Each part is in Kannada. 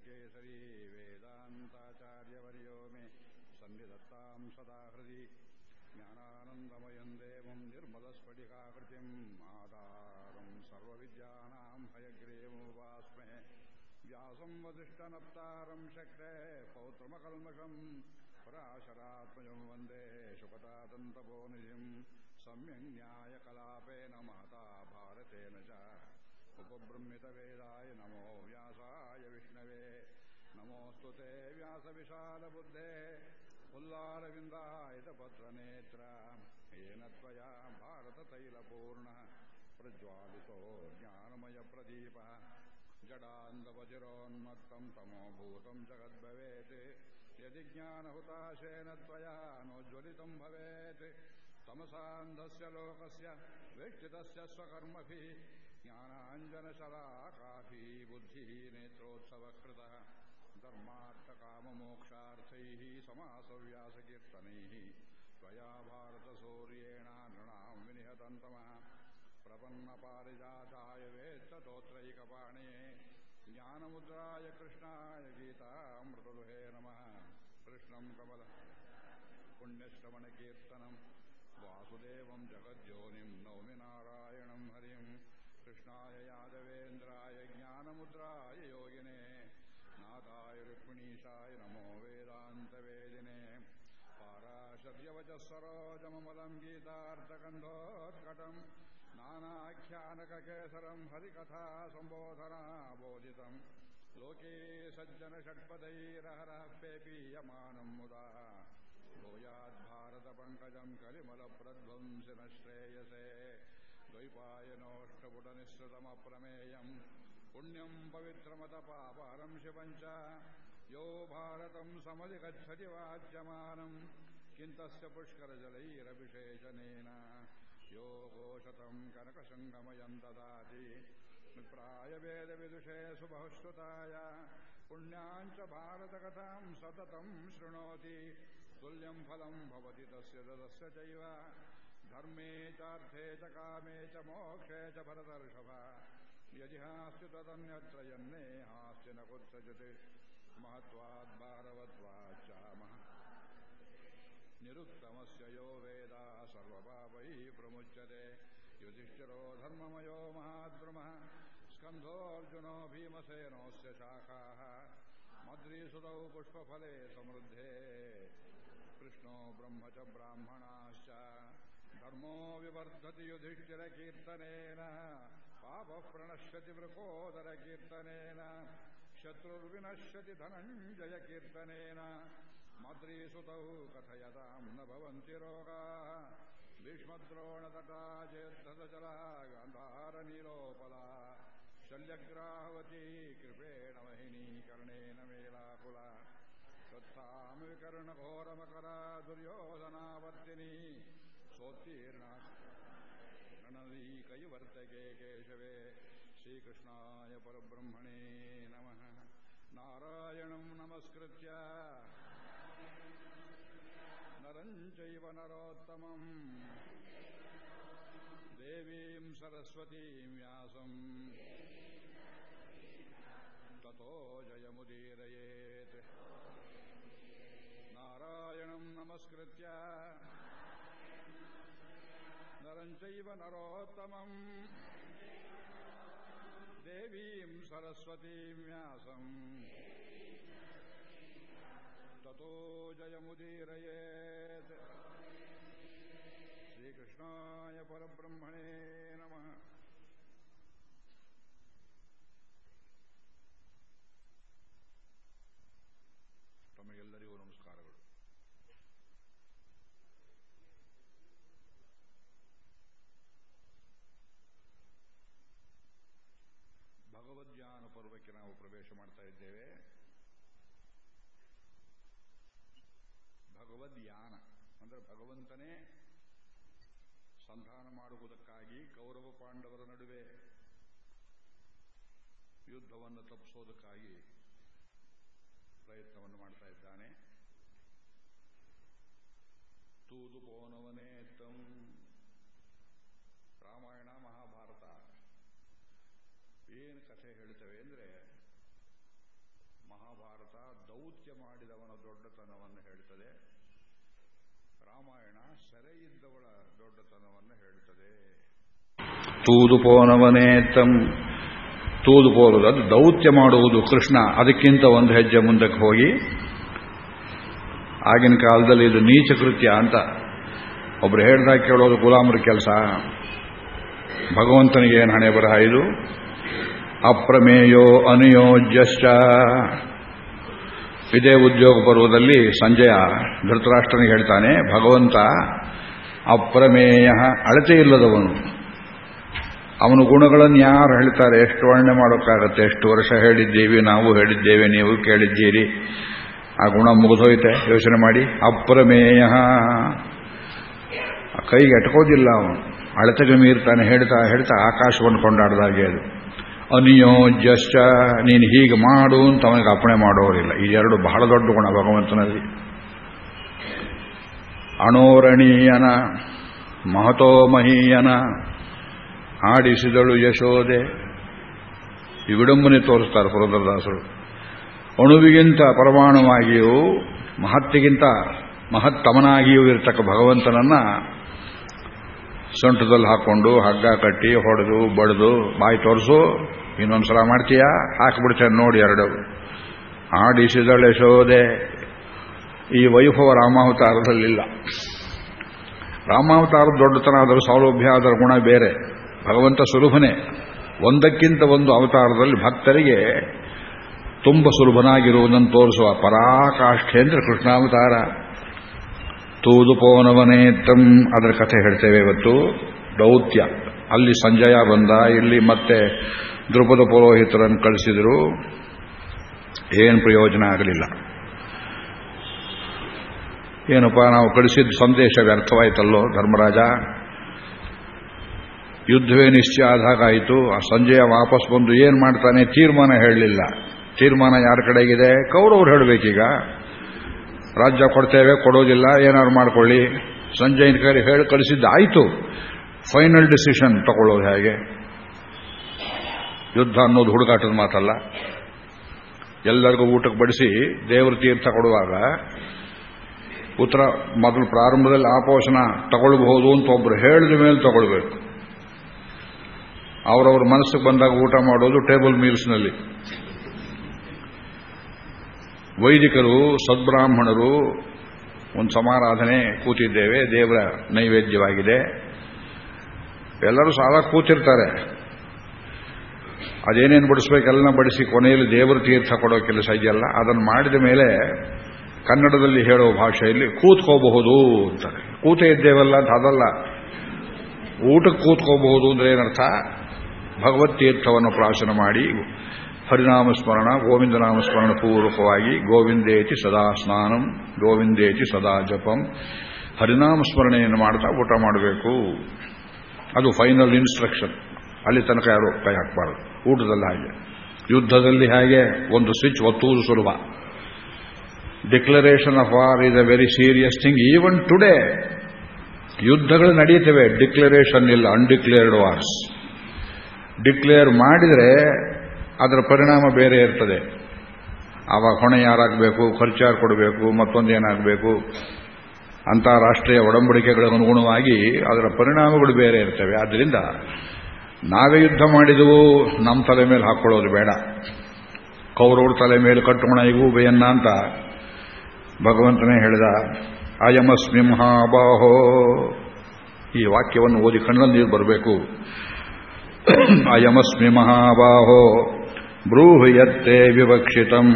वेङ्कटेशकेसरी वेदान्ताचार्यवर्यो मे सन्निधत्तां सदा हृदि ज्ञानानन्दमयम् देवम् निर्मलस्फटिकाकृतिम् आधारम् सर्वविद्यानाम् हयग्रीवमुपास्महे व्यासम् वसिष्ठनप्तारम् शक्रे पौत्रमकल्मषम् पराशरात्मजम् वन्दे शुकतादन्तपोनिधिम् सम्यङ् न्यायकलापेन महता भारतेन च उपबृंहितवेदाय नमो व्यासाय विष्णवे नमोऽस्तु ते व्यासविशालबुद्धे उल्लारविन्दायतपत्रनेत्र येन त्वया भारततैलपूर्णः प्रज्वालितो ज्ञानमयप्रदीपः जडान्दपतिरोन्मत्तम् तमोभूतम् जगद्भवेत् यदि ज्ञानहुताशेन त्वया नोज्ज्वलितम् भवेत् तमसान्धस्य लोकस्य वेक्षितस्य स्वकर्मभिः ज्ञानाञ्जनशलाकाफी बुद्धिः नेत्रोत्सवकृतः धर्मार्थकाममोक्षार्थैः समासव्यासकीर्तनैः त्वया भारतसूर्येण नृणाम् विनिहतन्तमः प्रपन्नपारिजाताय वेत्ततोत्रैकपाणे ज्ञानमुद्राय कृष्णाय गीतामृतदुहे नमः कृष्णम् कमल पुण्यश्रवणकीर्तनम् वासुदेवम् जगज्योनिम् नौमि नारायणम् हरिम् कृष्णाय यादवेन्द्राय ज्ञानमुद्राय योगिने नाथाय रुक्मिणीशाय नमो वेदान्तवेदिने पाराशर्यवचः सरोजममलम् गीतार्थकण्ठोत्कटम् नानाख्यानककेसरम् हरिकथा सम्बोधना बोधितम् लोके सज्जनषट्पदैरहरः पेपीयमानम् मुदा भूयाद्भारतपङ्कजम् कलिमलप्रध्वंसिन श्रेयसे द्वैपायनोष्टपुटनिःसृतमप्रमेयम् पुण्यम् पवित्रमतपापारम् शिवम् च यो भारतम् समधिगच्छति वाच्यमानम् किन्तस्य पुष्करजलैरभिषेचनेन यो घोषतम् कनकसङ्गमयम् ददाति प्रायवेदविदुषे सुबहुश्रुताय पुण्याम् च भारतकथाम् सततम् शृणोति तुल्यम् फलम् भवति तस्य ददस्य चैव धर्मे चार्थे च कामे च मोक्षे च भरतर्षभ। यदि हास्ति तदन्यत्र यन्ने हास्ति न कुत्रचित् महत्वाद्भारवत्वाच्च मह निरुक्तमस्य यो वेदा सर्वपापैः प्रमुच्यते। युधिष्ठिरो धर्ममयो महाद्रुमः। स्कन्धोऽर्जुनो भीमसेनोऽस्य शाखाः। मद्रीसुतौ पुष्पफले समृद्धे। कृष्णो ब्रह्म च ब्राह्मणाश्च। ಧರ್ಮೋ ವಿವರ್ಧತಿ ಯುಧಿಷ್ಠಿರ ಕೀರ್ತನೇನ ಪಾಪ ಪ್ರಣಶ್ಯತಿ ವೃಕೋದರ ಕೀರ್ತನೇನ ಶತ್ರುರ್ವಿನಶ್ಯತಿ ಧನಂಜಯ ಕೀರ್ತನೇನ ಮಾದ್ರೀಸುತೌ ಕಥಯತಾಂ ನ ಭವಂತಿ ರೋಗಾ ಭೀಷ್ಮದ್ರೋಣತಟಾ ಜಯಧ್ವಜಲ ಗಂಧಾರ ನೀಲೋಪಲ ಶಲ್ಯಗ್ರಾಹವತಿ ಕೃಪೇಣ ವಹಿನಿ ಕರ್ಣೇನ ಮೇಲಾಕುಲ ಸ್ವತ್ಥಾಂ ವಿಕರ್ಣಘೋರಮಕರ ದುರ್ಯೋಧನಾವರ್ತಿನಿ सोत्तीर्णा रणलीकैवर्तके केशवे श्रीकृष्णाय परब्रह्मणे नमः नारायणम् नमस्कृत्य नरम् चैव नरोत्तमम् देवीम् सरस्वतीम् व्यासम् ततो जयमुदीरयेत् नारायणम् नमस्कृत्य नरम् चैव नरोत्तमम् देवीम् सरस्वतीम् व्यासम् ततो जयमुदीरयेत् ಮಾಡ್ತಾ ಇದ್ದೇವೆ. ಭಗವದ್ಯಾನ ಅಂದರೆ ಭಗವಂತನೇ ಸಂಧಾನ ಮಾಡುವುದಕ್ಕಾಗಿ ಕೌರವ ಪಾಂಡವರ ನಡುವೆ ಯುದ್ಧವನ್ನು ತಪ್ಪಿಸೋದಕ್ಕಾಗಿ ಪ್ರಯತ್ನವನ್ನು ಮಾಡ್ತಾ ಇದ್ದಾನೆ. ತೂದು ಪೋನವನೇ ತಂ ರಾಮಾಯಣ ಮಹಾಭಾರತ. ಏನು ಕಥೆ ಹೇಳ್ತವೆ ಅಂದರೆ ಮಾಡಿದವನ ದೊಡ್ಡತನವನ್ನು ಹೇಳ್ತದೆ. ರಾಮಾಯಣ ಸೆರೆ ಇದ್ದವಳ ದೊಡ್ಡತನವನ್ನು ಹೇಳ್ತದೆ. ತೂದು ಪೋನವನೇ ತಂ ತೂದು ಪೋಲುದು ಅದು ದೌತ್ಯ ಮಾಡುವುದು ಕೃಷ್ಣ. ಅದಕ್ಕಿಂತ ಒಂದು ಹೆಜ್ಜೆ ಮುಂದಕ್ಕೆ ಹೋಗಿ, ಆಗಿನ ಕಾಲದಲ್ಲಿ ಇದು ನೀಚ ಕೃತ್ಯ ಅಂತ ಒಬ್ರು ಹೇಳ್ದಾಗ ಕೇಳೋದು ಗುಲಾಮರ ಕೆಲಸ. ಭಗವಂತನಿಗೆ ಏನು ಹಣೆ ಬರಹ ಇದು? ಅಪ್ರಮೇಯೋ ಅನುಯೋಜ್ಯಶ್ಚ. ಇದೇ ಉದ್ಯೋಗ ಪರ್ವದಲ್ಲಿ ಸಂಜಯ ಧೃತರಾಷ್ಟ್ರನಿಗೆ ಹೇಳ್ತಾನೆ, ಭಗವಂತ, ಅಪ್ರಮೇಯ, ಅಳತೆ ಇಲ್ಲದವನು. ಅವನ ಗುಣಗಳನ್ನು ಯಾರು ಹೇಳ್ತಾರೆ? ಎಷ್ಟು ವರ್ಣನೆ ಮಾಡೋಕ್ಕಾಗತ್ತೆ? ಎಷ್ಟು ವರ್ಷ ಹೇಳಿದ್ದೀವಿ, ನಾವು ಹೇಳಿದ್ದೇವೆ, ನೀವು ಕೇಳಿದ್ದೀರಿ. ಆ ಗುಣ ಮುಗಿದೋಯ್ತೆ. ಯೋಚನೆ ಮಾಡಿ, ಅಪ್ರಮೇಯ. ಕೈಗೆ ಎಟ್ಕೋದಿಲ್ಲ ಅವನು. ಅಳತೆಗೆ ಮೀರ್ತಾನೆ, ಹೇಳ್ತಾ ಹೇಳ್ತಾ ಆಕಾಶವನ್ನು ಕೊಂಡಾಡ್ದಾಗೆ ಅದು. ಅನಿಯೋಜ್ಯಶ್ಚ ನೀನು ಹೀಗೆ ಮಾಡು ಅಂತ ಅವನಿಗೆ ಅಪ್ಪಣೆ ಮಾಡೋರಿಲ್ಲ. ಈ ಎರಡು ಬಹಳ ದೊಡ್ಡ ಗುಣ ಭಗವಂತನಲ್ಲಿ. ಅಣೋರಣೀಯನ, ಮಹತೋ ಮಹೀಯನ, ಆಡಿಸಿದಳು ಯಶೋದೆ ಈ ವಿಡಂಬನೆ ತೋರಿಸ್ತಾರೆ ಪುರಂದರದಾಸರು. ಅಣುವಿಗಿಂತ ಪರಮಾಣುವಾಗಿಯೂ, ಮಹತ್ತಿಗಿಂತ ಮಹತ್ತಮನಾಗಿಯೂ ಇರತಕ್ಕ ಭಗವಂತನನ್ನ ಸೊಂಟದಲ್ಲಿ ಹಾಕೊಂಡು ಹಗ್ಗ ಕಟ್ಟಿ ಹೊಡೆದು, ಬಡ್ದು, ಬಾಯಿ ತೋರಿಸು, ಇನ್ನೊಂದ್ಸಲ ಮಾಡ್ತೀಯಾ? ಹಾಕಿಬಿಡ್ತೇನೆ ನೋಡಿ ಎರಡು. ಆಡಿಸಿದಳೆ ಯಶೋದೆ ಈ ವೈಭವ ರಾಮಾವತಾರದಲ್ಲಿಲ್ಲ ರಾಮಾವತಾರದ ದೊಡ್ಡತನ, ಅದರ ಸೌಲಭ್ಯ, ಅದರ ಗುಣ ಬೇರೆ. ಭಗವಂತ ಸುಲಭನೇ. ಒಂದಕ್ಕಿಂತ ಒಂದು ಅವತಾರದಲ್ಲಿ ಭಕ್ತರಿಗೆ ತುಂಬ ಸುಲಭನಾಗಿರುವುದನ್ನು ತೋರಿಸುವ ಪರಾಕಾಷ್ಠೆ ಅಂದರೆ ಕೃಷ್ಣಾವತಾರ. ತೂದು ಪೋನವನೇ ತಂ ಅದರ ಕಥೆ ಹೇಳ್ತೇವೆ ಇವತ್ತು. ದೌತ್ಯ. ಅಲ್ಲಿ ಸಂಜಯ ಬಂದ, ಇಲ್ಲಿ ಮತ್ತೆ ದ್ರುಪದ ಪುರೋಹಿತರನ್ನು ಕಳಿಸಿದ್ರು. ಏನು ಪ್ರಯೋಜನ ಆಗಲಿಲ್ಲ. ಏನಪ್ಪ, ನಾವು ಕಳಿಸಿದ ಸಂದೇಶ ವ್ಯರ್ಥವಾಯ್ತಲ್ಲೋ ಧರ್ಮರಾಜ? ಯುದ್ಧವೇ ನಿಶ್ಚಯ ಆದಾಗಾಯಿತು. ಆ ಸಂಜಯ ವಾಪಸ್ ಬಂದು ಏನು ಮಾಡ್ತಾನೆ? ತೀರ್ಮಾನ ಹೇಳಲಿಲ್ಲ. ತೀರ್ಮಾನ ಯಾರ ಕಡೆಗಿದೆ? ಕೌರವ್ರು ಹೇಳಬೇಕೀಗ. ರಾಜ್ಯ ಕೊಡ್ತೇವೆ, ಕೊಡೋದಿಲ್ಲ, ಏನಾದ್ರು ಮಾಡ್ಕೊಳ್ಳಿ. ಸಂಜಯ್ ಕೈ ಹೇಳಿ ಕಳಿಸಿದ್ದು. ಆಯಿತು. ಫೈನಲ್ ಡಿಸಿಷನ್ ತಗೊಳ್ಳೋದು ಹೇಗೆ? ಯುದ್ಧ ಅನ್ನೋದು ಹುಡುಗಾಟದ ಮಾತಲ್ಲ. ಎಲ್ಲರಿಗೂ ಊಟಕ್ಕೆ ಬಡಿಸಿ ದೇವರ ತೀರ್ಥ ಕೊಡುವಾಗ ಉತ್ತರ ಮೊದಲು ಪ್ರಾರಂಭದಲ್ಲಿ ಆಪೋಷಣ ತಗೊಳ್ಬಹುದು ಅಂತ ಒಬ್ರು ಹೇಳಿದ ಮೇಲೆ ತಗೊಳ್ಬೇಕು. ಅವರವ್ರ ಮನಸ್ಸಿಗೆ ಬಂದಾಗ ಊಟ ಮಾಡೋದು ಟೇಬಲ್ ಮೀಲ್ಸ್ನಲ್ಲಿ. ವೈದಿಕರು, ಸದ್ಬ್ರಾಹ್ಮಣರು ಒಂದು ಸಮಾರಾಧನೆ ಕೂತಿದ್ದೇವೆ. ದೇವರ ನೈವೇದ್ಯವಾಗಿದೆ. ಎಲ್ಲರೂ ಸಾಲ ಕೂತಿರ್ತಾರೆ. ಅದೇನೇನು ಬಡಿಸ್ಬೇಕೆಲ್ಲ ಬಡಿಸಿ ಕೊನೆಯಲ್ಲಿ ದೇವರ ತೀರ್ಥ ಕೊಡೋ ಕೆಲಸ ಇದೆಯಲ್ಲ, ಅದನ್ನು ಮಾಡಿದ ಮೇಲೆ ಕನ್ನಡದಲ್ಲಿ ಹೇಳೋ ಭಾಷೆಯಲ್ಲಿ ಕೂತ್ಕೋಬಹುದು ಅಂತಾರೆ. ಕೂತೇ ಇದ್ದೇವಲ್ಲ ಅಂತ ಅದಲ್ಲ. ಊಟಕ್ಕೆ ಕೂತ್ಕೋಬಹುದು ಅಂದ್ರೆ ಏನರ್ಥ? ಭಗವತ್ ತೀರ್ಥವನ್ನು ಪ್ರಾಶನ ಮಾಡಿ ಹರಿನಾಮ ಸ್ಮರಣ ಗೋವಿಂದ ನಾಮ ಸ್ಮರಣ ಪೂರ್ವಕವಾಗಿ ಗೋವಿಂದೇತಿ ಸದಾ ಸ್ನಾನಂ, ಗೋವಿಂದೇತಿ ಸದಾ ಜಪಂ. ಹರಿನಾಮ ಸ್ಮರಣೆಯನ್ನು ಮಾಡ್ತಾ ಊಟ ಮಾಡಬೇಕು. ಅದು ಫೈನಲ್ ಇನ್ಸ್ಟ್ರಕ್ಷನ್. ಅಲ್ಲಿ ತನಕ ಯಾರು ಕೈ ಹಾಕಬಾರದು. ಊಟದಲ್ಲಿ ಹಾಗೆ. ಯುದ್ಧದಲ್ಲಿ ಹಾಗೆ ಒಂದು ಸ್ವಿಚ್ ಒತ್ತುವುದು ಸುಲಭ. Declaration of war is a very serious thing. Even today ಯುದ್ಧಗಳು ನಡೆಯುತ್ತವೆ ಡಿಕ್ಲರೇಷನ್ ಇಲ್ಲ. Undeclared wars. ಡಿಕ್ಲೇರ್ ಮಾಡಿದರೆ ಅದರ ಪರಿಣಾಮ ಬೇರೆ ಇರ್ತದೆ. ಆವಾಗ ಹೊಣೆ ಯಾರಾಗಬೇಕು ಖರ್ಚು ಯಾರು ಕೊಡಬೇಕು ಮತ್ತೊಂದೇನಾಗಬೇಕು ಅಂತಾರಾಷ್ಟ್ರೀಯ ಒಡಂಬಡಿಕೆಗಳ ಅನುಗುಣವಾಗಿ ಅದರ ಪರಿಣಾಮಗಳು ಬೇರೆ ಇರ್ತವೆ. ಆದ್ದರಿಂದ ನಾವೇ ಯುದ್ಧ ಮಾಡಿದವು ನಮ್ಮ ತಲೆ ಮೇಲೆ ಹಾಕ್ಕೊಳ್ಳೋದು ಬೇಡ. ಕೌರವ್ರ ತಲೆ ಮೇಲೆ ಕಟ್ಟೋಣ ಬೇಯನ್ನ ಅಂತ ಭಗವಂತನೇ ಹೇಳಿದ ಅಯಮಸ್ಮಿ ಮಹಾಬಾಹೋ ಈ ವಾಕ್ಯವನ್ನು ಓದಿ ಕಣ್ಣಲ್ಲಿ ಬರಬೇಕು. ಅಯಮಸ್ಮಿ ಮಹಾಬಾಹೋ ಬ್ರೂಹಯತ್ತೆ ವಿವಕ್ಷಿತಂ.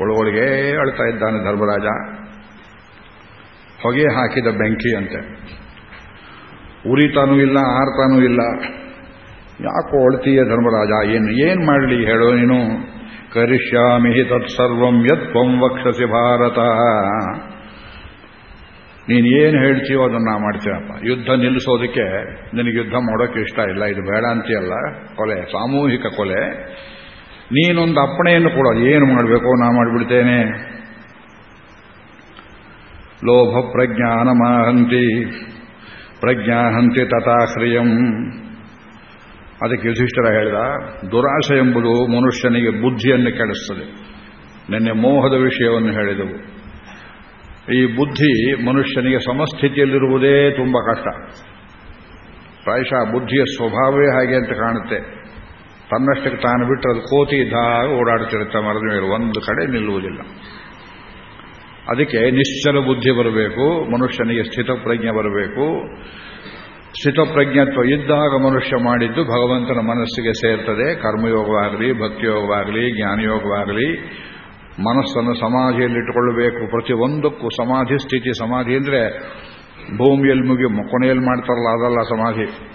ಒಳಗೊಳಗೆ ಅಳ್ತಾ ಇದ್ದಾನೆ ಧರ್ಮರಾಜ. ಹೊಗೆ ಹಾಕಿದ ಬೆಂಕಿ ಅಂತೆ ಉರಿತಾನೂ ಇಲ್ಲ, ಆರ್ತಾನೂ ಇಲ್ಲ. ಯಾಕೋ ಅಳ್ತೀಯ ಧರ್ಮರಾಜ, ಏನು ಏನು ಮಾಡಲಿ ಹೇಳೋ ನೀನು? ಕರಿಷ್ಯಾಮಿ ಹಿ ತತ್ಸರ್ವಂ ಯತ್ವಂ ವಕ್ಷಸಿ ಭಾರತ. ನೀನು ಏನು ಹೇಳ್ತೀಯೋ ಅದನ್ನು ನಾ ಮಾಡ್ತೀನಪ್ಪ. ಯುದ್ಧ ನಿಲ್ಲಿಸೋದಕ್ಕೆ ನಿನಗೆ ಯುದ್ಧ ಮಾಡೋಕ್ಕೆ ಇಷ್ಟ ಇಲ್ಲ, ಇದು ಬೇಡ ಅಂತೀಯಲ್ಲ. ಕೊಲೆ, ಸಾಮೂಹಿಕ ಕೊಲೆ. ನೀನೊಂದು ಅಪ್ಪಣೆಯನ್ನು ಕೊಡೋದು ಏನು ಮಾಡಬೇಕೋ? ನಾ ಮಾಡಿಬಿಡ್ತೇನೆ. ಲೋಭ ಪ್ರಜ್ಞಾನ ಮಾಹಂತಿ ಪ್ರಜ್ಞಾಹಂತಿ ತಥಾಶ್ರಿಯಂ. ಅದಕ್ಕೆ ಯುಧಿಷ್ಠರ ಹೇಳಿದ ದುರಾಸೆ ಎಂಬುದು ಮನುಷ್ಯನಿಗೆ ಬುದ್ಧಿಯನ್ನು ಕೆಡಿಸ್ತದೆ. ನಿನ್ನೆ ಮೋಹದ ವಿಷಯವನ್ನು ಹೇಳಿದವು. ಈ ಬುದ್ಧಿ ಮನುಷ್ಯನಿಗೆ ಸಮಸ್ಥಿತಿಯಲ್ಲಿರುವುದೇ ತುಂಬ ಕಷ್ಟ. ಪ್ರಾಯಶಃ ಬುದ್ಧಿಯ ಸ್ವಭಾವವೇ ಹಾಗೆ ಅಂತ ಕಾಣುತ್ತೆ. ತನ್ನಷ್ಟಕ್ಕೆ ತಾನು ಬಿಟ್ಟರೆ ಅದು ಕೋತಿ ಇದ್ದಾಗ ಓಡಾಡ್ತಿರುತ್ತೆ ಮರದ ಮೇಲೆ ಒಂದು ಕಡೆ ನಿಲ್ಲುವುದಿಲ್ಲ. ಅದಕ್ಕೆ ನಿಶ್ಚಲ ಬುದ್ಧಿ ಬರಬೇಕು, ಮನುಷ್ಯನಿಗೆ ಸ್ಥಿತಪ್ರಜ್ಞೆ ಬರಬೇಕು. ಸ್ಥಿತಪ್ರಜ್ಞತ್ವ ಇದ್ದಾಗ ಮನುಷ್ಯ ಮಾಡಿದ್ದು ಭಗವಂತನ ಮನಸ್ಸಿಗೆ ಸೇರ್ತದೆ. ಕರ್ಮಯೋಗವಾಗಲಿ, ಭಕ್ತಿಯೋಗವಾಗಲಿ, ಜ್ಞಾನಯೋಗವಾಗಲಿ, ಮನಸ್ಸನ್ನು ಸಮಾಧಿಯಲ್ಲಿಟ್ಟುಕೊಳ್ಳಬೇಕು. ಪ್ರತಿಯೊಂದಕ್ಕೂ ಸಮಾಧಿ, ಸ್ಥಿತಿ ಸಮಾಧಿ ಅಂದರೆ ಭೂಮಿಯಲ್ಲಿ ಮುಗಿ ಕೊನೆಯಲ್ಲಿ ಮಾಡ್ತಾರಲ್ಲ, ಅದಲ್ಲ ಸಮಾಧಿ.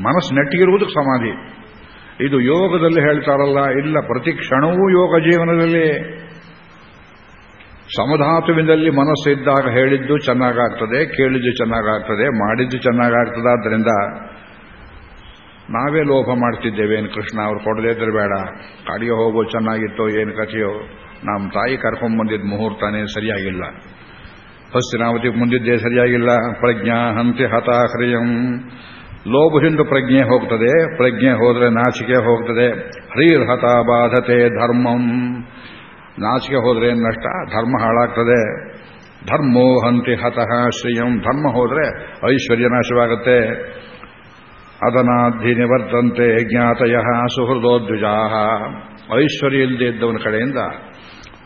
ಮನಸ್ಸು ನೆಟ್ಟಿಗಿರುವುದಕ್ಕೆ ಸಮಾಧಿ. ಇದು ಯೋಗದಲ್ಲಿ ಹೇಳ್ತಾರಲ್ಲ, ಇಲ್ಲ, ಪ್ರತಿ ಕ್ಷಣವೂ ಯೋಗ ಜೀವನದಲ್ಲಿ. ಸಮಧಾತುವಿನಲ್ಲಿ ಮನಸ್ಸು ಇದ್ದಾಗ ಹೇಳಿದ್ದು ಚೆನ್ನಾಗಾಗ್ತದೆ, ಕೇಳಿದ್ದು ಚೆನ್ನಾಗಾಗ್ತದೆ, ಮಾಡಿದ್ದು ಚೆನ್ನಾಗಾಗ್ತದೆ. ಆದ್ದರಿಂದ ನಾವೇ ಲೋಭ ಮಾಡ್ತಿದ್ದೇವೆ. ಏನು ಕೃಷ್ಣ ಅವ್ರು ಕೊಡದೇ ಇದ್ರೆ ಬೇಡ. ಕಾಡಿಗೆ ಹೋಗೋ ಚೆನ್ನಾಗಿತ್ತೋ, ಏನು ಕಥೆಯೋ. ನಮ್ಮ ತಾಯಿ ಕರ್ಕೊಂಡ್ಬಂದಿದ್ದ ಮುಹೂರ್ತನೇ ಸರಿಯಾಗಿಲ್ಲ. ಹಸ್ತಿನಾವತಿ ಮುಂದಿದ್ದೇ ಸರಿಯಾಗಿಲ್ಲ. ಪ್ರಜ್ಞಾ ಹಂತಿ ಹತಾಹ್ರಿಯಂ. ಲೋಭದಿಂದ ಪ್ರಜ್ಞೆ ಹೋಗ್ತದೆ, ಪ್ರಜ್ಞೆ ಹೋದರೆ ನಾಚಿಕೆ ಹೋಗ್ತದೆ. ಹರಿರ್ಹತ ಬಾಧತೆ ಧರ್ಮಂ. ನಾಚಿಕೆ ಹೋದರೆ ಏನು ನಷ್ಟ? ಧರ್ಮ ಹಾಳಾಗ್ತದೆ. ಧರ್ಮೋ ಹಂತಿ ಹತಃ ಶ್ರೀಯಂ. ಧರ್ಮ ಹೋದರೆ ಐಶ್ವರ್ಯ ನಾಶವಾಗುತ್ತೆ. ಅದನಾಧಿ ನಿವರ್ತಂತೆ ಜ್ಞಾತಯ ಸುಹೃದೋದ್ವಿಜಾ ಐಶ್ವರ್ಯ ಇಲ್ಲದೆ ಇದ್ದವನ ಕಡೆಯಿಂದ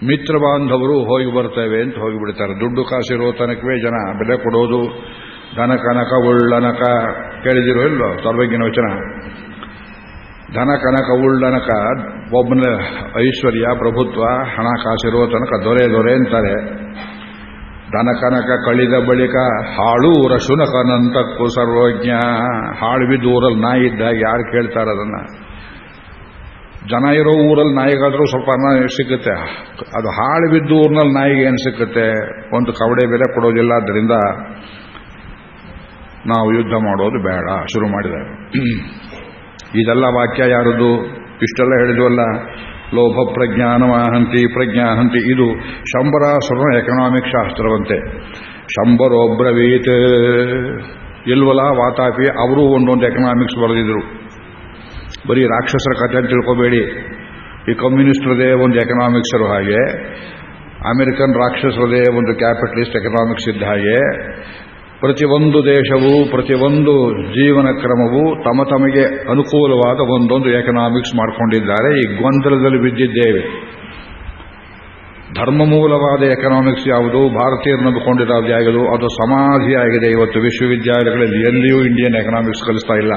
ಮಿತ್ರ ಬಾಂಧವರು ಹೋಗಿ ಬರ್ತೇವೆ ಅಂತ ಹೋಗಿಬಿಡ್ತಾರೆ. ದುಡ್ಡು ಕಾಸಿರೋ ತನಕವೇ ಜನ ಬೆಲೆ ಕೊಡೋದು. ಧನ ಕನಕ ಉಳ್ಳನಕ ಕೇಳಿದಿರೋ ಇಲ್ಲೋ ಸರ್ವಜ್ಞನ ವಚನ. ಧನ ಕನಕ ಉಳ್ಳನಕ ಒಬ್ಬನ ಐಶ್ವರ್ಯ, ಪ್ರಭುತ್ವ, ಹಣಕಾಸಿರೋ ತನಕ ದೊರೆ ದೊರೆ ಅಂತಾರೆ. ದನ ಕನಕ ಕಳಿದ ಬಳಿಕ ಹಾಳೂರ ಶುನಕನಂತಕ್ಕೂ ಸರ್ವಜ್ಞ. ಹಾಳು ಬಿದ್ದು ಊರಲ್ಲಿ ನಾಯಿ ಇದ್ದಾಗ ಯಾರು ಕೇಳ್ತಾರೆ ಅದನ್ನ? ಜನ ಇರೋ ಊರಲ್ಲಿ ನಾಯಿಗಾದರೂ ಸ್ವಲ್ಪ ಅನ್ನ ಸಿಕ್ಕುತ್ತೆ ಅದು ಹಾಳು ಬಿದ್ದು ಊರಿನಲ್ಲಿ ನಾಯಿಗೆ ಏನು ಸಿಕ್ಕುತ್ತೆ ಒಂದು ಕವಡೆ ಬೆಲೆ ಕೊಡೋದಿಲ್ಲ. ಅದರಿಂದ ನಾವು ಯುದ್ಧ ಮಾಡೋದು ಬೇಡ, ಶುರು ಮಾಡಿದ್ದಾರೆ. ಇದೆಲ್ಲ ವಾಕ್ಯ ಯಾರದು? ಇಷ್ಟೆಲ್ಲ ಹೇಳಿದ್ವಲ್ಲ? ಲೋಭ ಪ್ರಜ್ಞಾನವಾಹಂತಿ ಪ್ರಜ್ಞಾಹಂತಿ, ಇದು ಶಂಬರಾಸುರನ ಎಕನಾಮಿಕ್ ಶಾಸ್ತ್ರವಂತೆ. ಶಂಬರೋಬ್ರವೀತ್. ಇಲ್ವಲ ವಾತಾಪಿ, ಅವರು ಒಂದೊಂದು ಎಕನಾಮಿಕ್ಸ್ ಬರೆದಿದ್ರು. ಬರೀ ರಾಕ್ಷಸರ ಕಥೆ ಅಂತ ತಿಳ್ಕೋಬೇಡಿ. ಈ ಕಮ್ಯುನಿಸ್ಟ್ರದೇ ಒಂದು ಎಕನಾಮಿಕ್ಸರು ಹಾಗೆ, ಅಮೆರಿಕನ್ ರಾಕ್ಷಸರದೇ ಒಂದು ಕ್ಯಾಪಿಟಲಿಸ್ಟ್ ಎಕನಾಮಿಕ್ಸ್ ಇದ್ದ ಹಾಗೆ ಪ್ರತಿಯೊಂದು ದೇಶವು, ಪ್ರತಿಯೊಂದು ಜೀವನ ಕ್ರಮವು ತಮ್ಮ ತಮಗೆ ಅನುಕೂಲವಾದ ಒಂದೊಂದು ಎಕನಾಮಿಕ್ಸ್ ಮಾಡಿಕೊಂಡಿದ್ದಾರೆ. ಈ ಗೊಂದಲದಲ್ಲಿ ಬಿದ್ದಿದ್ದೇವೆ. ಧರ್ಮ ಮೂಲವಾದ ಎಕನಾಮಿಕ್ಸ್ ಯಾವುದು? ಭಾರತೀಯರು ನಂಬಿಕೊಂಡಿರೋದು ಯಾವುದು ಅದು ಸಮಾಧಿಯಾಗಿದೆ. ಇವತ್ತು ವಿಶ್ವವಿದ್ಯಾಲಯಗಳಲ್ಲಿ ಎಲ್ಲಿಯೂ ಇಂಡಿಯನ್ ಎಕನಾಮಿಕ್ಸ್ ಕಲಿಸ್ತಾ ಇಲ್ಲ.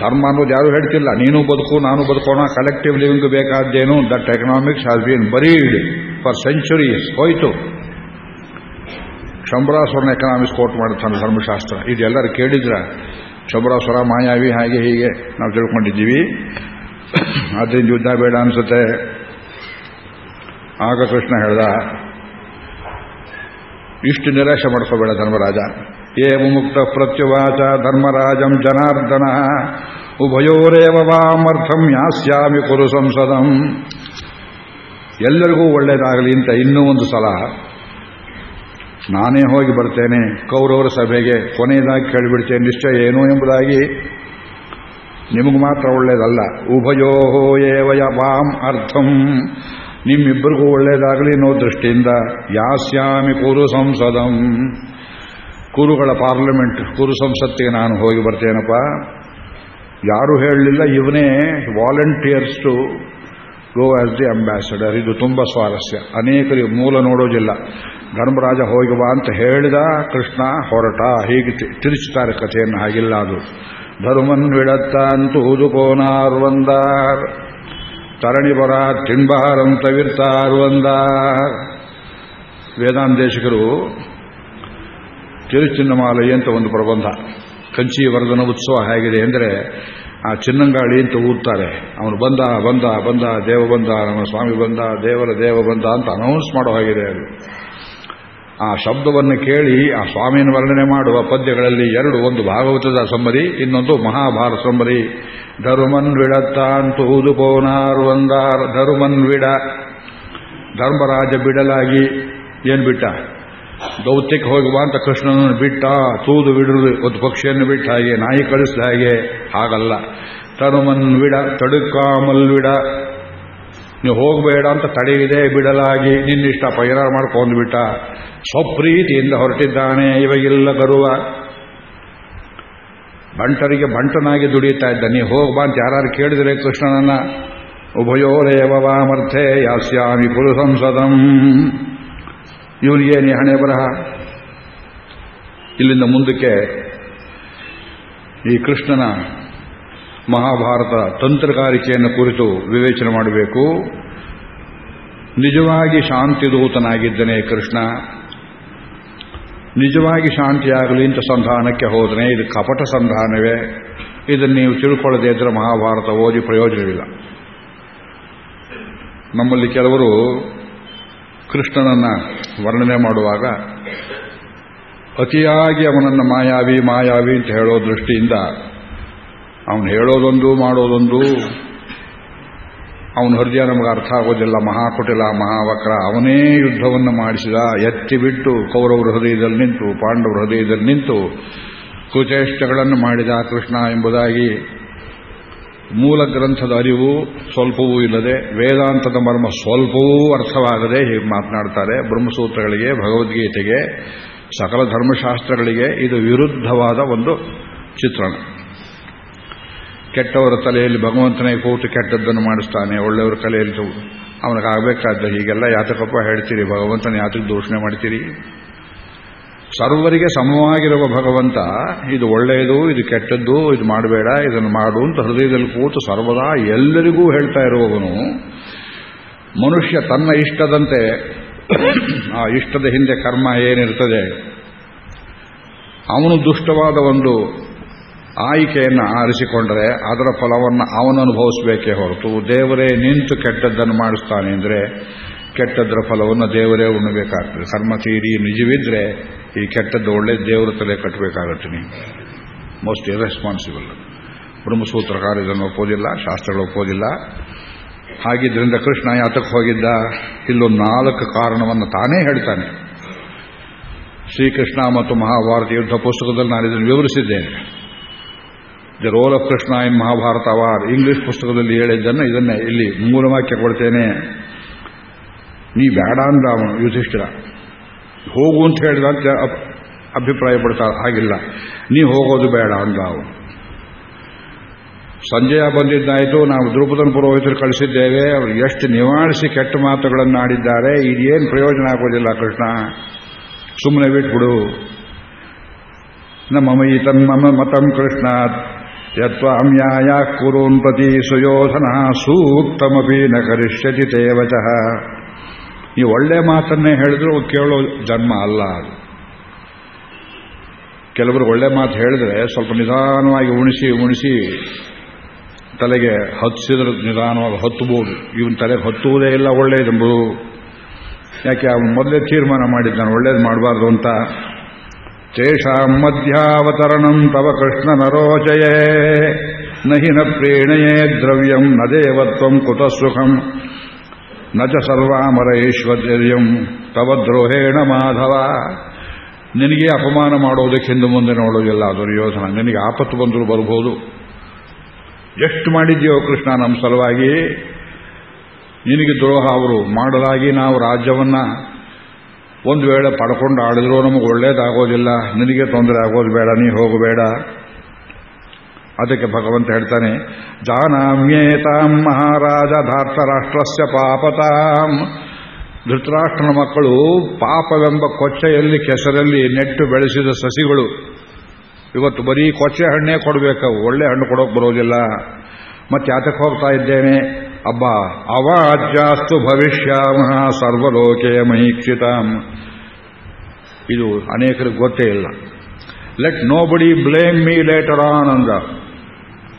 ಧರ್ಮ ಅನ್ನೋದು ಯಾರು ಹೇಳ್ತಿಲ್ಲ. ನೀನು ಬದುಕು, ನಾನು ಬದುಕೋಣ collective living ಬೇಕಾದ್ದೇನು that economics has been buried for centuries ಹೋಯ್ತು. ಶಂಬರಾಸುರನ ಎಕನಾಮಿಕ್ಸ್ ಕೋಟ್ ಮಾಡುತ್ತಾನೆ ಧರ್ಮಶಾಸ್ತ್ರ. ಇದೆಲ್ಲರೂ ಕೇಳಿದ್ರ, ಶಂಬರಾಸುರ, ಮಾಯಾವಿ ಹಾಗೆ ಹೀಗೆ ನಾವು ತಿಳ್ಕೊಂಡಿದ್ದೀವಿ. ಅದರಿಂದ ಯುದ್ಧ ಬೇಡ ಅನಿಸುತ್ತೆ. ಆಗ ಕೃಷ್ಣ ಹೇಳ್ದ, ಇಷ್ಟು ನಿರಾಶೆ ಮಾಡ್ಕೋಬೇಡ ಧರ್ಮರಾಜ. ಏ ಮುಕ್ತ ಪ್ರತ್ಯುವಾಚ ಧರ್ಮರಾಜಂ ಜನಾರ್ದನ ಉಭಯೋರೇವ ವಾಮರ್ಥಂ ಯಾಸ್ಯಾಮಿ ಕುರು ಸಂಸದಂ. ಎಲ್ಲರಿಗೂ ಒಳ್ಳೇದಾಗಲಿ ಅಂತ ಇನ್ನೂ ಒಂದು ಸಲ ನಾನೇ ಹೋಗಿ ಬರ್ತೇನೆ. ಕೌರವರ ಸಭೆಗೆ ಕೊನೆಯದಾಗಿ ಕೇಳಿಬಿಡ್ತೇನೆ. ನಿಶ್ಚಯ ಏನು ಎಂಬುದಾಗಿ ನಿಮಗೆ ಮಾತ್ರ ಒಳ್ಳೇದಲ್ಲ. ಉಭಯೋ ಏವಯ ವಾಮ್ ಅರ್ಥಂ. ನಿಮ್ಮಿಬ್ಬರಿಗೂ ಒಳ್ಳೇದಾಗಲಿ ಅನ್ನೋ ದೃಷ್ಟಿಯಿಂದ ಯಾಸ್ಯಾಮಿ ಕುರು ಸಂಸದಂ. ಕುರುಗಳ ಪಾರ್ಲಿಮೆಂಟ್, ಕುರು ಸಂಸತ್ತಿಗೆ ನಾನು ಹೋಗಿ ಬರ್ತೇನಪ್ಪ. ಯಾರು ಹೇಳಲಿಲ್ಲ, ಇವನೇ volunteers to go as the ambassador. ಇದು ತುಂಬ ಸ್ವಾರಸ್ಯ. ಅನೇಕರಿಗೆ ಮೂಲ ನೋಡೋದಿಲ್ಲ. ಧರ್ಮರಾಜ ಹೋಗುವ ಅಂತ ಹೇಳಿದ ಕೃಷ್ಣ ಹೊರಟ. ಹೀಗೆ ತಿರುಚುತ್ತಾರೆ ಕಥೆಯನ್ನು, ಹಾಗಿಲ್ಲ ಅದು. ಧರ್ಮನ್ ವಿಡತ್ತ ಅಂತೂ ಉದುಕೋನಾರ್ ತರಣಿ ಬರ ತಿಂಬಾರಂತ ವಿರ್ತಾರ್ ವಂದಾರ್ ವೇದಾಂತೇಶಕರು ತಿರುಚಿನ್ನಮಾಲೈ ಅಂತ ಒಂದು ಪ್ರಬಂಧ. ಕಂಚಿ ವರ್ಧನ ಉತ್ಸವ ಹೇಗಿದೆ ಅಂದರೆ ಆ ಚಿನ್ನಂಗಾಳಿ ಅಂತ ಊದ್ತಾರೆ. ಅವನು ಬಂದ ಬಂದ ಬಂದ, ದೇವ ಬಂದ, ನಮ್ಮ ಸ್ವಾಮಿ ಬಂದ, ದೇವರ ದೇವ ಬಂದ ಅಂತ ಅನೌನ್ಸ್ ಮಾಡೋ ಹಾಗಿದೆ ಅದು. ಆ ಶಬ್ದವನ್ನು ಕೇಳಿ ಆ ಸ್ವಾಮಿಯನ್ನು ವರ್ಣನೆ ಮಾಡುವ ಪದ್ಯಗಳಲ್ಲಿ ಎರಡು, ಒಂದು ಭಾಗವತದ ಸಂಬರಿ, ಇನ್ನೊಂದು ಮಹಾಭಾರತ ಸಂಬರಿ. ಧರ್ಮನ್ ವಿಡತ್ತಾನ್ ತೂದು ಪೋನಾರ್ ಒಂದಾರ್ ಧರ್ಮನ್ ವಿಡ ಧರ್ಮರಾಜ ಬಿಡಲಾಗಿ. ಏನ್ ಬಿಟ್ಟ? ದೌತ್ಯಕ್ಕೆ ಹೋಗುವ ಅಂತ ಕೃಷ್ಣನನ್ನು ಬಿಟ್ಟ, ತೂದು ಬಿಡುವುದು ಒಂದು ಪಕ್ಷಿಯನ್ನು ಬಿಟ್ಟ ಹಾಗೆ, ನಾಯಿ ಕಳಿಸಿದ ಹಾಗೆ. ಹಾಗಲ್ಲ. ತರುಮನ್ ವಿಡ ತಡುಕಾಮಲ್ ವಿಡ ನೀವು ಹೋಗಬೇಡ ಅಂತ ತಡೆಯಿದೆ ಬಿಡಲಾಗಿ. ನಿನ್ನಿಷ್ಟ ಪೈರಾರ ಮಾಡ್ಕೊಂಡ್ಬಿಟ್ಟ ಸ್ವಪ್ರೀತಿಯಿಂದ ಹೊರಟಿದ್ದಾನೆ ಇವಾಗೆಲ್ಲ ಬರುವ. ಬಂಟರಿಗೆ ಬಂಟನಾಗಿ ದುಡಿಯುತ್ತಾ ಇದ್ದ. ನೀವು ಹೋಗ್ಬಾ ಅಂತ ಯಾರು ಕೇಳಿದ್ರೆ ಕೃಷ್ಣನನ್ನ ಉಭಯೋರೇವವಾಮರ್ಥೆ ಯಾಸ್ಯಾಮಿ ಕುರು ಸಂಸದಂ ಇವನಿಗೇನಿ ಹಣೆ ಬರಹ? ಇಲ್ಲಿಂದ ಮುಂದಕ್ಕೆ ಈ ಕೃಷ್ಣನ ಮಹಾಭಾರತ ತಂತ್ರಗಾರಿಕೆಯನ್ನು ಕುರಿತು ವಿವೇಚನೆ ಮಾಡಬೇಕು. ನಿಜವಾಗಿ ಶಾಂತಿದೂತನಾಗಿದ್ದನೇ ಕೃಷ್ಣ. ನಿಜವಾಗಿ ಶಾಂತಿಯಾಗಲಿ ಅಂತ ಸಂಧಾನಕ್ಕೆ ಹೋದನೆ, ಇದು ಕಪಟ ಸಂಧಾನವೇ. ಇದನ್ನು ನೀವು ತಿಳ್ಕೊಳ್ಳದೇ ಇದ್ರೆ ಮಹಾಭಾರತ ಓದಿ ಪ್ರಯೋಜನವಿಲ್ಲ. ನಮ್ಮಲ್ಲಿ ಕೆಲವರು ಕೃಷ್ಣನನ್ನ ವರ್ಣನೆ ಮಾಡುವಾಗ, ಅತಿಯಾಗಿ ಅವನನ್ನು ಮಾಯಾವಿ ಮಾಯಾವಿ ಅಂತ ಹೇಳೋ ದೃಷ್ಟಿಯಿಂದ ಅವನು ಹೇಳೋದೊಂದು, ಮಾಡೋದೊಂದು. ಅವನ ಹೃದಯ ನಮಗೆ ಅರ್ಥ ಆಗೋದಿಲ್ಲ. ಮಹಾಕುಟಿಲ, ಮಹಾವಕ್ರ, ಅವನೇ ಯುದ್ಧವನ್ನು ಮಾಡಿಸಿದ. ಎತ್ತಿ ಬಿಟ್ಟು ಕೌರವರ ಹೃದಯದಲ್ಲಿ ನಿಂತು, ಪಾಂಡವರ ಹೃದಯದಲ್ಲಿ ನಿಂತು ಕುಚೇಷ್ಟಗಳನ್ನು ಮಾಡಿದ ಕೃಷ್ಣ ಎಂಬುದಾಗಿ ಮೂಲ ಗ್ರಂಥದ ಅರಿವು ಸ್ವಲ್ಪವೂ ಇಲ್ಲದೆ ವೇದಾಂತದ ಮರ್ಮ ಸ್ವಲ್ಪವೂ ಅರ್ಥವಾಗದೆ ಹೀಗೆ ಮಾತನಾಡ್ತಾರೆ. ಬ್ರಹ್ಮಸೂತ್ರಗಳಿಗೆ, ಭಗವದ್ಗೀತೆಗೆ, ಸಕಲ ಧರ್ಮಶಾಸ್ತ್ರಗಳಿಗೆ ಇದು ವಿರುದ್ಧವಾದ ಒಂದು ಚಿತ್ರಣ. ಕೆಟ್ಟವರ ತಲೆಯಲ್ಲಿ ಭಗವಂತನೇ ಕೂತು ಕೆಟ್ಟದ್ದನ್ನು ಮಾಡಿಸ್ತಾನೆ, ಒಳ್ಳೆಯವರ ತಲೆಯಲ್ಲಿ ಅವನಿಗಾಗಬೇಕಾದ ಹೀಗೆಲ್ಲ ಯಾತಕಪ್ಪ ಹೇಳ್ತೀರಿ, ಭಗವಂತನ ಯಾತಕ್ಕೆ ದೂಷಣೆ ಮಾಡ್ತೀರಿ? ಸರ್ವರಿಗೆ ಸಮವಾಗಿರುವ ಭಗವಂತ, ಇದು ಒಳ್ಳೆಯದು, ಇದು ಕೆಟ್ಟದ್ದು, ಇದು ಮಾಡಬೇಡ, ಇದನ್ನು ಮಾಡು ಅಂತ ಹೃದಯದಲ್ಲಿ ಕೂತು ಸರ್ವದಾ ಎಲ್ಲರಿಗೂ ಹೇಳ್ತಾ ಇರುವವನು, ಮನುಷ್ಯ ತನ್ನ ಇಷ್ಟದಂತೆ, ಆ ಇಷ್ಟದ ಹಿಂದೆ ಕರ್ಮ ಏನಿರ್ತದೆ, ಅವನು ದುಷ್ಟವಾದ ಒಂದು ಆಯ್ಕೆಯನ್ನು ಆರಿಸಿಕೊಂಡರೆ ಅದರ ಫಲವನ್ನು ಅವನು ಅನುಭವಿಸಬೇಕೇ ಹೊರತು ದೇವರೇ ನಿಂತು ಕೆಟ್ಟದ್ದನ್ನು ಮಾಡಿಸ್ತಾನೆ ಅಂದರೆ ಕೆಟ್ಟದ್ದರ ಫಲವನ್ನು ದೇವರೇ ಉಣ್ಣಬೇಕಾಗ್ತದೆ. ಕರ್ಮ ತೀರಿ ನಿಜವಿದ್ರೆ ಈ ಕೆಟ್ಟದ್ದು ಒಳ್ಳೆ ದೇವರ ತಲೆ ಕಟ್ಟಬೇಕಾಗತ್ತೆ ನೀವು ಮೋಸ್ಟ್ ಇರೆಸ್ಪಾನ್ಸಿಬಲ್ ಬ್ರಹ್ಮಸೂತ್ರಕಾರ ಇದನ್ನು ಒಪ್ಪೋದಿಲ್ಲ ಶಾಸ್ತ್ರಗಳು ಒಪ್ಪೋದಿಲ್ಲ ಹಾಗಿದ್ರಿಂದ ಕೃಷ್ಣ ಯಾತಕ್ಕೆ ಹೋಗಿದ್ದ? ಇಲ್ಲೊಂದು ನಾಲ್ಕು ಕಾರಣವನ್ನು ತಾನೇ ಹೇಳ್ತಾನೆ. ಶ್ರೀಕೃಷ್ಣ ಮತ್ತು ಮಹಾಭಾರತ ಯುದ್ಧ ಪುಸ್ತಕದಲ್ಲಿ ನಾನು ಇದನ್ನು ವಿವರಿಸಿದ್ದೇನೆ. The role of Krishna in Mahabharata war English ಪುಸ್ತಕದಲ್ಲಿ ಹೇಳಿದ್ದನ್ನು ಇದನ್ನೇ ಇಲ್ಲಿ ಮೂಲವಾಕ್ಯ ಕೊಡ್ತೇನೆ. ನೀ ಬೇಡ ಅಂದ ಅವನು, ಯುಧಿಷ್ಠಿರ. ಹೋಗು ಅಂತ ಹೇಳಿದ ಅಂತ ಅಭಿಪ್ರಾಯ ಪಡ್ತಾ ಹಾಗಿಲ್ಲ. ನೀ ಹೋಗೋದು ಬೇಡ ಅಂದ ಅವನು. ಸಂಜಯ ಬಂದಿದ್ದಾಯಿತು, ನಾವು ದ್ರೌಪದನ ಪುರೋಹಿತರು ಕಳಿಸಿದ್ದೇವೆ. ಅವರು ಎಷ್ಟು ನಿವಾರಿಸಿ ಕೆಟ್ಟ ಮಾತುಗಳನ್ನು ಆಡಿದ್ದಾರೆ. ಇದೇನು ಪ್ರಯೋಜನ ಆಗೋದಿಲ್ಲ ಕೃಷ್ಣ. ಸುಮ್ಮನೆ ಬಿಟ್ಬಿಡು. ನಮ್ಮ ಮೈ ತಮ್ಮ ಮತಂ ಕೃಷ್ಣ ಯತ್ವಾಮ್ಯಾಯ ಕುರೂನ್ ಪ್ರತಿ ಸುಯೋಧನ ಸೂಕ್ತಮಪಿ ನ ಕರಿಷ್ಯತಿ ತೇವಚಃ ಈ ಒಳ್ಳೆ ಮಾತನ್ನೇ ಹೇಳಿದ್ರು, ಕೇಳೋ ಜನ್ಮ ಅಲ್ಲ ಅದು. ಕೆಲವರು ಒಳ್ಳೆ ಮಾತು ಹೇಳಿದ್ರೆ ಸ್ವಲ್ಪ ನಿಧಾನವಾಗಿ ಉಣಿಸಿ ಉಣಿಸಿ ತಲೆಗೆ ಹತ್ತಿಸಿದ್ರೆ ನಿಧಾನವಾಗಿ ಹತ್ತಬಹುದು ಇವನ್ ತಲೆಗೆ ಹತ್ತುವುದೇ ಇಲ್ಲ, ಒಳ್ಳೆಯದೆಂಬುದು. ಯಾಕೆ ಅವನು ಮೊದಲೇ ತೀರ್ಮಾನ ಮಾಡಿದ್ದಾನೆ ಒಳ್ಳೇದು ಮಾಡಬಾರ್ದು ಅಂತ ತೇಷಾಂ ಮಧ್ಯಾವತರಣಂ ತವ ಕೃಷ್ಣ ನರೋಚಯೇ ನಹಿನ ನ ಪ್ರೇಣಯೇ ದ್ರವ್ಯಂ ನ ದೇವತ್ವಂ ಕುತ ಸುಖಂ ನ ಚ ಸರ್ವಾಮರೈಶ್ವರ್ಯಂ ತವ ದ್ರೋಹೇಣ ಮಾಧವ ನಿನಗೆ ಅಪಮಾನ ಮಾಡೋದಕ್ಕೆ ಹಿಂದೆ ಮುಂದೆ ನೋಡೋದಿಲ್ಲ ದುರ್ಯೋಧನ ನಿನಗೆ ಆಪತ್ತು ಬಂದರೂ ಬರ್ಬೋದು ಎಷ್ಟು ಮಾಡಿದ್ಯೋ ಕೃಷ್ಣ ನಮ್ಮ ಸಲುವಾಗಿ ನಿನಗೆ ದ್ರೋಹ ಅವರು ಮಾಡಲಾಗಿ ನಾವು ರಾಜ್ಯವನ್ನ ಒಂದು ವೇಳೆ ಪಡ್ಕೊಂಡು ಆಡಿದ್ರೂ ನಮಗೆ ಒಳ್ಳೇದಾಗೋದಿಲ್ಲ. ನಿನಗೆ ತೊಂದರೆ ಆಗೋದು ಬೇಡ, ನೀ ಹೋಗಬೇಡ ಅದಕ್ಕೆ ಭಗವಂತ ಹೇಳ್ತಾನೆ, ಜಾನಾಮ್ಯೇತಾಂ ಮಹಾರಾಜ ಧಾರ್ತರಾಷ್ಟ್ರಸ್ಯ ಪಾಪತಾಂ. ಧೃತರಾಷ್ಟ್ರನ ಮಕ್ಕಳು ಪಾಪವೆಂಬ ಕೊಚ್ಚೆಯಲ್ಲಿ, ಕೆಸರಲ್ಲಿ ನೆಟ್ಟು ಬೆಳೆಸಿದ ಸಸಿಗಳು. ಇವತ್ತು ಬರೀ ಕೊಚ್ಚೆ ಹಣ್ಣೇ ಕೊಡಬೇಕು, ಒಳ್ಳೆ ಹಣ್ಣು ಕೊಡೋಕೆ ಬರೋದಿಲ್ಲ. ಮತ್ತೆ ಯಾತಕ್ಕೆ ಹೋಗ್ತಾ ಇದ್ದೇನೆ? ಅಬ್ಬ, ಅವಾಜ್ಯಾಸ್ತು ಭವಿಷ್ಯಾಮಹ ಸರ್ವಲೋಕೆಯ ಮಹೀಕ್ಷಿತಾಂ. ಇದು ಅನೇಕರಿಗೆ ಗೊತ್ತೇ ಇಲ್ಲ. Let nobody blame me later on ಅಂದ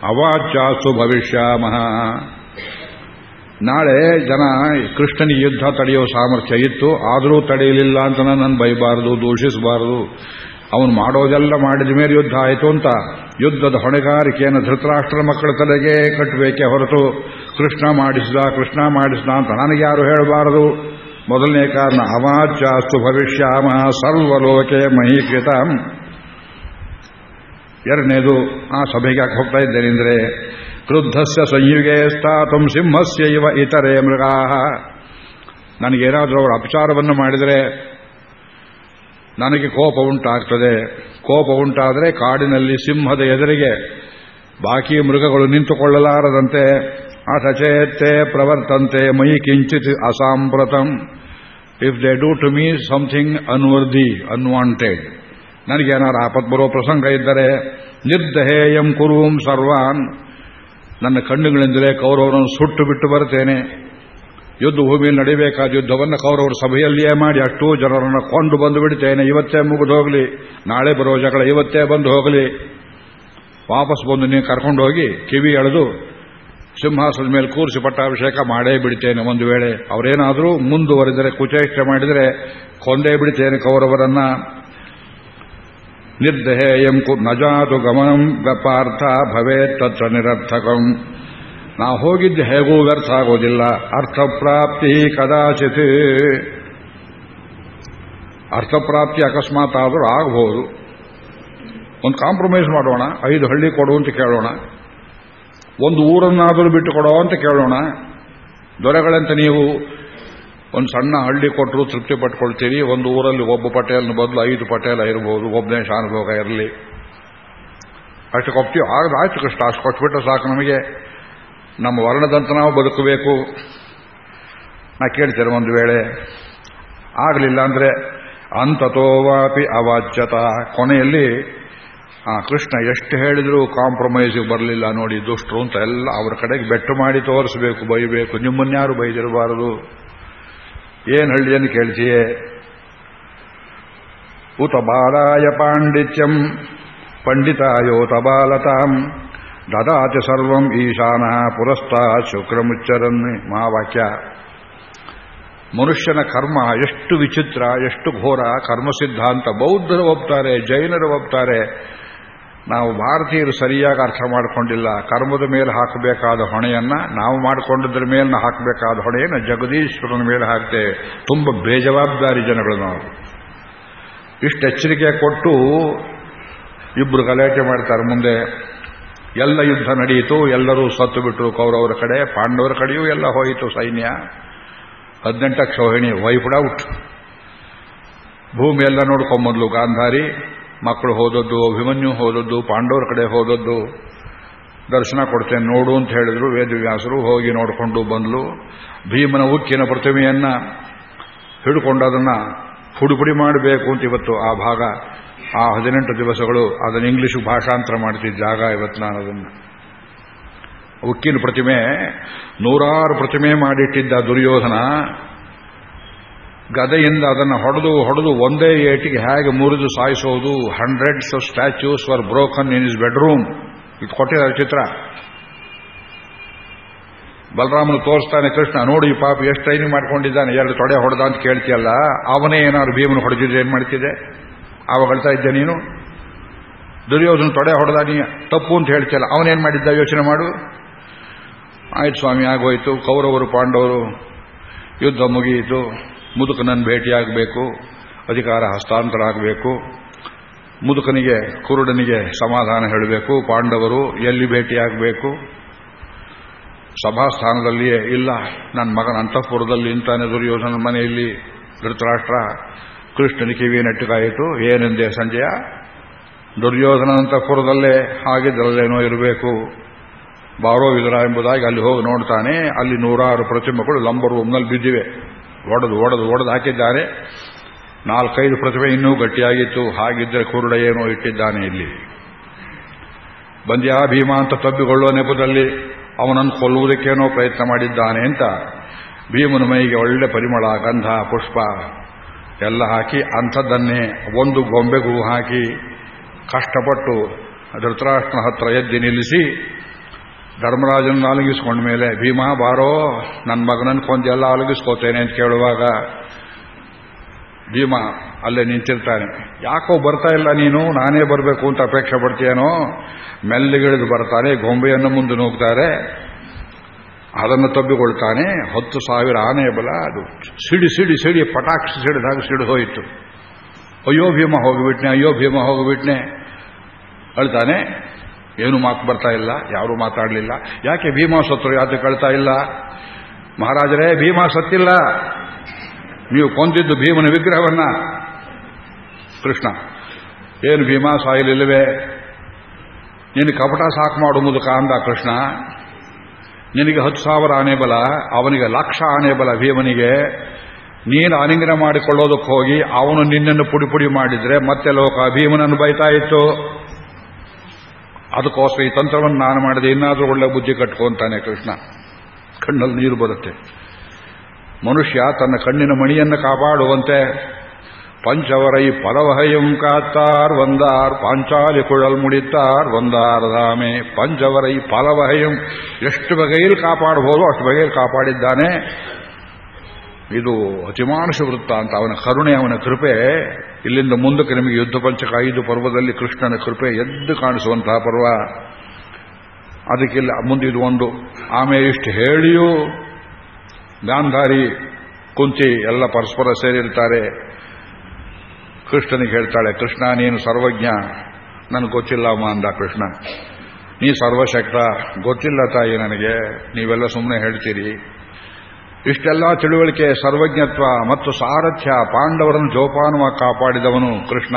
ಅವಾಚ್ಯಾಸ್ತು ಭವಿಷ್ಯಾಮಹ ನಾಳೆ ಜನ ಕೃಷ್ಣನಿಗೆ ಯುದ್ಧ ತಡೆಯೋ ಸಾಮರ್ಥ್ಯ ಇತ್ತು, ಆದರೂ ತಡೆಯಲಿಲ್ಲ ಅಂತ ನಾನು ಬೈಬಾರದು, ದೂಷಿಸಬಾರದು. ಅವನು ಮಾಡೋದೆಲ್ಲ ಮಾಡಿದ ಮೇಲೆ ಯುದ್ಧ ಆಯಿತು ಅಂತ ಯುದ್ಧದ ಹೊಣೆಗಾರಿಕೆಯನ್ನು ಧೃತರಾಷ್ಟ್ರ ಮಕ್ಕಳ ತಲೆಗೆ ಕಟ್ಟಬೇಕೆ ಹೊರತು ಕೃಷ್ಣ ಮಾಡಿಸಿದ ಕೃಷ್ಣ ಮಾಡಿಸಿದ ಅಂತ ನನಗೆ ಯಾರು ಹೇಳಬಾರದು? ಮೊದಲನೇ ಕಾರಣ, ಅವಾಚ್ಯಾಸ್ತು ಭವಿಷ್ಯಾಮ ಸರ್ವಲೋಕೆ ಮಹೀಕೃತ. ಎರಡನೇದು, ಆ ಸಭೆಗೆ ಯಾಕೆ ಹೋಗ್ತಾ ಇದ್ದೇನೆ ಅಂದರೆ ಕ್ರುದ್ಧಸ್ಯ ಸಂಯುಗೆ ಸ್ಥಾತಂ ಸಿಂಹಸ್ಯ ಇವ ಇತರೆ ಮೃಗಾ ನನಗೇನಾದರೂ ಅವರು ಅಪಚಾರವನ್ನು ಮಾಡಿದರೆ ನನಗೆ ಕೋಪ ಉಂಟಾಗ್ತದೆ. ಕೋಪ ಉಂಟಾದರೆ ಕಾಡಿನಲ್ಲಿ ಸಿಂಹದ ಎದುರಿಗೆ ಬಾಕಿ ಮೃಗಗಳು ನಿಂತುಕೊಳ್ಳಲಾರದಂತೆ ಅಥಚೇತ್ತೆ ಪ್ರವರ್ತಂತೆ ಮೈ ಕಿಂಚಿತ್ ಅಸಾಂಪ್ರತಂ. If they do to me something unworthy unwanted ನನಗೇನಾರು ಆಪತ್ ಬರೋ ಪ್ರಸಂಗ ಇದ್ದರೆ ನಿರ್ದಹೇಯಂ ಕುರುವಂ ಸರ್ವಾನ್. ನನ್ನ ಕಣ್ಣುಗಳಿಂದಲೇ ಕೌರವರನ್ನು ಸುಟ್ಟು ಬಿಟ್ಟು ಬರ್ತೇನೆ ಯುದ್ಧ ಭೂಮಿಯಲ್ಲಿ ನಡೀಬೇಕಾದ ಯುದ್ಧವನ್ನು ಕೌರವರ ಸಭೆಯಲ್ಲಿಯೇ ಮಾಡಿ ಅಷ್ಟೂ ಜನರನ್ನು ಕೊಂಡು ಬಂದು ಬಿಡ್ತೇನೆ. ಇವತ್ತೇ ಮುಗಿದು ಹೋಗಲಿ. ನಾಳೆ ಬರೋ ಜಗಳ ಇವತ್ತೇ ಬಂದು ಹೋಗಲಿ. ವಾಪಸ್ ಬಂದು ನೀವು ಕರ್ಕೊಂಡು ಹೋಗಿ ಕಿವಿ ಎಳೆದು ಸಿಂಹಾಸನದ ಮೇಲೆ ಕೂರಿಸಿ ಪಟ್ಟಾಭಿಷೇಕ ಮಾಡೇ ಬಿಡ್ತೇನೆ ಒಂದು ವೇಳೆ. ಅವರೇನಾದರೂ ಮುಂದುವರೆದರೆ, ಕುಚೇಷ್ಟೆ ಮಾಡಿದರೆ ಕೊಂದೇ ಬಿಡ್ತೇನೆ ಕೌರವರನ್ನ. ನಿರ್ದಹೇಯಂ ನಜಾತು ಗಮನಂ ಪಾರ್ಥ ಭವೇತ್ ತತ್ರ ನಿರರ್ಥಕಂ. ನಾವು ಹೋಗಿದ್ದು ಹೇಗೂ ವ್ಯರ್ಥ ಆಗೋದಿಲ್ಲ ಅರ್ಥಪ್ರಾಪ್ತಿ ಕದಾಚಿತ್. ಅರ್ಥಪ್ರಾಪ್ತಿ ಅಕಸ್ಮಾತ್ ಆದರೂ ಆಗಬಹುದು ಒಂದು ಕಾಂಪ್ರಮೈಸ್ ಮಾಡೋಣ. ಐದು ಹಳ್ಳಿ ಕೊಡು ಅಂತ ಕೇಳೋಣ. ಒಂದು ಊರನ್ನಾದರೂ ಬಿಟ್ಟು ಕೊಡೋ ಅಂತ ಕೇಳೋಣ. ದೊರೆಗಳಂತ ನೀವು ಒಂದು ಸಣ್ಣ ಹಳ್ಳಿ ಕೊಟ್ಟರು ತೃಪ್ತಿ ಪಟ್ಕೊಳ್ತೀರಿ. ಒಂದು ಊರಲ್ಲಿ ಒಬ್ಬ ಪಟೇಲ್ನ ಬದಲು ಐದು ಪಟೇಲ ಇರಬಹುದು ಒಬ್ಬನೇ ಶಾನುಭೋಗ ಇರಲಿ. ಅಷ್ಟು ಒಪ್ತೀವಿ ಆಗದಾಯ್ತು ಕಷ್ಟ ಅಷ್ಟು ಕೊಟ್ಬಿಟ್ರೆ ಸಾಕು ನಮಗೆ. ನಮ್ಮ ವರ್ಣದಂತ ನಾವು ಬದುಕಬೇಕು. ನಾ ಕೇಳ್ತೇನೆ ಒಂದು ವೇಳೆ, ಆಗಲಿಲ್ಲ ಅಂದ್ರೆ ಅಂತತೋವಾಪಿ ಅವಾಚ್ಯತ. ಕೊನೆಯಲ್ಲಿ, ಆ ಕೃಷ್ಣ ಎಷ್ಟು ಹೇಳಿದ್ರು ಕಾಂಪ್ರಮೈಸಿಗೆ ಬರಲಿಲ್ಲ ನೋಡಿ, ದುಷ್ಟರು ಅಂತ ಎಲ್ಲ ಅವರ ಕಡೆಗೆ ಬೆಟ್ಟು ಮಾಡಿ ತೋರಿಸಬೇಕು, ಬೈಬೇಕು. ನಿಮ್ಮನ್ಯಾರು ಬೈದಿರಬಾರದು? ಏನು ಹಳ್ಳಿಯನ್ನು ಕೇಳ್ತೀಯೇ? ಉತ ಬಾಲಾಯ ಪಾಂಡಿತ್ಯಂ, ಪಂಡಿತಾಯೋತ ಬಾಲತಾಂ. ದದಾತಿ ಸರ್ವಂ ಈಶಾನ ಪುರಸ್ತಾ ಶುಕ್ರಮುಚ್ಚರನ್ ಮಹಾವಾಕ್ಯ ಮನುಷ್ಯನ ಕರ್ಮ ಎಷ್ಟು ವಿಚಿತ್ರ ಎಷ್ಟು ಘೋರ ಕರ್ಮ ಸಿದ್ಧಾಂತ ಬೌದ್ಧರು ಒಪ್ತಾರೆ ಜೈನರು ಒಪ್ತಾರೆ ನಾವು ಭಾರತೀಯರು ಸರಿಯಾಗಿ ಅರ್ಥ ಮಾಡಿಕೊಂಡಿಲ್ಲ ಕರ್ಮದ ಮೇಲೆ ಹಾಕಬೇಕಾದ ಹೊಣೆಯನ್ನ ನಾವು ಮಾಡಿಕೊಂಡಿದ್ರ ಮೇಲೆ ಹಾಕಬೇಕಾದ ಹೊಣೆಯನ್ನು ಜಗದೀಶ್ವರನ ಮೇಲೆ ಹಾಕ್ತೇವೆ ತುಂಬ ಬೇಜವಾಬ್ದಾರಿ ಜನಗಳು ನಾವು. ಇಷ್ಟು ಎಚ್ಚರಿಕೆ ಕೊಟ್ಟು ಇಬ್ಬರು ಗಲಾಟೆ ಮಾಡ್ತಾರೆ ಮುಂದೆ. ಎಲ್ಲ ಯುದ್ಧ ನಡೆಯಿತು ಎಲ್ಲರೂ ಸತ್ತು ಬಿಟ್ಟರು ಕೌರವರ ಕಡೆ, ಪಾಂಡವರ ಕಡೆಯೂ ಎಲ್ಲ ಹೋಯಿತು ಸೈನ್ಯ. ಹದಿನೆಂಟ ಕ್ಷೋಹಿಣಿ ವೈಫ್ಡ್ ಔಟ್ ಭೂಮಿ ಎಲ್ಲ ನೋಡ್ಕೊಂಬಂದ್ಲು ಗಾಂಧಾರಿ. ಮಕ್ಕಳು ಹೋದದ್ದು, ಅಭಿಮನ್ಯು ಹೋದದ್ದು, ಪಾಂಡವರ ಕಡೆ ಹೋದದ್ದು. ದರ್ಶನ ಕೊಡ್ತೇನೆ ನೋಡು ಅಂತ ಹೇಳಿದ್ರು. ವೇದವ್ಯಾಸರು ಹೋಗಿ ನೋಡಿಕೊಂಡು ಬಂದ್ಲು. ಭೀಮನ ಉಕ್ಕಿನ ಪ್ರತಿಮೆಯನ್ನ ಹಿಡ್ಕೊಂಡು ಅದನ್ನ ಪುಡಿಪುಡಿ ಮಾಡಬೇಕು ಅಂತ ಇವತ್ತು ಆ ಭಾಗ. ಆ ಹದಿನೆಂಟು ದಿವಸಗಳು ಅದನ್ನು ಇಂಗ್ಲಿಷ್ ಭಾಷಾಂತರ ಮಾಡ್ತಿದ್ದ ಜಾಗ ಇವತ್ತು ನಾನು ಅದನ್ನು. ಉಕ್ಕಿನ ಪ್ರತಿಮೆ, ನೂರಾರು ಪ್ರತಿಮೆ ಮಾಡಿಟ್ಟಿದ್ದ ದುರ್ಯೋಧನ, ಗದೆಯಿಂದ ಅದನ್ನು ಹೊಡೆದು ಹೊಡೆದು ಒಂದೇ ಏಟಿಗೆ ಹೇಗೆ ಮುರಿದು ಸಾಯಿಸೋದು hundreds of statues for broken in his bedroom ಇದು ಕೊಟ್ಟಿದ್ದಾರೆ ಚಿತ್ರ. ಬಲರಾಮನು ತೋರಿಸ್ತಾನೆ, ಕೃಷ್ಣ, ನೋಡಿ ಪಾಪ, ಎಷ್ಟು ಟ್ರೈನಿಂಗ್ ಮಾಡ್ಕೊಂಡಿದ್ದಾನೆ, ಎರಡು ತೊಡೆ ಹೊಡೆದ ಅಂತ ಕೇಳ್ತಿಯಲ್ಲ, ಅವನೇ ಏನಾದ್ರು ಭೀಮನ ಹೊಡೆದಿದ್ರೆ ಏನ್ ಮಾಡ್ತಿದ್ದೆ? ಆವಾಗ ಹೇಳ್ತಾ ಇದ್ದೆ, ನೀನು? ದುರ್ಯೋಧನ ತೊಡೆ ಹೊಡೆದ, ನೀ ತಪ್ಪು ಅಂತ ಹೇಳ್ತಿಲ್ಲ ಅವನೇನ್ ಮಾಡಿದ್ದ? ಯೋಚನೆ ಮಾಡು. ಆಯ್ತು ಸ್ವಾಮಿ, ಆಗೋಯ್ತು. ಕೌರವರು, ಪಾಂಡವರು, ಯುದ್ಧ ಮುಗಿಯಿತು. ಮುದುಕನನ್ನು ಭೇಟಿಯಾಗಬೇಕು. ಅಧಿಕಾರ ಹಸ್ತಾಂತರ ಆಗಬೇಕು ಮುದುಕನಿಗೆ, ಕುರುಡನಿಗೆ ಸಮಾಧಾನ ಹೇಳಬೇಕು. ಪಾಂಡವರು ಎಲ್ಲಿ ಭೇಟಿಯಾಗಬೇಕು? ಸಭಾಸ್ಥಾನದಲ್ಲಿಯೇ ಇಲ್ಲ. ನನ್ನ ಮಗನ ಅಂತಃಪುರದಲ್ಲಿ ಇಂತಾನೆ ದುರ್ಯೋಧನ ಮನೆಯಲ್ಲಿ, ಧೃತರಾಷ್ಟ್ರ. ಕೃಷ್ಣನ ಕಿವಿ ನೆಟ್ಟಗಾಯಿತು, ಏನೆಂದೇ ಸಂಜಯ? ದುರ್ಯೋಧನಂತ ಪುರದಲ್ಲೇ ಹಾಗಿದ್ದರಲ್ಲೇನೋ ಇರಬೇಕು. ಬಾರೋ ವಿದುರ ಎಂಬುದಾಗಿ ಅಲ್ಲಿ ಹೋಗಿ ನೋಡ್ತಾನೆ. ಅಲ್ಲಿ ನೂರಾರು ಪ್ರತಿಮೆಗಳು ಲಂಬರ್ ರೂಮ್ನಲ್ಲಿ ಬಿದ್ದಿವೆ. ಒಡೆದು ಒಡೆದು ಒಡೆದು ಹಾಕಿದ್ದಾರೆ. ನಾಲ್ಕೈದು ಪ್ರತಿಮೆ ಇನ್ನೂ ಗಟ್ಟಿಯಾಗಿತ್ತು. ಹಾಗಿದ್ದರೆ ಕುರುಡ ಏನೋ ಇಟ್ಟಿದ್ದಾನೆ ಇಲ್ಲಿ. ಬಂದ್ಯಾ, ಭೀಮಾ ಅಂತ ತಬ್ಬಿಕೊಳ್ಳುವ ನೆಪದಲ್ಲಿ ಅವನನ್ನು ಕೊಲ್ಲುವುದಕ್ಕೇನೋ ಪ್ರಯತ್ನ ಮಾಡಿದ್ದಾನೆ ಅಂತ ಭೀಮನ ಮೈಗೆ ಒಳ್ಳೆ ಪರಿಮಳ, ಗಂಧ, ಪುಷ್ಪ ಎಲ್ಲ ಹಾಕಿ ಅಂಥದ್ದನ್ನೇ ಒಂದು ಗೊಂಬೆಗೂ ಹಾಕಿ ಕಷ್ಟಪಟ್ಟು ಧೃತರಾಷ್ಟ್ರನ ಹತ್ರ ಎದ್ದಿ ನಿಲ್ಲಿಸಿ ಧರ್ಮರಾಜನ ಅಲಗಿಸಿಕೊಂಡ ಮೇಲೆ, ಭೀಮಾ, ಬಾರೋ ನನ್ನ ಮಗನನ್ನು ಕೊಂದೆಲ್ಲ ಅಲಗಿಸ್ಕೋತೇನೆ ಅಂತ ಕೇಳುವಾಗ ಭೀಮ ಅಲ್ಲೇ ನಿಂತಿರ್ತಾನೆ. ಯಾಕೋ ಬರ್ತಾ ಇಲ್ಲ ನೀನು? ನಾನೇ ಬರಬೇಕು ಅಂತ ಅಪೇಕ್ಷೆ ಪಡ್ತೀಯನೋ? ಮೆಲ್ಲಿಗಿಳಿದು ಬರ್ತಾನೆ, ಗೊಂಬೆಯನ್ನು ಮುಂದೆ ಹೋಗ್ತಾರೆ ಅದನ್ನು ತಬ್ಬಿಕೊಳ್ತಾನೆ, ಹತ್ತು ಸಾವಿರ ಆನೆ ಬಲ, ಅದು ಸಿಡಿ ಸಿಡಿ ಸಿಡಿ, ಪಟಾಕ್ಷಿ ಸಿಡಿದಾಗ ಸಿಡಿದು ಹೋಯಿತು. ಅಯ್ಯೋ ಭೀಮ ಹೋಗಿಬಿಟ್ನೆ, ಅಯ್ಯೋ ಭೀಮ ಹೋಗಿಬಿಟ್ನೆ. ಅಳ್ತಾನೆ, ಏನು ಮಾತು ಬರ್ತಾ ಇಲ್ಲ, ಯಾರೂ ಮಾತಾಡಲಿಲ್ಲ. ಯಾಕೆ ಭೀಮಾ ಸತ್ರು ಯಾಕೆ ಕಳ್ತಾ ಇಲ್ಲ? ಮಹಾರಾಜರೇ, ಭೀಮಾ ಸತ್ತಿಲ್ಲ. ನೀವು ಕೊಂದಿದ್ದು ಭೀಮನ ವಿಗ್ರಹವನ್ನ. ಕೃಷ್ಣ, ಏನು ಭೀಮಾ, ಸಾಯಲಿಲ್ಲವೇ? ನೀನು ಕಪಟ ಸಾಕು ಮಾಡು ಮುದುಕ ಕೃಷ್ಣ. ನಿನಗೆ ಹತ್ತು ಸಾವಿರ ಆನೆ ಬಲ, ಅವನಿಗೆ ಲಕ್ಷ ಆನೆ ಬಲ ಭೀಮನಿಗೆ. ನೀನು ಅನಿಂಗನ ಮಾಡಿಕೊಳ್ಳೋದಕ್ಕೆ ಹೋಗಿ, ಅವನು ನಿನ್ನನ್ನು ಪುಡಿ ಪುಡಿ ಮಾಡಿದ್ರೆ ಮತ್ತೆ ಲೋಕ ಭೀಮನನ್ನು ಬೈತಾ ಇತ್ತು. ಅದಕ್ಕೋಸ್ಕರ ಈ ತಂತ್ರವನ್ನು ನಾನು ಮಾಡಿದೆ, ಇನ್ನಾದರೂ ಒಳ್ಳೆ ಬುದ್ಧಿ ಕಟ್ಕೊಂತಾನೆ ಕೃಷ್ಣ. ಕಣ್ಣಲ್ಲಿ ನೀರು ಬರುತ್ತೆ. ಮನುಷ್ಯ ತನ್ನ ಕಣ್ಣಿನ ಮಣಿಯನ್ನು ಕಾಪಾಡುವಂತೆ ಪಂಚವರೈ பலவகையும் காத்தார் ವಂದಾರ್, ಪಾಂಚಾಲಿ ಕುಳಲ್ ಮುಡಿತಾರ್ வந்தார் தாமே ಪಂಚವರೈ பலவகையும் ಎಷ್ಟು ಬಗೆಯಲ್ಲಿ ಕಾಪಾಡಬಹುದು ಅಷ್ಟು ಬಗೆಯಲ್ಲಿ ಕಾಪಾಡಿದ್ದಾನೆ. ಇದು ಅತಿಮಾನುಷ ವೃತ್ತ ಅಂತ, ಅವನ ಕರುಣೆ, ಅವನ ಕೃಪೆ. ಇಲ್ಲಿಂದ ಮುಂದಕ್ಕೆ ನಿಮಗೆ ಯುದ್ಧ ಪಂಚಕ ಐದು ಪರ್ವದಲ್ಲಿ ಕೃಷ್ಣನ ಕೃಪೆ ಎದ್ದು ಕಾಣಿಸುವಂತಹ ಪರ್ವ. ಅದಕ್ಕಿಲ್ಲ ಮುಂದಿದು ಒಂದು. ಆಮೇಲೆ ಇಷ್ಟು ಹೇಳಿಯೂ ಗಾಂಧಾರಿ, ಕುಂತಿ ಎಲ್ಲ ಪರಸ್ಪರ ಸೇರಿರ್ತಾರೆ. ಕೃಷ್ಣನಿಗೆ ಹೇಳ್ತಾಳೆ, ಕೃಷ್ಣ, ನೀನು ಸರ್ವಜ್ಞ. ನನಗೆ ಗೊತ್ತಿಲ್ಲ ಅಮ್ಮ, ಅಂದ ಕೃಷ್ಣ. ನೀ ಸರ್ವಶಕ್ತ. ಗೊತ್ತಿಲ್ಲ ತಾಯಿ ನನಗೆ, ನೀವೆಲ್ಲ ಸುಮ್ಮನೆ ಹೇಳ್ತೀರಿ. ಇಷ್ಟೆಲ್ಲ ತಿಳುವಳಿಕೆ ಸರ್ವಜ್ಞತ್ವ ಮತ್ತು ಸಾರಥ್ಯ ಪಾಂಡವರನ್ನು ಜೋಪಾನವಾಗಿ ಕಾಪಾಡಿದವನು ಕೃಷ್ಣ.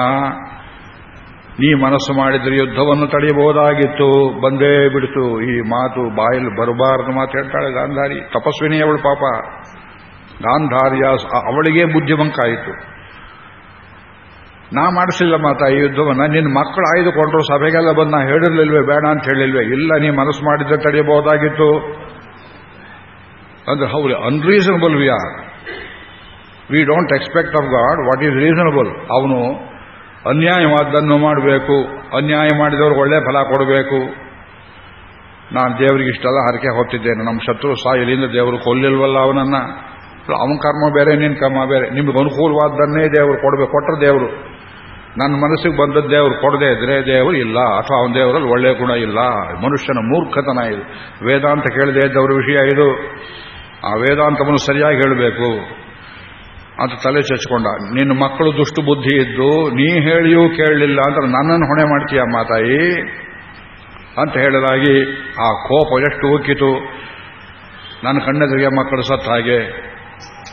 ನೀ ಮನಸ್ಸು ಮಾಡಿದ್ರೆ ಯುದ್ಧವನ್ನು ತಡೆಯಬಹುದಾಗಿತ್ತು. ಬಂದೇ ಬಿಡ್ತು. ಈ ಮಾತು ಬಾಯಲ್ಲಿ ಬರಬಾರದು ಮಾತು ಹೇಳ್ತಾಳೆ ಗಾಂಧಾರಿ. ತಪಸ್ವಿನಿ ಅವಳು ಪಾಪ. ಗಾಂಧಾರಿಯ ಅವಳಿಗೆ ಬುದ್ಧಿವಂಕಾಯಿತು ನಾ ಮಾಡಿಸಿಲ್ಲ ಮಾತಾ, ಈ ಯುದ್ಧವನ್ನ. ನಿನ್ನ ಮಕ್ಕಳು ಆಯ್ದುಕೊಂಡ್ರು, ಸಭೆಗೆಲ್ಲ ಬಂದು ನಾ ಹೇಳಿರ್ಲಿಲ್ವೇ, ಬೇಡ ಅಂತ ಹೇಳಿಲ್ವೇ. ಇಲ್ಲ, ನೀ ಮನಸ್ಸು ಮಾಡಿದ್ರೆ ತಡೆಯಬಹುದಾಗಿತ್ತು. ಅಂದ್ರೆ, ಹೌದು unreasonable we are we don't expect of God what is reasonable ಅವನು ಅನ್ಯಾಯವಾದ್ದನ್ನು ಮಾಡಬೇಕು, ಅನ್ಯಾಯ ಮಾಡಿದವ್ರಿಗೆ ಒಳ್ಳೆ ಫಲ ಕೊಡಬೇಕು. ನಾನು ದೇವರಿಗೆ ಇಷ್ಟೆಲ್ಲ ಹರಕೆ ಹೊತ್ತಿದ್ದೇನೆ. ನಮ್ಮ ಶತ್ರು ಸಾಯಿಲಿಂದ ದೇವರು ಕೊಲ್ಲಿಲ್ವಲ್ಲ ಅವನನ್ನ? ಅವನ ಕರ್ಮ ಬೇರೆ ನಿನ್ನ ಕರ್ಮ ಬೇರೆ. ನಿಮ್ಗೆ ಅನುಕೂಲವಾದ್ದನ್ನೇ ದೇವರು ಕೊಡಬೇಕು ಕೊಟ್ಟರು ದೇವರು ನನ್ನ ಮನಸ್ಸಿಗೆ ಬಂದದ್ದು ದೇವರು ಕೊಡದೆ ಇದ್ರೆ ದೇವರು ಇಲ್ಲ, ಅಥವಾ ಅವನ ದೇವರಲ್ಲಿ ಒಳ್ಳೆಯ ಗುಣ ಇಲ್ಲ. ಮನುಷ್ಯನ ಮೂರ್ಖತನ ಇದು. ವೇದಾಂತ ಕೇಳದೆ ಇದ್ದವ್ರ ವಿಷಯ ಇದು. ಆ ವೇದಾಂತವನ್ನು ಸರಿಯಾಗಿ ಹೇಳಬೇಕು. ಅಂತ ತಲೆ ಚಚ್ಕೊಂಡ ನಿನ್ನ ಮಕ್ಕಳು ದುಷ್ಟು ಬುದ್ಧಿ ಇದ್ದು, ನೀ ಹೇಳಿಯೂ ಕೇಳಲಿಲ್ಲ ಅಂದ್ರೆ ನನ್ನನ್ನು ಹೊಣೆ ಮಾಡ್ತೀಯ ಮಾತಾಯಿ? ಅಂತ ಹೇಳಲಾಗಿ ಆ ಕೋಪ ಎಷ್ಟು ಉಕ್ಕಿತು. ನನ್ನ ಕಣ್ಣೆದುರಿಗೆ ಮಕ್ಕಳು ಸತ್ತ ಹಾಗೆ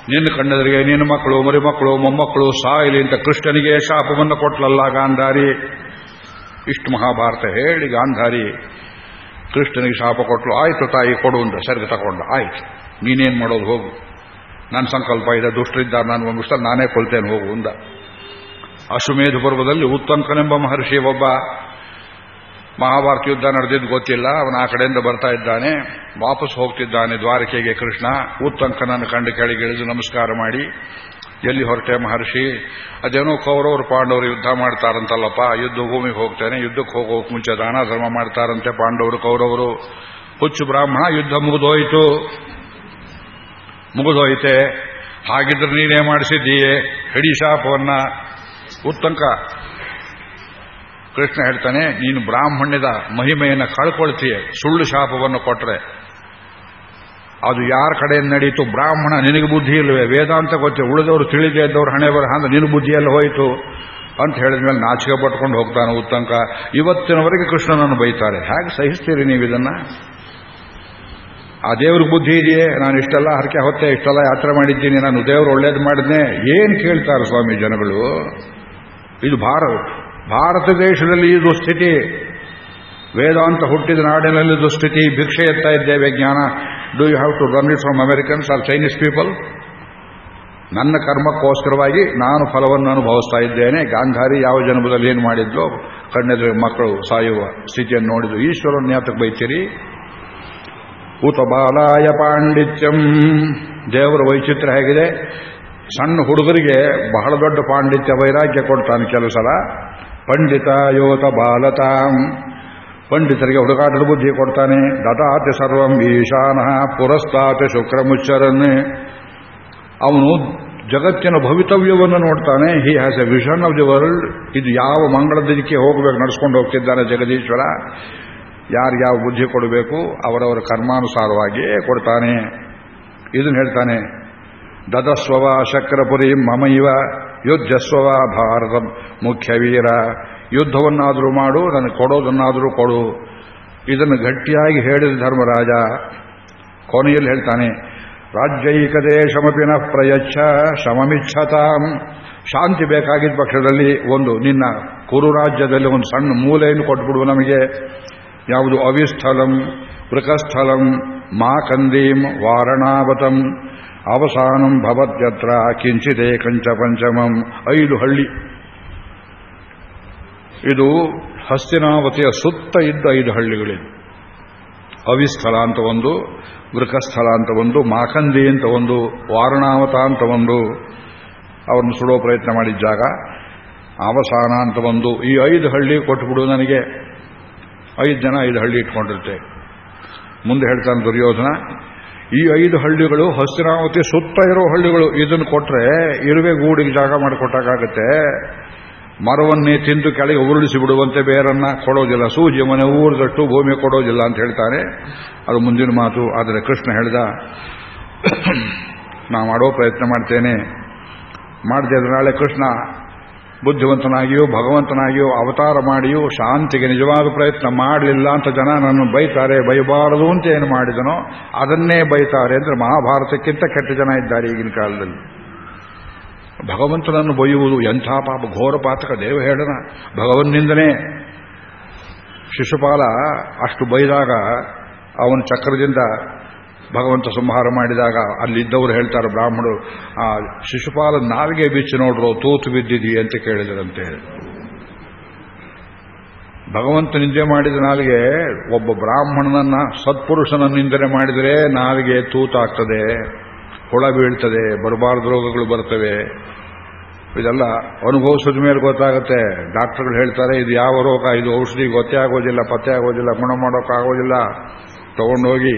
ನಿನ್ನ ಕಣ್ಣೆದುರಿಗೆ ನಿನ್ನ ಮಕ್ಕಳು ಮರಿ ಮಕ್ಕಳು ಮೊಮ್ಮಕ್ಕಳು ಸಾಯಿಲಿ ಅಂತ ಕೃಷ್ಣನಿಗೆ ಶಾಪವನ್ನು ಕೊಟ್ಲಲ್ಲ ಗಾಂಧಾರಿ. ಇಷ್ಟು ಮಹಾಭಾರತ ಹೇಳಿ ಗಾಂಧಾರಿ. ಕೃಷ್ಣನಿಗೆ ಶಾಪ ಕೊಟ್ಲು. ಆಯ್ತು ತಾಯಿ, ಕೊಡು ಅಂತ ಸರಿಗೆ ತಗೊಂಡ. ಆಯ್ತು. ನೀನೇನ್ ಮಾಡೋದು ಹೋಗು. ನನ್ನ ಸಂಕಲ್ಪ ಇದೆ, ದುಷ್ಟರಿದ್ದ ನಾನು ಒಂದು ನಾನೇ ಕೊಲ್ತೇನೆ, ಹೋಗು ಅಂದ. ಅಶ್ವಮೇಧ ಪರ್ವದಲ್ಲಿ ಉತ್ತಂಕನೆಂಬ ಮಹರ್ಷಿ ಒಬ್ಬ ಮಹಾಭಾರತ ಯುದ್ಧ ನಡೆದಿದ್ದು ಗೊತ್ತಿಲ್ಲ. ಅವನು ಆ ಕಡೆಯಿಂದ ಬರ್ತಾ ಇದ್ದಾನೆ. ವಾಪಸ್ ಹೋಗ್ತಿದ್ದಾನೆ ದ್ವಾರಕೆಗೆ ಕೃಷ್ಣ. ಉತ್ತಂಕನನ್ನು ಕಂಡು ಕೆಳಗಿಳಿದು ನಮಸ್ಕಾರ ಮಾಡಿ, ಎಲ್ಲಿ ಹೊರಟೆ ಮಹರ್ಷಿ? ಅದೇನೋ ಕೌರವರು ಪಾಂಡವರು ಯುದ್ಧ ಮಾಡ್ತಾರಂತಲ್ಲಪ್ಪ. ಯುದ್ಧ ಭೂಮಿಗೆ ಹೋಗ್ತೇನೆ. ಯುದ್ಧಕ್ಕೆ ಹೋಗೋಕೆ ಮುಂಚೆ ದಾನ ಧರ್ಮ ಮಾಡ್ತಾರಂತೆ ಪಾಂಡವರು, ಕೌರವರು. ಹುಚ್ಚು ಬ್ರಾಹ್ಮಣ, ಯುದ್ಧ ಮುಗಿದೋಯ್ತು. ಮುಗಿದೋಯ್ತೆ. ಹಾಗಿದ್ರೆ ನೀನೇ ಮಾಡಿಸಿದ್ದೀಯೇ. ಹಿಡಿ ಶಾಪವನ್ನ. ಉತ್ತಂಕ ಕೃಷ್ಣ ಹೇಳ್ತಾನೆ, ನೀನು ಬ್ರಾಹ್ಮಣ್ಯದ ಮಹಿಮೆಯನ್ನು ಕಳ್ಕೊಳ್ತೀಯ ಸುಳ್ಳು ಶಾಪವನ್ನು ಕೊಟ್ರೆ. ಅದು ಯಾರ ಕಡೆಯಿಂದ ನಡೀತು? ಬ್ರಾಹ್ಮಣ, ನಿನಗೆ ಬುದ್ಧಿ ಇಲ್ಲವೇ? ವೇದಾಂತ ಗೊತ್ತೆ? ಉಳಿದವರು ತಿಳಿದೇ ಇದ್ದವರು, ಹಣೆ ಬರ ಅಂದ್ರೆ ನಿನ್ನ ಬುದ್ಧಿಯಲ್ಲಿ ಹೋಯಿತು? ಅಂತ ಹೇಳಿದ ಮೇಲೆ ನಾಚಿಕೆ ಪಟ್ಕೊಂಡು ಹೋಗ್ತಾನೆ ಉತ್ತಂಕ. ಇವತ್ತಿನವರೆಗೆ ಕೃಷ್ಣನನ್ನು ಬೈತಾರೆ. ಹೇಗೆ ಸಹಿಸ್ತೀರಿ ನೀವು ಇದನ್ನ? ಆ ದೇವ್ರಿಗೆ ಬುದ್ಧಿ ಇದೆಯೇ? ನಾನು ಇಷ್ಟೆಲ್ಲ ಹರಕೆ ಹೊತ್ತೆ, ಇಷ್ಟೆಲ್ಲ ಯಾತ್ರೆ ಮಾಡಿದ್ದೀನಿ, ನಾನು ದೇವರು ಒಳ್ಳೇದು ಮಾಡಿದ್ನೆ? ಏನು ಕೇಳ್ತಾರೆ ಸ್ವಾಮಿ ಜನಗಳು? ಇದು ಭಾರತ. ಭಾರತ ದೇಶದಲ್ಲಿ ಈ ದುಸ್ಥಿತಿ ವೇದಾಂತ ಹುಟ್ಟಿದ ನಾಡಿನಲ್ಲಿ ದುಸ್ಥಿತಿ ಭಿಕ್ಷೆ ಎತ್ತಾ ಇದ್ದೇವೆ, ಜ್ಞಾನ. Do you have to run it from Americans or Chinese people ನನ್ನ ಕರ್ಮಕ್ಕೋಸ್ಕರವಾಗಿ ನಾನು ಫಲವನ್ನು ಅನುಭವಿಸ್ತಾ ಇದ್ದೇನೆ. ಗಾಂಧಾರಿ ಯಾವ ಜನ್ಮದಲ್ಲಿ ಏನು ಮಾಡಿದ್ಲೋ, ಕಣ್ಣೆದುರು ಮಕ್ಕಳು ಸಾಯುವ ಸ್ಥಿತಿಯನ್ನು ನೋಡಿದ್ರು. ಈಶ್ವರನ ನ್ಯಾತಕ್ಕೆ ಬೈತೀರಿ? ಉತ ಬಾಲಾಯ ಪಾಂಡಿತ್ಯಂ. ದೇವರ ವೈಚಿತ್ರ್ಯ ಹೇಗಿದೆ? ಸಣ್ಣ ಹುಡುಗರಿಗೆ ಬಹಳ ದೊಡ್ಡ ಪಾಂಡಿತ್ಯ ವೈರಾಗ್ಯ ಕೊಡ್ತಾನೆ ಕೆಲವು ಸಲ. ಪಂಡಿತ ಯೋತ ಬಾಲತಾಂ. ಪಂಡಿತರಿಗೆ ಹುಡುಕಾಟದ ಬುದ್ಧಿ ಕೊಡ್ತಾನೆ. ದದಾತಿ ಸರ್ವಂ ಈಶಾನಃ ಶುಕ್ರ ಶುಕ್ರಮುಚ್ಚರನ್. ಅವನು ಜಗತ್ತಿನ ಭವಿತವ್ಯವನ್ನು ನೋಡ್ತಾನೆ. He has a vision of the world ಇದು ಯಾವ ಮಂಗಳದಕ್ಕೆ ಹೋಗಬೇಕು, ನಡೆಸ್ಕೊಂಡು ಹೋಗ್ತಿದ್ದಾನೆ ಜಗದೀಶ್ವರ. ಯಾರು ಯಾವ ಬುದ್ಧಿ ಕೊಡಬೇಕು, ಅವರವರ ಕರ್ಮಾನುಸಾರವಾಗಿಯೇ ಕೊಡ್ತಾನೆ. ಇದನ್ನು ಹೇಳ್ತಾನೆ, ದದಸ್ವವ ಶಕ್ರಪುರಿ ಮಮೈವ. ಯುದ್ಧಸ್ವವ ಭಾರತ ಮುಖ್ಯ ವೀರ ಯುದ್ಧವನ್ನಾದರೂ ಮಾಡು ನನಗೆ ಕೊಡೋದನ್ನಾದರೂ ಕೊಡು. ಇದನ್ನು ಗಟ್ಟಿಯಾಗಿ ಹೇಳಿದ ಧರ್ಮರಾಜ ಕೊನೆಯಲ್ಲಿ ಹೇಳ್ತಾನೆ ರಾಜ್ಯೈಕದೇ ದೇಶಮಪಿನ ಪ್ರಯಚ್ಛ, ಶಮಮಿಚ್ಛತಾಂ. ಶಾಂತಿ ಬೇಕಾಗಿದ್ದ ಪಕ್ಷದಲ್ಲಿ ಒಂದು, ನಿನ್ನ ಕುರು ರಾಜ್ಯದಲ್ಲಿ ಒಂದು ಸಣ್ಣ ಮೂಲೆಯನ್ನು ಕೊಟ್ಬಿಡುವ ನಮಗೆ. ಯಾವುದು ಅವಿಸ್ಥಲಂ, ವೃಕಸ್ಥಲಂ, ಮಾಕಂದೀಂ, ವಾರಣಾವತಂ. ಅವಸಾನಂ ಭವತ್ಯತ್ರ ಕಿಂಚಿದೇ ಕಂಚ ಪಂಚಮಂ ಐದು ಹಳ್ಳಿ ಇದು ಹಸ್ತಿನಾವತಿಯ ಸುತ್ತ ಇದ್ದ ಐದು ಹಳ್ಳಿಗಳಿವೆ ಅವಿಸ್ಥಲ ಅಂತ ಒಂದು ವೃಕಸ್ಥಳ ಅಂತ ಒಂದು ಮಾಕಂದಿ ಅಂತ ಒಂದು ವಾರಣಾವತ ಅಂತ ಒಂದು ಅವರನ್ನು ಸುಡೋ ಪ್ರಯತ್ನ ಮಾಡಿದ ಜಾಗ ಅವಸಾನ ಅಂತ ಒಂದು ಈ ಐದು ಹಳ್ಳಿ ಕೊಟ್ಟುಬಿಡು ನನಗೆ ಐದು ಜನ ಐದು ಹಳ್ಳಿ ಇಟ್ಕೊಂಡಿರುತ್ತೆ ಮುಂದೆ ಹೇಳ್ತಾನೆ ದುರ್ಯೋಧನ ಈ ಐದು ಹಳ್ಳಿಗಳು ಹಸಿರಾವತಿ ಸುತ್ತ ಇರೋ ಹಳ್ಳಿಗಳು. ಇದನ್ನು ಕೊಟ್ರೆ ಇರುವೆ ಗೂಡಿಗೆ ಜಾಗ ಮಾಡಿಕೊಟ್ಟಾಗುತ್ತೆ ಮರವನ್ನೇ ತಿಂದು ಕೆಳಗೆ ಉರುಳಿಸಿ ಬಿಡುವಂತೆ ಬೇರನ್ನ ಕೊಡೋದಿಲ್ಲ. ಸೂಜಿ ಮನೆ ಊರಿದಷ್ಟು ಭೂಮಿ ಕೊಡೋದಿಲ್ಲ ಅಂತ ಹೇಳ್ತಾರೆ. ಅದು ಮುಂದಿನ ಮಾತು. ಆದರೆ ಕೃಷ್ಣ ಹೇಳಿದ ನಾ ಮಾಡೋ ಪ್ರಯತ್ನ ಮಾಡ್ತೇನೆ. ಮಾಡದೆ ನಾಳೆ ಕೃಷ್ಣ ಬುದ್ಧಿವಂತನಾಗಿಯೋ, ಭಗವಂತನಾಗಿಯೋ, ಅವತಾರ ಮಾಡಿಯೋ, ಶಾಂತಿಗೆ ನಿಜವಾದ ಪ್ರಯತ್ನ ಮಾಡಲಿಲ್ಲ ಅಂತ ಜನ ನನ್ನನ್ನು ಬೈತಾರೆ, ಬೈಬಾರದು ಅಂತ ಏನು ಮಾಡಿದನೋ, ಅದನ್ನೇ ಬೈತಾರೆ ಅಂದರೆ ಮಹಾಭಾರತಕ್ಕಿಂತ ಕೆಟ್ಟ ಜನ ಇದ್ದಾರೆ ಈಗಿನ ಕಾಲದಲ್ಲಿ. ಭಗವಂತನನ್ನು ಬೈಯುವುದು ಎಂಥ ಪಾಪ ಘೋರ ಪಾತಕ ದೇವ ಹೇಳನ ಭಗವನ್ನಿಂದನೇ ಶಿಶುಪಾಲ ಅಷ್ಟು ಬೈದಾಗ ಅವನ ಚಕ್ರದಿಂದ ಭಗವಂತ ಸಂಹಾರ ಮಾಡಿದಾಗ ಅಲ್ಲಿದ್ದವರು ಹೇಳ್ತಾರೆ, ಬ್ರಾಹ್ಮಣರು, ಆ ಶಿಶುಪಾಲ ನಾಲ್ಗೆ ಬಿಚ್ಚಿ ನೋಡ್ರು, ತೂತು ಬಿದ್ದಿದಿ ಅಂತ ಕೇಳಿದರಂತೆ. ಭಗವಂತ ನಿಂದೆ ಮಾಡಿದ ನಾಲಿಗೆ, ಒಬ್ಬ ಬ್ರಾಹ್ಮಣನನ್ನ ಸತ್ಪುರುಷನ ನಿಂದನೆ ಮಾಡಿದರೆ ನಾಲಿಗೆ ತೂತಾಗ್ತದೆ, ಹುಳ ಬೀಳ್ತದೆ, ಬರಬಾರ್ದು ರೋಗಗಳು ಬರ್ತವೆ. ಇದೆಲ್ಲ ಅನುಭವಿಸಿದ ಮೇಲೆ ಗೊತ್ತಾಗುತ್ತೆ. ಡಾಕ್ಟರ್ಗಳು ಹೇಳ್ತಾರೆ, ಇದು ಯಾವ ರೋಗ, ಇದು ಔಷಧಿ ಗೊತ್ತೇ ಆಗೋದಿಲ್ಲ, ಪತ್ತೆ ಆಗೋದಿಲ್ಲ, ಗುಣ ಮಾಡೋಕ್ಕಾಗೋದಿಲ್ಲ. ತಗೊಂಡೋಗಿ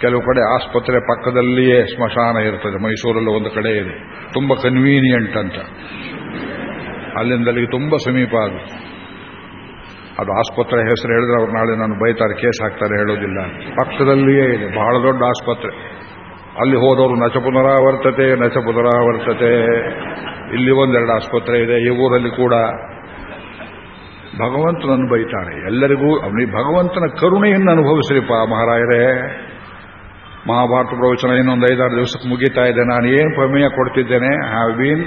ಕೆಲವು ಕಡೆ ಆಸ್ಪತ್ರೆ ಪಕ್ಕದಲ್ಲಿಯೇ ಸ್ಮಶಾನ ಇರ್ತದೆ. ಮೈಸೂರಲ್ಲಿ ಒಂದು ಕಡೆ ಇದೆ. ತುಂಬ ಕನ್ವೀನಿಯಂಟ್ ಅಂತ. ಅಲ್ಲಿಂದ ಅಲ್ಲಿಗೆ ತುಂಬ ಸಮೀಪ ಅದು ಅದು ಆಸ್ಪತ್ರೆ ಹೆಸರು ಹೇಳಿದ್ರೆ ಅವ್ರು ನಾಳೆ ನಾನು ಬೈತಾರೆ, ಕೇಸ್ ಹಾಕ್ತಾರೆ, ಹೇಳೋದಿಲ್ಲ. ಪಕ್ಕದಲ್ಲಿಯೇ ಇದೆ. ಬಹಳ ದೊಡ್ಡ ಆಸ್ಪತ್ರೆ. ಅಲ್ಲಿ ಹೋದವರು ನಚ ಪುನರಾವರ್ತತೆ ನಚ ಪುನರಾವರ್ತತೆ. ಇಲ್ಲಿ ಒಂದೆರಡು ಆಸ್ಪತ್ರೆ ಇದೆ. ಈ ಊರಲ್ಲಿ ಕೂಡ ಭಗವಂತನನ್ನು ಬೈತಾನೆ ಎಲ್ಲರಿಗೂ, ಅವನಿಗೆ ಭಗವಂತನ ಕರುಣೆಯನ್ನು ಅನುಭವಿಸ್ರಿಪ್ಪ ಮಹಾರಾಯರೇ. ಮಹಾಭಾರತ ಪ್ರವಚನ ಇನ್ನೊಂದು ಐದಾರು ದಿವಸಕ್ಕೆ ಮುಗಿತಾ ಇದೆ. ನಾನು ಏನು ಪ್ರಮೇಯ ಕೊಡ್ತಿದ್ದೇನೆ have been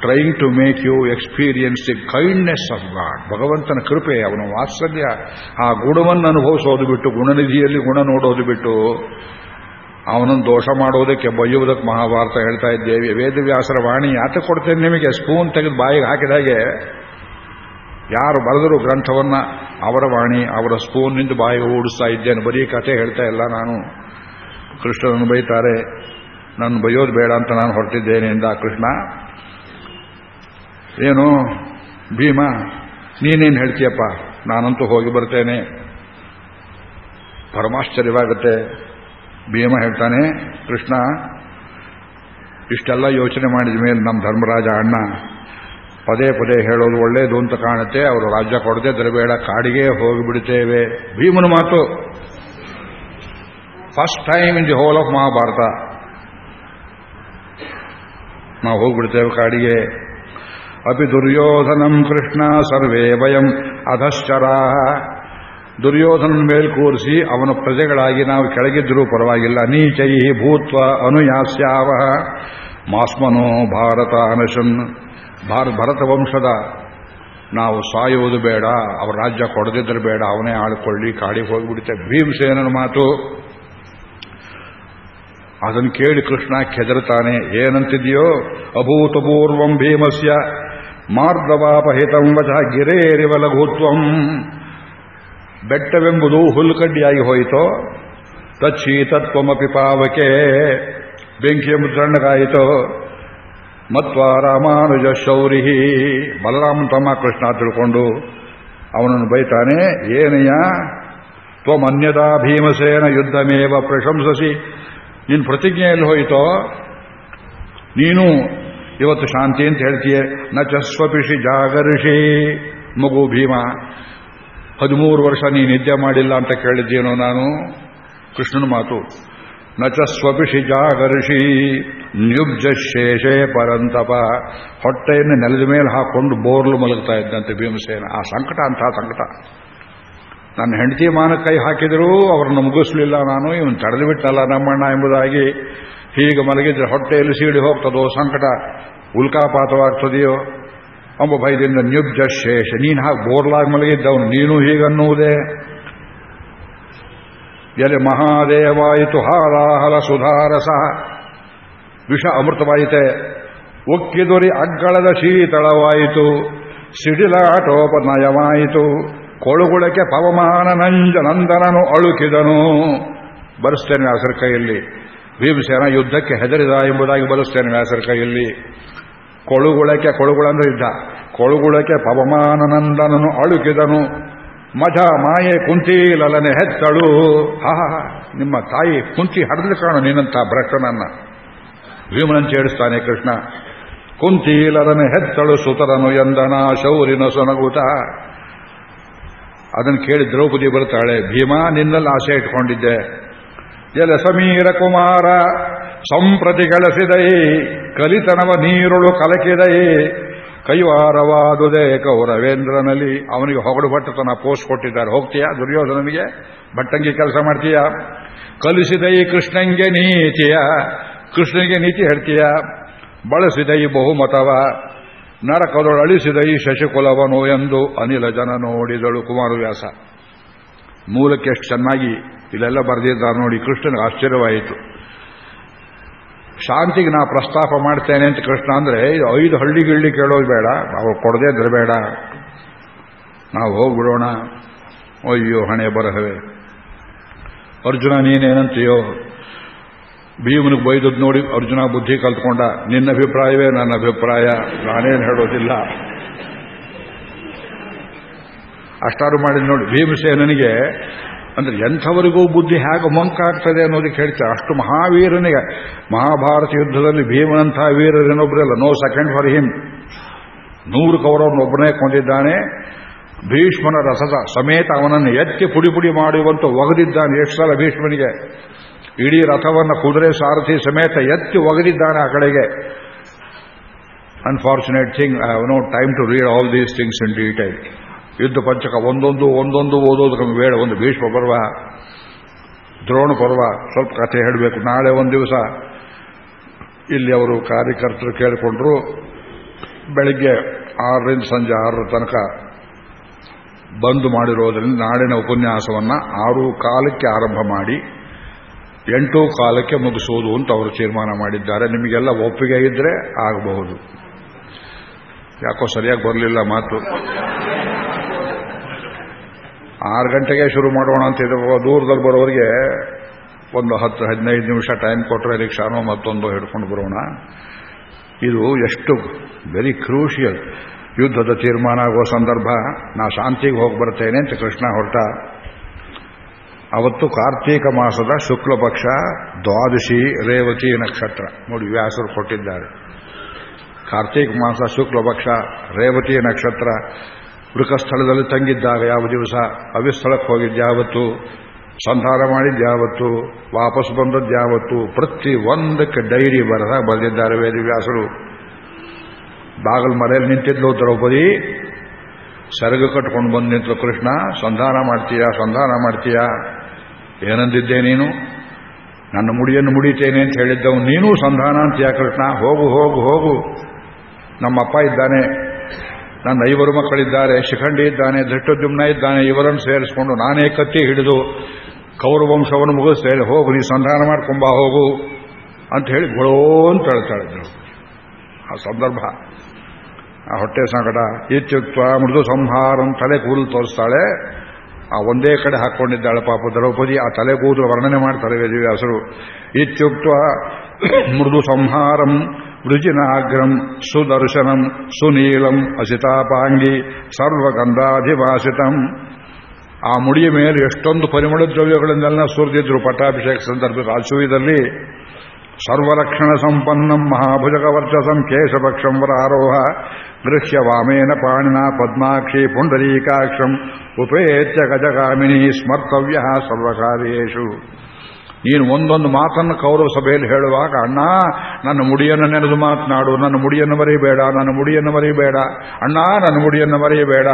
trying to make you experience the kindness of God ಭಗವಂತನ ಕೃಪೆ, ಅವನ ವಾತ್ಸಲ್ಯ, ಆ ಗುಣವನ್ನು ಅನುಭವಿಸೋದು ಬಿಟ್ಟು, ಗುಣನಿಧಿಯಲ್ಲಿ ಗುಣ ನೋಡೋದು ಬಿಟ್ಟು, ಅವನನ್ನು ದೋಷ ಮಾಡೋದಕ್ಕೆ ಬಯ್ಯುವುದಕ್ಕೆ ಮಹಾಭಾರತ ಹೇಳ್ತಾ ಇದ್ದೇವೆ. ವೇದವ್ಯಾಸರ ವಾಣಿ ಯಾತ ಕೊಡ್ತೇನೆ ನಿಮಗೆ? ಸ್ಪೂನ್ ತೆಗೆದು ಬಾಯಿಗೆ ಹಾಕಿದಾಗೆ ಯಾರು ಬರೆದರು ಗ್ರಂಥವನ್ನ ಅವರ ವಾಣಿ, ಅವರ ಸ್ಪೂನ್ನಿಂದ ಬಾಯಿಗೆ ಓಡಿಸ್ತಾ ಇದ್ದೇನೆ. ಬರೀ ಕಥೆ ಹೇಳ್ತಾ ಇಲ್ಲ ನಾನು. ಕೃಷ್ಣನನ್ನು ಬೈತಾರೆ ನಾನು ಬೈಯೋದು ಬೇಡ ಅಂತ ನಾನು ಹೊರಟಿದ್ದೇನೆ ಎಂದ ಕೃಷ್ಣ. ಏನು ಭೀಮ, ನೀನೇನು ಹೇಳ್ತೀಯಪ್ಪ? ನಾನಂತೂ ಹೋಗಿ ಬರ್ತೇನೆ. ಪರಮಾಶ್ಚರ್ಯವಾಗುತ್ತೆ. ಭೀಮ ಹೇಳ್ತಾನೆ, ಕೃಷ್ಣ, ಇಷ್ಟೆಲ್ಲ ಯೋಚನೆ ಮಾಡಿದ ಮೇಲೆ ನಮ್ಮ ಧರ್ಮರಾಜ ಅಣ್ಣ ಪದೇ ಪದೇ ಹೇಳೋದು ಒಳ್ಳೇದು ಅಂತ ಕಾಣುತ್ತೆ. ಅವರು ರಾಜ್ಯ ಕೊಡದೆ ದರಬೇಡ, ಕಾಡಿಗೆ ಹೋಗಿಬಿಡುತ್ತೇವೆ. ಭೀಮನ ಮಾತು first time in the whole of Mahabharata ನಾವು ಹೋಗ್ಬಿಡ್ತೇವೆ ಕಾಡಿಗೆ. ಅಪಿ ದುರ್ಯೋಧನಂ ಕೃಷ್ಣ ಸರ್ವೇ ವಯಂ ಅಧಶ್ಚರಾ ದುರ್ಯೋಧನ ಮೇಲೆ ಕೂರಿಸಿ ಅವನ ಪ್ರಜೆಗಳಾಗಿ ನಾವು ಕೆಳಗಿದ್ದರೂ ಪರವಾಗಿಲ್ಲ. ನೀಚೈ ಭೂತ್ವ ಅನುಯಾಸ್ಯಾವ. ಮಾಸ್ಮನೋ ಭಾರತ ಅನಶನ್. ಭರತ ವಂಶದ. ನಾವು ಸಾಯುವುದು ಬೇಡ. ಅವರ ರಾಜ್ಯ ಕೊಡದಿದ್ರೆ ಬೇಡ. ಅವನೇ ಆಳ್ಕೊಳ್ಳಿ. ಕಾಡಿಗೆ ಹೋಗಿಬಿಡುತ್ತೆ ಭೀಮಸೇನನ ಮಾತು. ಅದನ್ನು ಕೇಳಿ ಕೃಷ್ಣ ಕೆದರ್ತಾನೆ ಏನಂತಿದೆಯೋ? ಅಭೂತಪೂರ್ವಂ ಭೀಮಸ್ಯ ಮಾರ್ಗವಾಪಹಿತಂ ವಚ ಗಿರೇರಿವ ಲಘುತ್ವಂ. ಬೆಟ್ಟವೆಂಬುದು ಹುಲ್ಲುಕಡ್ಡಿಯಾಗಿ ಹೋಯಿತೋ? ತತ್ಶೀತತ್ವಮಪಿ ಪಾವಕೆ. ಬೆಂಕಿಯ ಮುದ್ರಣಗಾಯಿತೋ ಮತ್ವ ರಾಮಾನುಜ ಶೌರಿಹಿ. ಬಲರಾಮ ತಮ್ಮ ಕೃಷ್ಣ ತಿಳ್ಕೊಂಡು, ಅವನನ್ನು ಬೈತಾನೆ ಏನಯ್ಯ ತ್ವಮನ್ಯದಾ ಭೀಮಸೇನ ಯುದ್ಧಮೇವ ಪ್ರಶಂಸಸಿ. ನಿನ್ನ ಪ್ರತಿಜ್ಞೆಯಲ್ಲಿ ಹೋಯಿತೋ? ನೀನು ಇವತ್ತು ಶಾಂತಿ ಅಂತ ಹೇಳ್ತೀಯ. ನ ಚಸ್ವಪಿಷಿ ಜಾಗರ್ಷಿ. ಮಗು ಭೀಮ, ಹದಿಮೂರು ವರ್ಷ ನೀ ನಿದ್ದೆ ಮಾಡಿಲ್ಲ ಅಂತ ಕೇಳಿದ್ದೇನೋ ನಾನು? ಕೃಷ್ಣನ ಮಾತು ನ ಚ ಸ್ವಪಿಷಿ ಜಾಗರ್ಷಿ ನ್ಯುಬ್ಜ ಶೇಷೇ ಪರಂತಪ. ಹೊಟ್ಟೆಯನ್ನು ನೆಲದ ಮೇಲೆ ಹಾಕೊಂಡು ಬೋರ್ಲು ಮಲಗ್ತಾ ಇದ್ದಂತೆ ಭೀಮಸೇನ. ಆ ಸಂಕಟ ಅಂತ ಸಂಕಟ. ನನ್ನ ಹೆಂಡತಿ ಮಾನ ಕೈ ಹಾಕಿದರೂ ಅವರನ್ನು ಮುಗಿಸ್ಲಿಲ್ಲ ನಾನು, ಇವನು ತಡೆದು ಬಿಟ್ಟಲ್ಲ ನಮ್ಮಣ್ಣ ಎಂಬುದಾಗಿ. ಹೀಗೆ ಮಲಗಿದ್ರೆ ಹೊಟ್ಟೆಯಲ್ಲಿ ಸೀಳಿ ಹೋಗ್ತದೋ ಸಂಕಟ, ಉಲ್ಕಾಪಾತವಾಗ್ತದೆಯೋ? ಅಂಬ ಭಯದಿಂದ ನ್ಯುಬ್ಜ ಶೇಷ ನೀನು ಹಾಗೆ ಬೋರ್ಲಾಗಿ ಮಲಗಿದ್ದವನು, ನೀನು ಹೀಗನ್ನುವುದೇ? ಎಲೆ ಮಹಾದೇವಾಯಿತು, ಹಾಲಾಹಲ ಸುಧಾರಸ. ವಿಷ ಅಮೃತವಾಯಿತೆ, ಒಕ್ಕಿದೊರಿ ಅಗ್ಗಳದ ಶೀತಳವಾಯಿತು, ಸಿಡಿಲಾಟೋಪನಯವಾಯಿತು. ಕೊಳುಗುಳಕ್ಕೆ ಪವಮಾನ ನಂಜ ನಂದನನು ಅಳುಕಿದನು. ಬರೆಸ್ತೇನೆ ವ್ಯಾಸರ ಕೈಯಲ್ಲಿ ಭೀಮಸೇನ ಯುದ್ಧಕ್ಕೆ ಹೆದರಿದ ಎಂಬುದಾಗಿ ಬರೆಸ್ತೇನೆ ವ್ಯಾಸರ ಕೈಯಲ್ಲಿ. ಕೊಳುಗುಳಕ್ಕೆ ಕೊಳುಗುಳಂದ್ರೆ ಯುದ್ಧ. ಕೊಳುಗುಳಕ್ಕೆ ಪವಮಾನನಂದನನು ಅಳುಕಿದನು. ಮಠ ಮಾಯೆ ಕುಂತೀಲಲನೆ ಹೆತ್ತಳು. ಹಾ ನಿಮ್ಮ ತಾಯಿ ಕುಂತಿ ಹರಿದು ಕಾಣು ನಿನ್ನಂತ ಭ್ರಷ್ಟನನ್ನ. ಭೀಮನಂತ ಹೇಳಿಸ್ತಾನೆ ಕೃಷ್ಣ. ಕುಂತಿ ಲಲನೆ ಹೆತ್ತಳು ಸುತರನು ಎಂದನ ಶೌರಿನ ಸೊನಗುತ ಅದನ್ನು ಕೇಳಿ ದ್ರೌಪದಿ ಬರ್ತಾಳೆ ಭೀಮಾ, ನಿನ್ನಲ್ಲಿ ಆಸೆ ಇಟ್ಕೊಂಡಿದ್ದೆ. ಎಲೆ ಸಮೀರ ಕುಮಾರ, ಸಂಪ್ರತಿ ಕಲಿತನವ ನೀರುಳು ಕಲಕಿದೈ. ಕೈವಾರವಾದುದೇ ಕೌರವೇಂದ್ರನಲ್ಲಿ ಅವನಿಗೆ ಹೊಗಡು ಭಟ್ಟತನ ಪೋಸ್ಟ್ ಕೊಟ್ಟಿದ್ದಾರೆ. ಹೋಗ್ತೀಯಾ? ದುರ್ಯೋಧನನಿಗೆ ಭಟ್ಟಂಗಿ ಕೆಲಸ ಮಾಡ್ತೀಯಾ? ಕಲಿಸಿದೈ ಕೃಷ್ಣಂಗೆ ನೀತಿಯ, ಕೃಷ್ಣನಿಗೆ ನೀತಿ ಹೇಳ್ತೀಯ? ಬಳಸಿದೈ ಬಹುಮತವ. ನರಕದೊಳು ಈ ಶಶಿಕುಲವನು ಎಂದು ಅನಿಲ ಜನ ನೋಡಿದಳು ಕುಮಾರವ್ಯಾಸ. ಮೂಲಕ್ಕೆ ಎಷ್ಟು ಚೆನ್ನಾಗಿ ಇಲ್ಲೆಲ್ಲ ಬರೆದಿದ್ದಾರೆ ನೋಡಿ ಕೃಷ್ಣನಿಗೆ ಆಶ್ಚರ್ಯವಾಯಿತು. ಶಾಂತಿಗೆ ನಾ ಪ್ರಸ್ತಾಪ ಮಾಡ್ತೇನೆ ಅಂತ ಕೃಷ್ಣ ಅಂದ್ರೆ ಐದು ಹಳ್ಳಿ ಗಿಳ್ಳಿ ಕೇಳೋದು ಬೇಡ ಅವ್ರು ಕೊಡದೇ ಇದ್ರೆ ಬೇಡ. ನಾವು ಹೋಗ್ಬಿಡೋಣ. ಅಯ್ಯೋ, ಹಣೆ ಬರಹವೇ. ಅರ್ಜುನ, ನೀನೇನಂತೀಯೋ? ಭೀಮನಿಗೆ ಬೈದದ್ ನೋಡಿ ಅರ್ಜುನ ಬುದ್ಧಿ ಕಲ್ತ್ಕೊಂಡ, ನಿನ್ನ ಅಭಿಪ್ರಾಯವೇ ನನ್ನ ಅಭಿಪ್ರಾಯ, ನಾನೇನು ಹೇಳೋದಿಲ್ಲ. ಅಷ್ಟಾರು ಮಾಡಿದ್ ನೋಡಿ, ಭೀಮಸೇನನಿಗೆ, ಅಂದ್ರೆ ಎಂಥವರಿಗೂ ಬುದ್ಧಿ ಹೇಗೆ ಮಂಕಾಗ್ತದೆ ಅನ್ನೋದಕ್ಕೆ ಹೇಳ್ತಾರೆ ಅಷ್ಟು ಮಹಾವೀರನಿಗೆ, ಮಹಾಭಾರತ ಯುದ್ಧದಲ್ಲಿ ಭೀಮನಂತಹ ವೀರರೇನೊಬ್ಬರಲ್ಲ ನೋ ಸೆಕೆಂಡ್ ಫಾರ್ ಹಿಮ್ ನೂರು ಕೌರವನೊಬ್ಬನೇ ಕೊಂದಿದ್ದಾನೆ. ಭೀಷ್ಮನ ರಸದ ಸಮೇತ ಅವನನ್ನು ಎತ್ತಿ ಪುಡಿ ಪುಡಿ ಮಾಡುವಂತ ಒಗದಿದ್ದಾನೆ ಎಷ್ಟು ಸಲ ಭೀಷ್ಮನಿಗೆ. ಇಡೀ ರಥವನ್ನು ಕುದುರೆ ಸಾರಥಿ ಸಮೇತ ಎತ್ತಿ ಒಗದಿದ್ದಾನೆ ಆ ಕಡೆಗೆ. Unfortunate thing I have no time to read all these things in detail ಯುದ್ಧ ಪಂಚಕ ಒಂದೊಂದು ಒಂದೊಂದು ಓದೋದಕ್ಕೆ ಬೇಡ, ಒಂದು ಭೀಷ್ಮ ಪರ್ವ, ದ್ರೋಣ ಪರ್ವ, ಸ್ವಲ್ಪ ಕಥೆ ಹೇಳಬೇಕು. ನಾಳೆ ಒಂದು ದಿವಸ ಇಲ್ಲಿ ಅವರು ಕಾರ್ಯಕರ್ತರು ಕೇಳಿಕೊಂಡ್ರು, ಬೆಳಿಗ್ಗೆ ಆರರಿಂದ ಸಂಜೆ ಆರರ ತನಕ ಬಂದ್ ಮಾಡಿರೋದ್ರಿಂದ ನಾಡಿನ ಉಪನ್ಯಾಸವನ್ನು ಆರು ಕಾಲಕ್ಕೆ ಆರಂಭ ಮಾಡಿ ಎಂಟು ಕಾಲಕ್ಕೆ ಮುಗಿಸುವುದು ಅಂತ ಅವರು ತೀರ್ಮಾನ ಮಾಡಿದ್ದಾರೆ. ನಿಮಗೆಲ್ಲ ಒಪ್ಪಿಗೆ ಇದ್ರೆ ಆಗಬಹುದು. ಯಾಕೋ ಸರಿಯಾಗಿ ಬರಲಿಲ್ಲ ಮಾತು. ಆರು ಗಂಟೆಗೆ ಶುರು ಮಾಡೋಣ ಅಂತ ದೂರದಲ್ಲಿ ಬರೋರಿಗೆ ಒಂದು ಹತ್ತು, ಹದಿನೈದು ನಿಮಿಷ ಟೈಮ್ ಕೊಟ್ಟರೆ ರಿಕ್ಷಾನೋ ಮತ್ತೊಂದು ಹಿಡ್ಕೊಂಡು ಬರೋಣ. ಇದು ಎಷ್ಟು ವೆರಿ ಕ್ರೂಷಿಯಲ್ ಯುದ್ಧದ ತೀರ್ಮಾನ ಆಗುವ ಸಂದರ್ಭ. ನಾ ಶಾಂತಿಗೆ ಹೋಗಿ ಬರ್ತೇನೆ ಅಂತ ಕೃಷ್ಣ ಹೊರಟ. ಅವತ್ತು ಕಾರ್ತೀಕ ಮಾಸದ ಶುಕ್ಲಪಕ್ಷ, ದ್ವಾದಶಿ, ರೇವತಿ ನಕ್ಷತ್ರ. ನೋಡಿ, ವ್ಯಾಸರು ಕೊಟ್ಟಿದ್ದಾರೆ. ಕಾರ್ತೀಕ ಮಾಸ, ಶುಕ್ಲಪಕ್ಷ, ರೇವತಿ ನಕ್ಷತ್ರ. ವೃಕಸ್ಥಳದಲ್ಲಿ ತಂಗಿದ್ದಾಗ ಯಾವ ದಿವಸ? ಅವಿಸ್ಥಳಕ್ಕೆ ಹೋಗಿದ್ಯಾವತ್ತು ಸಂಧಾನ ಮಾಡಿದ್ಯಾವತ್ತು ವಾಪಸ್ ಬಂದದ್ಯಾವತ್ತು? ಪ್ರತಿ ಒಂದಕ್ಕೆ ಡೈರಿ ಬರದ ಬರೆದಿದ್ದಾರೆ ವೇದವ್ಯಾಸರು. ಬಾಗಲ್ ಮರೆಯಲ್ಲಿ ನಿಂತಿದ್ಲು ದ್ರೌಪದಿ. ಸೆರಗು ಕಟ್ಕೊಂಡು ಬಂದು ನಿಂತಲು ಕೃಷ್ಣ. ಸಂಧಾನ ಮಾಡ್ತೀಯಾ? ಸಂಧಾನ ಮಾಡ್ತೀಯಾ? ಏನಂದಿದ್ದೆ ನೀನು? ನನ್ನ ಮುಡಿಯನ್ನು ಮುಡಿತೇನೆ ಅಂತ ಹೇಳಿದ್ದವು ನೀನು ಸಂಧಾನ ಅಂತೀಯ ಕೃಷ್ಣ? ಹೋಗು ಹೋಗು ಹೋಗು. ನಮ್ಮಪ್ಪ ಇದ್ದಾನೆ, ನನ್ನ ಐವರು ಮಕ್ಕಳಿದ್ದಾರೆ, ಶಿಖಂಡಿ ಇದ್ದಾನೆ ದೃಷ್ಟದ್ಯುಮ್ನ ಇದ್ದಾನೆ, ಇವರನ್ನು ಸೇರಿಸಿಕೊಂಡು ನಾನೇ ಕತ್ತಿ ಹಿಡಿದು ಕೌರವಂಶವನ್ನು ಮುಗಿಸ್ತೇನೆ ಹೋಗು, ನೀ ಸಂಧಾನ ಮಾಡ್ಕೊಂಬ, ಹೋಗು ಅಂತ ಹೇಳಿ ಗೊಳೋ ಅಂತ ಹೇಳ್ತಾಳೆ ಆ ಸಂದರ್ಭ, ಆ ಹೊಟ್ಟೆ ಸಂಕಟ ಇತ್ಯುಕ್ತ ಮೃದು ಸಂಹಾರ ತಲೆ ಕೂದಲು ತೋರಿಸ್ತಾಳೆ. ಆ ಒಂದೇ ಕಡೆ ಹಾಕೊಂಡಿದ್ದಾಳೆ ಪಾಪ ದ್ರೌಪದಿ, ಆ ತಲೆ ಕೂದಲು ವರ್ಣನೆ ಮಾಡ್ತಾರೆ ವೇದವ್ಯಾಸರು ಇತ್ಯುಕ್ತ ಮೃದು ಸಂಹಾರಂ, ವೃಜಿನಾಗ್ರಂ, ಸುದರ್ಶನಂ, ಸುನೀಲಂ, ಅಸಿತಾಪಾಂಗಿ, ಸರ್ವಗಂಧಾಧಿವಾಸಿತಂ. ಆ ಮುಡಿಯ ಮೇಲೆ ಎಷ್ಟೊಂದು ಪರಿಮಳ ದ್ರವ್ಯಗಳಿಂದೆಲ್ಲ ಸುರಿದಿದ್ರು ಪಟ್ಟಾಭಿಷೇಕ ಸಂದರ್ಭ ರಾಜಸೂಯದಲ್ಲಿ. ಸರ್ವರಕ್ಷಣ ಸಂಪನ್ನಂ ಮಹಾಭುಜಗವರ್ಚಸಂ ಕೇಶಭಕ್ಷಂ ವರಾರೋಹ ಗೃಹ್ಯ ವಾಮೇನ ಪಾಣಿನ ಪದ್ಮಾಕ್ಷಿ ಪುಂಡರೀಕಾಕ್ಷಂ ಉಪೇತ್ಯ ಗಜಗಾಮಿನಿ ಸ್ಮರ್ತವ್ಯ ಸರ್ವಕಾರ್ಯೇಶು ನೀನು ಒಂದೊಂದು ಮಾತನ್ನು ಕೌರವ ಸಭೆಯಲ್ಲಿ ಹೇಳುವಾಗ, ಅಣ್ಣ, ನನ್ನ ಮುಡಿಯನ್ನು ನೆನೆದು ಮಾತನಾಡು, ನನ್ನ ಮುಡಿಯನ್ನು ಮರೆಯಬೇಡ ನನ್ನ ಮುಡಿಯನ್ನು ಮರೆಯಬೇಡ ಅಣ್ಣ, ನನ್ನ ಮುಡಿಯನ್ನು ಮರೆಯಬೇಡ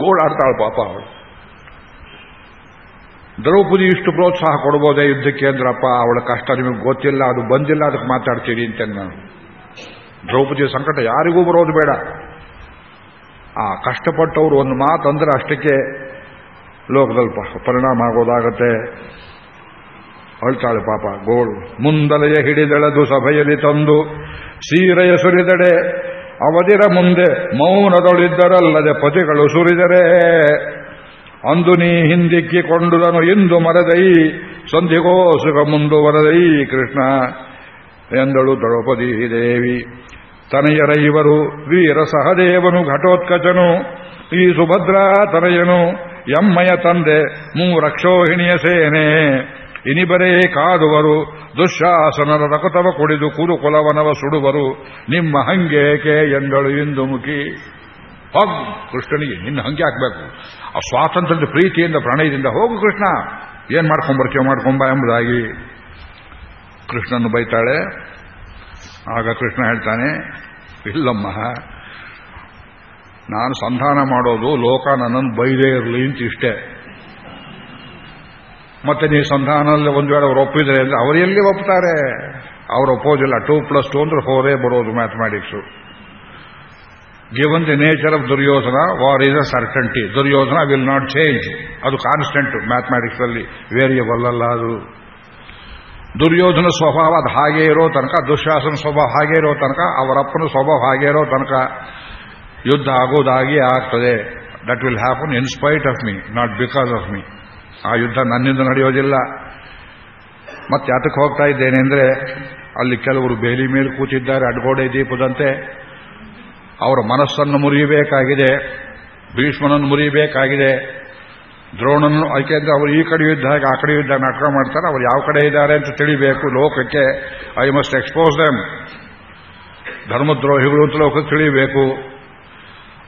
ಗೋಳಾಡ್ತಾಳು ಪಾಪ ಅವಳು. ದ್ರೌಪದಿ ಇಷ್ಟು ಪ್ರೋತ್ಸಾಹ ಕೊಡ್ಬೋದೇ ಯುದ್ಧಕ್ಕೆ ಅಂದ್ರಪ್ಪ ಅವಳ ಕಷ್ಟ ನಿಮಗೆ ಗೊತ್ತಿಲ್ಲ, ಅದು ಬಂದಿಲ್ಲ, ಅದಕ್ಕೆ ಮಾತಾಡ್ತೀರಿ ಅಂತ ನಾನು. ದ್ರೌಪದಿಯ ಸಂಕಟ ಯಾರಿಗೂ ಬರೋದು ಬೇಡ. ಆ ಕಷ್ಟಪಟ್ಟವರು ಒಂದು ಮಾತು ಅಂದ್ರೆ ಅಷ್ಟಕ್ಕೆ ಲೋಕದಲ್ಲಿ ಪರಿಣಾಮ ಆಗೋದಾಗತ್ತೆ. ಅಳ್ತಾಳೆ ಪಾಪ, ಗೋಳು. ಮುಂದಲೆಯ ಹಿಡಿದೆಳೆದು ಸಭೆಯಲ್ಲಿ ತಂದು, ಸೀರೆಯ ಸುರಿದಡೆ, ಅವಧಿರ ಮುಂದೆ ಮೌನದೊಳಿದ್ದರಲ್ಲದೆ ಪತಿಗಳು ಸುರಿದರೆ. ಅಂದು ನೀ ಹಿಂದಿಕ್ಕಿಕೊಂಡುದನು ಇಂದು ಮರದೈ, ಸಂಧಿಗೋ ಸುಖ ಮುಂದುವರದೈ ಕೃಷ್ಣ ಎಂದಳು ದ್ರೌಪದಿ ದೇವಿ ತನಯರ ಇವರು ವೀರ ಸಹದೇವನು ಘಟೋತ್ಕಚನು, ಈ ಸುಭದ್ರಾ ತನಯನು ಎಮ್ಮಯ ತಂದೆ, ಮೂರಕ್ಷೋಹಿಣಿಯ ಸೇನೆ. ಇನಿಬರೇ ಕಾದುವರು, ದುಶ್ಯಾಸನರ ರಕತವ ಕುಡಿದು ಕುರುಕುಲವನವ ಸುಡುವರು, ನಿಮ್ಮ ಹಂಗೇಕೆ ಎಂದಳು ಇಂದು ಮುಖಿ ಹೋಗು ಕೃಷ್ಣನಿಗೆ, ನಿನ್ನ ಹಂಗೆ ಹಾಕ್ಬೇಕು. ಆ ಸ್ವಾತಂತ್ರ್ಯದ ಪ್ರೀತಿಯಿಂದ, ಪ್ರಣಯದಿಂದ ಹೋಗು ಕೃಷ್ಣ. ಏನ್ ಮಾಡ್ಕೊಂಬರ್ತೀವ ಮಾಡ್ಕೊಂಬ ಎಂಬುದಾಗಿ ಕೃಷ್ಣನ್ನು ಬೈತಾಳೆ. ಆಗ ಕೃಷ್ಣ ಹೇಳ್ತಾನೆ, ಇಲ್ಲಮ್ಮ, ನಾನು ಸಂಧಾನ ಮಾಡೋದು, ಲೋಕ ನನ್ನನ್ನು ಬೈದೇ ಇರಲಿ ಅಂತ ಇಷ್ಟೇ. ಮತ್ತೆ ನೀವು ಸಂಧಾನದಲ್ಲಿ ಒಂದು ವೇಳೆ ಅವ್ರು ಒಪ್ಪಿದ್ರೆ ಅಂದ್ರೆ ಅವರು ಎಲ್ಲಿ ಒಪ್ತಾರೆ? ಅವ್ರು ಒಪ್ಪೋದಿಲ್ಲ. ಟೂ ಪ್ಲಸ್ ಟೂ ಅಂದ್ರೆ ಫೋರೇ ಬರೋದು mathematics given the nature of Duryodhana war is a certainty Duryodhana will not change ಅದು ಕಾನ್ಸ್ಟೆಂಟ್ ಮ್ಯಾಥಮೆಟಿಕ್ಸ್ ಅಲ್ಲಿ ವೇರಿಯಬಲ್ ಅಲ್ಲ ಅದು. ದುರ್ಯೋಧನ ಸ್ವಭಾವ ಅದು ಹಾಗೆ ಇರೋ ತನಕ, ದುಶಾಸನ ಸ್ವಭಾವ ಹಾಗೆ ಇರೋ ತನಕ ಅವರಪ್ಪನ ಸ್ವಭಾವ ಹಾಗೇ ಇರೋ ತನಕ ಯುದ್ಧ ಆಗೋದಾಗಿ ಆಗ್ತದೆ. That will happen in spite of me not because of me ಆ ಯುದ್ಧ ನನ್ನಿಂದ ನಡೆಯೋದಿಲ್ಲ. ಮತ್ತೆ ಅದಕ್ಕೆ ಹೋಗ್ತಾ ಇದ್ದೇನೆ ಅಂದ್ರೆ, ಅಲ್ಲಿ ಕೆಲವರು ಬೇಲಿ ಮೇಲೆ ಕೂತಿದ್ದಾರೆ, ಅಡ್ಗೋಡೆ ದೀಪದಂತೆ. ಅವರ ಮನಸ್ಸನ್ನು ಮುರಿಯಬೇಕಾಗಿದೆ, ಭೀಷ್ಮನನ್ನು ಮುರಿಯಬೇಕಾಗಿದೆ ದ್ರೋಣನ್ನು ಯಾಕೆಂದ್ರೆ ಅವರು ಈ ಕಡೆ ಯುದ್ಧ ಆ ಕಡೆ ಯುದ್ಧ ನಾಟಕ ಮಾಡ್ತಾರೆ, ಅವರು ಯಾವ ಕಡೆ ಇದ್ದಾರೆ ಅಂತ ತಿಳಿಬೇಕು ಲೋಕಕ್ಕೆ. ಐ ಮಸ್ಟ್ ಎಕ್ಸ್ಪೋಸ್ ದೇಮ್ ಧರ್ಮದ್ರೋಹಿಗಳು ಅಂತ ಲೋಕಕ್ಕೆ ತಿಳಿಯಬೇಕು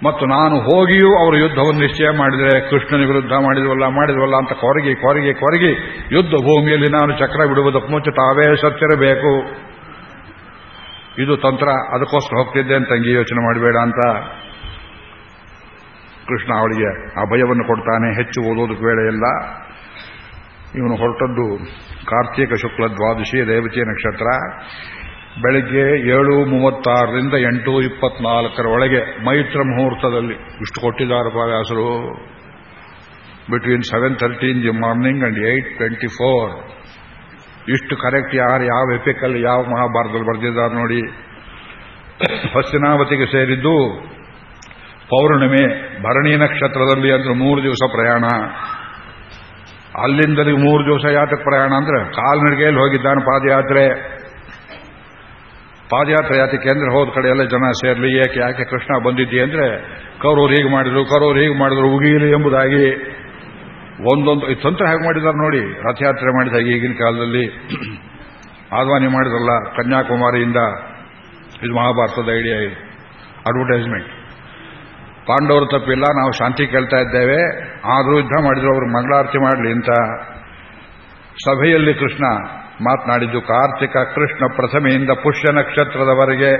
ಮತ್ತು ನಾನು ಹೋಗಿಯೂ ಅವರು ಯುದ್ಧವನ್ನು ನಿಶ್ಚಯ ಮಾಡಿದರೆ, ಕೃಷ್ಣನ ವಿರುದ್ಧ ಮಾಡಿದ್ವಲ್ಲ ಮಾಡಿದ್ವಲ್ಲ ಅಂತ ಕೊರಗಿ ಕೊರಗಿ ಕೊರಗಿ, ಯುದ್ಧ ಭೂಮಿಯಲ್ಲಿ ನಾನು ಚಕ್ರ ಬಿಡುವುದಕ್ಕೆ ಮುಂಚೆ ತಾವೇ ಸತ್ತಿರಬೇಕು. ಇದು ತಂತ್ರ, ಅದಕ್ಕೋಸ್ಕರ ಹೋಗ್ತಿದ್ದೆ ತಂಗಿ ಯೋಚನೆ ಮಾಡಬೇಡ ಅಂತ ಕೃಷ್ಣ ಅವಳಿಗೆ ಆ ಭಯವನ್ನು ಕೊಡ್ತಾನೆ. ಹೆಚ್ಚು ಓದೋದಕ್ಕೆ ವೇಳೆ ಇಲ್ಲ ಇವನು ಹೊರಟದ್ದು ಕಾರ್ತಿಕ ಶುಕ್ಲ ದ್ವಾದಶಿ ದೇವತೆ ನಕ್ಷತ್ರ. ಬೆಳಗ್ಗೆ ಏಳು ಮೂವತ್ತಾರರಿಂದ ಎಂಟು ಇಪ್ಪತ್ನಾಲ್ಕರ ಒಳಗೆ ಮೈತ್ರ ಮುಹೂರ್ತದಲ್ಲಿ ಇಷ್ಟು ಕೊಟ್ಟಿದ್ದಾರೆ ವ್ಯಾಸರು between seven thirty in the morning and eight twenty four ಇಷ್ಟು ಕರೆಕ್ಟ್ ಯಾರು, ಯಾವ ಎಪಿಕಲ್ಲಿ ಯಾವ ಮಹಾಭಾರತದಲ್ಲಿ ಬರೆದಿದ್ದಾರೆ ನೋಡಿ. ಹಸ್ತಿನಾವತಿಗೆ ಸೇರಿದ್ದು ಪೌರ್ಣಿಮೆ, ಭರಣಿ ನಕ್ಷತ್ರದಲ್ಲಿ ಅಂದ್ರೆ ಮೂರು ದಿವಸ ಪ್ರಯಾಣ. ಅಲ್ಲಿಂದ ಮೂರು ದಿವಸ ಯಾತ್ರೆ ಪ್ರಯಾಣ ಅಂದ್ರೆ ಕಾಲ್ನಡಿಗೆಯಲ್ಲಿ ಹೋಗಿದ್ದಾನೆ ಪಾದಯಾತ್ರೆ. ಪಾದಯಾತ್ರೆ ಯಾತಕ್ಕೆ ಅಂದ್ರೆ ಹೋದ ಕಡೆ ಎಲ್ಲ ಜನ ಸೇರಲಿ, ಏಕೆ, ಯಾಕೆ ಕೃಷ್ಣ ಬಂದಿದ್ದಿ ಅಂದ್ರೆ ಕೌರವ್ರು ಹೀಗೆ ಮಾಡಿದ್ರು, ಕೌರವ್ರು ಹೀಗೆ ಮಾಡಿದ್ರು, ಉಗಿಲಿ ಎಂಬುದಾಗಿ. ಒಂದೊಂದು, ಈ ತಂತ್ರ ಹೇಗೆ ಮಾಡಿದ್ದಾರೆ ನೋಡಿ, ರಥಯಾತ್ರೆ ಮಾಡಿದ ಈಗಿನ ಕಾಲದಲ್ಲಿ ಆದ್ವಾನಿ ಮಾಡಿದ್ರಲ್ಲ ಕನ್ಯಾಕುಮಾರಿಯಿಂದ, ಇದು ಮಹಾಭಾರತದ ಐಡಿಯಾ ಇದು ಅಡ್ವರ್ಟೈಸ್ಮೆಂಟ್ ಪಾಂಡವರು ತಪ್ಪಿಲ್ಲ, ನಾವು ಶಾಂತಿ ಕೇಳ್ತಾ ಇದ್ದೇವೆ, ಆದರೂ ಯುದ್ಧ ಮಾಡಿದ್ರು, ಅವರು ಮಂಗಳಾರತಿ ಮಾಡಲಿ ಅಂತ ಸಭೆಯಲ್ಲಿ ಕೃಷ್ಣ ಮಾತನಾಡಿದ್ದು, ಕಾರ್ತಿಕ ಕೃಷ್ಣ ಪ್ರಥಮೆಯಿಂದ ಪುಷ್ಯ ನಕ್ಷತ್ರದವರೆಗೆ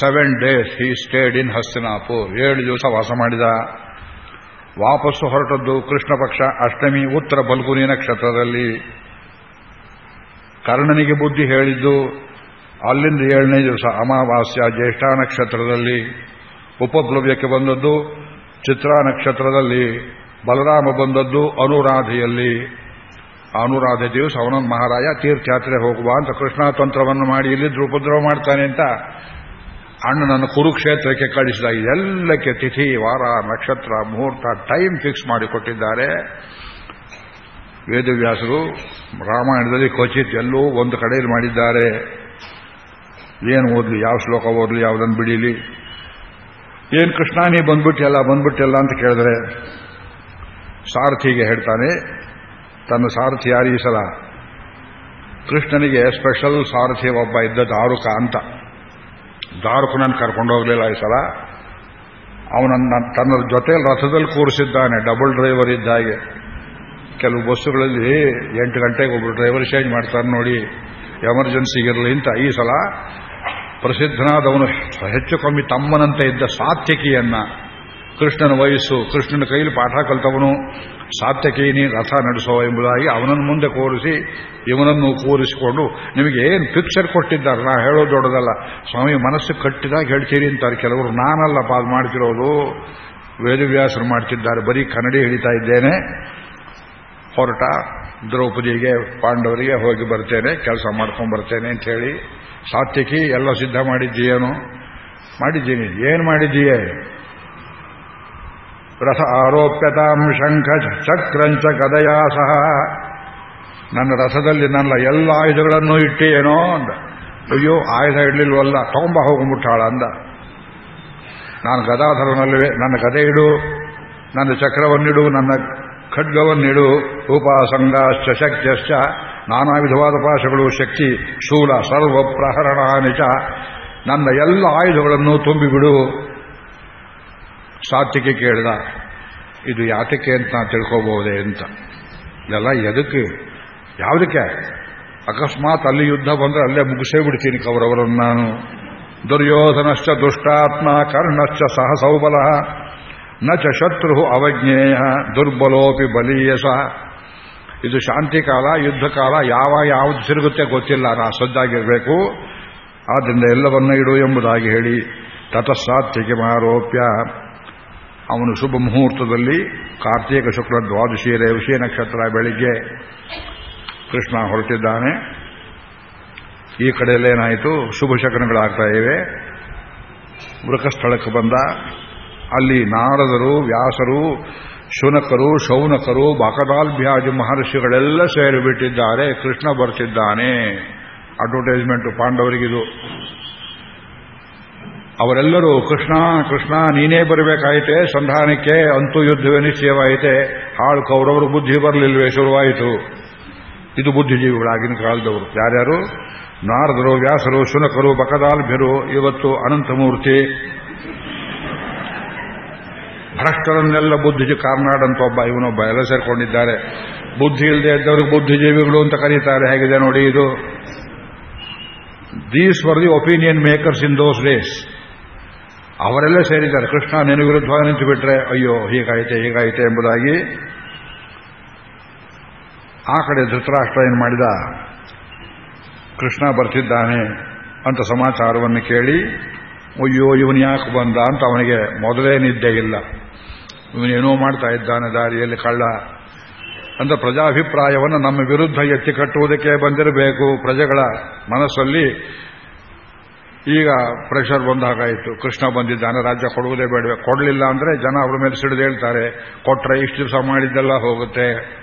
seven days he stayed in Hastinapur ಏಳು ದಿವಸ ವಾಸ ಮಾಡಿದ. ವಾಪಸ್ಸು ಹೊರಟದ್ದು ಕೃಷ್ಣ ಪಕ್ಷ, ಅಷ್ಟಮಿ, ಉತ್ತರ ಬಲ್ಗುನಿ ನಕ್ಷತ್ರದಲ್ಲಿ. ಕರ್ಣನಿಗೆ ಬುದ್ಧಿ ಹೇಳಿದ್ದು, ಅಲ್ಲಿಂದ ಏಳನೇ ದಿವಸ ಅಮಾವಾಸ್ಯ ಜ್ಯೇಷ್ಠ ನಕ್ಷತ್ರದಲ್ಲಿ. ಉಪಪ್ಲವ್ಯಕ್ಕೆ ಬಂದದ್ದು, ಚಿತ್ರಾ ನಕ್ಷತ್ರದಲ್ಲಿ. ಬಲರಾಮ ಬಂದದ್ದು ಅನುರಾಧೆಯಲ್ಲಿ. ಅನುರಾಧ ದಿವಸ ಅವನೊಂದು ಮಹಾರಾಯ ತೀರ್ಥಯಾತ್ರೆ ಹೋಗುವ ಅಂತ ಕೃಷ್ಣ ತಂತ್ರವನ್ನು ಮಾಡಿ ಇಲ್ಲಿ ಉಪದ್ರವ ಮಾಡ್ತಾನೆ ಅಂತ ಅಣ್ಣನನ್ನು ಕುರುಕ್ಷೇತ್ರಕ್ಕೆ ಕಳಿಸಿದ ಎಲ್ಲಕ್ಕೆ ತಿಥಿ, ವಾರ, ನಕ್ಷತ್ರ, ಮುಹೂರ್ತ ಟೈಮ್ ಫಿಕ್ಸ್ ಮಾಡಿಕೊಟ್ಟಿದ್ದಾರೆ ವೇದವ್ಯಾಸರು ರಾಮಾಯಣದಲ್ಲಿ ಕ್ವಚಿತ್ ಎಲ್ಲೂ ಒಂದು ಕಡೆಯಲ್ಲಿ ಮಾಡಿದ್ದಾರೆ. ಏನು ಓದಲಿ, ಯಾವ ಶ್ಲೋಕ ಓದಲಿ, ಯಾವುದನ್ನು ಬಿಡೀಲಿ. ಏನು ಕೃಷ್ಣ, ನೀ ಬಂದ್ಬಿಟ್ಟಿಲ್ಲ ಬಂದ್ಬಿಟ್ಟಿಲ್ಲ ಅಂತ ಕೇಳಿದ್ರೆ ಸಾರಥಿಗೆ ಹೇಳ್ತಾನೆ, ತನ್ನ ಸಾರಥಿ ಯಾರು ಸಲ? ಕೃಷ್ಣನಿಗೆ ಸ್ಪೆಷಲ್ ಸಾರಥಿ ಒಬ್ಬ ಇದ್ದ ಆರುಕ ಅಂತ. ದಾರುಕನನ್ನು ಕರ್ಕೊಂಡು ಹೋಗಲಿಲ್ಲ ಈ ಸಲ. ಅವನನ್ನು ತನ್ನ ಜೊತೆಯಲ್ಲಿ ರಥದಲ್ಲಿ ಕೂರಿಸಿದ್ದಾನೆ ಡಬಲ್ ಡ್ರೈವರ್ ಇದ್ದ ಹಾಗೆ. ಕೆಲವು ಬಸ್ಸುಗಳಲ್ಲಿ ಎಂಟು ಗಂಟೆಗೆ ಒಬ್ಬರು ಡ್ರೈವರ್ ಚೇಂಜ್ ಮಾಡ್ತಾರೆ ನೋಡಿ ಎಮರ್ಜೆನ್ಸಿಗಿರಲಿ ಅಂತ. ಈ ಸಲ ಪ್ರಸಿದ್ಧನಾದವನು ಹೆಚ್ಚು ಕಮ್ಮಿ ತಮ್ಮನಂತೆ ಇದ್ದ ಸಾತ್ವಿಕಿಯನ್ನ ಕೃಷ್ಣನ ವಯಸ್ಸು, ಕೃಷ್ಣನ ಕೈಲಿ ಪಾಠ ಕಲ್ತವನು, ಸಾತ್ಯಕೇನಿ ರಥ ನಡೆಸೋ ಎಂಬುದಾಗಿ ಅವನನ್ನು ಮುಂದೆ ಕೂರಿಸಿ, ಇವನನ್ನು ಕೂರಿಸಿಕೊಂಡು ನಿಮಗೆ ಏನು ಪಿಕ್ಚರ್ ಕೊಟ್ಟಿದ್ದಾರೆ? ನಾ ಹೇಳೋದು ದೊಡ್ಡದಲ್ಲ. ಸ್ವಾಮಿ, ಮನಸ್ಸು ಕಟ್ಟಿದಾಗ ಹೇಳ್ತೀರಿ ಅಂತಾರೆ. ಕೆಲವರು ನಾನಲ್ಲ ಅದು ಮಾಡ್ತಿರೋದು. ವೇದವ್ಯಾಸರು ಮಾಡ್ತಿದ್ದಾರೆ. ಬರೀ ಕನ್ನಡಿ ಹಿಡಿತಾ ಇದ್ದೇನೆ. ಹೊರಟ ದ್ರೌಪದಿಗೆ, ಪಾಂಡವರಿಗೆ ಹೋಗಿ ಬರ್ತೇನೆ, ಕೆಲಸ ಮಾಡ್ಕೊಂಡು ಬರ್ತೇನೆ ಅಂತ ಹೇಳಿ, ಸಾತ್ಯಕಿ, ಎಲ್ಲ ಸಿದ್ಧ ಮಾಡಿದ್ದೀಯೇನು? ಮಾಡಿದ್ದೀನಿ ಏನು ಮಾಡಿದ್ದೀಯೇ? ರಥ ಆರೋಪ್ಯತಾಂ ಶಂಖ ಚಕ್ರಂಚ ಕದಯಾ ಸಹ. ನನ್ನ ರಸದಲ್ಲಿ ನನ್ನ ಎಲ್ಲ ಆಯುಧಗಳನ್ನು ಇಟ್ಟೇನೋ ಅಂದ. ಅಯ್ಯೋ, ಆಯುಧ ಇಡ್ಲಿಲ್ವಲ್ಲ ತೊಂಬ ಹೋಗ್ಬಿಟ್ಟಾಳ ಅಂದ. ನಾನು ಗದಾಧರನಲ್ಲವೇ, ನನ್ನ ಗದೆ ಇಡು, ನನ್ನ ಚಕ್ರವನ್ನಿಡು, ನನ್ನ ಖಡ್ಗವನ್ನಿಡು, ಉಪಾಸಂಗಾಶ್ಚ ಶಕ್ತಿಯಶ್ಚ, ನಾನಾ ವಿಧವಾದ ಪಾಶಗಳು, ಶಕ್ತಿ, ಶೂಲ ಸರ್ವ ಪ್ರಹರಣಾನಿಚ ನನ್ನ ಎಲ್ಲ ಆಯುಧಗಳನ್ನು ತುಂಬಿಬಿಡು ಸಾತ್ವಿಕೆ ಕೇಳಿದ, ಇದು ಯಾತಕ್ಕೆ ಅಂತ ನಾನು ತಿಳ್ಕೋಬಹುದೇ ಅಂತ. ಎಲ್ಲ ಎದಕ್ಕೆ? ಯಾವುದಕ್ಕೆ? ಅಕಸ್ಮಾತ್ ಅಲ್ಲಿ ಯುದ್ಧ ಬಂದ್ರೆ ಅಲ್ಲೇ ಮುಗಿಸೇ ಬಿಡ್ತೀನಿ ಕವರವರನ್ನು ನಾನು. ದುರ್ಯೋಧನಶ್ಚ ದುಷ್ಟಾತ್ಮ, ಕರ್ಣಶ್ಚ ಸಹ ಸೌಬಲ ನ ಚ ಶತ್ರು ಅವಜ್ಞೇಯ, ದುರ್ಬಲೋಪಿ ಬಲೀಯಸ ಇದು ಶಾಂತಿ ಕಾಲ, ಯುದ್ಧ ಕಾಲ, ಯಾವ ಯಾವುದು ತಿರುಗುತ್ತೆ ಗೊತ್ತಿಲ್ಲ, ನಾ ಸಜ್ಜಾಗಿರಬೇಕು. ಆದ್ದರಿಂದ ಎಲ್ಲವನ್ನ ಇಡು ಎಂಬುದಾಗಿ ಹೇಳಿ ತತಸ್ಸಾತ್ವಿಕೆ ಮಾರೋಪ್ಯ. ಅವನು ಶುಭ ಮುಹೂರ್ತದಲ್ಲಿ ಕಾರ್ತೀಕ ಶುಕ್ಲ ದ್ವಾದಶಿ ರೇವಶಿ ನಕ್ಷತ್ರ ಬೆಳಿಗ್ಗೆ ಕೃಷ್ಣ ಹೊರಟಿದ್ದಾನೆ. ಈ ಕಡೆಯಲ್ಲೇನಾಯಿತು ಶುಭ ಶಕನಗಳಾಗ್ತಾ ಇವೆ. ವೃಕಸ್ಥಳಕ್ಕೆ ಬಂದ. ಅಲ್ಲಿ ನಾರದರು, ವ್ಯಾಸರು, ಶುನಕರು, ಶೌನಕರು, ಬಕದಾಲ್ಭ್ಯಾಜಿ ಮಹರ್ಷಿಗಳೆಲ್ಲ ಸೇರಿಬಿಟ್ಟಿದ್ದಾರೆ. ಕೃಷ್ಣ ಬರ್ತಿದ್ದಾನೆ. ಅಡ್ವರ್ಟೈಸ್ಮೆಂಟ್ ಪಾಂಡವರಿಗಿದು. ಅವರೆಲ್ಲರೂ, ಕೃಷ್ಣ ಕೃಷ್ಣ, ನೀನೇ ಬರಬೇಕಾಯಿತೆ, ಸಂಧಾನಕ್ಕೆ, ಅಂತೂ ಯುದ್ಧವೇ ನಿಶ್ಚಯವಾಯಿತೆ, ಹಾಳು ಕೌರವರು ಬುದ್ಧಿ ಬರಲಿಲ್ವೇ, ಶುರುವಾಯಿತು. ಇದು ಬುದ್ಧಿಜೀವಿಗಳಾಗಿನ ಕಾಲದವರು. ಯಾರ್ಯಾರು? ನಾರದರು, ವ್ಯಾಸರು, ಶುನಕರು ಬಕದಾಲ್ಭ್ಯರು ಇವತ್ತು ಅನಂತಮೂರ್ತಿ. ಭ್ರಷ್ಟರನ್ನೆಲ್ಲ ಬುದ್ಧಿಜಿ, ಕಾರ್ನಾಡ್ ಒಬ್ಬ, ಇವನೊಬ್ಬ ಎಲ್ಲ ಸೇರ್ಕೊಂಡಿದ್ದಾರೆ. ಬುದ್ಧಿ ಇಲ್ಲದೆ ಇದ್ದವ್ರಿಗೆ ಬುದ್ಧಿಜೀವಿಗಳು ಅಂತ ಕರೀತಾರೆ. ಹೇಗಿದೆ ನೋಡಿ ಇದು? These were the opinion makers in those days ಅವರೆಲ್ಲ ಸೇರಿದ್ದಾರೆ. ಕೃಷ್ಣ ನಿನ್ನ ವಿರುದ್ಧವಾಗಿ ನಿಂತು ಬಿಟ್ರೆ ಅಯ್ಯೋ, ಹೀಗಾಯಿತೆ ಹೀಗಾಯಿತೆ ಎಂಬುದಾಗಿ ಆ ಕಡೆ ಧೃತರಾಷ್ಟ್ರ ಏನು ಮಾಡಿದ? ಕೃಷ್ಣ ಬರ್ತಿದ್ದಾನೆ ಅಂತ ಸಮಾಚಾರವನ್ನು ಕೇಳಿ, ಅಯ್ಯೋ, ಇವನು ಯಾಕೆ ಬಂದ ಅಂತ ಅವನಿಗೆ ಮೊದಲೇ ನಿದ್ದೆ ಇಲ್ಲ. ಇವನೇನೋ ಮಾಡ್ತಾ ಇದ್ದಾನೆ ದಾರಿಯಲ್ಲಿ ಕಳ್ಳ ಅಂತ ಪ್ರಜಾಭಿಪ್ರಾಯವನ್ನು ನಮ್ಮ ವಿರುದ್ಧ ಎತ್ತಿ ಕಟ್ಟುವುದಕ್ಕೆ ಬಂದಿರಬೇಕು ಪ್ರಜೆಗಳ ಮನಸ್ಸಲ್ಲಿ. ಈಗ ಪ್ರೆಷರ್ ಬಂದಾಗಾಯಿತು. ಕೃಷ್ಣ ಬಂದಿದ್ದಾನೆ, ರಾಜ್ಯ ಕೊಡುವುದೇ ಬೇಡವೆ. ಕೊಡಲಿಲ್ಲ ಅಂದ್ರೆ ಜನ ಅವರ ಮೇಲೆ ಸಿಡಿದು ಹೇಳ್ತಾರೆ ಕೊಟ್ಟರೆ ಇಷ್ಟು ದಿವಸ ಮಾಡಿದ್ದೆಲ್ಲ ಹೋಗುತ್ತೆ.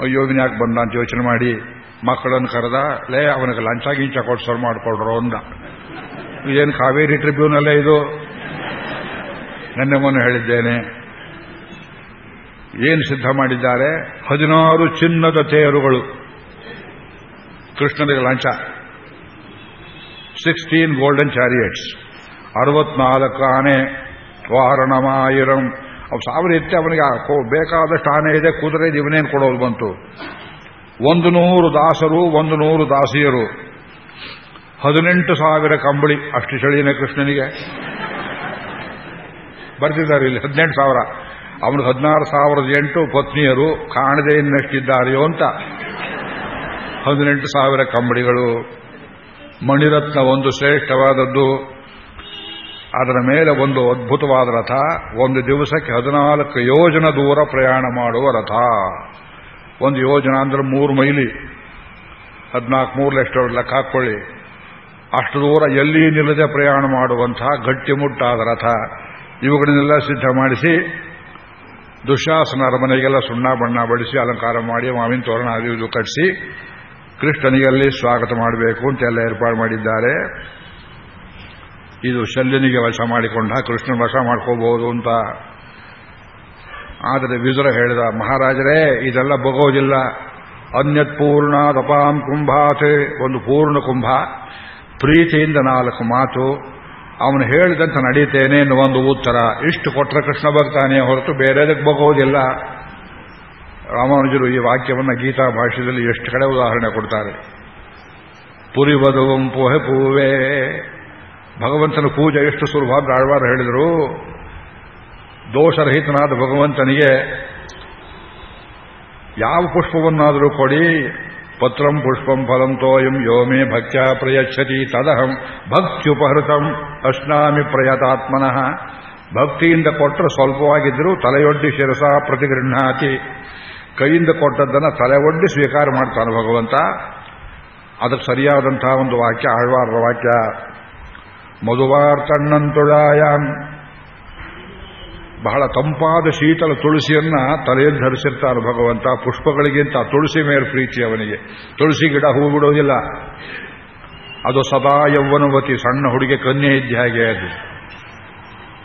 ಅಯ್ಯೋ ಯಾಕೆ ಬಂದ ಅಂತ ಯೋಚನೆ ಮಾಡಿ, ಮಕ್ಕಳನ್ನು ಕರೆದ, ಲೇ, ಅವನಿಗೆ ಲಂಚ ಗಿಂಚ ಕೊಟ್ಟು ಸರ್ ಮಾಡಿಕೊಡ್ರು ಅಂದ. ಏನು ಕಾವೇರಿ ಟ್ರಿಬ್ಯೂನಲ್ಲೇ ಇದು? ನನ್ನೆ ಮೊನ್ನೆ ಹೇಳಿದ್ದೇನೆ. ಏನು ಸಿದ್ಧ ಮಾಡಿದ್ದಾರೆ? ಹದಿನಾರು ಚಿನ್ನದ ತೇರುಗಳು. ಕೃಷ್ಣನಿಗೆ ಲಂಚ ಸಿಕ್ಸ್ಟೀನ್ ಗೋಲ್ಡನ್ ಚಾರಿಯಟ್ಸ್ ಅರವತ್ನಾಲ್ಕು ಆನೆ ವಾಹರಣಮಾಯಿರಂ ಸಾವಿರ ಎತ್ತಿ ಅವನಿಗೆ ಬೇಕಾದಷ್ಟು ಆನೆ ಇದೆ ಕುದುರೆ ಇವನೇನು ಕೊಡೋದು ಬಂತು ಒಂದು ನೂರು ದಾಸರು ಒಂದು ನೂರು ದಾಸಿಯರು ಹದಿನೆಂಟು ಸಾವಿರ ಕಂಬಳಿ ಅಷ್ಟು ಚಳಿನೇ ಕೃಷ್ಣನಿಗೆ ಬರ್ತಿದ್ದಾರೆ ಇಲ್ಲಿ ಹದಿನೆಂಟು ಸಾವಿರ ಅವನು ಹದಿನಾರು ಸಾವಿರದ ಎಂಟು ಪತ್ನಿಯರು ಕಾಣದೆ ಇನ್ನಷ್ಟಿದ್ದಾರೆಯೋ ಅಂತ ಹದಿನೆಂಟು ಸಾವಿರ ಕಂಬಳಿಗಳು ಮಣಿರತ್ನ ಒಂದು ಶ್ರೇಷ್ಠವಾದದ್ದು. ಅದರ ಮೇಲೆ ಒಂದು ಅದ್ಭುತವಾದ ರಥ, ಒಂದು ದಿವಸಕ್ಕೆ ಹದಿನಾಲ್ಕು ಯೋಜನ ದೂರ ಪ್ರಯಾಣ ಮಾಡುವ ರಥ. ಒಂದು ಯೋಜನ ಅಂದ್ರೆ ಮೂರು ಮೈಲಿ. ಹದಿನಾಲ್ಕು, ಮೂರು ಲಕ್ಷ ಲೆಕ್ಕ ಹಾಕ್ಕೊಳ್ಳಿ. ಅಷ್ಟು ದೂರ ಎಲ್ಲಿ ನಿಲ್ಲದೆ ಪ್ರಯಾಣ ಮಾಡುವಂತಹ ಗಟ್ಟಿಮುಟ್ಟಾದ ರಥ. ಇವುಗಳನ್ನೆಲ್ಲ ಸಿದ್ಧ ಮಾಡಿಸಿ, ದುಶಾಸನ ಅರಮನೆಗೆಲ್ಲ ಸುಣ್ಣ ಬಣ್ಣ ಬಡಿಸಿ, ಅಲಂಕಾರ ಮಾಡಿ, ಮಾವಿನ ತೋರಣ ಅದು ಇದು ಕಟ್ಟಿಸಿ ಕೃಷ್ಣನಿಗಲ್ಲಿ ಸ್ವಾಗತ ಮಾಡಬೇಕು ಅಂತ ಎಲ್ಲ ಏರ್ಪಾಡು ಮಾಡಿದ್ದಾರೆ. ಇದು ಶಲ್ಯನಿಗೆ ವಶ ಮಾಡಿಕೊಂಡ ಕೃಷ್ಣ ವಶ ಮಾಡ್ಕೋಬಹುದು ಅಂತ. ಆದರೆ ವಿದುರ ಹೇಳಿದ, ಮಹಾರಾಜರೇ, ಇದೆಲ್ಲ ಬಗೋದಿಲ್ಲ ಅನ್ಯತ್ ಪೂರ್ಣ ತಪಾಂ ಕುಂಭಾತ್. ಒಂದು ಪೂರ್ಣ ಕುಂಭ, ಪ್ರೀತಿಯಿಂದ ನಾಲ್ಕು ಮಾತು. ಅವನು ಹೇಳಿದಂತ ನಡೀತೇನೆ ಒಂದು ಉತ್ತರ. ಇಷ್ಟು ಕೊಟ್ಟರೆ ಕೃಷ್ಣ ಬರ್ತಾನೆ ಹೊರತು ಬೇರೆದಕ್ಕೆ ಬಗೋದಿಲ್ಲ. ರಾಮಾನುಜರು ಈ ವಾಕ್ಯವನ್ನು ಗೀತಾ ಭಾಷೆಯಲ್ಲಿ ಎಷ್ಟು ಕಡೆ ಉದಾಹರಣೆ ಕೊಡ್ತಾರೆ? ಪುರಿವಧುವಂ ಪೋಹೆ ಪೂವೆ. ಭಗವಂತನ ಪೂಜೆ ಎಷ್ಟು ಸುಲಭ ಆಳ್ವಾರ ಹೇಳಿದರು. ದೋಷರಹಿತನಾದ ಭಗವಂತನಿಗೆ ಯಾವ ಪುಷ್ಪವನ್ನಾದರೂ ಕೊಡಿ. ಪತ್ರಂ ಪುಷ್ಪಂ ಫಲಂ ತೋಯಂ ಯೋಮೇ ಭಕ್ತ್ಯ ಪ್ರಯಚ್ಛತಿ ತದಹಂ ಭಕ್ತ್ಯುಪಹೃತಂ ಅಶ್ನಾಮಿ ಪ್ರಯತಾತ್ಮನಃ. ಭಕ್ತಿಯಿಂದ ಕೊಟ್ಟರೆ ಸ್ವಲ್ಪವಾಗಿದ್ದರೂ ತಲೆಯೊಡ್ಡಿ ಶಿರಸ ಪ್ರತಿಗೃಹಾತಿ ಕೈಯಿಂದ ಕೊಟ್ಟದ್ದನ್ನು ತಲೆ ಒಡ್ಡಿ ಸ್ವೀಕಾರ ಮಾಡ್ತಾನೆ ಭಗವಂತ. ಅದಕ್ಕೆ ಸರಿಯಾದಂತಹ ಒಂದು ವಾಕ್ಯ ಆಳ್ವಾರರ ವಾಕ್ಯ. ಮಧುವಾರ್ತಣ್ಣಂತುಳಾಯ ಬಹಳ ತಂಪಾದ ಶೀತಲ ತುಳಸಿಯನ್ನ ತಲೆಯಲ್ಲಿ ಧರಿಸಿರ್ತಾನೆ ಭಗವಂತ. ಪುಷ್ಪಗಳಿಗಿಂತ ತುಳಸಿ ಮೇಲೆ ಪ್ರೀತಿ ಅವನಿಗೆ. ತುಳಸಿ ಗಿಡ ಹೂ ಬಿಡೋದಿಲ್ಲ. ಅದು ಸದಾ ಯೌವನವತಿ, ಸಣ್ಣ ಹುಡುಗಿ ಕನ್ಯೆ ಇದ್ದ ಹಾಗೆ ಅದು.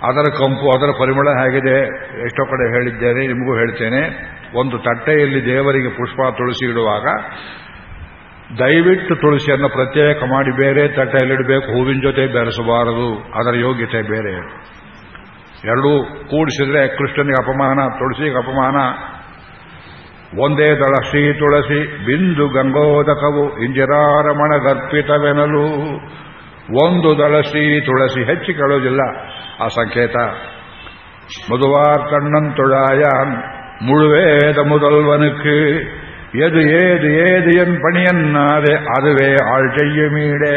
ಅದರ ಕಂಪು, ಅದರ ಪರಿಮಳ ಹೇಗಿದೆ? ಎಷ್ಟೋ ಕಡೆ ಹೇಳಿದ್ದೇನೆ, ನಿಮಗೂ ಹೇಳ್ತೇನೆ. ಒಂದು ತಟ್ಟೆಯಲ್ಲಿ ದೇವರಿಗೆ ಪುಷ್ಪ ತುಳಸಿ ಇಡುವಾಗ, ದಯವಿಟ್ಟು ತುಳಸಿಯನ್ನು ಪ್ರತ್ಯೇಕ ಮಾಡಿ ಬೇರೆ ತಟ್ಟೆಯಲ್ಲಿಡಬೇಕು ಹೂವಿನ ಜೊತೆ ಬೆರೆಸಬಾರದು, ಅದರ ಯೋಗ್ಯತೆ ಬೇರೆ. ಎರಡೂ ಕೂಡಿಸಿದ್ರೆ ಕೃಷ್ಣನಿಗೆ ಅಪಮಾನ, ತುಳಸಿಗೆ ಅಪಮಾನ. ಒಂದೇ ದಳ ಶ್ರೀ ತುಳಸಿ, ಬಿಂದು ಗಂಗೋದಕವು ಇಂಜಿರಾರಮಣ ಗರ್ಪಿತವೆನಲು ಒಂದು ದಳ ಶ್ರೀ ತುಳಸಿ, ಹೆಚ್ಚು ಕೇಳೋದಿಲ್ಲ ಆ ಸಂಕೇತ. ಮಧುವಾರ್ ತಣ್ಣಂತುಳಾಯ முழுவேத முதல்வனுக்கு எது ஏது ஏது என் பணியன்னாதே அதுவே ஆள் செய்யுமீடே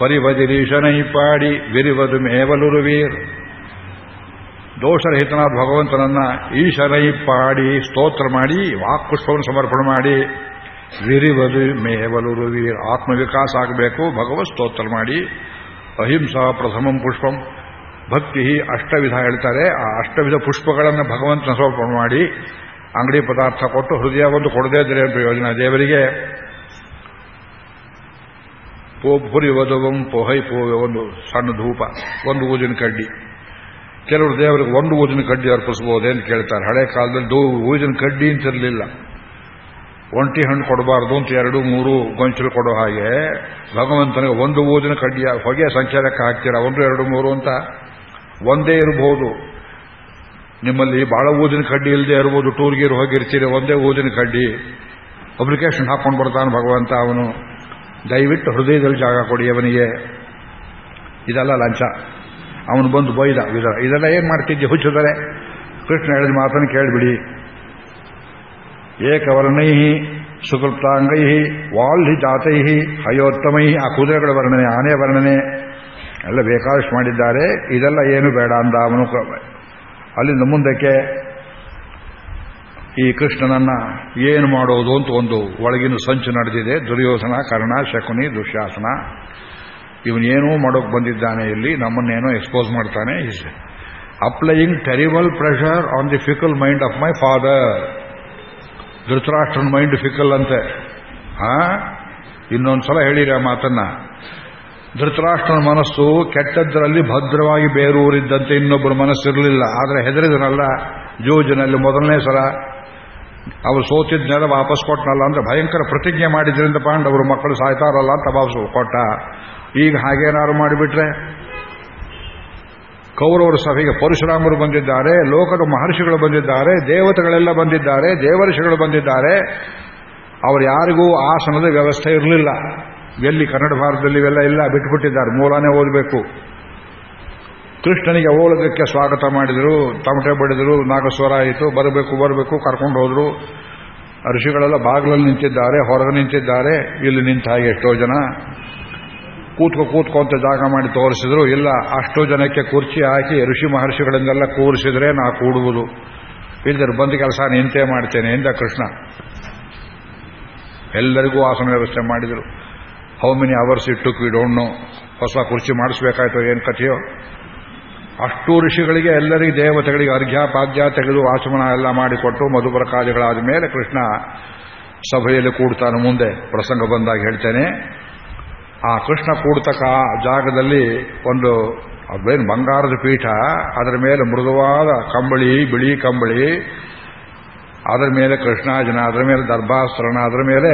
ಪರಿವದಿರೀಶನೈ ಪಾಡಿ ವಿರಿವದು ಮೇವಲುರುವೀರ್ ದೋಷರಹಿತನಾದ ಭಗವಂತನನ್ನ ಈಶನೈ ಪಾಡಿ ಸ್ತೋತ್ರ ಮಾಡಿ ವಾಕ್ಪುಷ್ಪವನ್ನು ಸಮರ್ಪಣೆ ಮಾಡಿ ವಿರಿವದು ಮೇವಲುರುವೀರ್ ಆತ್ಮವಿಕಾಸ ಆಗಬೇಕು ಭಗವತ್ ಸ್ತೋತ್ರ ಮಾಡಿ ಅಹಿಂಸಾ ಪ್ರಥಮಂ ಪುಷ್ಪಂ ಭಕ್ತಿ ಅಷ್ಟವಿಧ ಹೇಳ್ತಾರೆ. ಆ ಅಷ್ಟವಿಧ ಪುಷ್ಪಗಳನ್ನು ಭಗವಂತನ ಸಮರ್ಪಣೆ ಮಾಡಿ ಅಂಗಡಿ ಪದಾರ್ಥ ಕೊಟ್ಟು ಹೃದಯ ಒಂದು ಕೊಡದೇ ಇದ್ರೆ ಪ್ರಯೋಜನ ದೇವರಿಗೆ ಪುರಿ ವಧುವಂ ಪೊಹೈ ಪೋವೆ ಒಂದು ಸಣ್ಣ ಧೂಪ, ಒಂದು ಊದಿನ ಕಡ್ಡಿ. ಕೆಲವರು ದೇವರಿಗೆ ಒಂದು ಊದಿನ ಕಡ್ಡಿ ಅರ್ಪಿಸಬಹುದು ಅಂತ ಕೇಳ್ತಾರೆ. ಹಳೆ ಕಾಲದಲ್ಲಿ ದೂ ಊದಿನ ಕಡ್ಡಿ ಅಂತಿರಲಿಲ್ಲ ಒಂಟಿ ಹಣ್ಣು ಕೊಡಬಾರ್ದು ಅಂತ ಎರಡು, ಮೂರು ಗೊಂಚಲು ಕೊಡೋ ಹಾಗೆ ಭಗವಂತನಿಗೆ ಒಂದು ಊದಿನ ಕಡ್ಡಿಯ ಹೊಗೆ ಸಂಚಾರಕ್ಕೆ ಹಾಕ್ತೀರಾ? ಒಂದು, ಎರಡು, ಮೂರು ಅಂತ ಒಂದೇ ಇರಬಹುದು ನಿಮ್ಮಲ್ಲಿ ಬಹಳ ಊದಿನ ಕಡ್ಡಿ ಇಲ್ಲದೆ ಇರ್ಬೋದು ಟೂರ್ಗೀರ್ ಹೋಗಿರ್ತೀರಿ, ಒಂದೇ ಊದಿನ ಕಡ್ಡಿ. ಅಪ್ಲಿಕೇಶನ್ ಹಾಕೊಂಡು ಬರ್ತಾನೆ ಭಗವಂತ ಅವನು. ದಯವಿಟ್ಟು ಹೃದಯದಲ್ಲಿ ಜಾಗ ಕೊಡಿ ಅವನಿಗೆ. ಇದೆಲ್ಲ ಲಂಚ. ಅವನು ಬಂದು ಬೈದ ಇದರ ಇದೆಲ್ಲ ಏನ್ ಮಾಡ್ತಿದ್ದೆ ಹುಚ್ಚಿದರೆ ಕೃಷ್ಣ ಹೇಳಿದ ಮಾತನ್ನು ಕೇಳಿಬಿಡಿ. ಏಕವರ್ಣೈಹಿ ಸುಕೃಪ್ತಾಂಗೈ ವಾಲ್ಹಿ ಜಾತೈ ಅಯೋತ್ತಮೈ ಆ ಕುದುರೆಗಳ ವರ್ಣನೆ ಆನೆ ವರ್ಣನೆ. ಎಲ್ಲ ಬೇಕಾದಷ್ಟು ಮಾಡಿದ್ದಾರೆ. ಇದೆಲ್ಲ ಏನು ಬೇಡ ಅಂದ ಅವನು ಅಲ್ಲಿಂದ ಮುಂದಕ್ಕೆ ಈ ಕೃಷ್ಣನನ್ನ ಏನು ಮಾಡೋದು ಅಂತ ಒಂದು ಒಳಗಿನ ಸಂಚು ನಡೆದಿದೆ. ದುರ್ಯೋಧನ, ಕರ್ಣ, ಶಕುನಿ ದುಶ್ಯಾಸನ ಇವನೇನೂ ಮಾಡೋಕೆ ಬಂದಿದ್ದಾನೆ ಇಲ್ಲಿ. ನಮ್ಮನ್ನೇನೋ ಎಕ್ಸ್ಪೋಸ್ ಮಾಡ್ತಾನೆ. Is applying terrible pressure on the fickle mind of my father ಧೃತರಾಷ್ಟ್ರನ್ mind fickle ಅಂತೆ. ಹಾ? ಇನ್ನೊಂದ್ಸಲ ಹೇಳಿರಿ ಆ ಮಾತನ್ನ. ಧೃತರಾಷ್ಟ್ರನ ಮನಸ್ಸು ಕೆಟ್ಟದ್ದರಲ್ಲಿ ಭದ್ರವಾಗಿ ಬೇರೂರಿದ್ದಂತೆ ಇನ್ನೊಬ್ಬರ ಮನಸ್ಸಿರಲಿಲ್ಲ. ಆದರೆ ಹೆದರಿದನಲ್ಲ? ಜೂಜಿನಲ್ಲಿ ಮೊದಲನೇ ಸಲ ಅವರು ಸೋತಿದ್ನೆಲ್ಲ ವಾಪಸ್ ಕೊಟ್ಟನಲ್ಲ ಅಂದ್ರೆ ಭಯಂಕರ ಪ್ರತಿಜ್ಞೆ ಮಾಡಿದ್ರಿಂದ ಪಾಂಡವರು ಮಕ್ಕಳು ಸಾಯ್ತಾರಲ್ಲ ಅಂತ ಕೊಟ್ಟ. ಈಗ ಹಾಗೇನಾದ್ರು ಮಾಡಿಬಿಟ್ರೆ? ಕೌರವರ ಸಭೆಗೆ ಪರಶುರಾಮರು ಬಂದಿದ್ದಾರೆ, ಲೋಕದ ಮಹರ್ಷಿಗಳು ಬಂದಿದ್ದಾರೆ, ದೇವತೆಗಳೆಲ್ಲ ಬಂದಿದ್ದಾರೆ, ದೇವರ್ಷಿಗಳು ಬಂದಿದ್ದಾರೆ. ಅವರು ಯಾರಿಗೂ ಆಸನದ ವ್ಯವಸ್ಥೆ ಇರಲಿಲ್ಲ. ಎಲ್ಲಿ ಕನ್ನಡ ಭಾರತದಲ್ಲಿ ಇವೆಲ್ಲ ಇಲ್ಲ, ಬಿಟ್ಬಿಟ್ಟಿದ್ದಾರೆ. ಮೂಲನೇ ಓದಬೇಕು. ಕೃಷ್ಣನಿಗೆ ಓಲಗಕ್ಕೆ ಸ್ವಾಗತ ಮಾಡಿದರು, ತಮಟೆ ಬಡಿದರು, ನಾಗಸ್ವರ ಆಯಿತು, ಬರಬೇಕು ಬರಬೇಕು, ಕರ್ಕೊಂಡು ಹೋದರು. ಋಷಿಗಳೆಲ್ಲ ಬಾಗಿಲಲ್ಲಿ ನಿಂತಿದ್ದಾರೆ, ಹೊರಗೆ ನಿಂತಿದ್ದಾರೆ. ಇಲ್ಲಿ ನಿಂತ ಹಾಗೆ ಎಷ್ಟೋ ಜನ. ಕೂತ್ಕೊ ಕೂತ್ಕೊಂತ ಜಾಗ ಮಾಡಿ ತೋರಿಸಿದ್ರು. ಇಲ್ಲ, ಅಷ್ಟೋ ಜನಕ್ಕೆ ಕುರ್ಚಿ ಹಾಕಿ ಋಷಿ ಮಹರ್ಷಿಗಳಿಂದೆಲ್ಲ ಕೂರಿಸಿದ್ರೆ ನಾ ಕೂಡುವುದು. ಇಲ್ಲದ್ರೆ ಬಂದ ಕೆಲಸ ನಿಂತೆ ಮಾಡ್ತೇನೆ ಎಂದ ಕೃಷ್ಣ. ಎಲ್ಲರಿಗೂ ಆಸನ ವ್ಯವಸ್ಥೆ ಮಾಡಿದರು. ಹೌ ಮೆನಿ ಅವರ್ಸ್ ಇಟ್ಟು ವಿ ಡೋಂಟ್ ನೋ ಹೊಸ ಕುರ್ಚಿ ಮಾಡಿಸ್ಬೇಕಾಯ್ತು ಏನು ಕಥೆಯೋ? ಅಷ್ಟು ಋಷಿಗಳಿಗೆ, ಎಲ್ಲರಿಗೂ, ದೇವತೆಗಳಿಗೆ ಅರ್ಘ್ಯ ಪಾದ್ಯ ತೆಗೆದು ಆಚಮನ ಎಲ್ಲ ಮಾಡಿಕೊಟ್ಟು ಮಧುಪರಕಾದಿಗಳಾದ ಮೇಲೆ ಕೃಷ್ಣ ಸಭೆಯಲ್ಲಿ ಕೂಡ್ತಾನೆ ಮುಂದೆ. ಪ್ರಸಂಗ ಬಂದಾಗ ಹೇಳ್ತೇನೆ, ಆ ಕೃಷ್ಣ ಕೂಡ್ತಕ್ಕ ಜಾಗದಲ್ಲಿ ಒಂದು ಅದೇನು ಬಂಗಾರದ ಪೀಠ, ಅದರ ಮೇಲೆ ಮೃದುವಾದ ಕಂಬಳಿ, ಬಿಳಿ ಕಂಬಳಿ, ಅದರ ಮೇಲೆ ಕೃಷ್ಣಾಜನ ಅದರ ಮೇಲೆ ದರ್ಭಾಸ್ತ್ರನ ಅದರ ಮೇಲೆ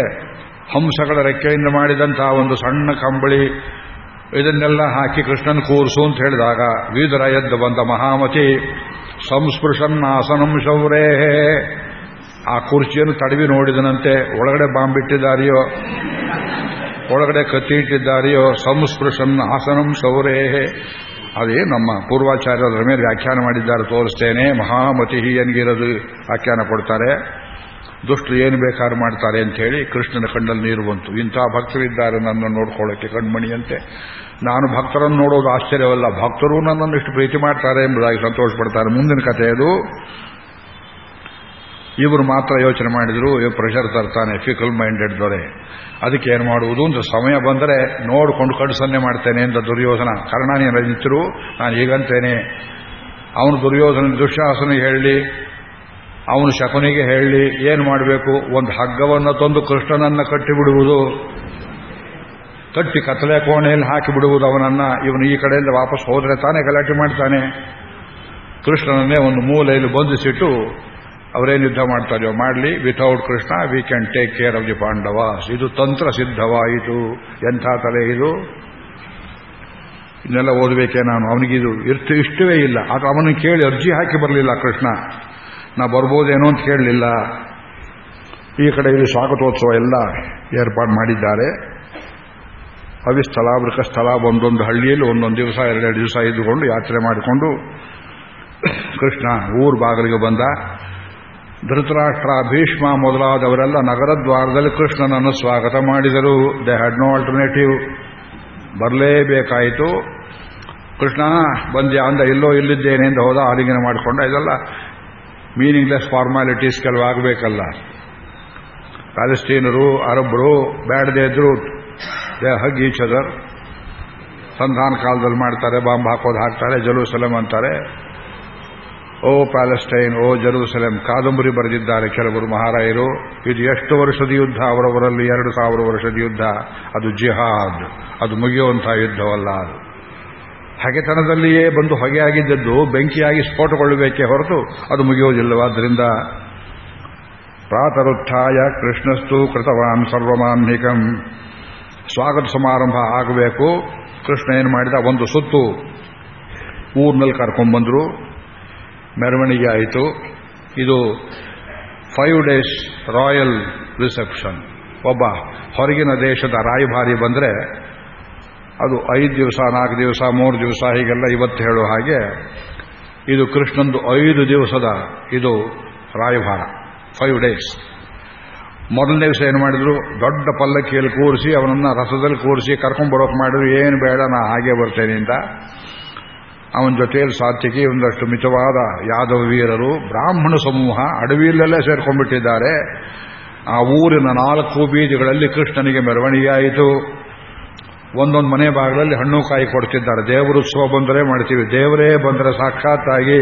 ಹಂಸಗಳ ರೆಕ್ಕೆಯಿಂದ ಮಾಡಿದಂತಹ ಒಂದು ಸಣ್ಣ ಕಂಬಳಿ. ಇದನ್ನೆಲ್ಲ ಹಾಕಿ ಕೃಷ್ಣನ್ ಕೂರಿಸು ಅಂತ ಹೇಳಿದಾಗ, ವೀದರ ಎದ್ದು ಬಂದ ಮಹಾಮತಿ ಸಂಸ್ಪೃಶನ್ನಾಸನಂ ಶೌರೇ. ಆ ಕುರ್ಚಿಯನ್ನು ತಡವಿ ನೋಡಿದನಂತೆ, ಒಳಗಡೆ ಬಾಂಬಿಟ್ಟಿದ್ದಾರೆಯೋ, ಒಳಗಡೆ ಕತ್ತಿ ಇಟ್ಟಿದ್ದಾರೆಯೋ ಸಂಸ್ಪೃಶನ್ ಆಸನಂ ಶೌರೇ. ಅದೇ ನಮ್ಮ ಪೂರ್ವಾಚಾರ್ಯರ ಮೇಲೆ ವ್ಯಾಖ್ಯಾನ ಮಾಡಿದ್ದಾರೆ, ತೋರಿಸ್ತೇನೆ, ಮಹಾಮತಿ ಹೀಯನ್ಗಿರೋದು ವ್ಯಾಖ್ಯಾನ ಕೊಡ್ತಾರೆ. ದುಷ್ಟರು ಏನು ಬೇಕಾರು ಮಾಡ್ತಾರೆ ಅಂತ ಹೇಳಿ ಕೃಷ್ಣನ ಕಣ್ಣಲ್ಲಿ ನೀರು ಬಂತು. ಇಂಥ ಭಕ್ತರಿದ್ದಾರೆ ನನ್ನನ್ನು ನೋಡ್ಕೊಳ್ಳೋಕೆ ಕಣ್ಮಣಿಯಂತೆ. ನಾನು ಭಕ್ತರನ್ನು ನೋಡೋದು ಆಶ್ಚರ್ಯವಲ್ಲ. ಭಕ್ತರು ನನ್ನನ್ನು ಇಷ್ಟು ಪ್ರೀತಿ ಮಾಡ್ತಾರೆ ಎಂಬುದಾಗಿ ಸಂತೋಷ ಪಡ್ತಾರೆ ಮುಂದಿನ ಕಥೆ ಅದು. ಇವರು ಮಾತ್ರ ಯೋಚನೆ ಮಾಡಿದ್ರು ಪ್ರೆಷರ್ ತರ್ತಾನೆ ಫಿಕಲ್ ಮೈಂಡೆಡ್ ದೊರೆ. ಅದಕ್ಕೆ ಏನು ಮಾಡುವುದು ಅಂತ ಸಮಯ ಬಂದರೆ ನೋಡಿಕೊಂಡು ಕಡುಸನ್ನೆ ಮಾಡ್ತೇನೆ ಅಂತ ದುರ್ಯೋಧನ. ರಜಿತರು ನಾನು ಈಗಂತೇನೆ ಅವನು ದುರ್ಯೋಧನ ದುಶ್ಯಾಸನಿಗೆ ಹೇಳಿ ಅವನು ಶಕುನಿಗೆ ಹೇಳಿ, ಏನು ಮಾಡಬೇಕು? ಒಂದು ಹಗ್ಗವನ್ನು ತಂದು ಕೃಷ್ಣನನ್ನ ಕಟ್ಟಿಬಿಡುವುದು. ಕಟ್ಟಿ ಕತ್ತಲೆ ಕೋಣೆಯಲ್ಲಿ ಹಾಕಿಬಿಡುವುದು ಅವನನ್ನ. ಇವನು ಈ ಕಡೆಯಿಂದ ವಾಪಸ್ ಹೋದರೆ ತಾನೇ ಗಲಾಟೆ ಮಾಡ್ತಾನೆ. ಕೃಷ್ಣನನ್ನೇ ಒಂದು ಮೂಲೆಯಲ್ಲಿ ಬಂಧಿಸಿಟ್ಟು ಅವರೇನು ಯುದ್ಧ ಮಾಡ್ತಾರೆಯೋ ಮಾಡಲಿ. Without Krishna we can take care of the Pandavas ಇದು ತಂತ್ರ ಸಿದ್ಧವಾಯಿತು. ಎಂಥ ತಲೆ ಇದು? ಇನ್ನೆಲ್ಲ ಓದಬೇಕೇ ನಾನು? ಅವನಿಗಿದು ಇರ್ತು ಇಷ್ಟವೇ ಇಲ್ಲ. ಆಗ ಅವನಿಗೆ ಕೇಳಿ ಅರ್ಜಿ ಹಾಕಿ ಬರಲಿಲ್ಲ ಕೃಷ್ಣ. ನಾ ಬರ್ಬೋದೇನೋ ಅಂತ ಕೇಳಲಿಲ್ಲ. ಈ ಕಡೆ ಇಲ್ಲಿ ಸ್ವಾಗತೋತ್ಸವ ಎಲ್ಲ ಏರ್ಪಾಡು ಮಾಡಿದ್ದಾರೆ. ಅವಿಸ್ಥಳ ಸ್ಥಳ ಒಂದೊಂದು ಹಳ್ಳಿಯಲ್ಲಿ ಒಂದೊಂದು ದಿವಸ, ಎರಡೆರಡು ದಿವಸ ಇದ್ದುಕೊಂಡು ಯಾತ್ರೆ ಮಾಡಿಕೊಂಡು ಕೃಷ್ಣ ಊರು ಬಾಗಿಲಿಗೆ ಬಂದ. ಧೃತರಾಷ್ಟ್ರ ಭೀಷ್ಮ ಮೊದಲಾದವರೆಲ್ಲ ನಗರದ್ವಾರದಲ್ಲಿ ಕೃಷ್ಣನನ್ನು ಸ್ವಾಗತ ಮಾಡಿದರು. ದೇ ಹ್ಯಾಡ್ ನೋ ಆಲ್ಟರ್ನೇಟಿವ್ ಬರಲೇಬೇಕಾಯಿತು. ಕೃಷ್ಣ ಬಂದ್ಯಾ ಅಂದ, ಇಲ್ಲೋ ಇಲ್ಲಿದ್ದೇನೆ ಅಂತ ಹೋದ ಆಲಿಂಗನ ಮಾಡಿಕೊಂಡ ಇದೆಲ್ಲ. ಮೀನಿಂಗ್ಲೆಸ್ ಕೆಲವು ಆಗಬೇಕಲ್ಲ ಪ್ಯಾಲೆಸ್ಟೀನರು ಅರಬ್ರು ಬ್ಯಾಡದೇ ಇದ್ರು ದೇ ಹಗ್ ಈಚ್ ಅದರ್ ಸಂಧಾನ ಕಾಲದಲ್ಲಿ ಮಾಡ್ತಾರೆ, ಬಾಂಬ್ ಹಾಕೋದು ಹಾಕ್ತಾರೆ ಜಲೂಸಲಂ ಅಂತಾರೆ. ಓ ಪ್ಯಾಲೆಸ್ಟೈನ್ ಓ ಜೆರೂಸಲೆಂ, ಕಾದಂಬರಿ ಬರೆದಿದ್ದಾರೆ ಕೆಲವರು ಮಹಾರಾಯರು. ಇದು ಎಷ್ಟು ವರ್ಷದ ಯುದ್ಧ? ಅವರವರಲ್ಲಿ ಎರಡು ಸಾವಿರ ವರ್ಷದ ಯುದ್ಧ. ಅದು ಜಿಹಾದ್. ಅದು ಮುಗಿಯುವಂತಹ ಯುದ್ಧವಲ್ಲ ಅದು. ಹಗೆತನದಲ್ಲಿಯೇ ಬಂದು ಹೊಗೆಯಾಗಿದ್ದದ್ದು ಬೆಂಕಿಯಾಗಿ ಸ್ಫೋಟಗೊಳ್ಳಬೇಕೇ ಹೊರತು ಅದು ಮುಗಿಯುವುದಿಲ್ಲವಾದ್ದರಿಂದ ಪ್ರಾತರುತ್ಥಾಯ ಕೃಷ್ಣಸ್ತು ಕೃತವಾನ್ ಸರ್ವಮಾನ್ಹಿಕಂ ಸ್ವಾಗತ ಸಮಾರಂಭ ಆಗಬೇಕು. ಕೃಷ್ಣ ಏನು ಮಾಡಿದ? ಒಂದು ಸುತ್ತು ಊರಿನಲ್ಲಿ ಕರ್ಕೊಂಡ್ಬಂದ್ರು ಮೆರವಣಿಗೆ ಆಯಿತು. ಇದು ಫೈವ್ ಡೇಸ್ ರಾಯಲ್ ರಿಸೆಪ್ಷನ್. ಒಬ್ಬ ಹೊರಗಿನ ದೇಶದ ರಾಯಭಾರಿ ಬಂದರೆ ಅದು ಐದು ದಿವಸ, ನಾಲ್ಕು ದಿವಸ, ಮೂರು ದಿವಸ, ಹೀಗೆಲ್ಲ ಇವತ್ತು ಹೇಳೋ ಹಾಗೆ ಇದು ಕೃಷ್ಣಂದು ಐದು ದಿವಸದ ಇದು ರಾಯಭಾರ ಫೈವ್ ಡೇಸ್ ಮೊದಲನೇ ದಿವಸ ಏನು ಮಾಡಿದ್ರು? ದೊಡ್ಡ ಪಲ್ಲಕ್ಕಿಯಲ್ಲಿ ಕೂರಿಸಿ, ಅವನನ್ನ ರಸದಲ್ಲಿ ಕೂರಿಸಿ ಕರ್ಕೊಂಡ್ಬರೋಕೆ ಮಾಡಿದ್ರು, ಏನು ಬೇಡ, ನಾ ಹಾಗೆ ಬರ್ತೇನೆ ಅಂತ. ಅವನ ಜೊತೆಯಲ್ಲಿ ಸಾತ್ವಿಕಿ, ಒಂದಷ್ಟು ಮಿತವಾದ ಯಾದವ ವೀರರು, ಬ್ರಾಹ್ಮಣ ಸಮೂಹ ಅಡವಿಯಲ್ಲೇ ಸೇರ್ಕೊಂಡ್ಬಿಟ್ಟಿದ್ದಾರೆ. ಆ ಊರಿನ ನಾಲ್ಕು ಬೀದಿಗಳಲ್ಲಿ ಕೃಷ್ಣನಿಗೆ ಮೆರವಣಿಗೆ ಆಯಿತು. ಒಂದೊಂದು ಮನೆ ಭಾಗದಲ್ಲಿ ಹಣ್ಣು ಕಾಯಿ ಕೊಡ್ತಿದ್ದಾರೆ. ದೇವರುತ್ಸವ ಬಂದರೆ ಮಾಡ್ತೀವಿ. ದೇವರೇ ಬಂದರೆ ಸಾಕ್ಷಾತ್ತಾಗಿ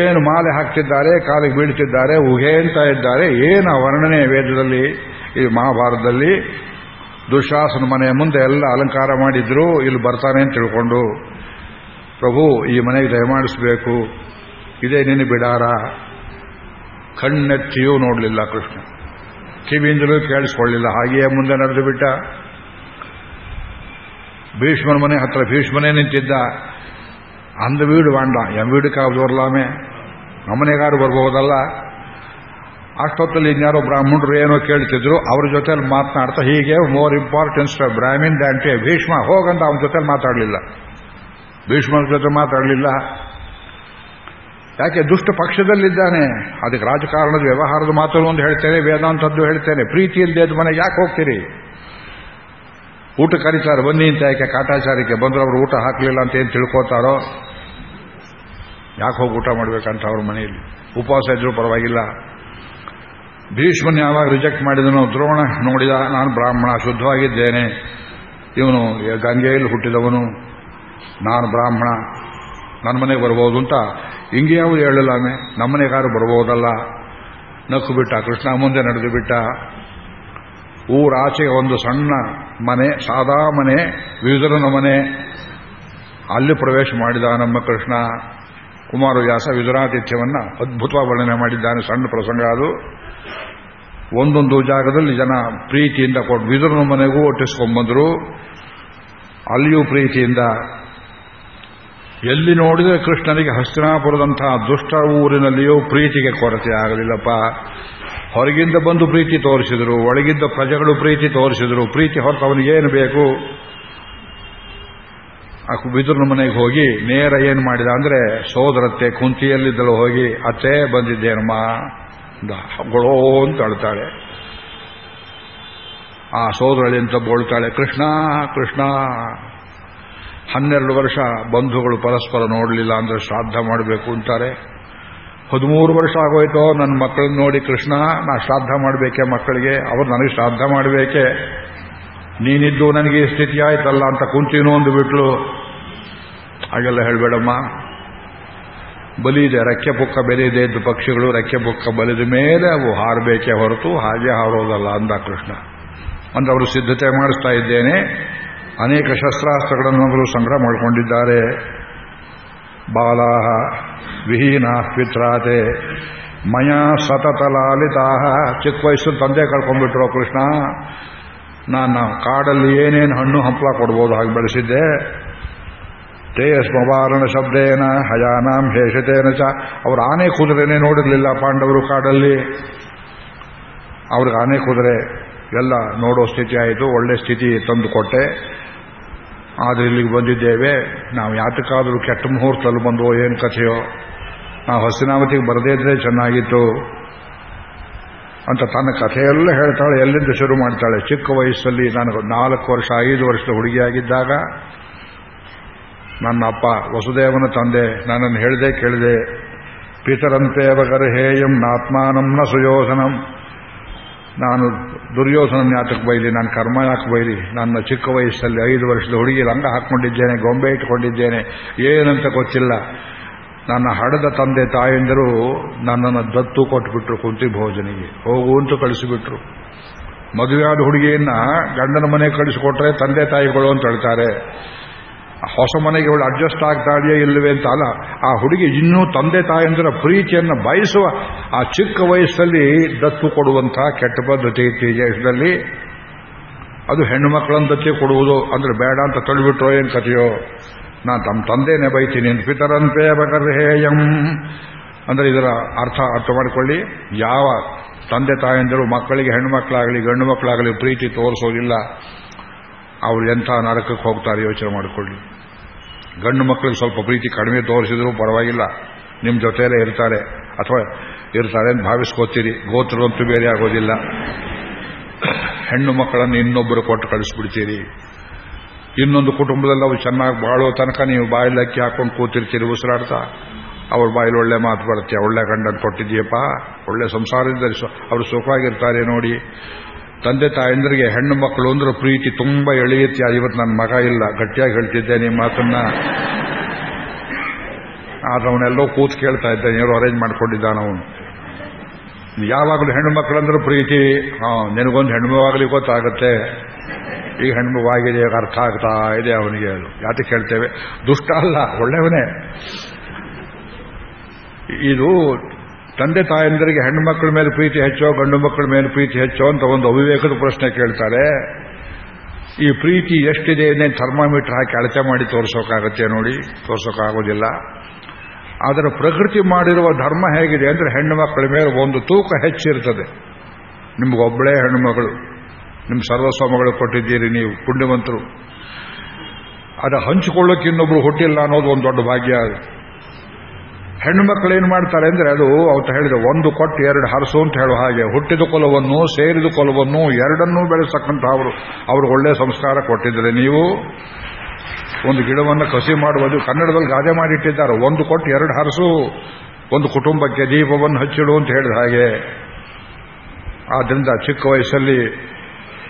ಏನು ಮಾಲೆ ಹಾಕ್ತಿದ್ದಾರೆ, ಕಾಲಿಗೆ ಬೀಳ್ತಿದ್ದಾರೆ ಉಗೇಂತ ಇದ್ದಾರೆ. ಏನು ವರ್ಣನೆ ವೇದದಲ್ಲಿ, ಈ ಮಹಾಭಾರತದಲ್ಲಿ? ದುಶಾಸನ ಮನೆಯ ಮುಂದೆ ಎಲ್ಲ ಅಲಂಕಾರ ಮಾಡಿದ್ರು, ಇಲ್ಲಿ ಬರ್ತಾನೆ ಅಂತ ತಿಳ್ಕೊಂಡು, ಪ್ರಭು, ಈ ಮನೆಗೆ ದಯಮಾಡಿಸಬೇಕು. ಇದೇ ನಿನ್ನ ಬಿಡಾರ. ಕಣ್ಣೆತ್ತಿಯೂ ನೋಡಲಿಲ್ಲ ಕೃಷ್ಣ. ಕಿವಿಯಿಂದಲೂ ಕೇಳಿಸ್ಕೊಳ್ಳಿಲ್ಲ. ಹಾಗೆಯೇ ಮುಂದೆ ನಡೆದು ಬಿಟ್ಟ. ಭೀಷ್ಮನ ಮನೆ ಹತ್ರ ಭೀಷ್ಮನೇ ನಿಂತಿದ್ದ. ಅಂದ ವೀಡು ವಾಂಡ ಎಂ ವೀಡುಕಾವ್ದು ಬರಲಾಮೆ. ನಮ್ಮನೆಗಾರು ಬರ್ಬೋದಲ್ಲ. ಅಷ್ಟೊತ್ತಲ್ಲಿ ಇನ್ಯಾರೋ ಬ್ರಾಹ್ಮಣರು ಏನೋ ಕೇಳ್ತಿದ್ರು. ಅವ್ರ ಜೊತೆಲಿ ಮಾತನಾಡ್ತಾ ಹೀಗೆ ಮೋರ್ ಇಂಪಾರ್ಟೆನ್ಸ್ ಬ್ರಾಹ್ಮಿನ್ ದಾಂಟೆ ಭೀಷ್ಮ. ಹೋಗಂತ ಅವನ ಜೊತೆಲಿ ಮಾತಾಡಲಿಲ್ಲ. ಭೀಷ್ಮನ ಜೊತೆ ಮಾತಾಡಲಿಲ್ಲ. ಯಾಕೆ ದುಷ್ಟ ಪಕ್ಷದಲ್ಲಿದ್ದಾನೆ. ಅದಕ್ಕೆ ರಾಜಕಾರಣದ ವ್ಯವಹಾರದ ಮಾತನ್ನು ಒಂದು ಹೇಳ್ತೇನೆ, ವೇದಾಂತದ್ದು ಹೇಳ್ತೇನೆ. ಪ್ರೀತಿಯಿಂದ ಇಲ್ಲದೆ ಮನೆಗೆ ಯಾಕೆ ಹೋಗ್ತೀರಿ? ಊಟ ಕರೀತಾರೆ ಬನ್ನಿ ಅಂತ ಯಾಕೆ ಕಾಟಾಚಾರಕ್ಕೆ ಬಂದ್ರೆ ಅವರು ಊಟ ಹಾಕಲಿಲ್ಲ ಅಂತ ಏನು ತಿಳ್ಕೋತಾರೋ? ಯಾಕೆ ಹೋಗಿ ಊಟ ಮಾಡ್ಬೇಕಂತ ಅವ್ರ ಮನೆಯಲ್ಲಿ? ಉಪವಾಸ ಇದ್ರೂ ಪರವಾಗಿಲ್ಲ. ಭೀಷ್ಮನ್ ಯಾವಾಗ ರಿಜೆಕ್ಟ್ ಮಾಡಿದನು ದ್ರೋಣ ನೋಡಿದ, ನಾನು ಬ್ರಾಹ್ಮಣ ಶುದ್ಧವಾಗಿದ್ದೇನೆ. ಇವನು ಗಂಗೆಯಲ್ಲಿ ಹುಟ್ಟಿದವನು. ನಾನು ಬ್ರಾಹ್ಮಣ. ನನ್ನ ಮನೆಗೆ ಬರ್ಬೋದು ಅಂತ ಹಿಂಗೆ ಯಾವುದು ಹೇಳಿಲ್ಲ ನಮ್ಮನೆಗಾರು ಬರ್ಬೋದಲ್ಲ. ನಕ್ಕು ಬಿಟ್ಟ, ಕೃಷ್ಣ ಮುಂದೆ ನಡೆದು ಬಿಟ್ಟ. ಊರಾಚೆ ಒಂದು ಸಣ್ಣ ಮನೆ, ಸಾದಾ ಮನೆ, ವಿದುರನ ಮನೆ. ಅಲ್ಲಿ ಪ್ರವೇಶ ಮಾಡಿದ ನಮ್ಮ ಕೃಷ್ಣ ಕುಮಾರವ್ಯಾಸ ವಿದುರಾತಿಥ್ಯವನ್ನು ಅದ್ಭುತವಾಗಿ ವರ್ಣನೆ ಮಾಡಿದ್ದಾನೆ. ಸಣ್ಣ ಪ್ರಸಂಗ ಅದು. ಒಂದೊಂದು ಜಾಗದಲ್ಲಿ ಜನ ಪ್ರೀತಿಯಿಂದ ಕೊಟ್ಟು ವಿದುರನ ಮನೆಗೂ ಒಟ್ಟಿಸ್ಕೊಂಡ್ಬಂದ್ರು ಅಲ್ಲಿಯೂ ಪ್ರೀತಿಯಿಂದ. ಎಲ್ಲಿ ನೋಡಿದರೆ ಕೃಷ್ಣನಿಗೆ ಹಸ್ತಿನಾಪುರದಂತಹ ದುಷ್ಟ ಊರಿನಲ್ಲಿಯೂ ಪ್ರೀತಿಗೆ ಕೊರತೆ ಆಗಲಿಲ್ಲಪ್ಪ. ಹೊರಗಿಂದ ಬಂದು ಪ್ರೀತಿ ತೋರಿಸಿದರು ಒಳಗಿದ್ದ ಪ್ರಜೆಗಳು ಪ್ರೀತಿ ತೋರಿಸಿದರು, ಪ್ರೀತಿ ಹೊರತು ಏನು ಬೇಕು? ಆ ಬಿದುರ್ನ ಮನೆಗೆ ಹೋಗಿ ನೇರ ಏನು ಮಾಡಿದ ಅಂದ್ರೆ ಸೋದರತ್ತೆ ಕುಂತಿಯಲ್ಲಿದ್ದಳು ಹೋಗಿ, ಅತ್ತೆ, ಬಂದಿದ್ದೇನಮ್ಮ? ಗೊಳೋ ಅಂತ ಅಳ್ತಾಳೆ. ಆ ಸೋದರಳಿ ಅಂತ ಬೋಳ್ತಾಳೆ? ಕೃಷ್ಣ ಕೃಷ್ಣ. ಹನ್ನೆರಡು ವರ್ಷ ಬಂಧುಗಳು ಪರಸ್ಪರ ನೋಡಲಿಲ್ಲ ಅಂದ್ರೆ ಶ್ರಾದ್ದ ಮಾಡಬೇಕು ಅಂತಾರೆ. ಹದಿಮೂರು ವರ್ಷ ಆಗೋಯ್ತೋ ನನ್ನ ಮಕ್ಕಳನ್ನ ನೋಡಿ ಕೃಷ್ಣ, ನಾ ಶ್ರಾದ್ದ ಮಾಡಬೇಕೆ ಮಕ್ಕಳಿಗೆ, ಅವ್ರು ನನಗೆ ಶ್ರಾದ್ದ ಮಾಡಬೇಕೆ. ನೀನಿದ್ದು ನನಗೆ ಈ ಸ್ಥಿತಿ ಆಯ್ತಲ್ಲ ಅಂತ ಕುಂತೀನೋ ಒಂದು ಬಿಟ್ಲು ಹಾಗೆಲ್ಲ ಹೇಳಬೇಡಮ್ಮ. ಬಲಿದೆ ರೆಕ್ಕೆ ಪುಕ್ಕ ಬೆಲಿದೆ ಇದ್ದು ಪಕ್ಷಿಗಳು, ರೆಕ್ಕೆ ಪುಕ್ಕ ಬಲಿದ ಮೇಲೆ ಅವು ಹಾರಬೇಕೆ ಹೊರತು ಹಾಗೆ ಹಾರೋದಲ್ಲ ಅಂದ ಕೃಷ್ಣ. ಅಂದ್ರೆ ಅವರು ಸಿದ್ಧತೆ ಮಾಡಿಸ್ತಾ ಇದ್ದೇನೆ. ಅನೇಕ ಶಸ್ತ್ರಾಸ್ತ್ರಗಳನ್ನು ಅವರು ಸಂಗ್ರಹ ಮಾಡಿಕೊಂಡಿದ್ದಾರೆ. ಬಾಲಾಹ ವಿಹೀನಾ ಪಿತ್ರಾತೆ. ಮಯ ಸತತ ಲಾಲಿತಾಹ ಚಿಕ್ಕ ವಯಸ್ಸು ತಂದೆ ಕಳ್ಕೊಂಡ್ಬಿಟ್ರು ಕೃಷ್ಣ. ನಾನು ಕಾಡಲ್ಲಿ ಏನೇನು ಹಣ್ಣು ಹಂಪಲ ಕೊಡ್ಬೋದು ಹಾಗೆ ಬೆಳೆಸಿದ್ದೆ. ತೇ ಸ್ಮವಾರಣ ಶಬ್ದೇನ, ಹಯಾನಾಂ ಹೇಷತೇನ ಚ. ಅವ್ರ ಆನೆ ಕುದುರೆನೇ ನೋಡಿರಲಿಲ್ಲ ಪಾಂಡವರು ಕಾಡಲ್ಲಿ. ಅವ್ರಿಗೆ ಆನೆ ಕುದುರೆ ಎಲ್ಲ ನೋಡೋ ಸ್ಥಿತಿ ಆಯಿತು, ಒಳ್ಳೆ ಸ್ಥಿತಿ ತಂದು ಕೊಟ್ಟೆ ಆದರೆ ಇಲ್ಲಿಗೆ ಬಂದಿದ್ದೇವೆ. ನಾವು ಯಾತಕ್ಕಾದರೂ ಕೆಟ್ಟ ಮುಹೂರ್ತದಲ್ಲಿ ಬಂದೋ ಏನು ಕಥೆಯೋ. ನಾವು ಹಸಿನಾವತಿಗೆ ಬರದೇ ಇದ್ರೆ ಚೆನ್ನಾಗಿತ್ತು. ಅಂತ ತನ್ನ ಕಥೆಯೆಲ್ಲ ಹೇಳ್ತಾಳೆ, ಎಲ್ಲಿಂದ ಶುರು ಮಾಡ್ತಾಳೆ? ಚಿಕ್ಕ ವಯಸ್ಸಲ್ಲಿ ನನಗೆ ನಾಲ್ಕು ವರ್ಷ, ಐದು ವರ್ಷದ ಹುಡುಗಿಯಾಗಿದ್ದಾಗ ನನ್ನ ಅಪ್ಪ ವಸುದೇವನ ತಂದೆ, ನನ್ನನ್ನು ಹೇಳಿದೆ ಕೇಳಿದೆ ಪಿತರಂತೇವಗರ ಹೇಯಂ ನಾತ್ಮಾನಂ ನ ಸುಯೋಧನಂ. ನಾನು ದುರ್ಯೋಧನ ಯಾತಕ್ಕೆ ಬೈಲಿ, ನಾನು ಕರ್ಮ ಯಾಕೆ ಬೈಲಿ, ನನ್ನ ಚಿಕ್ಕ ವಯಸ್ಸಲ್ಲಿ ಐದು ವರ್ಷದ ಹುಡುಗಿ ರಂಗ ಹಾಕ್ಕೊಂಡಿದ್ದೇನೆ, ಗೊಂಬೆ ಇಟ್ಕೊಂಡಿದ್ದೇನೆ, ಏನಂತ ಗೊತ್ತಿಲ್ಲ. ನನ್ನ ಹಡದ ತಂದೆ ತಾಯಂದಿರು ನನ್ನನ್ನು ದತ್ತು ಕೊಟ್ಟುಬಿಟ್ರು ಕುಂತಿ ಭೋಜನಿಗೆ. ಹೋಗು ಅಂತ ಕಳಿಸಿಬಿಟ್ರು. ಮದುವೆಯಾದ ಹುಡುಗಿಯನ್ನ ಗಂಡನ ಮನೆಗೆ ಕಳಿಸಿಕೊಟ್ರೆ ತಂದೆ ತಾಯಿಗಳು ಅಂತ ಹೇಳ್ತಾರೆ. ಹೊಸ ಮನೆಗೆ ಅವಳು ಅಡ್ಜಸ್ಟ್ ಆಗ್ತಾಳೆಯೇ ಇಲ್ಲವೇ ಅಂತ ಅಲ್ಲ. ಆ ಹುಡುಗಿ ಇನ್ನೂ ತಂದೆ ತಾಯಂದಿರ ಪ್ರೀತಿಯನ್ನು ಬಯಸುವ ಆ ಚಿಕ್ಕ ವಯಸ್ಸಲ್ಲಿ ದತ್ತು ಕೊಡುವಂತಹ ಕೆಟ್ಟ ಪದ್ಧತಿ ಇತ್ತು ಈ ದೇಶದಲ್ಲಿ ಅದು ಹೆಣ್ಣು ಮಕ್ಕಳನ್ನು ದತ್ತಿ ಕೊಡುವುದು ಅಂದ್ರೆ ಬೇಡ ಅಂತ ತಳ್ಳಿಬಿಟ್ರೋ ಏನು ಕಥೆಯೋ. ನಾ ತಮ್ಮ ತಂದೆನೇ ಬೈತೀನಿ ಪಿತರಂತೆ ಹೇಯಂ ಅಂದ್ರೆ ಇದರ ಅರ್ಥ ಅರ್ಥ ಮಾಡಿಕೊಳ್ಳಿ. ಯಾವ ತಂದೆ ತಾಯಂದಿರು ಮಕ್ಕಳಿಗೆ ಹೆಣ್ಣು ಮಕ್ಕಳಾಗಲಿ ಗಂಡು ಮಕ್ಕಳಾಗಲಿ ಪ್ರೀತಿ ತೋರಿಸೋದಿಲ್ಲ, ಅವರು ಎಂಥ ನರಕಕ್ಕೆ ಹೋಗ್ತಾರೆ ಯೋಚನೆ ಮಾಡಿಕೊಳ್ಳಿ. ಗಂಡು ಮಕ್ಕಳಿಗೆ ಸ್ವಲ್ಪ ಪ್ರೀತಿ ಕಡಿಮೆ ತೋರಿಸಿದ್ರು ಪರವಾಗಿಲ್ಲ. ನಿಮ್ಮ ಜೊತೆಯಲ್ಲೇ ಇರ್ತಾರೆ. ಅಥವಾ ಇರ್ತಾರೆ ಅಂತ ಭಾವಿಸ್ಕೋತೀರಿ. ಗೋತ್ರವಂತೂ ಬೇರೆ ಆಗೋದಿಲ್ಲ. ಹೆಣ್ಣು ಮಕ್ಕಳನ್ನು ಇನ್ನೊಬ್ಬರು ಕೊಟ್ಟು ಕಳಿಸ್ಬಿಡ್ತೀರಿ. ಇನ್ನೊಂದು ಕುಟುಂಬದಲ್ಲಿ ಅವ್ರು ಚೆನ್ನಾಗಿ ಬಾಳೋ ತನಕ ನೀವು ಬಾಯಲ್ಲಿ ಅಕ್ಕಿ ಹಾಕೊಂಡು ಕೂತಿರ್ತೀರಿ. ಉಸಿರಾಡ್ತಾ. ಅವ್ರ ಬಾಯಲ್ಲಿ ಒಳ್ಳೆ ಮಾತು ಬರುತ್ತೆ. ಒಳ್ಳೆ ಗಂಡನ್ ಕೊಟ್ಟಿದ್ದೀಯಪ್ಪ. ಒಳ್ಳೆ ಸಂಸಾರದಿಂದ ಅವರು ಸುಖವಾಗಿರ್ತಾರೆ ನೋಡಿ. ತಂದೆ ತಾಯಂದ್ರಿಗೆ ಹೆಣ್ಣು ಮಕ್ಕಳು ಅಂದ್ರೆ ಪ್ರೀತಿ ತುಂಬಾ ಎಳೆಯುತ್ತೆ. ಇವತ್ತು ನನ್ನ ಮಗ ಇಲ್ಲ. ಗಟ್ಟಿಯಾಗಿ ಹೇಳ್ತಿದ್ದೆ ನಿಮ್ಮ ಮಾತನ್ನ. ಆದ್ರೆ ಅವನೆಲ್ಲೋ ಕೂತ್ ಕೇಳ್ತಾ ಇದ್ದಾನೆ ಏನೋ ಅರೇಂಜ್ ಮಾಡ್ಕೊಂಡಿದ್ದಾನ ಅವನು. ಯಾವಾಗಲೂ ಹೆಣ್ಣು ಮಕ್ಕಳಂದ್ರೆ ಪ್ರೀತಿ. ಹಾ, ನಿನಗೊಂದು ಹೆಣ್ಣು ಆಗಲಿ ಗೊತ್ತಾಗುತ್ತೆ. ಈಗ ಹೆಣ್ಣುವಾಗಿದೆ ಅರ್ಥ ಆಗ್ತಾ ಇದೆ ಅವನಿಗೆ. ಅದು ಯಾತಕ್ಕೆ ಹೇಳ್ತೇವೆ ದುಷ್ಟ ಅಲ್ಲ, ಒಳ್ಳೆಯವನೇ. ಇದು ತಂದೆ ತಾಯಂದರಿಗೆ ಹೆಣ್ಣು ಮಕ್ಕಳ ಮೇಲೆ ಪ್ರೀತಿ ಹೆಚ್ಚೋ ಗಂಡು ಮಕ್ಕಳ ಮೇಲೆ ಪ್ರೀತಿ ಹೆಚ್ಚೋ ಅಂತ ಒಂದು ಅವಿವೇಕದ ಪ್ರಶ್ನೆ ಕೇಳ್ತಾರೆ. ಈ ಪ್ರೀತಿ ಎಷ್ಟಿದೆ ಥರ್ಮಾಮೀಟರ್ ಹಾಕಿ ಅಳತೆ ಮಾಡಿ ತೋರಿಸೋಕ್ಕಾಗತ್ತೆ ನೋಡಿ. ತೋರಿಸೋಕ್ಕಾಗೋದಿಲ್ಲ ಅದರ ಪ್ರಕೃತಿ ಮಾಡಿರುವ ಧರ್ಮ ಹೇಗಿದೆ ಅಂದರೆ ಹೆಣ್ಣು ಮಕ್ಕಳ ಮೇಲೆ ಒಂದು ತೂಕ ಹೆಚ್ಚಿರ್ತದೆ. ನಿಮಗೊಬ್ಬಳೇ ಹೆಣ್ಣು ಮಗಳು ನಿಮ್ಮ ಸರ್ವಸ್ವಮಗಳು ಕೊಟ್ಟಿದ್ದೀರಿ ನೀವು, ಪುಣ್ಯವಂತರು. ಅದು ಹಂಚಿಕೊಳ್ಳೋಕೆ ಇನ್ನೊಬ್ರು ಹುಟ್ಟಿಲ್ಲ ಅನ್ನೋದು ಒಂದು ದೊಡ್ಡ ಭಾಗ್ಯ. ಹೆಣ್ಣು ಮಕ್ಕಳು ಏನು ಮಾಡ್ತಾರೆ ಅಂದ್ರೆ ಅದು ಅವತ್ತು ಹೇಳಿದ ಒಂದು ಕೊಟ್ಟು ಎರಡು ಹರಸು ಅಂತ ಹೇಳುವ ಹಾಗೆ, ಹುಟ್ಟಿದ ಕೊಲವನ್ನು ಸೇರಿದ ಕೊಲವನ್ನು ಎರಡನ್ನೂ ಬೆಳೆಸಕ್ಕಂಥ ಅವರು, ಅವ್ರಿಗೆ ಒಳ್ಳೆ ಸಂಸ್ಕಾರ ಕೊಟ್ಟಿದ್ರೆ ನೀವು ಒಂದು ಗಿಡವನ್ನು ಕಸಿ ಮಾಡುವುದು, ಕನ್ನಡದಲ್ಲಿ ಗಾದೆ ಮಾಡಿಟ್ಟಿದ್ದಾರೆ. ಒಂದು ಕೊಟ್ಟು ಎರಡು ಹರಸು, ಒಂದು ಕುಟುಂಬಕ್ಕೆ ದೀಪವನ್ನು ಹಚ್ಚಿಡು ಅಂತ ಹೇಳಿದ ಹಾಗೆ. ಆದ್ದರಿಂದ ಚಿಕ್ಕ ವಯಸ್ಸಲ್ಲಿ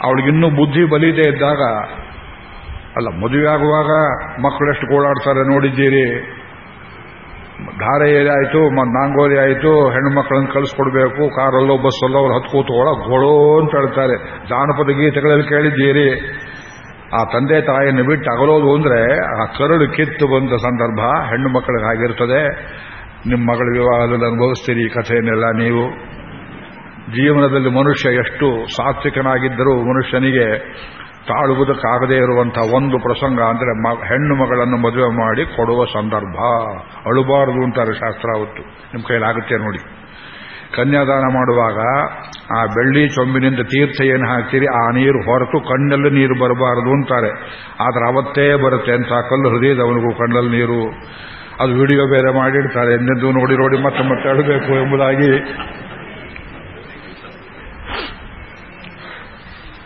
ಅವಳಿಗಿನ್ನೂ ಬುದ್ಧಿ ಬಲಿದೇ ಇದ್ದಾಗ, ಅಲ್ಲ ಮದುವೆ ಆಗುವಾಗ ಮಕ್ಕಳೆಷ್ಟು ಗೋಳಾಡ್ತಾರೆ ನೋಡಿದ್ದೀರಿ. ಧಾರೆ ಆಯಿತು ನಾಂಗೋಲಿ ಆಯಿತು ಹೆಣ್ಣು ಮಕ್ಕಳನ್ನು ಕಳಿಸ್ಕೊಡ್ಬೇಕು, ಕಾರಲ್ಲೋ, ಬಸ್ಸಲ್ಲೋ, ಅವ್ರು ಹತ್ತು ಕೂತ್ಕೊಳ್ಳೋ ಗೊಳೋ ಅಂತ ಹೇಳ್ತಾರೆ. ಜಾನಪದ ಗೀತೆಗಳಲ್ಲಿ ಕೇಳಿದ್ದೀರಿ. ಆ ತಂದೆ ತಾಯಿಯನ್ನು ಬಿಟ್ಟು ಅಗಲೋದು ಅಂದರೆ ಆ ಕರಳು ಕಿತ್ತು ಬಂದ ಸಂದರ್ಭ ಹೆಣ್ಣು ಮಕ್ಕಳಿಗೆ ಆಗಿರ್ತದೆ. ನಿಮ್ಮ ಮಗಳ ವಿವಾಹದಲ್ಲಿ ಅನುಭವಿಸ್ತೀರಿ ಈ ಕಥೆಯನ್ನೆಲ್ಲ ನೀವು. ಜೀವನದಲ್ಲಿ ಮನುಷ್ಯ ಎಷ್ಟು ಸಾತ್ವಿಕನಾಗಿದ್ದರೂ ಮನುಷ್ಯನಿಗೆ ತಾಳುವುದಕ್ಕಾಗದೇ ಇರುವಂತಹ ಒಂದು ಪ್ರಸಂಗ ಅಂದ್ರೆ ಹೆಣ್ಣು ಮಗಳನ್ನು ಮದುವೆ ಮಾಡಿ ಕೊಡುವ ಸಂದರ್ಭ. ಅಳುಬಾರದು ಅಂತಾರೆ ಶಾಸ್ತ್ರ ಅವತ್ತು. ನಿಮ್ಮ ಕೈಲಾಗುತ್ತೆ ನೋಡಿ. ಕನ್ಯಾದಾನ ಮಾಡುವಾಗ ಆ ಬೆಳ್ಳಿ ಚೊಂಬಿನಿಂದ ತೀರ್ಥ ಏನು ಹಾಕ್ತೀರಿ? ಆ ನೀರು ಹೊರತು ಕಣ್ಣಲ್ಲಿ ನೀರು ಬರಬಾರದು ಅಂತಾರೆ. ಆದ್ರೆ ಅವತ್ತೇ ಬರುತ್ತೆ ಅಂತ ಕಲ್ಲು ಹೃದಯದವನಿಗೂ ಕಣ್ಣಲ್ಲಿ ನೀರು. ಅದು ವಿಡಿಯೋ ಬೇರೆ ಮಾಡಿಡ್ತಾರೆ ಎಂದೆಂದು ನೋಡಿ ನೋಡಿ ಮತ್ತೆ ಮತ್ತೆ ಅಳಬೇಕು ಎಂಬುದಾಗಿ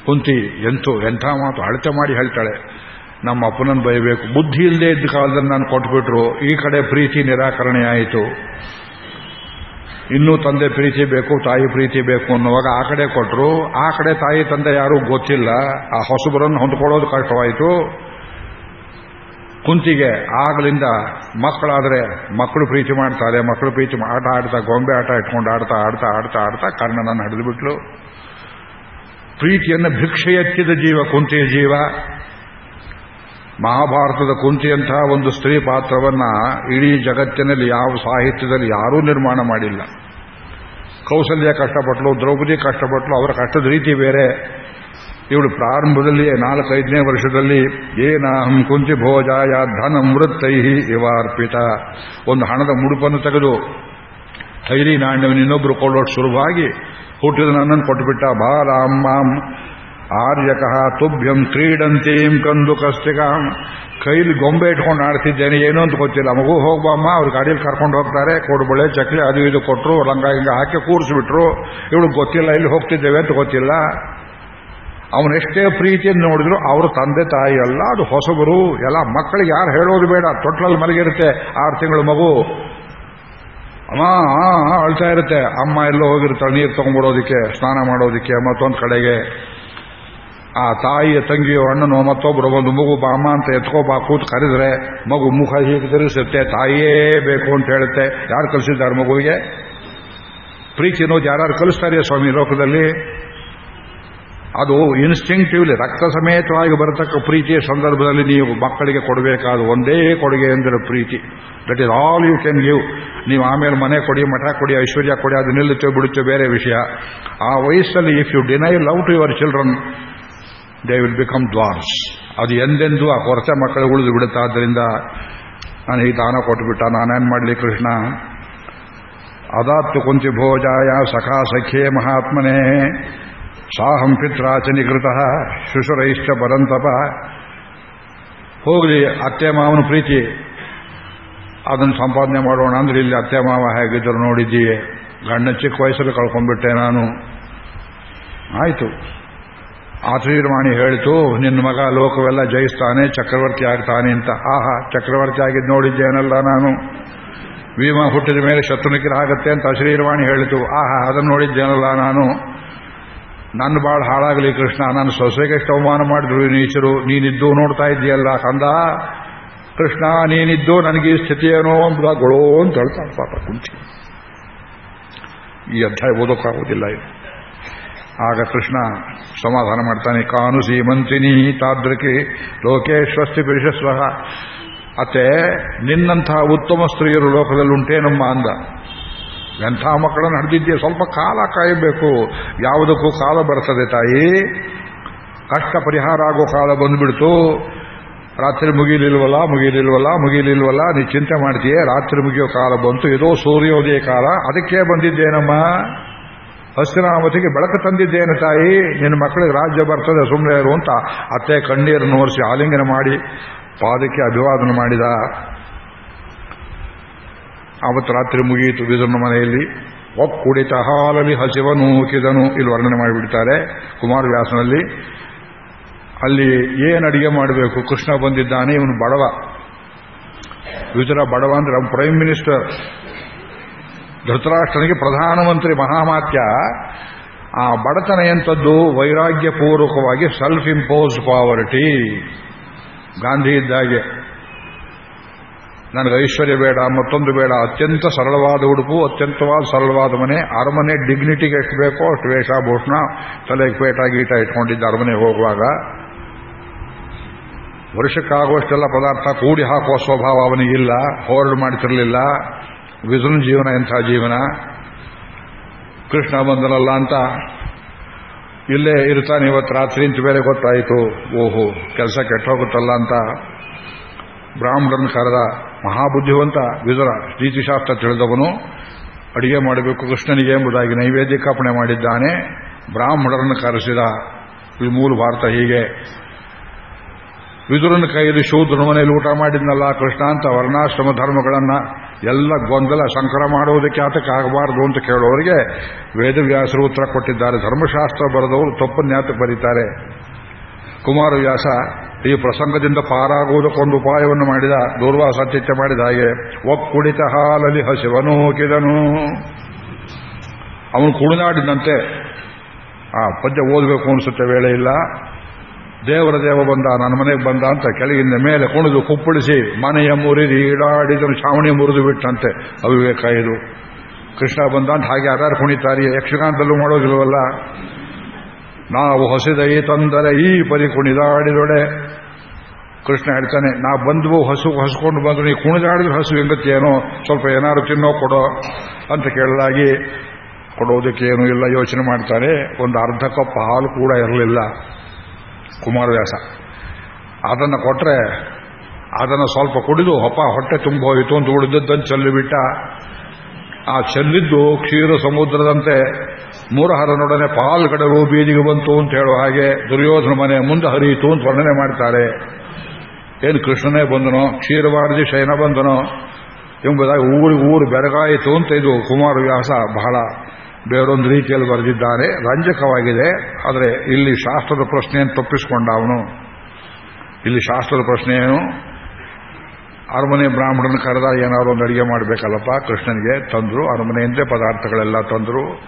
ಕುಂತಿ ಎಂತು, ಎಂಥ ಮಾತು ಅಳತೆ ಮಾಡಿ ಹೇಳ್ತಾಳೆ. ನಮ್ಮ ಅಪ್ಪನನ್ನು ಬಯಬೇಕು ಬುದ್ಧಿ ಇಲ್ಲದೆ ಇದ್ದ ಕಾಲದಲ್ಲಿ ನಾನು ಕೊಟ್ಬಿಟ್ರು. ಈ ಕಡೆ ಪ್ರೀತಿ ನಿರಾಕರಣೆ ಆಯಿತು. ಇನ್ನೂ ತಂದೆ ಪ್ರೀತಿ ಬೇಕು, ತಾಯಿ ಪ್ರೀತಿ ಬೇಕು ಅನ್ನುವಾಗ ಆ ಕಡೆ ಕೊಟ್ಟರು ಆ ಕಡೆ ತಾಯಿ ತಂದೆ ಯಾರೂ ಗೊತ್ತಿಲ್ಲ. ಆ ಹೊಸಬರನ್ನು ಹೊಂದ್ಕೊಳ್ಳೋದು ಕಷ್ಟವಾಯಿತು. ಕುಂತಿಗೆ ಆಗಲಿಂದ ಮಕ್ಕಳಾದರೆ ಮಕ್ಕಳು ಪ್ರೀತಿ ಮಾಡ್ತಾರೆ. ಮಕ್ಕಳು ಪ್ರೀತಿ ಆಟ ಆಡ್ತಾ, ಗೊಂಬೆ ಆಟ ಇಟ್ಕೊಂಡು ಆಡ್ತಾ ಆಡ್ತಾ ಆಡ್ತಾ ಆಡ್ತಾ ಹಿಡಿದು ಬಿಟ್ಲು ಪ್ರೀತಿಯನ್ನು ಭಿಕ್ಷೆ ಎತ್ತಿದ ಜೀವ ಕುಂತಿಯ ಜೀವ. ಮಹಾಭಾರತದ ಕುಂತಿಯಂತಹ ಒಂದು ಸ್ತ್ರೀ ಪಾತ್ರವನ್ನ ಇಡೀ ಜಗತ್ತಿನಲ್ಲಿ ಯಾವ ಸಾಹಿತ್ಯದಲ್ಲಿ ಯಾರೂ ನಿರ್ಮಾಣ ಮಾಡಿಲ್ಲ. ಕೌಶಲ್ಯ ಕಷ್ಟಪಟ್ಟಲು ದ್ರೌಪದಿ ಕಷ್ಟಪಟ್ಟಲು ಅವರ ಕಷ್ಟದ ರೀತಿ ಬೇರೆ. ಇವಳು ಪ್ರಾರಂಭದಲ್ಲಿ, ನಾಲ್ಕೈದನೇ ವರ್ಷದಲ್ಲಿ, ಏನಾಹಂ ಕುಂತಿ ಭೋಜಾಯ ಧನ ಇವ ಅರ್ಪಿತ ಒಂದು ಹಣದ ಮುಡುಪನ್ನು ತೆಗೆದು, ಥೈಲಿ ನಾಣ್ಯವನ್ನು ಇನ್ನೊಬ್ಬರು ಕೊಳ್ಳೋಷ್ಟು ಸುಲಭವಾಗಿ ಹುಟ್ಟಿದ ನನ್ನನ್ನು ಕೊಟ್ಟುಬಿಟ್ಟ. ಬಾರಾಮ್ ಆರ್ಯಕಃ ತುಭ್ಯಂ ಕ್ರೀಡಂತೀಂ ಕಂದು ಕಸ್ತಿಕ. ಕೈಲಿ ಗೊಂಬೆ ಇಟ್ಕೊಂಡು ಆಡ್ತಿದ್ದೇನೆ, ಏನು ಅಂತ ಗೊತ್ತಿಲ್ಲ. ಮಗು ಹೋಗ್ಬಮ್ಮ ಅವ್ರು ಗಾಡಿಯಲ್ಲಿ ಕರ್ಕೊಂಡು ಹೋಗ್ತಾರೆ. ಕೊಡುಬಳೆ ಚಕ್ಲಿ, ಅದು ಇದು ಕೊಟ್ಟರು ಲಂಗ ಹಿಂಗ ಹಾಕಿ ಕೂರಿಸ್ಬಿಟ್ರು. ಇವಳು ಗೊತ್ತಿಲ್ಲ ಇಲ್ಲಿ ಹೋಗ್ತಿದ್ದೇವೆ ಅಂತ ಗೊತ್ತಿಲ್ಲ. ಅವನೆಷ್ಟೇ ಪ್ರೀತಿಯನ್ನು ನೋಡಿದ್ರು, ಅವರು ತಂದೆ ತಾಯಿ ಅಲ್ಲ, ಅದು ಹೊಸಬರು. ಎಲ್ಲ ಮಕ್ಕಳಿಗೆ ಯಾರು ಹೇಳೋದು ಬೇಡ, ತೊಟ್ಲಲ್ಲಿ ಮಲಗಿರುತ್ತೆ. ಆರು ತಿಂಗಳು ಮಗು. ಅಮ್ಮ ಅಳ್ತಾ ಇರುತ್ತೆ. ಅಮ್ಮ ಎಲ್ಲೋ ಹೋಗಿರ್ತಾಳೆ, ನೀರು ತಗೊಂಡ್ಬಿಡೋದಕ್ಕೆ, ಸ್ನಾನ ಮಾಡೋದಕ್ಕೆ, ಮತ್ತೊಂದು ಕಡೆಗೆ. ಆ ತಾಯಿಯ ತಂಗಿಯೋ, ಅಣ್ಣನೋ ಮತ್ತೊಬ್ಬರು ಒಂದು ಮಗು ಬಾ, ಅಮ್ಮ ಅಂತ ಎತ್ಕೋ ಬಾ, ಕೂತ್ ಕರೆದ್ರೆ, ಮಗು ಮುಖ ಹೀಗೆ ತಿರುಗಿಸುತ್ತೆ, ತಾಯಿಯೇ ಬೇಕು ಅಂತ ಹೇಳುತ್ತೆ. ಯಾರು ಕಲಿಸಿದ್ದಾರೆ ಮಗುವಿಗೆ? ಪ್ರೀತಿ ಅನ್ನೋದು ಯಾರು ಕಲಿಸ್ತಾರೆ ಸ್ವಾಮಿ ಲೋಕದಲ್ಲಿ? ಅದು ಇನ್ಸ್ಟಿಂಕ್ಟಿವ್ಲಿ ರಕ್ತ ಸಮೇತವಾಗಿ ಬರತಕ್ಕ ಪ್ರೀತಿಯ ಸಂದರ್ಭದಲ್ಲಿ ನೀವು ಮಕ್ಕಳಿಗೆ ಕೊಡಬೇಕಾದ ಒಂದೇ ಕೊಡುಗೆ ಎಂದರೆ ಪ್ರೀತಿ. That is all you can give ನೀವು ಆಮೇಲೆ ಮನೆ ಕೊಡಿ, ಮಠ ಕೊಡಿ, ಐಶ್ವರ್ಯ ಕೊಡಿ, ಅದು ನಿಲ್ಲುತ್ತೆ ಬಿಡುತ್ತೆ ಬೇರೆ ವಿಷಯ. ಆ ವಯಸ್ಸಲ್ಲಿ if you deny love to your children they will become dwarfs ಅದು ಎಂದೆಂದೂ ಆ ಕೊರತೆ ಮಕ್ಕಳು ಉಳಿದು ಬಿಡುತ್ತೆ ಆದ್ದರಿಂದ ನಾನು ಈ ದಾನ ಕೊಟ್ಟುಬಿಟ್ಟ ನಾನೇನು ಮಾಡಲಿ ಕೃಷ್ಣ? ಅದಾತ್ತು ಕುಂತಿ ಭೋಜಾಯ ಸಖಾ ಸಖೇ ಮಹಾತ್ಮನೇ. ಸಾಹಂ ಪಿತ್ರಾಚ ನಿಕೃತ ಇಷ್ಟ ಬರಂತಪ ಹೋಗಲಿ, ಅತ್ತೆ ಮಾವನ ಪ್ರೀತಿ. ಅದನ್ನು ಸಂಪಾದನೆ ಮಾಡೋಣ ಅಂದ್ರೆ ಇಲ್ಲಿ ಅತ್ತೆ ಮಾವ ಹೇಗಿದ್ದರು ನೋಡಿದ್ದೀವಿ ಗಂಡ ಚಿಕ್ಕ ವಯಸ್ಸಲ್ಲಿ ಕಳ್ಕೊಂಡ್ಬಿಟ್ಟೆ ನಾನು. ಆಯಿತು. ಆಶ್ರೀರ್ವಾಣಿ ಹೇಳಿತು, ನಿನ್ನ ಮಗ ಲೋಕವೆಲ್ಲ ಜಯಿಸ್ತಾನೆ, ಚಕ್ರವರ್ತಿ ಆಗ್ತಾನೆ ಅಂತ. ಆಹಾ, ಚಕ್ರವರ್ತಿ ಆಗಿದ್ದು ನೋಡಿದ್ದೇನಲ್ಲ ನಾನು. ಭೀಮ ಹುಟ್ಟಿದ ಮೇಲೆ ಶತ್ರುನಿಕರ ಆಗತ್ತೆ ಅಂತ ಅಶ್ರೀರ್ವಾಣಿ ಹೇಳಿತು. ಆಹಾ, ಅದನ್ನು ನೋಡಿದ್ದೇನಲ್ಲ ನಾನು. ನನ್ನ ಬಾಳ ಹಾಳಾಗಲಿ ಕೃಷ್ಣ. ನನ್ನ ಸೊಸೆಗೆ ಅವಮಾನ ಮಾಡಿದ್ರು ನೀಚರು. ನೀನಿದ್ದು ನೋಡ್ತಾ ಇದ್ದೀಯಲ್ಲ ಕಂದ. ಕೃಷ್ಣ, ನೀನಿದ್ದು ನನಗೆ ಈ ಸ್ಥಿತಿ ಏನೋ ಗೊಳೋ ಅಂತ ಹೇಳ್ತಾನೆ ಪಾಪ ಕುಂಚಿ ಈ ಅಧ್ಯಾಯ ಓದೋಕ್ಕಾಗೋದಿಲ್ಲ ಆಗ ಕೃಷ್ಣ ಸಮಾಧಾನ ಮಾಡ್ತಾನೆ. ಕಾನು ಸೀಮಂತಿನಿ ತಾದ್ರಕಿ ಲೋಕೇಶ್ವಸ್ತಿ ಪುರುಷಸ್ವಹ. ಅತ್ತೆ, ನಿನ್ನಂತಹ ಉತ್ತಮ ಸ್ತ್ರೀಯರು ಲೋಕದಲ್ಲಿ ಉಂಟೇನಮ್ಮ ಅಂದ. ಎಂಥ ಮಕ್ಕಳನ್ನು ನಡೆದಿದ್ದೀಯ ಸ್ವಲ್ಪ ಕಾಲ ಕಾಯಬೇಕು. ಯಾವುದಕ್ಕೂ ಕಾಲ ಬರ್ತದೆ ತಾಯಿ. ಕಷ್ಟ ಪರಿಹಾರ ಆಗೋ ಕಾಲ ಬಂದ್ಬಿಡ್ತು. ರಾತ್ರಿ ಮುಗಿಲಿಲ್ವಲ್ಲ ಮುಗಿಲಿಲ್ವಲ್ಲ ಮುಗಿಲಿಲ್ವಲ್ಲ, ನೀ ಚಿಂತೆ ಮಾಡ್ತೀಯೇ? ರಾತ್ರಿ ಮುಗಿಯೋ ಕಾಲ ಬಂತು. ಇದೋ ಸೂರ್ಯೋದಯ ಕಾಲ. ಅದಕ್ಕೆ ಬಂದಿದ್ದೇನಮ್ಮ? ಹಸ್ತಿನಾಮತಿಗೆ ಬೆಳಕು ತಂದಿದ್ದೇನೆ ತಾಯಿ. ನಿನ್ನ ಮಕ್ಕಳಿಗೆ ರಾಜ್ಯ ಬರ್ತದೆ ಸುಮ್ಮನೆ ಇರು ಅಂತ. ಅತ್ತೆ ಕಣ್ಣೀರನ್ನು ಒರೆಸಿ ಆಲಿಂಗನ ಮಾಡಿ, ಪಾದಕ್ಕೆ ಅಭಿವಾದನ ಮಾಡಿದ. ಅವತ್ತು ರಾತ್ರಿ ಮುಗಿಯಿತು ಬಿದುರನ ಮನೆಯಲ್ಲಿ. ಒಕ್ಕುಡಿತ ಹಾಲಲ್ಲಿ ಹಸಿವನು ಹುಕಿದನು ಇಲ್ಲಿ ವರ್ಣನೆ ಮಾಡಿಬಿಡ್ತಾರೆ ಕುಮಾರವ್ಯಾಸನಲ್ಲಿ ಅಲ್ಲಿ ಏನು ಅಡಿಗೆ ಮಾಡಬೇಕು? ಕೃಷ್ಣ ಬಂದಿದ್ದಾನೆ, ಇವನು ಬಡವ. ವಿದುರ ಬಡವ ಅಂದ್ರೆ ಪ್ರೈಮ್ ಮಿನಿಸ್ಟರ್ ಧೃತರಾಷ್ಟ್ರನಿಗೆ ಪ್ರಧಾನಮಂತ್ರಿ ಮಹಾಮಾತ್ಯ. ಆ ಬಡತನ ಎಂಥದ್ದು ವೈರಾಗ್ಯಪೂರ್ವಕವಾಗಿ ಸೆಲ್ಫ್ ಇಂಪೋಸ್ ಪಾವರ್ಟಿ ಗಾಂಧಿ ಇದ್ದಾಗೆ ನನಗೆ ಐಶ್ವರ್ಯ ಬೇಡ, ಮತ್ತೊಂದು ಬೇಡ. ಅತ್ಯಂತ ಸರಳವಾದ ಉಡುಪು, ಅತ್ಯಂತವಾದ ಸರಳವಾದ ಮನೆ. ಅರಮನೆ ಡಿಗ್ನಿಟಿಗೆ ಎಷ್ಟು ಬೇಕೋ ಅಷ್ಟು ವೇಷಭೂಷಣ ತಲೆಗೆ ಪೇಟ, ಗೀಟ ಇಟ್ಕೊಂಡಿದ್ದ ಅರಮನೆ ಹೋಗುವಾಗ ವರ್ಷಕ್ಕಾಗುವಷ್ಟೆಲ್ಲ ಪದಾರ್ಥ ಕೂಡಿ ಹಾಕುವ ಸ್ವಭಾವ ಅವನಿಗಿಲ್ಲ ಹೋರ್ಡ್ ಮಾಡ್ತಿರಲಿಲ್ಲ. ವಿದುನ್ ಜೀವನ, ಎಂಥ ಜೀವನ? ಕೃಷ್ಣ ಬಂದನಲ್ಲ ಅಂತ ಇಲ್ಲೇ ಇರ್ತಾನೆ ಇವತ್ತು ರಾತ್ರಿ ಅಂತ ಬೇರೆ ಗೊತ್ತಾಯಿತು. ಓಹೋ, ಕೆಲಸ ಕೆಟ್ಟೋಗುತ್ತಲ್ಲ ಅಂತ ಬ್ರಾಹ್ಮಣನ ಕರೆದ ಮಹಾಬುದ್ಧಿವಂತ ವಿದುರ ನೀತಿಶಾಸ್ತ್ರ ತಿಳಿದವನು, ಅಡಿಗೆ ಮಾಡಬೇಕು ಕೃಷ್ಣನಿಗೆ ಎಂಬುದಾಗಿ ನೈವೇದ್ಯಕಾಪಣೆ ಮಾಡಿದ್ದಾನೆ. ಬ್ರಾಹ್ಮಣರನ್ನು ಕರೆಸಿದ ಈ ಮೂಲ ಭಾರತ ಹೀಗೆ, ವಿದುರನ ಕೈಯಲ್ಲಿ ಶೂದ್ರನ ಮನೆಯಲ್ಲಿ ಊಟ ಮಾಡಿದ್ನಲ್ಲ ಕೃಷ್ಣ ಅಂತ ವರ್ಣಾಶ್ರಮ ಧರ್ಮಗಳನ್ನ ಎಲ್ಲ ಗೊಂದಲ ಸಂಕರ ಮಾಡುವುದಕ್ಕೆ ಆತಕ್ಕೆ ಆಗಬಾರದು ಅಂತ ಕೇಳೋರಿಗೆ ವೇದವ್ಯಾಸರು ಉತ್ತರ ಕೊಟ್ಟಿದ್ದಾರೆ. ಧರ್ಮಶಾಸ್ತ್ರ ಬರೆದವರು ತಪ್ಪನ್ಯಾತಕ್ಕೆ ಬರೀತಾರೆ. ಕುಮಾರವ್ಯಾಸ ಈ ಪ್ರಸಂಗದಿಂದ ಪಾರಾಗುವುದಕ್ಕೊಂದು ಉಪಾಯವನ್ನು ಮಾಡಿದ, ದೂರ್ವಾಸ ಚಿತ್ತ ಮಾಡಿದ ಹಾಗೆ ಒಕ್ಕುಡಿತ ಹಾಲಲಿ ಹಸಿವನು ಹೋಗಿದನು ಅವನು ಕುಣಿದಾಡಿದಂತೆ, ಆ ಪದ್ಯ ಓದಬೇಕು ಅನಿಸುತ್ತೆ, ವೇಳೆ ಇಲ್ಲ. ದೇವರ ದೇವ ಬಂದ, ನನ್ನ ಮನೆಗೆ ಬಂದ ಅಂತ ಕೆಳಗಿಂದ ಮೇಲೆ ಕುಣಿದು ಕುಪ್ಪಳಿಸಿ, ಮನೆಯ ಮುರಿದು ಈಡಾಡಿದನು ಛಾವಣಿ ಮುರಿದು ಬಿಟ್ಟಂತೆ ಅವಿವೇಕ ಇದು. ಕೃಷ್ಣ ಬಂದ ಅಂತ ಹಾಗೆ ಯಾರು ಕುಣಿತಾರಿ, ಯಕ್ಷಗಾನದಲ್ಲೂ ಮಾಡೋದಿಲ್ವಲ್ಲ. ನಾವು ಹೊಸದೈ ತಂದರೆ, ಈ ಪರಿ ಕುಣಿದಾಡಿದೊಡೆ ಕೃಷ್ಣ ಹೇಳ್ತಾನೆ, ನಾ ಬಂದ್ವು ಹಸು, ಹಸ್ಕೊಂಡು ಬಂದು ನೀ ಕುಣಿದಾಡಿದ್ರೆ ಹಸು ಹೆಂಗತ್ತೇನೋ, ಸ್ವಲ್ಪ ಏನಾದ್ರು ತಿನ್ನೋ ಕೊಡೋ ಅಂತ ಕೇಳಲಾಗಿ ಕೊಡೋದಕ್ಕೇನು ಇಲ್ಲ, ಯೋಚನೆ ಮಾಡ್ತಾರೆ. ಒಂದು ಅರ್ಧ ಕಪ್ ಹಾಲು ಕೂಡ ಇರಲಿಲ್ಲ ಕುಮಾರವ್ಯಾಸ. ಅದನ್ನು ಕೊಟ್ಟರೆ ಅದನ್ನು ಸ್ವಲ್ಪ ಕುಡಿದು ಹೊಪ್ಪ ಹೊಟ್ಟೆ ತುಂಬ ಹೋಯಿತು ಅಂತ ಉಳಿದದ್ದನ್ನು ಚೆಲ್ಲಿಬಿಟ್ಟ. ಆ ಚೆಲ್ಲಿದ್ದು ಕ್ಷೀರ ಸಮುದ್ರದಂತೆ ಮೂರಹರನೊಡನೆ ಪಾಲ್ಗಡಲು ಬೀದಿಗೆ ಬಂತು ಅಂತ ಹೇಳುವ ಹಾಗೆ ದುರ್ಯೋಧನ ಮನೆ ಮುಂದೆ ಹರಿಯಿತು ಅಂತ ವರ್ಣನೆ ಮಾಡ್ತಾರೆ. ಏನು ಕೃಷ್ಣನೇ ಬಂದನೋ ಕ್ಷೀರವಾರದಿ ಶಯನ ಬಂದನೋ ಎಂಬುದಾಗಿ ಊರಿಗೆ ಊರು ಬೆರಗಾಯಿತು ಅಂತ ಇದು ಕುಮಾರವ್ಯಾಸ ಬಹಳ ಬೇರೊಂದು ರೀತಿಯಲ್ಲಿ ಬರೆದಿದ್ದಾರೆ. ರಂಜಕವಾಗಿದೆ, ಆದರೆ ಇಲ್ಲಿ ಶಾಸ್ತ್ರದ ಪ್ರಶ್ನೆಯನ್ನು ತಪ್ಪಿಸಿಕೊಂಡ ಅವನು ಇಲ್ಲಿ ಶಾಸ್ತ್ರದ ಪ್ರಶ್ನೆ ಏನು ಅರಮನೆ ಬ್ರಾಹ್ಮಣನ ಕರೆದ ಏನಾದ್ರು ಒಂದು ಅಡಿಗೆ ಮಾಡಬೇಕಲ್ಲಪ್ಪ, ಕೃಷ್ಣನಿಗೆ ತಂದರು. ಅರಮನೆಯಿಂದ ಪದಾರ್ಥಗಳೆಲ್ಲ ತಂದರು.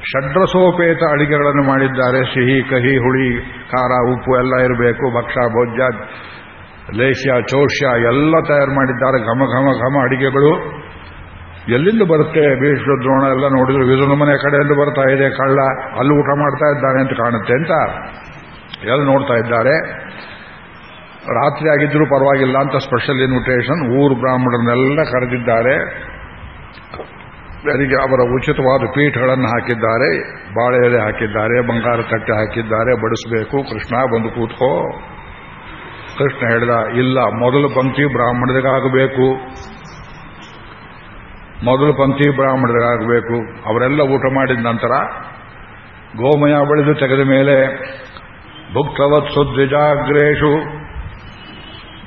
ಷಡ್ರಸೋಪೇತ ಅಡಿಗೆಗಳನ್ನು ಮಾಡಿದ್ದಾರೆ. ಸಿಹಿ, ಕಹಿ, ಹುಳಿ, ಖಾರ, ಉಪ್ಪು ಎಲ್ಲ ಇರಬೇಕು. ಭಕ್ಷ, ಭೋಜ್ಯ ಲೇಷ್ಯ ಚೋಷ್ಯ ಎಲ್ಲ ತಯಾರು ಮಾಡಿದ್ದಾರೆ. ಘಮ ಘಮ ಘಮ ಅಡಿಗೆಗಳು. ಎಲ್ಲಿಂದ ಬರುತ್ತೆ? ಭೀಷ್ಮ, ದ್ರೋಣ ಎಲ್ಲ ನೋಡಿದ್ರು. ವಿದುನ ಮನೆ ಕಡೆಯಿಂದ ಬರ್ತಾ ಇದೆ. ಕಳ್ಳ ಅಲ್ಲಿ ಊಟ ಮಾಡ್ತಾ ಇದ್ದಾನೆ ಅಂತ ಕಾಣುತ್ತೆ ಅಂತ ಎಲ್ಲ ನೋಡ್ತಾ ಇದ್ದಾರೆ. ರಾತ್ರಿ ಆಗಿದ್ರೂ ಪರವಾಗಿಲ್ಲ ಅಂತ ಸ್ಪೆಷಲ್ ಇನ್ವಿಟೇಷನ್ ಊರು ಬ್ರಾಹ್ಮಣರನ್ನೆಲ್ಲ ಕರೆದಿದ್ದಾರೆ. ಅವರಿಗೆ ಅವರ ಉಚಿತವಾದ ಪೀಠಗಳನ್ನು ಹಾಕಿದ್ದಾರೆ. ಬಾಳೆ ಎಲೆ ಹಾಕಿದ್ದಾರೆ, ಬಂಗಾರ ತಟ್ಟೆ ಹಾಕಿದ್ದಾರೆ. ಬಡಿಸಬೇಕು. ಕೃಷ್ಣ, ಬಂದು ಕೂತ್ಕೋ. ಕೃಷ್ಣ ಹೇಳಿದ, ಇಲ್ಲ, ಮೊದಲು ಪಂಕ್ತಿ ಬ್ರಾಹ್ಮಣರಿಗಾಗಬೇಕು. ಮೊದಲು ಪಂಕ್ತಿ ಬ್ರಾಹ್ಮಣರಿಗಾಗಬೇಕು. ಅವರೆಲ್ಲ ಊಟ ಮಾಡಿದ ನಂತರ ಗೋಮಯ ಬಳಿದು ತೆಗೆದ ಮೇಲೆ ಭುಕ್ತವತ್ ಸುದ್ವಿಜಾಗ್ರೇಶು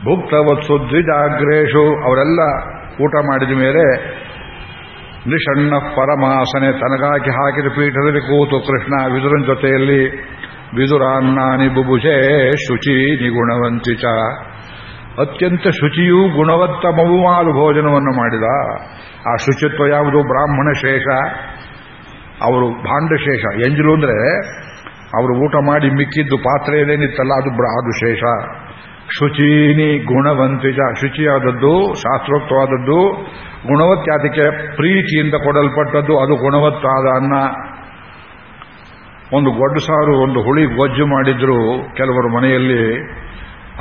ಭುಕ್ತವತ್ ದ್ವಿಜಾಗ್ರೇಶು ಅವರೆಲ್ಲ ಊಟ ಮಾಡಿದ ಮೇಲೆ ನಿಷಣ್ಣ ಪರಮಾಸನೆ ತನಗಾಗಿ ಹಾಕಿದ ಪೀಠದಲ್ಲಿ ಕೂತು ಕೃಷ್ಣ ವಿದುರನ ಜೊತೆಯಲ್ಲಿ, ವಿದುರಾನ್ನಾನಿ ಬುಭುಜೆ ಶುಚಿ ನಿಗುಣವಂತಿಚ ಅತ್ಯಂತ ಶುಚಿಯೂ ಗುಣವತ್ತಮವುವಾದ ಭೋಜನವನ್ನು ಮಾಡಿದ. ಆ ಶುಚಿತ್ವ ಯಾವುದು? ಬ್ರಾಹ್ಮಣ ಶೇಷ. ಅವರು ಭಾಂಡಶೇಷ ಎಂಜಲು ಅಂದರೆ, ಅವರು ಊಟ ಮಾಡಿ ಮಿಕ್ಕಿದ್ದು ಪಾತ್ರೆಯಲ್ಲೇನಿತ್ತಲ್ಲ, ಅದು ಅದು ಶೇಷ. ಶುಚೀನಿ ಗುಣವಂತಿಜ. ಶುಚಿಯಾದದ್ದು, ಶಾಸ್ತ್ರೋಕ್ತವಾದದ್ದು ಗುಣವತ್ಯಾದಕ್ಕೆ ಪ್ರೀತಿಯಿಂದ ಕೊಡಲ್ಪಟ್ಟದ್ದು, ಅದು ಗುಣವತ್ತಾದ ಅನ್ನ. ಒಂದು ಗೊಡ್ಡು ಸಾರು, ಒಂದು ಹುಳಿ ಗೊಜ್ಜು ಮಾಡಿದ್ರು ಕೆಲವರು ಮನೆಯಲ್ಲಿ,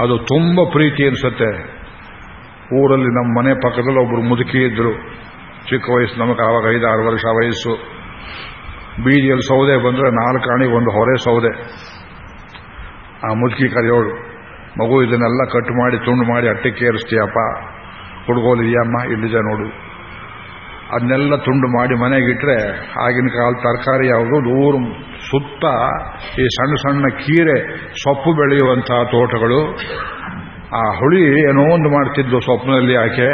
ಅದು ತುಂಬ ಪ್ರೀತಿ ಅನಿಸುತ್ತೆ. ಊರಲ್ಲಿ ನಮ್ಮ ಮನೆ ಪಕ್ಕದಲ್ಲಿ ಒಬ್ಬರು ಮುದುಕಿ ಇದ್ರು. ಚಿಕ್ಕ ವಯಸ್ಸು, ನಮಗೆ ಆವಾಗ ಐದಾರು ವರ್ಷ ವಯಸ್ಸು. ಬೀದಿಯಲ್ಲಿ ಸೌದೆ ಬಂದರೆ ನಾಲ್ಕು ಒಂದು ಹೊರೆ ಸೌದೆ. ಆ ಮುದುಕಿ ಕರೆಯೋಳು. ಮಗು ಇದನ್ನೆಲ್ಲ ಕಟ್ ಮಾಡಿ, ತುಂಡು ಮಾಡಿ ಅಟ್ಟಕ್ಕೆ ಏರಿಸ್ತೀಯಪ್ಪ. ಹುಡುಗೋಲಿದೆಯಮ್ಮ ಇಲ್ಲಿದೆ ನೋಡು. ಅದನ್ನೆಲ್ಲ ತುಂಡು ಮಾಡಿ ಮನೆಗಿಟ್ರೆ ಆಗಿನ ಕಾಲ ತರಕಾರಿ ಯಾವುದು ದೂರ ಸುತ್ತ ಈ ಸಣ್ಣ ಸಣ್ಣ ಕೀರೆ ಸೊಪ್ಪು ಬೆಳೆಯುವಂತಹ ತೋಟಗಳು. ಆ ಹುಳಿ ಏನೋ ಒಂದು ಮಾಡ್ತಿದ್ದು ಸೊಪ್ಪಿನಲ್ಲಿ ಆಕೆ.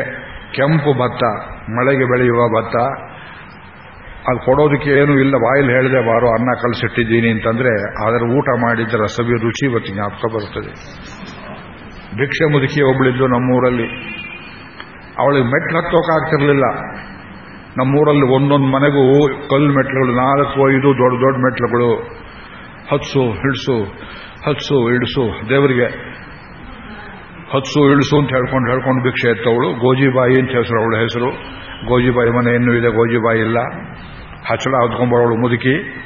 ಕೆಂಪು ಭತ್ತ, ಮಳೆಗೆ ಬೆಳೆಯುವ ಭತ್ತ. ಅದು ಕೊಡೋದಕ್ಕೆ ಏನೂ ಇಲ್ಲ, ಬಾಯಲ್ಲಿ ಹೇಳಿದೆ, ಬಾರೋ, ಅನ್ನ ಕಲಸಿಟ್ಟಿದ್ದೀನಿ ಅಂತಂದ್ರೆ ಅದರ ಊಟ ಮಾಡಿದ್ದ ರಸವಿ ರುಚಿ ಇವತ್ತು ಜ್ಞಾಪಕ ಬರುತ್ತದೆ. ಭಿಕ್ಷೆ ಮುದುಕಿ ಒಬ್ಬಳಿದ್ದು ನಮ್ಮೂರಲ್ಲಿ. ಅವಳಿಗೆ ಮೆಟ್ಲು ಹತ್ತೋಕಾಗ್ತಿರ್ಲಿಲ್ಲ ನಮ್ಮೂರಲ್ಲಿ ಒಂದೊಂದು ಮನೆಗೂ ಕಲ್ಲು ಮೆಟ್ಲುಗಳು, ನಾಲ್ಕು, ಐದು ದೊಡ್ಡ ದೊಡ್ಡ ಮೆಟ್ಲುಗಳು. ಹತ್ಸು, ಹಿಡ್ಸು, ಹತ್ಸು ಇಳಿಸು ದೇವರಿಗೆ. ಹತ್ಸು ಇಳಿಸು ಅಂತ ಹೇಳ್ಕೊಂಡು ಹೇಳ್ಕೊಂಡು ಭಿಕ್ಷೆ ಎತ್ತವಳು. ಗೋಜಿಬಾಯಿ ಅಂತ ಹೆಸರು, ಅವಳ ಹೆಸರು. ಗೋಜಿಬಾಯಿ ಮನೆ ಇನ್ನೂ ಇದೆ, ಗೋಜಿಬಾಯಿ ಇಲ್ಲ. ಹಚ್ಚಳ ಹೊತ್ಕೊಂಬರೋಳು ಮುದುಕಿ.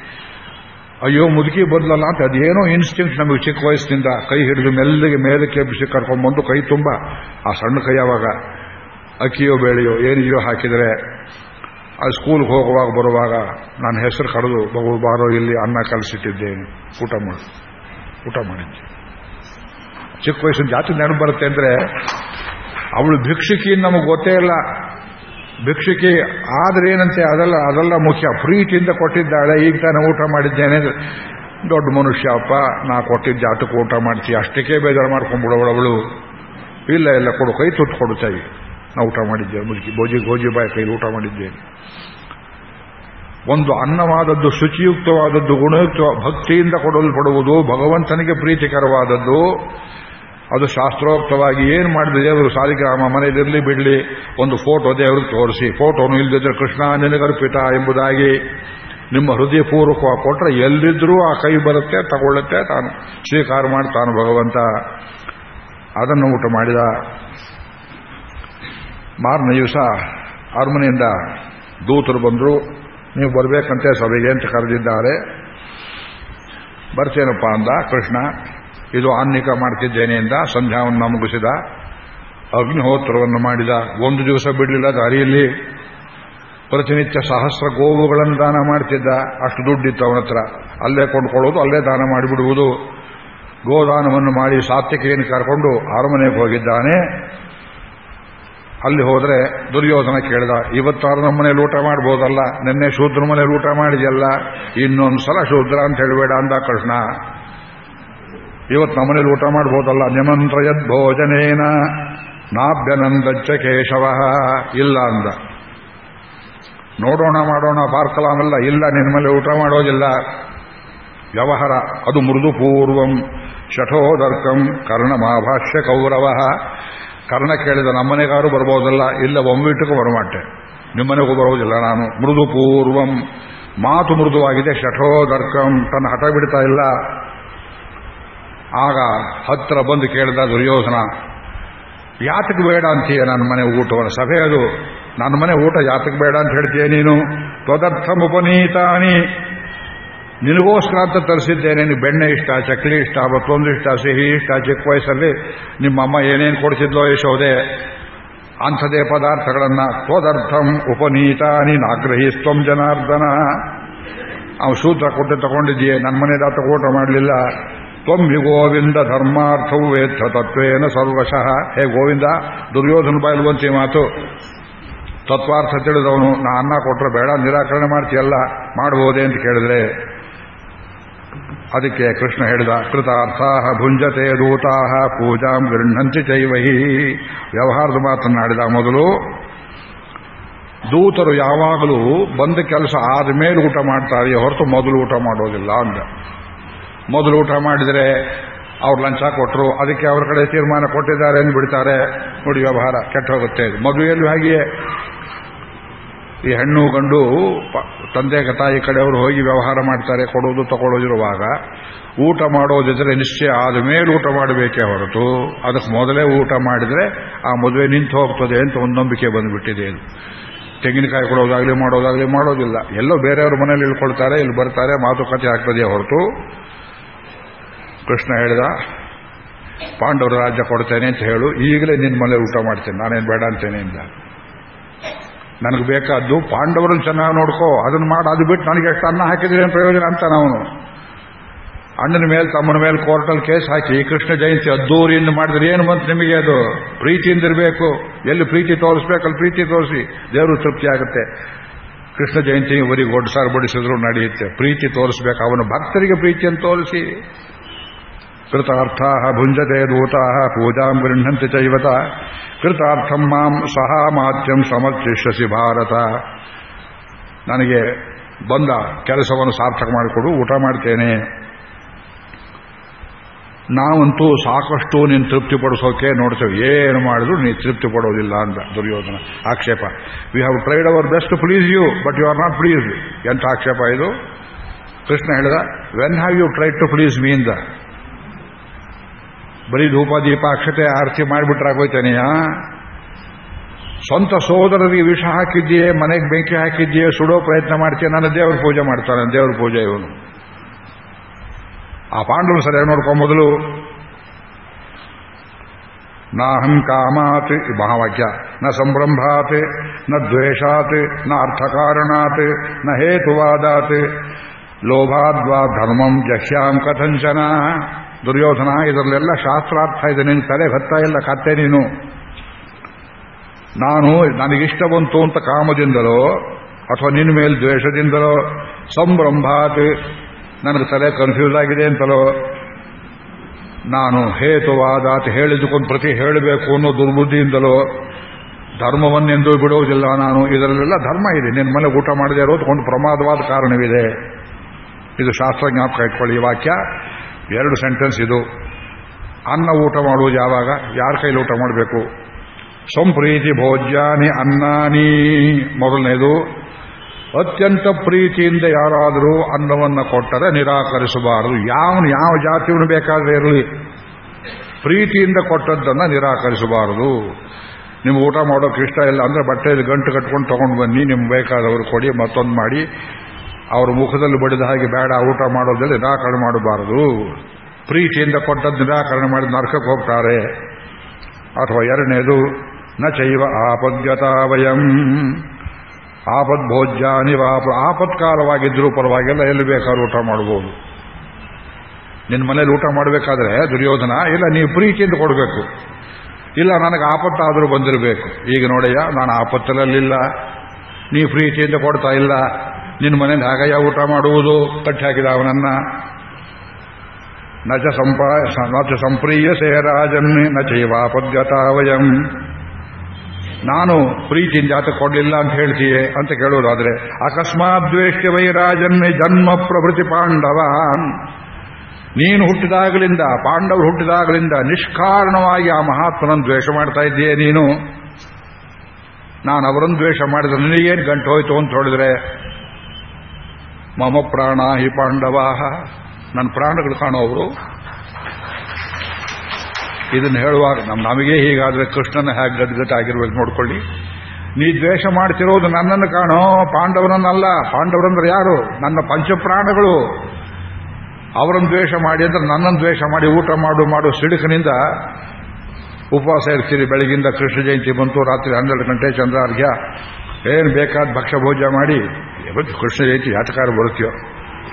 ಅಯ್ಯೋ ಮುದುಕಿ ಬದಲಲ್ಲ ಅಂತ ಅದೇನೋ ಇನ್ಸ್ಟಿಂಕ್ಟ್ ನಮಗೆ ಚಿಕ್ಕ ವಯಸ್ಸಿನಿಂದ ಕೈ ಹಿಡಿದು ಮೆಲ್ಲಗೆ ಮೇಲಕ್ಕೆ ಎಬ್ಬಿಸಿ ಕರ್ಕೊಂಡ್ಬಂದು ಕೈ ತುಂಬ. ಆ ಸಣ್ಣ ಕೈ ಯಾವಾಗ? ಅಕ್ಕಿಯೋ ಬೇಳೆಯೋ ಏನಿದೆಯೋ ಹಾಕಿದರೆ ಆ ಸ್ಕೂಲ್ಗೆ ಹೋಗುವಾಗ ಬರುವಾಗ ನಾನು ಹೆಸರು ಕರೆದು ಬಹು ಬಾರೋ ಇಲ್ಲಿ ಅನ್ನ ಕಲಿಸಿಟ್ಟಿದ್ದೇನೆ. ಊಟ ಮಾಡಿ. ಊಟ ಮಾಡಿದ್ದೆ. ಚಿಕ್ಕ ವಯಸ್ಸಿನ ಜಾತಿ ನೆನಪು ಬರುತ್ತೆ ಅಂದರೆ ಅವಳು ಭಿಕ್ಷುಕಿ ನಮಗೆ ಗೊತ್ತೇ ಇಲ್ಲ. ಭಿಕ್ಷುಕಿ ಆದ್ರೆ ಏನಂತೆ ಅದೆಲ್ಲ ಅದೆಲ್ಲ ಮುಖ್ಯ. ಪ್ರೀತಿಯಿಂದ ಕೊಟ್ಟಿದ್ದಾಳೆ, ಈಗ ತಾನು ಊಟ ಮಾಡಿದ್ದೇನೆ ದೊಡ್ಡ ಮನುಷ್ಯ ಅಪ್ಪ, ನಾ ಕೊಟ್ಟಿದ್ದ ಆಟಕ್ಕೆ ಊಟ ಮಾಡ್ತೀಯ, ಅಷ್ಟಕ್ಕೆ ಬೇಜಾರು ಮಾಡ್ಕೊಂಡ್ಬಿಡವಳವಳು ಇಲ್ಲ ಇಲ್ಲ, ಕೊಡು, ಕೈ ತುತ್ತು ಕೊಡು ತಾಯಿ. ನಾ ಊಟ ಮಾಡಿದ್ದೆ ಮುದುಕಿ ಗೋಜಿ ಗೋಜಿ ಬಾಯಿ ಕೈ ಊಟ ಮಾಡಿದ್ದೇನೆ. ಒಂದು ಅನ್ನವಾದದ್ದು, ಶುಚಿಯುಕ್ತವಾದದ್ದು ಗುಣಯುಕ್ತ ಭಕ್ತಿಯಿಂದ ಕೊಡಲ್ಪಡುವುದು, ಭಗವಂತನಿಗೆ ಪ್ರೀತಿಕರವಾದದ್ದು ಅದು ಶಾಸ್ತ್ರೋಕ್ತವಾಗಿ ಏನು ಮಾಡಿದ ದೇವರು? ಸಾಲಿಗ್ರಾಮ ಮನೆಯಲ್ಲಿರಲಿ ಬಿಡಲಿ, ಒಂದು ಫೋಟೋ ದೇವರು ತೋರಿಸಿ. ಫೋಟೋನು ಇಲ್ಲದಿದ್ದರೆ ಕೃಷ್ಣ ನಿನಗರ್ಪಿತ ಎಂಬುದಾಗಿ. ನಿಮ್ಮ ಹೃದಯಪೂರ್ವಕವಾಗಿ ಕೊಟ್ಟರೆ ಎಲ್ಲಿದ್ರೂ ಆ ಕೈ ಬರುತ್ತೆ, ತಗೊಳ್ಳುತ್ತೆ ತಾನು. ಸ್ವೀಕಾರ ಮಾಡ್ತಾನು ಭಗವಂತ. ಅದನ್ನು ಊಟ ಮಾಡಿದ. ಮಾರನೇ ದಿವಸ ಅರಮನೆಯಿಂದ ದೂತರು ಬಂದರು. ನೀವು ಬರಬೇಕಂತೆ ಸಭೆಗೆ ಅಂತ ಕರೆದಿದ್ದಾರೆ. ಬರ್ತೇನಪ್ಪ ಅಂದ ಕೃಷ್ಣ. ಇದು ಆನ್ನಿಕ ಮಾಡ್ತಿದ್ದೇನೆ ಎಂದ, ಸಂಧ್ಯಾವನ್ನು ಮುಗಿಸಿದ, ಅಗ್ನಿಹೋತ್ರವನ್ನು ಮಾಡಿದ, ಒಂದು ದಿವಸ ಬಿಡಲಿಲ್ಲ ದಾರಿಯಲ್ಲಿ. ಪ್ರತಿನಿತ್ಯ ಸಹಸ್ರ ಗೋವುಗಳನ್ನು ದಾನ ಮಾಡ್ತಿದ್ದ, ಅಷ್ಟು ದುಡ್ಡಿತ್ತು ಅವನ ಹತ್ರ. ಅಲ್ಲೇ ಕೊಂಡ್ಕೊಳ್ಳೋದು, ಅಲ್ಲೇ ದಾನ ಮಾಡಿಬಿಡುವುದು. ಗೋದಾನವನ್ನು ಮಾಡಿ ಸಾತ್ವಿಕೆಯನ್ನು ಕರ್ಕೊಂಡು ಅರಮನೆಗೆ ಹೋಗಿದ್ದಾನೆ. ಅಲ್ಲಿ ಹೋದರೆ ದುರ್ಯೋಧನ ಕೇಳಿದ, ಇವತ್ತಾರು ನಮ್ಮ ಮನೇಲಿ ಊಟ ಮಾಡ್ಬೋದಲ್ಲ? ನಿನ್ನೆ ಶೂದ್ರ ಮನೇಲಿ ಊಟ ಮಾಡಿದೆಯಲ್ಲ? ಇನ್ನೊಂದು ಸಲ ಶೂದ್ರ ಅಂತ ಹೇಳಬೇಡ ಅಂದ ಕೃಷ್ಣ. ಇವತ್ತು ನಮ್ಮನೇಲಿ ಊಟ ಮಾಡ್ಬೋದಲ್ಲ ನಿಮಂತ್ರಯದ್ ಭೋಜನೇನ ನಾಭ್ಯನಂದಚ್ಚ ಕೇಶವ. ಇಲ್ಲ ಅಂದ. ನೋಡೋಣ, ಮಾಡೋಣ, ಪಾರ್ಕಲಾಮಲ್ಲ ಇಲ್ಲ, ನಿನ್ನ ಮೇಲೆ ಊಟ ಮಾಡೋದಿಲ್ಲ. ವ್ಯವಹಾರ, ಅದು ಮೃದು ಪೂರ್ವಂ. ಶಠೋದರ್ಕಂ, ಕರ್ಣಮಾಭಾಷ್ಯ ಕೌರವ. ಕರ್ಣ ಕೇಳಿದ ನಮ್ಮನೆಗಾರು ಬರ್ಬೋದಲ್ಲ, ಇಲ್ಲ ಒಂಬಿಟ್ಟಕ್ಕೂ ಬರಮಾಟೆ ನಿಮ್ಮನೆಗೂ ಬರೋದಿಲ್ಲ ನಾನು. ಮೃದು ಪೂರ್ವಂ. ಮಾತು ಮೃದುವಾಗಿದೆ, ಶಠೋದರ್ಕಂ. ತನ್ನ ಹಠ ಬಿಡ್ತಾ ಇಲ್ಲ. ಆಗ ಹತ್ರ ಬಂದು ಕೇಳಿದ ದುರ್ಯೋಧನ, ಯಾತಕ್ಕೆ ಬೇಡ ಅಂತೀಯ ನನ್ನ ಮನೆ ಊಟವನ್ನು? ಸಭೆ ಅದು. ನನ್ನ ಮನೆ ಊಟ ಯಾತಕ್ಕೆ ಬೇಡ ಅಂತ ಹೇಳ್ತೀಯ ನೀನು? ಉಪನೀತಾನಿ. ನಿನಗೋಸ್ಕರ ಅಂತ ತರಿಸಿದ್ದೇನೆ. ನೀನು ಬೆಣ್ಣೆ ಇಷ್ಟ, ಚಕ್ಲಿ ಇಷ್ಟ, ಮತ್ತೊಂದು ಇಷ್ಟ, ಸಿಹಿ ಇಷ್ಟ, ಚಿಕ್ಕ ವಯಸ್ಸಲ್ಲಿ ನಿಮ್ಮಮ್ಮ ಏನೇನು ಕೊಡಿಸಿದ್ಲೋ ಯಶೋದೆ ಅಂಥದೇ ಪದಾರ್ಥಗಳನ್ನು ತ್ವದರ್ಥಂ ಉಪನೀತಾನಿ ನಾಗ್ರಹಿಸ್ತಂ ಜನಾರ್ದನ. ಅವನು ಸೂತ್ರ ಕೊಟ್ಟು ತಗೊಂಡಿದ್ದೀಯ. ನನ್ನ ಮನೆಯದ ಊಟ ಮಾಡಲಿಲ್ಲ. ತ್ವಂಬಿ ಗೋವಿಂದ ಧರ್ಮಾರ್ಥವು ವೇತ್ತ ತತ್ವೇನ ಸರ್ವಶಃ ಹೇ ಗೋವಿಂದ ದುರ್ಯೋಧನ ಬಾಯಲ್ವಂತಿ ಮಾತು ತತ್ವಾರ್ಥ ತಿಳಿದವನು ನಾ ಅನ್ನ ಕೊಟ್ಟರೆ ಬೇಡ ನಿರಾಕರಣೆ ಮಾಡ್ತೀಯಲ್ಲ ಮಾಡಬಹುದೇ ಅಂತ ಕೇಳಿದ್ರೆ ಅದಕ್ಕೆ ಕೃಷ್ಣ ಹೇಳಿದ ಕೃತಾರ್ಥ ಭುಂಜತೆ ದೂತಾ ಪೂಜಾಂ ಗೃಹಂತಿ ಚೈವಹಿ ವ್ಯವಹಾರದ ಮಾತನಾಡಿದ ಮೊದಲು ದೂತರು ಯಾವಾಗಲೂ ಬಂದ ಕೆಲಸ ಆದ ಮೇಲೆ ಊಟ ಮಾಡ್ತಾರೆ, ಹೊರತು ಮೊದಲು ಊಟ ಮಾಡೋದಿಲ್ಲ ಅಂದ. ಮೊದಲು ಊಟ ಮಾಡಿದರೆ ಅವ್ರು ಲಂಚ ಕೊಟ್ಟರು ಅದಕ್ಕೆ ಅವ್ರ ಕಡೆ ತೀರ್ಮಾನ ಕೊಟ್ಟಿದ್ದಾರೆ ಎಂದು ಬಿಡ್ತಾರೆ. ನೋಡಿ ವ್ಯವಹಾರ ಕೆಟ್ಟ ಹೋಗುತ್ತೆ. ಮದುವೆಯಲ್ಲೂ ಹಾಗೆಯೇ. ಈ ಹೆಣ್ಣು ಗಂಡು ತಂದೆ ತಾಯಿ ಕಡೆಯವರು ಹೋಗಿ ವ್ಯವಹಾರ ಮಾಡ್ತಾರೆ, ಕೊಡೋದು ತಗೊಳ್ಳೋದಿರುವಾಗ ಊಟ ಮಾಡೋದಿದ್ರೆ ನಿಶ್ಚಯ ಆದ ಮೇಲೆ ಊಟ ಮಾಡಬೇಕೇ ಹೊರತು. ಅದಕ್ಕೆ ಮೊದಲೇ ಊಟ ಮಾಡಿದರೆ ಆ ಮದುವೆ ನಿಂತು ಹೋಗ್ತದೆ ಅಂತ ಒಂದು ನಂಬಿಕೆ ಬಂದುಬಿಟ್ಟಿದೆ ತೆಂಗಿನಕಾಯಿ ಕೊಡೋದಾಗಲಿ ಮಾಡೋದಾಗಲಿ ಮಾಡೋದಿಲ್ಲ. ಎಲ್ಲೋ ಬೇರೆಯವ್ರ ಮನೇಲಿ ಇಳ್ಕೊಳ್ತಾರೆ, ಇಲ್ಲಿ ಬರ್ತಾರೆ, ಮಾತುಕತೆ ಆಗ್ತದೆ ಹೊರತು. ಕೃಷ್ಣ ಹೇಳಿದ, ಪಾಂಡವರ ರಾಜ್ಯ ಕೊಡ್ತೇನೆ ಅಂತ ಹೇಳು, ಈಗಲೇ ನಿನ್ನ ಮನೆ ಊಟ ಮಾಡ್ತೇನೆ, ನಾನೇನು ಬೇಡ ಅಂತೇನೆ ಅಂತ ನನಗೆ ಬೇಕಾದ್ದು ಪಾಂಡವರನ್ನು ಚೆನ್ನಾಗಿ ನೋಡ್ಕೋ, ಅದನ್ನು ಮಾಡಿ, ಅದು ಬಿಟ್ಟು ನನಗೆ ಎಷ್ಟು ಅನ್ನ ಹಾಕಿದ್ರೆ ಪ್ರಯೋಜನ ಅಂತ ನಾವು ಅಣ್ಣನ ಮೇಲೆ, ತಮ್ಮನ ಮೇಲೆ ಕೋರ್ಟಲ್ಲಿ ಕೇಸ್ ಹಾಕಿ ಕೃಷ್ಣ ಜಯಂತಿ ಅದ್ದೂರಿಯಿಂದ ಮಾಡಿದ್ರೆ ಏನು ಬಂತು ನಿಮಗೆ ಅದು? ಪ್ರೀತಿಯಿಂದ ಇರಬೇಕು. ಎಲ್ಲಿ ಪ್ರೀತಿ ತೋರಿಸ್ಬೇಕಲ್ಲಿ ಪ್ರೀತಿ ತೋರಿಸಿ ದೇವರು ತೃಪ್ತಿ ಆಗುತ್ತೆ. ಕೃಷ್ಣ ಜಯಂತಿ ಇವರಿಗೆ ಒಡ್ಸಾರು ಬಡಿಸಿದ್ರು ನಡೆಯುತ್ತೆ. ಪ್ರೀತಿ ತೋರಿಸ್ಬೇಕು, ಅವನು ಭಕ್ತರಿಗೆ ಪ್ರೀತಿಯನ್ನು ತೋರಿಸಿ. ಕೃತಾರ್ಥ ಭುಂಜತೆ ದೂತಾ ಪೂಜಾಂ ಗೃಹಂತಿ ಚೈವತ ಕೃತಾರ್ಥಂ ಮಾಂ ಸಹ ಮಾತ್ಯಂ ಸಮರ್ಚಿಷ್ಯಸಿ ಭಾರತ ನನಗೆ ಬಂದ ಕೆಲಸವನ್ನು ಸಾರ್ಥಕ ಮಾಡಿಕೊಡು, ಊಟ ಮಾಡ್ತೇನೆ. ನಾವಂತೂ ಸಾಕಷ್ಟು ನೀನು ತೃಪ್ತಿಪಡಿಸೋಕೆ ನೋಡ್ತೇವೆ. ಏನು ಮಾಡಿದ್ರು ನೀನು ತೃಪ್ತಿ ಪಡೋದಿಲ್ಲ ಅಂತ ದುರ್ಯೋಧನ. ಆಕ್ಷೇಪ we have tried our best please you but you are not please ಎಂಥ ಆಕ್ಷೇಪ ಇದು? ಕೃಷ್ಣ ಹೇಳಿದ when have you tried to please mean ಬರೀ ಧೂಪ, ದೀಪ, ಅಕ್ಷತೆ ಆರತಿ ಮಾಡಿಬಿಟ್ರಾಗೋಯ್ತೇನೆಯಾ ಸ್ವಂತ ಸೋದರರಿಗೆ ವಿಷ ಹಾಕಿದ್ದೀಯೇ, ಮನೆಗೆ ಬೆಂಕಿ ಹಾಕಿದ್ದೀಯೇ, ಸುಡೋ ಪ್ರಯತ್ನ ಮಾಡ್ತೀಯ, ನನ್ನ ದೇವ್ರ ಪೂಜೆ ಮಾಡ್ತಾನೆ ದೇವ್ರ ಪೂಜೆ ಇವನು. ಆ ಪಾಂಡವರು ಸರಿಯಾಗಿ ನೋಡ್ಕೊ ಮೊದಲು ನಾಹಂ ಕಾಮಾತ್ ಮಹಾವಾಕ್ಯ, ನ ಸಂಭ್ರಂಭಾತ್ನ ದ್ವೇಷಾತ್, ನ ಅರ್ಥಕಾರಣಾತ್, ನ ಹೇತುವಾದಾತ್, ಲೋಭಾದ್ವಾ ಧರ್ಮಂ ಜಹ್ಯಾಂ ಕಥಂಚನ. ದುರ್ಯೋಧನ, ಇದರಲ್ಲೆಲ್ಲ ಶಾಸ್ತ್ರಾರ್ಥ ಇದೆ. ನಿನ್ನ ತಲೆ ಭತ್ತ ಇಲ್ಲ, ಕತ್ತೆ ನೀನು. ನಾನು ನನಗಿಷ್ಟ ಬಂತು ಅಂತ ಕಾಮದಿಂದಲೋ, ಅಥವಾ ನಿನ್ನ ಮೇಲೆ ದ್ವೇಷದಿಂದಲೋ ಸಂಭ್ರಂಭಾತ್ ನನಗೆ ತಲೆ ಕನ್ಫ್ಯೂಸ್ ಆಗಿದೆ ಅಂತಲೋ, ನಾನು ಹೇತುವಾದಾತ ಹೇಳಿದುಕೊಂಡು ಪ್ರತಿ ಹೇಳಬೇಕು ಅನ್ನೋ ದುರ್ಬುದ್ಧಿಯಿಂದಲೋ, ಧರ್ಮವನ್ನೆಂದೂ ಬಿಡುವುದಿಲ್ಲ ನಾನು. ಇದರಲ್ಲೆಲ್ಲ ಧರ್ಮ ಇದೆ. ನಿನ್ನ ಮನೆ ಊಟ ಮಾಡದೇ ಇರೋದು ಒಂದು ಪ್ರಮಾದವಾದ ಕಾರಣವಿದೆ. ಇದು ಶಾಸ್ತ್ರ ಜ್ಞಾಪಕ ಇಟ್ಕೊಳ್ಳಿ ವಾಕ್ಯ. ಎರಡು ಸೆಂಟೆನ್ಸ್ ಇದು. ಅನ್ನ ಊಟ ಮಾಡುವುದು ಯಾವಾಗ? ಯಾರ ಕೈಲಿ ಊಟ ಮಾಡಬೇಕು? ಸಂಪ್ರೀತಿ ಭೋಜ್ಯಾನಿ ಅನ್ನಾನಿ. ಮೊದಲನೇದು, ಅತ್ಯಂತ ಪ್ರೀತಿಯಿಂದ ಯಾರಾದರೂ ಅನ್ನವನ್ನು ಕೊಟ್ಟರೆ ನಿರಾಕರಿಸಬಾರದು. ಯಾವನು ಯಾವ ಜಾತಿಯನ್ನು ಬೇಕಾದರೆ ಇರಲಿ. ಪ್ರೀತಿಯಿಂದ ಕೊಟ್ಟದ್ದನ್ನು ನಿರಾಕರಿಸಬಾರದು. ನಿಮ್ಗೆ ಊಟ ಮಾಡೋಕೆ ಇಷ್ಟ ಇಲ್ಲ ಅಂದ್ರೆ ಬಟ್ಟೆಯಲ್ಲಿ ಗಂಟು ಕಟ್ಕೊಂಡು ತೊಗೊಂಡು ಬನ್ನಿ. ನಿಮ್ಗೆ ಬೇಕಾದವರು ಕೊಡಿ, ಮತ್ತೊಂದು ಮಾಡಿ. ಅವ್ರ ಮುಖದಲ್ಲಿ ಬಡಿದ ಹಾಗೆ ಬೇಡ, ಊಟ ಮಾಡೋದ್ರಲ್ಲಿ ನಿರಾಕರಣೆ ಮಾಡಬಾರದು. ಪ್ರೀತಿಯಿಂದ ಕೊಟ್ಟದ್ದು ನಿರಾಕರಣೆ ಮಾಡಿ ನರಕಕ್ಕೆ ಹೋಗ್ತಾರೆ. ಅಥವಾ ಎರಡನೇದು, ನ ಚೈವ ಆಪದ್ಭೋಜ್ಯಾನಿ ಆಪ ಆಪತ್ಕಾಲವಾಗಿದ್ದರೂ ಪರವಾಗಿಲ್ಲ, ಎಲ್ಲಿ ಬೇಕಾದ್ರೂ ಊಟ ಮಾಡಬಹುದು ನಿನ್ನ ಮನೇಲಿ ಊಟ ಮಾಡಬೇಕಾದ್ರೆ, ದುರ್ಯೋಧನ, ಇಲ್ಲ ನೀವು ಪ್ರೀತಿಯಿಂದ ಕೊಡಬೇಕು. ಇಲ್ಲ, ನನಗೆ ಆಪತ್ತಾದರೂ ಬಂದಿರಬೇಕು. ಈಗ ನೋಡಯ್ಯ, ನಾನು ಆಪತ್ತಲಲ್ಲಿಲ್ಲ. ನೀವು ಪ್ರೀತಿಯಿಂದ ಕೊಡ್ತಾ ಇಲ್ಲ. ನಿನ್ನ ಮನೇಲಿ ಹಾಗಯ್ಯ ಊಟ ಮಾಡುವುದು ಕಟ್ಟಿ ಹಾಕಿದ ಅವನನ್ನ. ನಚ ಸಂಪ ನಚ ಸಂಪ್ರಿಯ ಸೇರಾಜನ್ನೇ ವಯಂ. ನಾನು ಪ್ರೀತಿಯಿಂದ ಜಾತ ಕೊಡಲಿಲ್ಲ ಅಂತ ಹೇಳ್ತೀಯೇ ಅಂತ ಕೇಳೋದಾದ್ರೆ ಅಕಸ್ಮಾತ್ ದ್ವೇಷ್ಯ ವೈರಾಜನ್ನೇ ಜನ್ಮ ಪ್ರಭೃತಿ ಪಾಂಡವ ನೀನು ಹುಟ್ಟಿದಾಗಲಿಂದ, ಪಾಂಡವರು ಹುಟ್ಟಿದಾಗಲಿಂದ ನಿಷ್ಕಾರಣವಾಗಿ ಆ ಮಹಾತ್ಮನನ್ನು ದ್ವೇಷ ಮಾಡ್ತಾ ಇದ್ದೀಯೇ ನೀನು? ನಾನು ಅವರನ್ನು ದ್ವೇಷ ಮಾಡಿದ್ರೆ ನಿನಗೇನು ಗಂಟು ಹೋಯ್ತು ಅಂತ ಹೇಳಿದ್ರೆ ಮಮ ಪ್ರಾಣ ಹಿ ಪಾಂಡವಾಹ ನನ್ನ ಪ್ರಾಣಗಳು ಕಾಣೋವರು ಇದನ್ನು ಹೇಳುವಾಗ ನಮ್ಮ ನಮಗೆ ಹೀಗಾದ್ರೆ ಕೃಷ್ಣನ ಹೇಗೆ ಗದ್ಗಟ್ಟ ಆಗಿರ್ಬೇಕು ನೋಡ್ಕೊಳ್ಳಿ. ನೀ ದ್ವೇಷ ಮಾಡ್ತಿರೋದು ನನ್ನನ್ನು ಕಾಣೋ ಪಾಂಡವರನ್ನಲ್ಲ ಪಾಂಡವರಂದ್ರೆ ಯಾರು? ನನ್ನ ಪಂಚಪ್ರಾಣಗಳು. ಅವರನ್ನು ದ್ವೇಷ ಮಾಡಿ ಅಂದ್ರೆ ನನ್ನನ್ನು ದ್ವೇಷ ಮಾಡಿ ಊಟ ಮಾಡು ಮಾಡು ಸಿಡುಕಿನಿಂದ ಉಪವಾಸ ಇರ್ತೀರಿ. ಬೆಳಗಿಂದ ಕೃಷ್ಣ ಜಯಂತಿ ಬಂತು, ರಾತ್ರಿ ಹನ್ನೆರಡು ಗಂಟೆ ಚಂದ್ರಾರ್ಘ್ಯ. ಏನು ಬೇಕಾದ ಭಕ್ಷ್ಯ ಭೋಜ ಮಾಡಿ ಕೃಷ್ಣ ಜಯಂತಿ ಯಾತಕಾರ ಬರುತ್ತೀಯೋ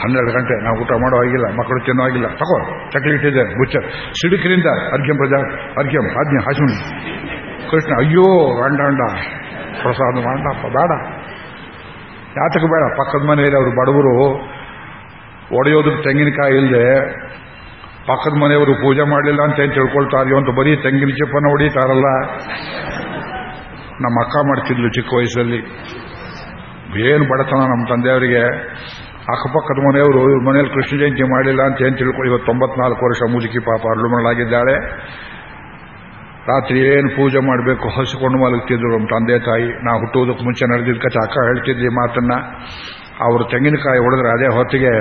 ಹನ್ನೆರಡು ಗಂಟೆ ನಾವು ಊಟ ಮಾಡೋ ಆಗಿಲ್ಲ ಮಕ್ಕಳು ತಿನ್ನೋ ಆಗಿಲ್ಲ ತಗೋ ಚಕ್ಲಿ ಇದೆ ಬುಚ್ಚ ಸಿಡುಕಿನಿಂದ ಅರ್ಘ್ಯಂ ಪ್ರಜಾ ಅರ್ಘ್ಯಂ, ಆಜ್ಞೆ ಹಾಸುಣಿ ಕೃಷ್ಣ, ಅಯ್ಯೋ ರಂಡಾಂಡ ಪ್ರಸಾದ ಮಾಡಪ್ಪ ಬೇಡ. ಯಾತಕ್ಕೆ ಬೇಡ? ಪಕ್ಕದ ಮನೆಯಲ್ಲಿ ಅವರು ಬಡವರು, ಒಡೆಯೋದಕ್ಕೆ ತೆಂಗಿನಕಾಯಿ ಇಲ್ಲದೆ ಪಕ್ಕದ ಮನೆಯವರು ಪೂಜೆ ಮಾಡಲಿಲ್ಲ ಅಂತ ಏನು ತಿಳ್ಕೊಳ್ತಾರೆಯೋ ಅಂತ ಬರೀ ತೆಂಗಿನ ಚಿಪ್ಪನ್ನು ಹೊಡಿತಾರಲ್ಲ. ನಮ್ಮ ಅಕ್ಕ ಮಾಡ್ತಿದ್ಲು ಚಿಕ್ಕ ವಯಸ್ಸಲ್ಲಿ. ಏನು ಬಡತನ ನಮ್ಮ ತಂದೆಯವರಿಗೆ. ಅಕ್ಕಪಕ್ಕದ ಮನೆಯವರು, ಇವ್ರ ಮನೆಯಲ್ಲಿ ಕೃಷ್ಣ ಜಯಂತಿ ಮಾಡಿಲ್ಲ ಅಂತ ಏನು ತಿಳ್ಕೊ ಇವತ್ತು ತೊಂಬತ್ನಾಲ್ಕು ವರ್ಷ ಮುಜುಕಿ ಪಾಪ ಅರಳುಮಳಾಗಿದ್ದಾಳೆ ರಾತ್ರಿ ಏನು ಪೂಜೆ ಮಾಡಬೇಕು ಹಸಿಕೊಂಡು ಮಲಗ್ತಿದ್ರು ನಮ್ಮ ತಂದೆ ತಾಯಿ. ನಾ ಹುಟ್ಟುವುದಕ್ಕೆ ಮುಂಚೆ ನಡೆದಿದ್ದ ಕಥೆ ಅಕ್ಕ ಹೇಳ್ತಿದ್ವಿ ಮಾತನ್ನ. ಅವರು ತೆಂಗಿನಕಾಯಿ ಹೊಡೆದ್ರೆ ಅದೇ ಹೊತ್ತಿಗೆ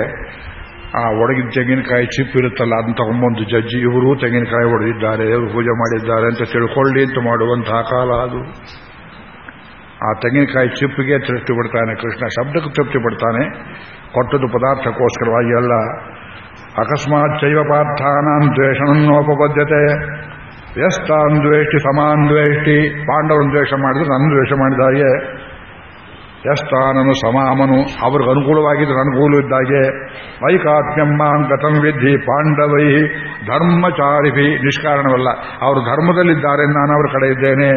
ಆ ಒಡಗಿದ ತೆಂಗಿನಕಾಯಿ ಚಿಪ್ ಇರುತ್ತಲ್ಲ, ಅದನ್ನ ತಗೊಂಬಂದು ಜಜ್ಜಿ, ಇವರು ತೆಂಗಿನಕಾಯಿ ಹೊಡೆದಿದ್ದಾರೆ, ಇವರು ಪೂಜೆ ಮಾಡಿದ್ದಾರೆ ಅಂತ ತಿಳ್ಕೊಳ್ಳಿ ಅಂತ ಮಾಡುವಂತಹ ಕಾಲ ಅದು. ಆ ತೆಂಗಿನಕಾಯಿ ಚಿಪ್ಪಿಗೆ ತೃಪ್ತಿ ಪಡ್ತಾನೆ, ಕೃಷ್ಣ ಶಬ್ದಕ್ಕೆ ತೃಪ್ತಿ ಪಡ್ತಾನೆ, ಕೊಟ್ಟದ್ದು ಪದಾರ್ಥಕ್ಕೋಸ್ಕರವಾಗಿ ಅಲ್ಲ. ಅಕಸ್ಮಾತ್ ಶೈವ ಪಾರ್ಥಾನಾಂ ದ್ವೇಷನನ್ನೋಪಬದ್ಧತೆ ವ್ಯಸ್ತಾನ್ ದ್ವೇಷ್ಟಿ ಸಮಾನ್ ಪಾಂಡವರನ್ನು ದ್ವೇಷ ಮಾಡಿದ್ರೆ ನನ್ನ ದ್ವೇಷ ಮಾಡಿದ ಹಾಗೆ ಯಸ್ತಾನನು ಸಮಾಮನು, ಅವ್ರಿಗೆ ಅನುಕೂಲವಾಗಿದ್ರೆ ಅನುಕೂಲ ಇದ್ದಾಗೆ. ವೈಕಾತ್ಮ್ಯಮ್ಮ ಗತಂ ವಿದ್ಧಿ ಪಾಂಡವೈ ಧರ್ಮಚಾರಿಭಿ. ನಿಷ್ಕಾರಣವಲ್ಲ, ಅವರು ಧರ್ಮದಲ್ಲಿದ್ದಾರೆ, ನಾನು ಅವರ ಕಡೆ ಇದ್ದೇನೆ.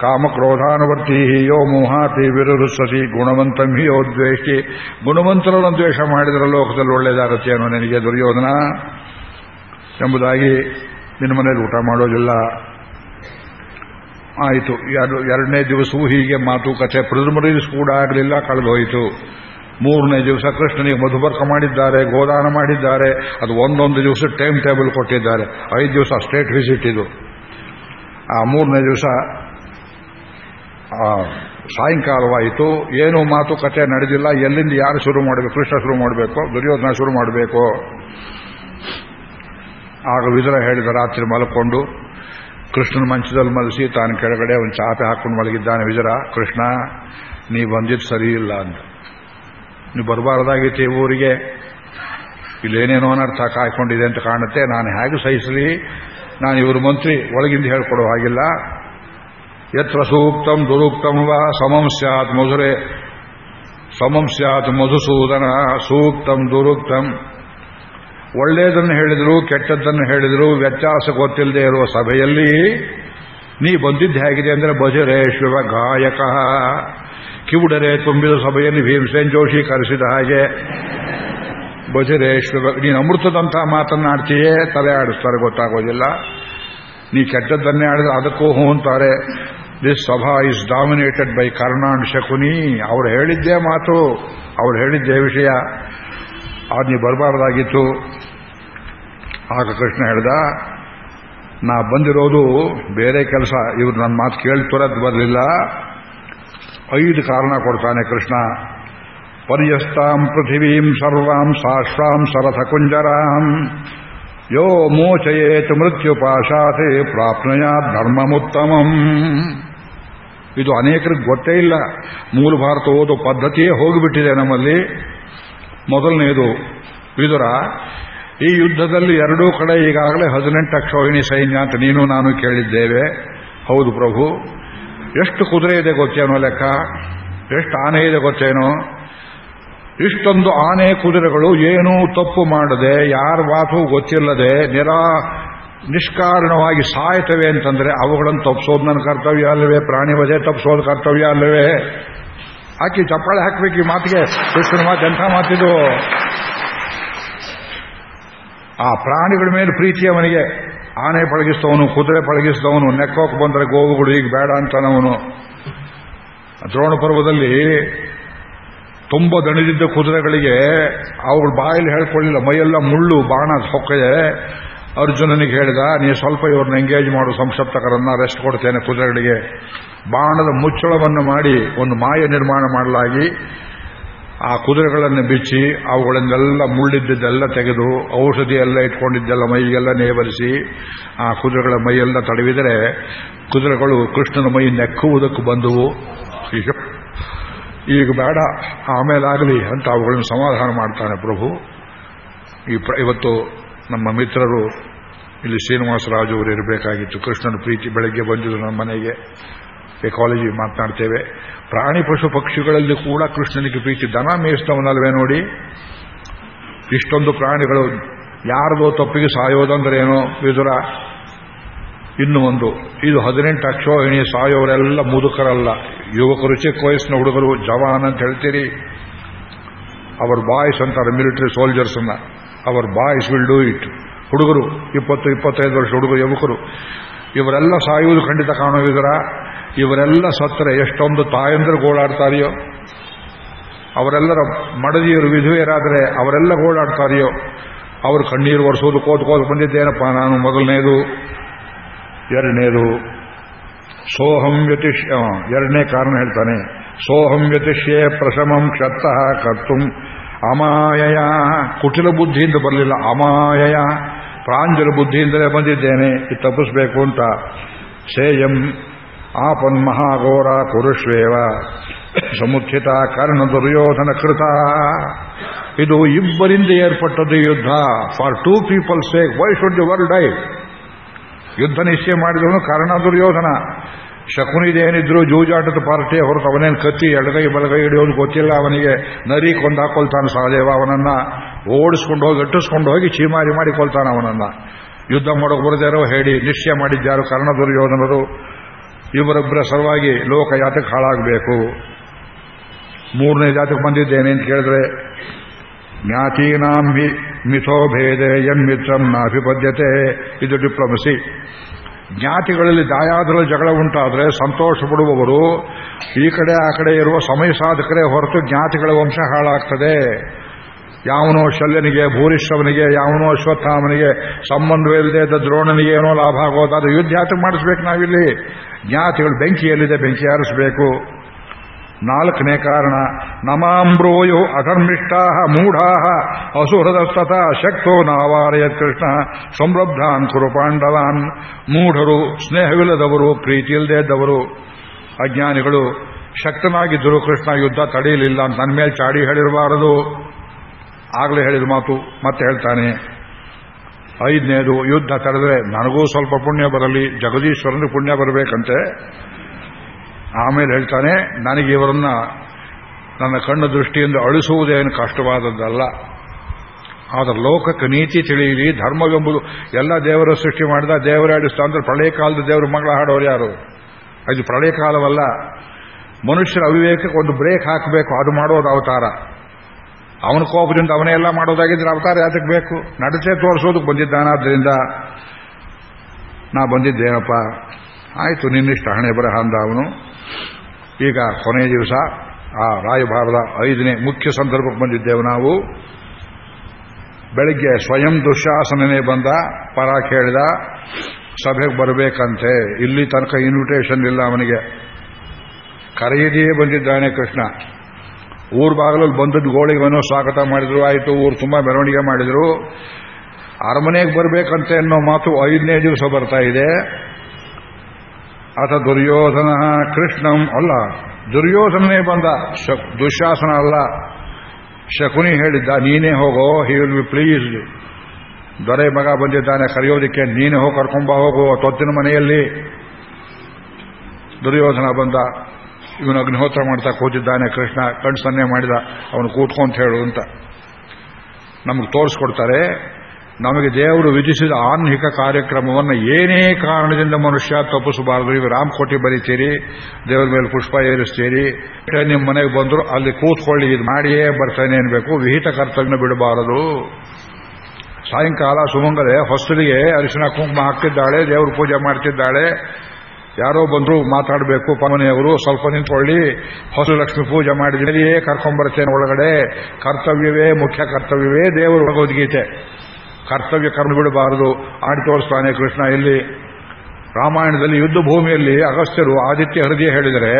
ಕಾಮಕ್ರೋಧಾನುವರ್ತಿ ಯೋ ಮೋಹಾತಿ ವಿರುರುಸತಿ ಗುಣವಂತಂ ಹಿ ಯೋ ದ್ವೇಷಿ ಗುಣವಂತರನ್ನು ದ್ವೇಷ ಮಾಡಿದರೆ ಲೋಕದಲ್ಲಿ ಒಳ್ಳೆಯದಾಗುತ್ತೆ ಅನ್ನೋ ನನಗೆ ದುರ್ಯೋಧನ. ಎಂಬುದಾಗಿ ನಿನ್ನ ಮನೇಲಿ ಊಟ ಮಾಡೋದಿಲ್ಲ. ಆಯಿತು. ಎರಡನೇ ದಿವಸವೂ ಹೀಗೆ ಮಾತುಕತೆ ಪ್ರಿಲಿಮಿನರೀಸ್ ಕೂಡ ಆಗಲಿಲ್ಲ, ಕಳೆದೋಯಿತು. ಮೂರನೇ ದಿವಸ ಕೃಷ್ಣನಿಗೆ ಮಧುಬರ್ಕ ಮಾಡಿದ್ದಾರೆ, ಗೋದಾನ ಮಾಡಿದ್ದಾರೆ. ಅದು ಒಂದೊಂದು ದಿವಸ ಟೈಮ್ ಟೇಬಲ್ ಕೊಟ್ಟಿದ್ದಾರೆ. ಐದು ದಿವಸ ಸ್ಟೇಟ್ ವಿಸಿಟ್ ಇದು. ಆ ಮೂರನೇ ದಿವಸ ಸಾಯಂಕಾಲವಾಯಿತು ಏನು ಮಾತುಕತೆ ನಡೆದಿಲ್ಲ, ಎಲ್ಲಿಂದ ಯಾರು ಶುರು ಮಾಡಬೇಕು, ಕೃಷ್ಣ ಶುರು ಮಾಡಬೇಕು, ದುರ್ಯೋಧನ ಶುರು ಮಾಡಬೇಕು. ಆಗ ವಿದುರ ಹೇಳಿದ ರಾತ್ರಿ ಮಲ್ಕೊಂಡು, ಕೃಷ್ಣನ ಮಂಚದಲ್ಲಿ ಮಲಸಿ, ತಾನು ಕೆಳಗಡೆ ಒಂದು ಚಾಪೆ ಹಾಕೊಂಡು ಮಲಗಿದ್ದಾನೆ ವಿಜರ ಕೃಷ್ಣ, ನೀ ಬಂದಿದ್ದು ಸರಿ ಇಲ್ಲ ಅಂತ. ನೀವು ಬರಬಾರ್ದಾಗಿತ್ತು ಈ ಊರಿಗೆ. ಇಲ್ಲೇನೇನೋ ಅನರ್ಥ ಕಾಯ್ಕೊಂಡಿದೆ ಅಂತ ಕಾಣುತ್ತೆ. ನಾನು ಹೇಗೆ ಸಹಿಸಲಿ? ನಾನು ಇವರು ಮಂತ್ರಿ, ಒಳಗಿಂದ ಹೇಳ್ಕೊಡೋ ಹಾಗಿಲ್ಲ. ಯತ್ರ ಸೂಕ್ತಂ ದುರುಕ್ತಂ ವಾ ಸಮಂ ಸ್ಯಾತ್ ಮಧುರೆ ಸಮಂ ಸ್ಯಾತ್ ಮಧುಸೂದನ ಸೂಕ್ತಂ ದುರುಕ್ತಂ ಒಳ್ಳೆಯದನ್ನು ಹೇಳಿದರು, ಕೆಟ್ಟದ್ದನ್ನು ಹೇಳಿದರು ವ್ಯತ್ಯಾಸ ಗೊತ್ತಿಲ್ಲದೆ ಇರುವ ಸಭೆಯಲ್ಲಿ ನೀ ಬಂದಿದ್ದು ಹೇಗಿದೆ ಅಂದರೆ ಭಜರೆ ಶಿವ ಗಾಯಕ, ಕಿವುಡರೆ ತುಂಬಿದ ಸಭೆಯಲ್ಲಿ ಭೀಮಸೇನ್ ಜೋಶಿ ಕರೆಸಿದ ಹಾಗೆ. ಭಜರೆ ಶಿವ ನೀನು ಅಮೃತದಂತಹ ಮಾತನ್ನಾಡ್ತೀಯೇ? ತಲೆ ಆಡಿಸ್ತಾರೆ, ಗೊತ್ತಾಗೋದಿಲ್ಲ. ನೀ ಕೆಟ್ಟದ್ದನ್ನೇ ಆಡಿದ್ರೆ ಅದಕ್ಕೂ ಹೂ ಅಂತಾರೆ. This sabha is dominated by Karnad Shakuni ಅವ್ರು ಹೇಳಿದ್ದೇ ಮಾತು, ಅವ್ರು ಹೇಳಿದ್ದೇ ವಿಷಯ. ಅದು ನೀವು ಬರಬಾರ್ದಾಗಿತ್ತು. ಆಗ ಕೃಷ್ಣ ಹೇಳ್ದ, ನಾ ಬಂದಿರೋದು ಬೇರೆ ಕೆಲಸ. ಇವ್ರು ನನ್ನ ಮಾತು ಕೇಳಿ ಬರಲಿಲ್ಲ. ಐದು ಕಾರಣ ಕೊಡ್ತಾನೆ ಕೃಷ್ಣ. ಪರ್ಯಸ್ತಾಂ ಪೃಥಿವೀಂ ಸರ್ವಾಂ ಸಾಶ್ವಾಂ ಸರಥ ಕುಂಜರಾಂ ಯೋ ಮೋಚಯೇತ್ ಮೃತ್ಯುಪಾಶಾತೆ ಪ್ರಾಪ್ನಯ ಧರ್ಮಮುತ್ತಮಂ ಇದು ಅನೇಕರಿಗೆ ಗೊತ್ತೇ ಇಲ್ಲ. ಮೂಲ ಭಾರತ ಓದೋ ಪದ್ಧತಿಯೇ ಹೋಗಿಬಿಟ್ಟಿದೆ ನಮ್ಮಲ್ಲಿ. ಮೊದಲನೆಯದು ವಿದುರ ಈ ಯುದ್ಧದಲ್ಲಿ ಎರಡೂ ಕಡೆ ಈಗಾಗಲೇ ಹದಿನೆಂಟು ಅಕ್ಷೋಹಿಣಿ ಸೈನ್ಯ ಅಂತ ನೀನು ನಾನು ಕೇಳಿದ್ದೇವೆ. ಹೌದು ಪ್ರಭು. ಎಷ್ಟು ಕುದುರೆ ಇದೆ ಗೊತ್ತೇನೋ ಲೆಕ್ಕ? ಎಷ್ಟು ಆನೆ ಇದೆ ಗೊತ್ತೇನೋ? ಇಷ್ಟೊಂದು ಆನೆ ಕುದುರೆಗಳು ಏನೂ ತಪ್ಪು ಮಾಡದೆ, ಯಾರ ಮಾತು ಗೊತ್ತಿಲ್ಲದೆ, ನಿರಾ ನಿಷ್ಕಾರಣವಾಗಿ ಸಾಯ್ತವೆ ಅಂತಂದ್ರೆ ಅವುಗಳನ್ನು ತಪ್ಪಿಸೋದು ನನ್ನ ಕರ್ತವ್ಯ ಅಲ್ಲವೇ? ಪ್ರಾಣಿ ವಧೆ ತಪ್ಪಿಸೋದು ಕರ್ತವ್ಯ ಅಲ್ಲವೇ? ಹಾಕಿ ಚಪ್ಪಾಳೆ ಹಾಕ್ಬೇಕು ಈ ಮಾತಿಗೆ. ಕೃಷ್ಣನ ಮಾತು ಎಂಥ ಮಾತಿದು? ಆ ಪ್ರಾಣಿಗಳ ಮೇಲೆ ಪ್ರೀತಿ ಅವನಿಗೆ. ಆನೆ ಪಳಗಿಸಿದವನು, ಕುದುರೆ ಪಳಗಿಸಿದವನು, ನೆಕ್ಕೋಕ್ ಬಂದರೆ ಗೋವುಗಳು ಈಗ ಬೇಡ ಅಂತಾನವನು. ದ್ರೋಣ ಪರ್ವದಲ್ಲಿ ತುಂಬ ದಣಿದಿದ್ದ ಕುದುರೆಗಳಿಗೆ ಅವ್ರ ಬಾಯಲ್ಲಿ ಹೇಳ್ಕೊಳ್ಳಿಲ್ಲ, ಮೈಯೆಲ್ಲ ಮುಳ್ಳು, ಬಾಣ ಹೊಕ್ಕದೆ ಅರ್ಜುನನಿಗೆ ಹೇಳಿದ, ನೀ ಸ್ವಲ್ಪ ಇವ್ರನ್ನ ಎಂಗೇಜ್ ಮಾಡು ಸಂಸಪ್ತಕರನ್ನ ರೆಸ್ಟ್ ಕೊಡ್ತೇನೆ ಕುದುರೆಗಳಿಗೆ. ಬಾಣದ ಮುಚ್ಚಳವನ್ನು ಮಾಡಿ ಒಂದು ಮಾಯ ನಿರ್ಮಾಣ ಮಾಡಲಾಗಿ, ಆ ಕುದುರೆಗಳನ್ನು ಬಿಚ್ಚಿ, ಅವುಗಳನ್ನೆಲ್ಲ ಮುಳ್ಳಿದ್ದೆಲ್ಲ ತೆಗೆದು, ಔಷಧಿ ಎಲ್ಲ ಇಟ್ಕೊಂಡಿದ್ದೆಲ್ಲ ಮೈಗೆಲ್ಲ ನೇವರಿಸಿ, ಆ ಕುದುರೆಗಳ ಮೈಯೆಲ್ಲ ತಡವಿದರೆ ಕುದುರೆಗಳು ಕೃಷ್ಣನ ಮೈ ನೆಕ್ಕುವುದಕ್ಕೆ ಬಂದುವು. ಈಗ ಬೇಡ, ಆಮೇಲಾಗಲಿ ಅಂತ ಅವುಗಳನ್ನು ಸಮಾಧಾನ ಮಾಡ್ತಾನೆ ಪ್ರಭು. ಈ ಇವತ್ತು ನಮ್ಮ ಮಿತ್ರರು, ಇಲ್ಲಿ ಶ್ರೀನಿವಾಸರಾಜು ಅವರು ಇರಬೇಕಾಗಿತ್ತು. ಕೃಷ್ಣನ ಪ್ರೀತಿ ಬೆಳಗ್ಗೆ ಬಂದಿದ್ರು ನಮ್ಮ ಮನೆಗೆ. ಎಕಾಲಜಿ ಮಾತನಾಡ್ತೇವೆ. ಪ್ರಾಣಿ ಪಶು ಪಕ್ಷಿಗಳಲ್ಲಿ ಕೂಡ ಕೃಷ್ಣನಿಗೆ ಪ್ರೀತಿ. ದನ ಮೇಯಿಸ್ತವನಲ್ವೇ ನೋಡಿ? ಇಷ್ಟೊಂದು ಪ್ರಾಣಿಗಳು ಯಾರದೋ ತಪ್ಪಿಗೆ ಸಾಯೋದಂದ್ರೆ ಏನೋ ವಿದುರ. ಇನ್ನು ಒಂದು, ಇದು ಹದಿನೆಂಟು ಅಕ್ಷೋಹಿಣಿ ಸಾಯೋರೆಲ್ಲ ಮುದುಕರಲ್ಲ. ಯುವಕರು, ಚಿಕ್ಕ ವಯಸ್ಸಿನ ಹುಡುಗರು, ಜವಾನ್ ಅಂತ ಹೇಳ್ತೀರಿ. ಅವರ್ ಬಾಯ್ಸ್ ಅಂತಾರೆ, ಮಿಲಿಟರಿ ಸೋಲ್ಜರ್ಸ್ ಅನ್ನ. Our boys will do it. ಹುಡುಗರು, ಇಪ್ಪತ್ತು, ಇಪ್ಪತ್ತೈದು ವರ್ಷ ಹುಡುಗರು ಯುವಕರು. ಇವರೆಲ್ಲ ಸಾಯುವುದು ಖಂಡಿತ ಕಾಣುವುದರ ಇವರೆಲ್ಲ ಸತ್ತರೆ, ಎಷ್ಟೊಂದು ತಾಯಂದ್ರೆ ಗೋಳಾಡ್ತಾರೆಯೋ ಅವರೆಲ್ಲರ ಮಡದಿಯರು, ವಿಧವೆಯರಾದರೆ ಅವರೆಲ್ಲ ಗೋಳಾಡ್ತಾರೆಯೋ ಅವರು ಕಣ್ಣೀರು ಒರೆಸೋದು ಕೋತು ಬಂದಿದ್ದೇನಪ್ಪ, ನಾನು ಮೊದಲನೇದು ಎರಡನೇದು, ಸೋಹಂ ವ್ಯತಿಷ್ಯ ಎರಡನೇ ಕಾರಣ ಹೇಳ್ತಾನೆ. ಸೋಹಂ ವ್ಯತಿಷ್ಯೇ ಪ್ರಶಮಂ ಕ್ಷತ್ತಃ ಕರ್ತು ಅಮಾಯಯ. ಕುಟಿಲ ಬುದ್ಧಿಯಿಂದ ಬರಲಿಲ್ಲ. ಅಮಾಯಯ. ಪ್ರಾಂಜಲ ಬುದ್ಧಿಯಿಂದಲೇ ಬಂದಿದ್ದೇನೆ. ತಪ್ಪಿಸ್ಬೇಕು ಅಂತ. ಸೇಯಂ ಆಪನ್ ಮಹಾಘೋರ ಕುರುಶ್ವೇವ ಸಮುತ್ಥಿತ ಕರ್ಣ ದುರ್ಯೋಧನ ಕೃತ. ಇದು ಇಬ್ಬರಿಂದ ಏರ್ಪಟ್ಟದ್ದು ಯುದ್ಧ. For two people sake why should the world die ಯುದ್ಧ ನಿಶ್ಚಯ ಮಾಡಿದವನು ಕರ್ಣ ದುರ್ಯೋಧನ. ಶಕುನಿದೇನಿದ್ರು ಜೂಜಾಟದ ಪಾರ್ಟಿ ಹೊರತು ಅವನೇನು ಕತ್ತಿ, ಎಡಗೈ, ಬಲಗೈ ಹಿಡಿಯೋದು ಗೊತ್ತಿಲ್ಲ. ಅವನಿಗೆ ನರಿ ಕೊಂದು ಹಾಕೊಳ್ತಾನೆ ಸಹದೇವ ಅವನನ್ನ. ಓಡಿಸ್ಕೊಂಡು ಹೋಗಿ, ಗಟ್ಟಿಸ್ಕೊಂಡು ಹೋಗಿ ಚೀಮಾರಿ ಮಾಡಿಕೊಳ್ತಾನೆ ಅವನನ್ನ. ಯುದ್ಧ ಮಾಡೋಕೆ ಬರದೇರೋ ಹೇಳಿ ನಿಶ್ಚಯ ಮಾಡಿದ್ದಾರು ಕರ್ಣ ದುರ್ಯೋಧನರು. ಇವರೊಬ್ಬರ ಸಲುವಾಗಿ ಲೋಕ ಯಾತಕ್ಕೆ ಹಾಳಾಗಬೇಕು. ಮೂರನೇ ಜಾತಕ್ಕೆ ಬಂದಿದ್ದೇನೆ ಅಂತ ಕೇಳಿದ್ರೆ ಜ್ಞಾತೀನಾಂ ಮಿಥೋ ಭೇದೆ ನ ನಾಭಿಪದ್ಯತೆ ಇದು ಡಿಪ್ಲೊಮಸಿ ಜ್ಞಾತಿಗಳಲ್ಲಿ ದಾಯಾದ್ರಲ್ಲಿ ಜಗಳ ಉಂಟಾದರೆ ಸಂತೋಷ ಪಡುವವರು ಈ ಕಡೆ ಆ ಕಡೆ ಇರುವ ಸಮಯ ಸಾಧಕರೇ ಹೊರತು ಜ್ಞಾತಿಗಳ ವಂಶ ಹಾಳಾಗ್ತದೆ. ಯಾವನೋ ಶಲ್ಯನಿಗೆ ಭೂರಿಶ್ರವನಿಗೆ ಯಾವನೋ ಅಶ್ವತ್ಥಾಮನಿಗೆ ಸಂಬಂಧವಿಲ್ಲದೆ ಇದ್ದ ದ್ರೋಣನಿಗೆ ಏನೋ ಲಾಭ ಆಗೋದು, ಅದು ಯುದ್ಧ ಯಾತಕ್ಕೆ ಮಾಡಿಸ್ಬೇಕು ನಾವಿಲ್ಲಿ. ಜ್ಞಾತಿಗಳು ಬೆಂಕಿಯಲ್ಲಿದೆ, ಬೆಂಕಿ ಹಾರಿಸಬೇಕು ನಾಲ್ಕನೇ ಕಾರಣ ನಮಾಂಬ್ರೋಯು ಅಧರ್ಮಿಷ್ಟಾ ಮೂಢಾ ಅಸುಹೃದಸ್ತತ ಶಕ್ತೋ ನಾವಾರಯ ಕೃಷ್ಣ ಸಮೃದ್ಧಾನ್ ಕುರು ಪಾಂಡವಾನ್. ಮೂಢರು, ಸ್ನೇಹವಿಲ್ಲದವರು, ಪ್ರೀತಿಯಿಲ್ಲದೆ ಇದ್ದವರು. ಅಜ್ಞಾನಿಗಳು, ಶಕ್ತನಾಗಿದ್ದರು ಕೃಷ್ಣ ಯುದ್ಧ ತಡೆಯಲಿಲ್ಲ ಅಂತ ನನ್ನ ಮೇಲೆ ಚಾಡಿ ಹೇಳಿರಬಾರದು. ಆಗಲೇ ಹೇಳಿದ ಮಾತು ಮತ್ತೆ ಹೇಳ್ತಾನೆ. ಐದನೇದು, ಯುದ್ಧ ತಡೆದ್ರೆ ನನಗೂ ಸ್ವಲ್ಪ ಪುಣ್ಯ ಬರಲಿ, ಜಗದೀಶ್ವರನಿಗೆ ಪುಣ್ಯ ಬರಬೇಕಂತೆ. ಆಮೇಲೆ ಹೇಳ್ತಾನೆ, ನನಗೆ ಇವರನ್ನ ನನ್ನ ಕಣ್ಣು ದೃಷ್ಟಿಯಿಂದ ಅಳಿಸುವುದೇನು ಕಷ್ಟವಾದದ್ದಲ್ಲ. ಆದರೆ ಲೋಕಕ್ಕೆ ನೀತಿ ತಿಳಿಯಲಿ ಧರ್ಮವೆಂಬುದು ಎಲ್ಲ ದೇವರ ಸೃಷ್ಟಿ ಮಾಡಿದ ದೇವರಾಡಿಸ್ತಾ ಅಂದ್ರೆ ಪ್ರಳಯ ಕಾಲದ ದೇವರ ಮಗಳ ಹಾಡೋರು ಯಾರು? ಅದು ಪ್ರಳಯ ಕಾಲವಲ್ಲ. ಮನುಷ್ಯರ ಅವಿವೇಕಕ್ಕೆ ಒಂದು ಬ್ರೇಕ್ ಹಾಕಬೇಕು, ಅದು ಮಾಡೋದು ಅವತಾರ. ಅವನ ಕೋಪದಿಂದ ಅವನೇ ಎಲ್ಲ ಮಾಡೋದಾಗಿದ್ರೆ ಅವತಾರ ಯಾತಕ್ಕೆ ಬೇಕು? ನಡತೆ ತೋರಿಸೋದಕ್ಕೆ ಬಂದಿದ್ದಾನಾದ್ರಿಂದ ನಾ ಬಂದಿದ್ದೇನಪ್ಪ? ಆಯಿತು, ನಿನ್ನಿಷ್ಟ ಹಣೆ ಬರಹ ಅಂದ ಅವನು. ಈಗ ಕೊನೆಯ ದಿವಸ, ಆ ರಾಯಭಾರದ ಐದನೇ ಮುಖ್ಯ ಸಂದರ್ಭಕ್ಕೆ ಬಂದಿದ್ದೇವೆ ನಾವು. ಬೆಳಿಗ್ಗೆ ಸ್ವಯಂ ದುಶಾಸನನೇ ಬಂದ, ಪರ ಕೇಳಿದ, ಸಭೆಗೆ ಬರಬೇಕಂತೆ. ಇಲ್ಲಿ ತನಕ ಇನ್ವಿಟೇಷನ್ ಇಲ್ಲ ಅವನಿಗೆ. ಕರೆಯದೆಯೇ ಬಂದಿದ್ದಾನೆ ಕೃಷ್ಣ. ಊರ್ ಬಾಗಿಲಲ್ಲಿ ಬಂದದ್ದು ಗೋಳಿಗವನು ಸ್ವಾಗತ ಮಾಡಿದ್ರು, ಆಯಿತು ಊರು ತುಂಬಾ ಮೆರವಣಿಗೆ ಮಾಡಿದ್ರು. ಅರಮನೆಗೆ ಬರಬೇಕಂತೆ ಅನ್ನೋ ಮಾತು ಐದನೇ ದಿವಸ ಬರ್ತಾ ಇದೆ. ಅಥ ದುರ್ಯೋಧನ ಕೃಷ್ಣಂ ಅಲ್ಲ. ದುರ್ಯೋಧನೇ ಬಂದ. ದುಶಾಸನ ಅಲ್ಲ. ಶಕುನಿ ಹೇಳಿದ್ದ, ನೀನೇ ಹೋಗೋ ಹಿ ವಿಲ್ ಬಿ ಪ್ಲೀಸ್ ದೊರೆ ಮಗ ಬಂದಿದ್ದಾನೆ, ಕರೆಯೋದಕ್ಕೆ ನೀನೇ ಹೋಗಿ, ಕರ್ಕೊಂಬ, ಹೋಗು ತೊತ್ತಿನ ಮನೆಯಲ್ಲಿ. ದುರ್ಯೋಧನ ಬಂದ. ಇವನು ಅಗ್ನಿಹೋತ್ರ ಮಾಡ್ತಾ ಕೂತಿದ್ದಾನೆ, ಕೃಷ್ಣ ಕಣ್ ಸನ್ನೆ ಮಾಡಿದ. ಅವನು ಕೂತ್ಕೊಂತ ಹೇಳು ಅಂತ. ನಮಗೆ ತೋರಿಸ್ಕೊಡ್ತಾರೆ ನಮಗೆ ದೇವರು ವಿಧಿಸಿದ ಆನ್ಹಿಕ ಕಾರ್ಯಕ್ರಮವನ್ನು ಏನೇ ಕಾರಣದಿಂದ ಮನುಷ್ಯ ತಪ್ಪಿಸಬಾರದು. ನೀವು ರಾಮಕೋಟಿ ಬರೀತೀರಿ, ದೇವರ ಮೇಲೆ ಪುಷ್ಪ ಏರಿಸ್ತೀರಿ, ನಿಮ್ಮ ಮನೆಗೆ ಬಂದರು ಅಲ್ಲಿ ಕೂತ್ಕೊಳ್ಳಿ, ಇದು ಮಾಡಿಯೇ ಬರ್ತಾನೆ ಅನ್ಬೇಕು. ವಿಹಿತ ಕರ್ತವ್ಯ ಬಿಡಬಾರದು. ಸಾಯಂಕಾಲ ಸುಮಂಗಲೆ ಹೊಸಲಿಗೆ ಅರಿಶಿನ ಕುಂಕುಮ ಹಾಕ್ತಿದ್ದಾಳೆ ದೇವರು ಪೂಜೆ ಮಾಡ್ತಿದ್ದಾಳೆ. ಯಾರೋ ಬಂದ್ರು ಮಾತಾಡಬೇಕು ಪಮನೆಯವರು ಸ್ವಲ್ಪ ನಿಂತ್ಕೊಳ್ಳಿ. ಹೊಸ ಲಕ್ಷ್ಮಿ ಪೂಜೆ ಮಾಡಿದ್ಮೇಲೆಯೇ ಕರ್ಕೊಂಡ್ಬರ್ತೇನೆ ಒಳಗಡೆ. ಕರ್ತವ್ಯವೇ ಮುಖ್ಯ ಕರ್ತವ್ಯವೇ ದೇವರು ಭಗವದ್ಗೀತೆ ಕರ್ತವ್ಯ ಕರ್ಮ ಬಿಡಬಾರದು. ಆಡಿ ತೋರಿಸ್ತಾನೆ ಕೃಷ್ಣ ಇಲ್ಲಿ ರಾಮಾಯಣದಲ್ಲಿ ಯುದ್ಧ ಭೂಮಿಯಲ್ಲಿ ಅಗಸ್ತ್ಯರು ಆದಿತ್ಯ ಹೃದಯ ಹೇಳಿದರೆ,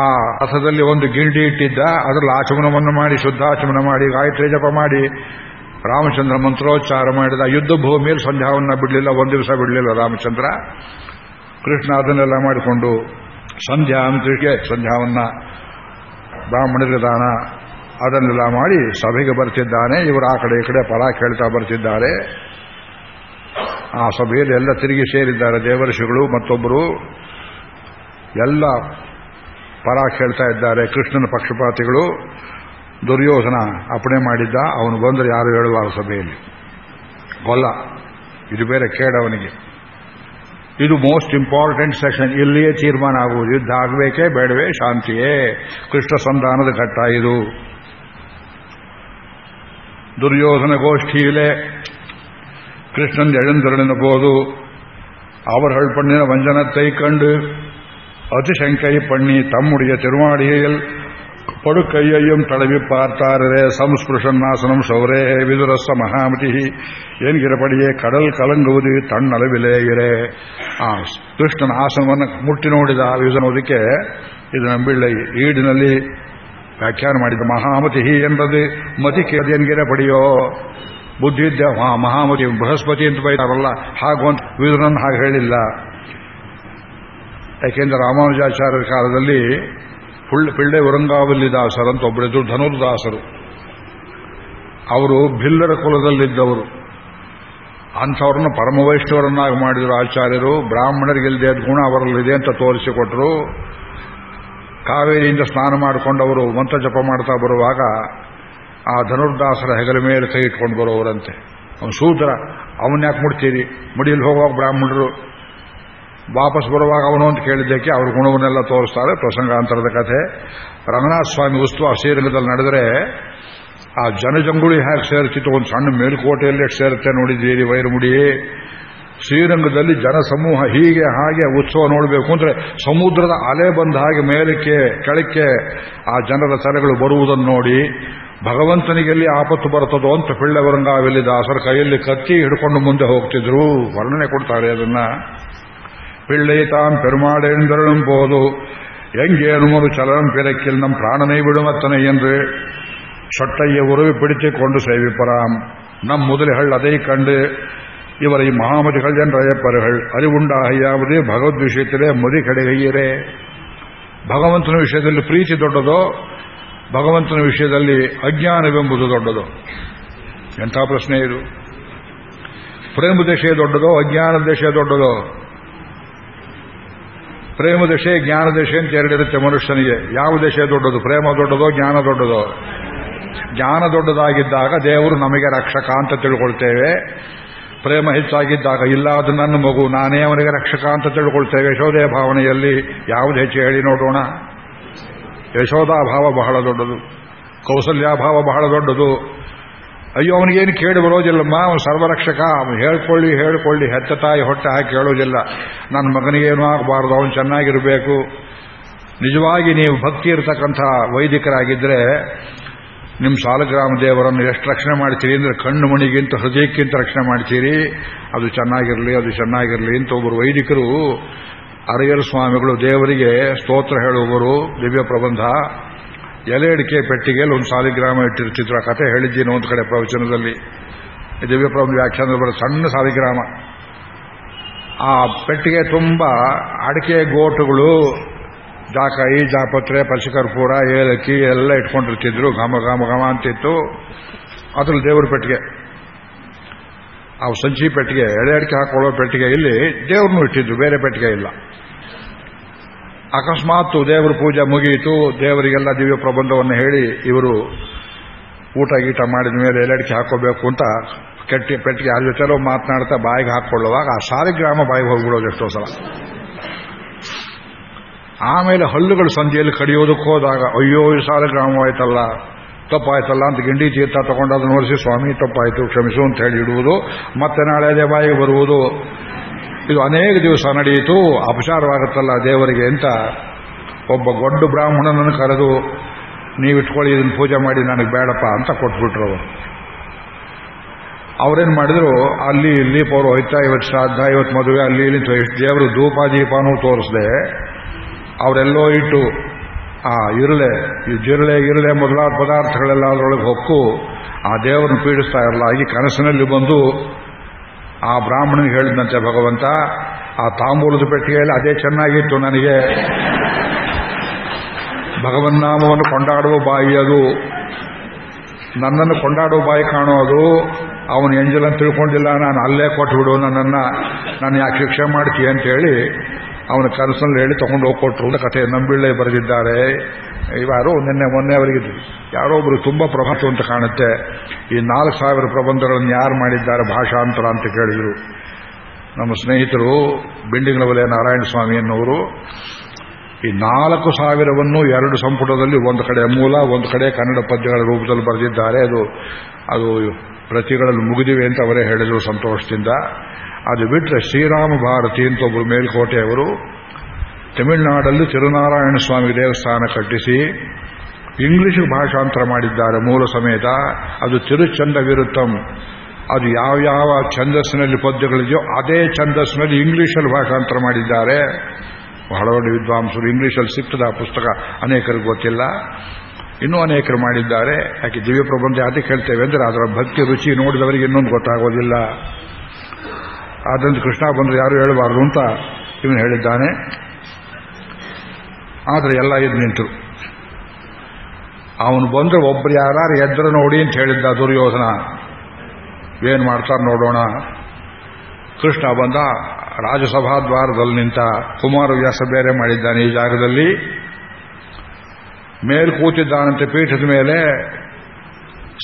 ಆ ರಥದಲ್ಲಿ ಒಂದು ಗಿಂಡಿ ಇಟ್ಟಿದ್ದ, ಅದರಲ್ಲಿ ಆಚಮನವನ್ನು ಮಾಡಿ, ಶುದ್ಧಾಚಮನ ಮಾಡಿ, ಗಾಯತ್ರಿ ಜಪ ಮಾಡಿ, ರಾಮಚಂದ್ರ ಮಂತ್ರೋಚ್ಚಾರ ಮಾಡಿದ. ಯುದ್ಧ ಭೂಮಿಯಲ್ಲಿ ಸಂಧ್ಯಾವನ್ನ ಬಿಡಲಿಲ್ಲ, ಒಂದು ದಿವಸ ಬಿಡಲಿಲ್ಲ ರಾಮಚಂದ್ರ. ಕೃಷ್ಣ ಅದನ್ನೆಲ್ಲ ಮಾಡಿಕೊಂಡು ಸಂಧ್ಯಾ ಅಂತ ಸಂಧ್ಯಾವನ್ನ, ಬ್ರಾಹ್ಮಣರಿಗೆ ದಾನ ಅದನ್ನೆಲ್ಲ ಮಾಡಿ ಸಭೆಗೆ ಬರ್ತಿದ್ದಾನೆ. ಇವರು ಆ ಕಡೆ ಈ ಕಡೆ ಪರ ಕೇಳ್ತಾ ಬರ್ತಿದ್ದಾರೆ. ಆ ಸಭೆಯಲ್ಲಿ ಎಲ್ಲ ತಿರುಗಿ ಸೇರಿದ್ದಾರೆ ದೇವರ್ಷಿಗಳು ಮತ್ತೊಬ್ಬರು ಎಲ್ಲ ಪರ ಕೇಳ್ತಾ ಇದ್ದಾರೆ ಕೃಷ್ಣನ ಪಕ್ಷಪಾತಿಗಳು. ದುರ್ಯೋಧನ ಅಪಣೆ ಮಾಡಿದ್ದ. ಅವನು ಬಂದರೆ ಯಾರು ಹೇಳುವ ಸಭೆಯಲ್ಲಿ? ಕೊಲ್ಲ. ಇದು ಬೇರೆ ಕೇಳವನಿಗೆ. ಇದು ಮೋಸ್ಟ್ ಇಂಪಾರ್ಟೆಂಟ್ ಸೆಷನ್ ಇಲ್ಲಿಯೇ ತೀರ್ಮಾನ ಆಗುವುದು. ಯುದ್ಧ ಆಗಬೇಕೇ, ಬೇಡವೇ, ಶಾಂತಿಯೇ. ಕೃಷ್ಣ ಸಂಧಾನದ ಘಟ್ಟ ಇದು. ದುರ್ಯೋಧನ ಗೋಷ್ಠಿಯಿಲೆ கிருஷ்ணன் எழுந்திருளின போது அவர்கள் பண்ணின வஞ்சனத்தை கண்டு அதிசங்கை பண்ணி தம்முடைய திருமாளிகையில் படுக்கையையும் தடவி பார்த்தாரே சம்ஸ்பிருஷன் நாசனம் சௌரே விதுரச மகாமதி என்கிறபடியே கடல் கலங்குவது தன்னளவிலேயிரே கிருஷ்ணன் ஆசனವನ್ನು ಮುಟ್ಟಿ ನೋಡಿದ ಇದನ್ನೋದಕ್ಕೆ ಇದು ನಂಬಿಳ್ಳ ಈಡಿನಲ್ಲಿ ವ್ಯಾಖ್ಯಾನ ಮಾಡಿದ ಮಹಾಮತಿ ಎಂಬುದು ಮತಿ ಕೇಳಿದ ಪಡೆಯೋ ಬುದ್ಧಿ ಇದ್ದ ಮಹಾಮತಿ ಬೃಹಸ್ಪತಿ ಅಂತ ಬೈತಾರಲ್ಲ, ಹಾಗೂ ಅಂತ ವಿದುರನ್ ಹಾಗೆ ಹೇಳಿಲ್ಲ. ಯಾಕೆಂದ್ರೆ ರಾಮಾನುಜಾಚಾರ್ಯರ ಕಾಲದಲ್ಲಿ ಫುಲ್ ಪಿಳ್ಳೆ ಉರಂಗಾವಲ್ಲಿ ಅಂತ ಒಬ್ಬರಿದ್ರು ಧನುರ್ದಾಸರು. ಅವರು ಭಿಲ್ಲರ ಕುಲದಲ್ಲಿದ್ದವರು. ಅಂಥವ್ರನ್ನ ಪರಮವೈಷ್ಣವರನ್ನಾಗಿ ಮಾಡಿದರು ಆಚಾರ್ಯರು ಬ್ರಾಹ್ಮಣರಿಗೆ ಇಲ್ಲದೆ ಗುಣ ಅವರಲ್ಲಿದೆ ಅಂತ ತೋರಿಸಿಕೊಟ್ರು. ಕಾವೇರಿಯಿಂದ ಸ್ನಾನ ಮಾಡಿಕೊಂಡವರು ಮಂತ್ರ ಜಪ ಮಾಡ್ತಾ ಬರುವಾಗ ಆ ಧನುರ್ದಾಸರ ಹೆಗಲ ಮೇಲೆ ಕೈ ಇಟ್ಕೊಂಡು ಬರೋವರಂತೆ. ಅವನು ಸೂತ್ರ ಅವನ್ ಯಾಕೆ ಮುಡ್ತೀರಿ? ಮುಡಿಯಲ್ಲಿ ಹೋಗುವಾಗ ಬ್ರಾಹ್ಮಣರು ವಾಪಸ್ ಬರುವಾಗ ಅವನು ಅಂತ ಕೇಳಿದ್ದಕ್ಕೆ ಅವ್ರ ಗುಣವನ್ನೆಲ್ಲ ತೋರಿಸ್ತಾರೆ. ಪ್ರಸಂಗಾಂತರದ ಕಥೆ. ರಂಗನಾಥ ಸ್ವಾಮಿ ಉತ್ಸವ ಶ್ರೀರಂಗದಲ್ಲಿ ನಡೆದರೆ ಆ ಜನಜಂಗುಳಿ ಹೇಗೆ ಸೇರ್ತಿತ್ತು? ಒಂದು ಸಣ್ಣ ಮೇಲುಕೋಟೆಯಲ್ಲಿ ಸೇರುತ್ತೆ ನೋಡಿದ್ದೀರಿ ವೈರಮುಡಿ? ಶ್ರೀರಂಗದಲ್ಲಿ ಜನಸಮೂಹ ಹೀಗೆ ಹಾಗೆ ಉತ್ಸವ ನೋಡಬೇಕು ಅಂದ್ರೆ ಸಮುದ್ರದ ಅಲೆ ಬಂದ ಹಾಗೆ ಮೇಲಕ್ಕೆ ಕೆಳಕ್ಕೆ ಆ ಜನರ ತಲೆಗಳು ಬರುವುದನ್ನು ನೋಡಿ ಭಗವಂತನಿಗೆಲ್ಲಿ ಆಪತ್ತು ಬರುತ್ತದೋ ಅಂತ ಪಿಳ್ಳೆವರಂಗಾವೆಲ್ಲಿ ದಾಸರ ಕೈಯಲ್ಲಿ ಕತ್ತಿ ಹಿಡ್ಕೊಂಡು ಮುಂದೆ ಹೋಗ್ತಿದ್ರು ವರ್ಣನೆ ಕೊಡ್ತಾರೆ ಅದನ್ನ பிள்ளை தாம் பெருமாள் எழுந்தருளும் போது எங்கேனும் ஒரு சலனம் பிறக்கில் நம் பிராணனை விடுமத்தனை என்று சொட்டையை உறவு பிடித்துக் கொண்டு சேவிப்பராம் நம் முதலிகள் அதை கண்டு இவரை மாமதிகள் என்று அழைப்பார்கள். அறிவுண்டாகையாவது பகவத் விஷயத்திலே முதி கிடைகையரே ಭಗವಂತನ ವಿಷಯದಲ್ಲಿ ಪ್ರೀತಿ ದೊಡ್ಡದೋ ಭಗವಂತನ ವಿಷಯದಲ್ಲಿ ಅಜ್ಞಾನವೆಂಬುದು ದೊಡ್ಡದೋ ಎಂಥ ಪ್ರಶ್ನೆ ಇದು ಪ್ರೇಮ ದಶೆ ದೊಡ್ಡದೋ ಅಜ್ಞಾನ ದಶೆ ದೊಡ್ಡದೋ ಪ್ರೇಮ ದಶೆ ಜ್ಞಾನ ದಶೆ ಅಂತ ಎರಡಿರುತ್ತೆ ಮನುಷ್ಯನಿಗೆ ಯಾವ ದಶೆ ದೊಡ್ಡದು ಪ್ರೇಮ ದೊಡ್ಡದೋ ಜ್ಞಾನ ದೊಡ್ಡದೋ ಜ್ಞಾನ ದೊಡ್ಡದಾಗಿದ್ದಾಗ ದೇವರು ನಮಗೆ ರಕ್ಷಕ ಅಂತ ತಿಳ್ಕೊಳ್ತೇವೆ ಪ್ರೇಮ ಹೆಚ್ಚಾಗಿದ್ದಾಗ, ಇಲ್ಲ, ಅದು ನನ್ನ ಮಗು, ನಾನೇ ಅವನಿಗೆ ರಕ್ಷಕ ಅಂತ ತಿಳ್ಕೊಳ್ತೇವೆ. ಯಶೋದೆಯ ಭಾವನೆಯಲ್ಲಿ ಯಾವುದು ಹೆಚ್ಚು ಹೇಳಿ ನೋಡೋಣ. ಯಶೋಧಾ ಭಾವ ಬಹಳ ದೊಡ್ಡದು. ಕೌಸಲ್ಯಾಭಾವ ಬಹಳ ದೊಡ್ಡದು. ಅಯ್ಯೋ, ಅವನಿಗೇನು ಕೇಳಿ ಬರೋದಿಲ್ಲಮ್ಮ, ಅವನು ಸರ್ವರಕ್ಷಕ. ಅವನು ಹೇಳ್ಕೊಳ್ಳಿ ಹೇಳ್ಕೊಳ್ಳಿ, ಹೆತ್ತ ತಾಯಿ ಹೊಟ್ಟೆ ಹಾಕಿ ಕೇಳೋದಿಲ್ಲ ನನ್ನ ಮಗನಿಗೇನು ಆಗಬಾರ್ದು, ಅವನು ಚೆನ್ನಾಗಿರಬೇಕು. ನಿಜವಾಗಿ ನೀವು ಭಕ್ತಿ ಇರತಕ್ಕಂಥ ವೈದಿಕರಾಗಿದ್ದರೆ ನಿಮ್ಮ ಸಾಲಗ್ರಾಮ ದೇವರನ್ನು ಎಷ್ಟು ರಕ್ಷಣೆ ಮಾಡ್ತೀರಿ ಅಂದರೆ ಕಣ್ಣು ಮಣಿಗಿಂತ ಹೃದಯಕ್ಕಿಂತ ರಕ್ಷಣೆ ಮಾಡ್ತೀರಿ? ಅದು ಚೆನ್ನಾಗಿರಲಿ ಅದು ಚೆನ್ನಾಗಿರಲಿ ಅಂತ ಒಬ್ಬರು ವೈದಿಕರು ಅರಯರು ಸ್ವಾಮಿಗಳು ದೇವರಿಗೆ ಸ್ತೋತ್ರ ಹೇಳುವವರು, ದಿವ್ಯ ಪ್ರಬಂಧ. ಎಲೆ ಅಡಿಕೆ ಪೆಟ್ಟಿಗೆಯಲ್ಲಿ ಒಂದು ಸಾಲಿಗ್ರಾಮ ಇಟ್ಟಿರ್ತಿದ್ರು, ಆ ಕಥೆ ಹೇಳಿದ್ದೀನಿ ಒಂದು ಕಡೆ ಪ್ರವಚನದಲ್ಲಿ. ದಿವ್ಯ ಪ್ರಬಂಧ ವ್ಯಾಖ್ಯಾನದಲ್ಲಿ ಬರೋ ಸಣ್ಣ ಸಾಲಿಗ್ರಾಮ. ಆ ಪೆಟ್ಟಿಗೆ ತುಂಬ ಅಡಿಕೆ ಗೋಟುಗಳು ಜಾಕಾಯಿ ಜಾಪತ್ರೆ ಪಶುಕರ್ಪೂರ ಏಲಕ್ಕಿ ಎಲ್ಲ ಇಟ್ಕೊಂಡಿರ್ತಿದ್ರು. ಘಮ ಘಮ ಘಮ ಅಂತಿತ್ತು. ಅದ್ರಲ್ಲಿ ದೇವ್ರ ಪೆಟ್ಟಿಗೆ. ಆ ಸಂಚಿ ಪೆಟ್ಟಿಗೆ, ಎಳೆ ಅಡಿಕೆ ಹಾಕೊಳ್ಳೋ ಪೆಟ್ಟಿಗೆ ಇಲ್ಲಿ ದೇವ್ರನ್ನೂ ಇಟ್ಟಿದ್ರು, ಬೇರೆ ಪೆಟ್ಟಿಗೆ ಇಲ್ಲ. ಅಕಸ್ಮಾತ್ ದೇವರ ಪೂಜೆ ಮುಗಿಯಿತು. ದೇವರಿಗೆಲ್ಲ ದಿವ್ಯ ಪ್ರಬಂಧವನ್ನು ಹೇಳಿ ಇವರು ಊಟ ಗೀಟ ಮಾಡಿದ ಮೇಲೆ ಎಲೆಡಿಕೆ ಹಾಕೋಬೇಕು ಅಂತ ಕೆಟ್ಟಿ ಪೆಟ್ಟಿಗೆ ಅಲ್ಲಿ ಜೊತೆಲೋ ಮಾತನಾಡ್ತಾ ಬಾಯಿಗೆ ಹಾಕೊಳ್ಳುವಾಗ ಆ ಸಾಲಿಗ್ರಾಮ ಬಾಯಿಗೆ ಹೋಗ್ಬಿಡೋದು ಎಷ್ಟೋ ಸಲ. ಆಮೇಲೆ ಹಲ್ಲುಗಳು ಸಂಧಿಯಲ್ಲಿ ಕಡಿಯೋದಕ್ಕೆ ಹೋದಾಗ, ಅಯ್ಯೋ, ಈ ಸಾಲಗ್ರಾಮವಾಯ್ತಲ್ಲ ತಪ್ಪಾಯ್ತಲ್ಲ ಅಂತ ಗಿಂಡಿ ತೀರ್ಥ ತಗೊಂಡು ಅದನ್ನು ನೋಡಿಸಿ ಸ್ವಾಮಿ, ತಪ್ಪಾಯಿತು, ಕ್ಷಮಿಸು ಅಂತ ಹೇಳಿ ಇಡುವುದು. ಮತ್ತೆ ನಾಳೆ ಅದೇ ಬಾಯಿಗೆ ಬರುವುದು. ಇದು ಅನೇಕ ದಿವಸ ನಡೆಯಿತು. ಅಪಚಾರವಾಗುತ್ತಲ್ಲ ದೇವರಿಗೆ ಅಂತ ಒಬ್ಬ ಗೊಡ್ಡ ಬ್ರಾಹ್ಮಣನನ್ನು ಕರೆದು, ನೀವಿಟ್ಕೊಳ್ಳಿ, ಇದನ್ನು ಪೂಜೆ ಮಾಡಿ, ನನಗೆ ಬೇಡಪ್ಪ ಅಂತ ಕೊಟ್ಬಿಟ್ರು ಅವರು. ಅವರೇನು ಮಾಡಿದ್ರು, ಅಲ್ಲಿ ಇಲ್ಲಿ ಪೌರೋಹಿತ ಇವತ್ತು ಶ್ರಾದ್ದ ಇವತ್ತು ಮದುವೆ, ಅಲ್ಲಿ ಇಲ್ಲಿ ದೇವರು ಧೂಪ ದೀಪನೂ ತೋರಿಸದೆ. ಅವರೆಲ್ಲೋ ಇಟ್ಟು, ಆ ಇರುಳೆ ಈ ಜಿರಳೆ ಇರುಳೆ ಮೊದಲಾದ ಪದಾರ್ಥಗಳೆಲ್ಲ ಅದರೊಳಗೆ ಹೊಕ್ಕು, ಆ ದೇವರನ್ನು ಪೀಡಿಸ್ತಾ ಇರಲ್ಲ. ಈ ಕನಸಿನಲ್ಲಿ ಬಂದು ಆ ಬ್ರಾಹ್ಮಣನಿಗೆ ಹೇಳಿದಂತೆ, ಭಗವಂತ, ಆ ತಾಂಬೂಲದ ಪೆಟ್ಟಿಗೆಯಲ್ಲಿ ಅದೇ ಚೆನ್ನಾಗಿತ್ತು ನನಗೆ. ಭಗವನ್ನಾಮವನ್ನು ಕೊಂಡಾಡುವ ಬಾಯಿ ಅದು. ನನ್ನನ್ನು ಕೊಂಡಾಡುವ ಬಾಯಿ ಕಾಣೋದು ಅವನು ಎಂಜಲನ್ನು ತಿಳ್ಕೊಂಡಿಲ್ಲ. ನಾನು ಅಲ್ಲೇ ಕೊಟ್ಬಿಡು ನನ್ನನ್ನು. ನಾನು ಯಾಕೆ ಶಿಕ್ಷೆ ಮಾಡ್ತೀಯ ಅಂತೇಳಿ ಅವನ ಕನಸಲ್ಲಿ ಹೇಳಿ ತಗೊಂಡು ಹೋಗ್ಕೊಟ್ರು ಅಂತ ಕಥೆ ನಂಬಿಳ್ಳೆ ಬರೆದಿದ್ದಾರೆ. ಇವಾರು ನಿನ್ನೆ ಮೊನ್ನೆ ಅವರಿಗೆ ಯಾರೋ ಒಬ್ರು ತುಂಬಾ ಪ್ರಭಾವ ಅಂತ ಕಾಣುತ್ತೆ. ಈ ನಾಲ್ಕು ಸಾವಿರ ಪ್ರಬಂಧಗಳನ್ನು ಯಾರು ಮಾಡಿದ್ದಾರೆ, ಭಾಷಾಂತರ ಅಂತ ಕೇಳಿದರು. ನಮ್ಮ ಸ್ನೇಹಿತರು ಬಿಂಡಿಗಲವಲೆ ನಾರಾಯಣ ಸ್ವಾಮಿ ಎನ್ನುವರು ಈ ನಾಲ್ಕು ಸಾವಿರವನ್ನು ಎರಡು ಸಂಪುಟದಲ್ಲಿ ಒಂದು ಕಡೆ ಮೂಲ, ಒಂದು ಕಡೆ ಕನ್ನಡ ಪದ್ಯಗಳ ರೂಪದಲ್ಲಿ ಬರೆದಿದ್ದಾರೆ. ಅದು ಅದು ಪ್ರತಿಗಳಲ್ಲಿ ಮುಗಿದಿವೆ ಅಂತ ಅವರೇ ಹೇಳಿದರು ಸಂತೋಷದಿಂದ. ಅದು ಬಿಟ್ಟರೆ ಶ್ರೀರಾಮ ಭಾರತಿ ಅಂತ ಒಬ್ಬರು ಮೇಲ್ಕೋಟೆಯವರು ತಮಿಳುನಾಡಲ್ಲಿ ತಿರುನಾರಾಯಣ ಸ್ವಾಮಿ ದೇವಸ್ಥಾನ ಕಟ್ಟಿಸಿ ಇಂಗ್ಲಿಷ್ ಭಾಷಾಂತರ ಮಾಡಿದ್ದಾರೆ ಮೂಲ ಸಮೇತ. ಅದು ತಿರುಚಂದ ವಿರುತ್ತಂ ಅದು ಯಾವ ಯಾವ ಛಂದಸ್ಸಿನಲ್ಲಿ ಪದ್ಯಗಳಿದೆಯೋ ಅದೇ ಛಂದಸ್ಸಿನಲ್ಲಿ ಇಂಗ್ಲಿಷಲ್ಲಿ ಭಾಷಾಂತರ ಮಾಡಿದ್ದಾರೆ. ಬಹಳ ದೊಡ್ಡ ವಿದ್ವಾಂಸರು. ಇಂಗ್ಲಿಷಲ್ಲಿ ಸಿಕ್ತದ ಪುಸ್ತಕ ಅನೇಕರಿಗೆ ಗೊತ್ತಿಲ್ಲ. ಇನ್ನೂ ಅನೇಕರು ಮಾಡಿದ್ದಾರೆ. ಯಾಕೆ ದಿವ್ಯ ಪ್ರಬಂಧ ಯಾಕೆ ಹೇಳ್ತೇವೆ ಅಂದರೆ ಅದರ ಭಕ್ತಿ ರುಚಿ ನೋಡಿದವರಿಗೆ ಇನ್ನೊಂದು ಗೊತ್ತಾಗೋದಿಲ್ಲ. ಆದ್ರಿಂದ ಕೃಷ್ಣ ಬಂದರೆ ಯಾರು ಹೇಳಬಾರ್ದು ಅಂತ ಇವನು ಹೇಳಿದ್ದಾನೆ. ಆದರೆ ಎಲ್ಲ ಎದ್ದು ನಿಂತರು ಅವನು ಬಂದ್ರೆ ಒಬ್ರು ಯಾರು ಎದ್ರ ನೋಡಿ ಅಂತ ಹೇಳಿದ್ದ ದುರ್ಯೋಧನ. ಏನು ಮಾಡ್ತಾರೆ ನೋಡೋಣ. ಕೃಷ್ಣ ಬಂದ ರಾಜಸಭಾ ದ್ವಾರದಲ್ಲಿ ನಿಂತ ಕುಮಾರವ್ಯಾಸ ಬೇರೆ ಮಾಡಿದ್ದಾನೆ ಈ ಜಾಗದಲ್ಲಿ. ಮೇಲ್ ಕೂತಿದ್ದಾನಂತೆ ಪೀಠದ ಮೇಲೆ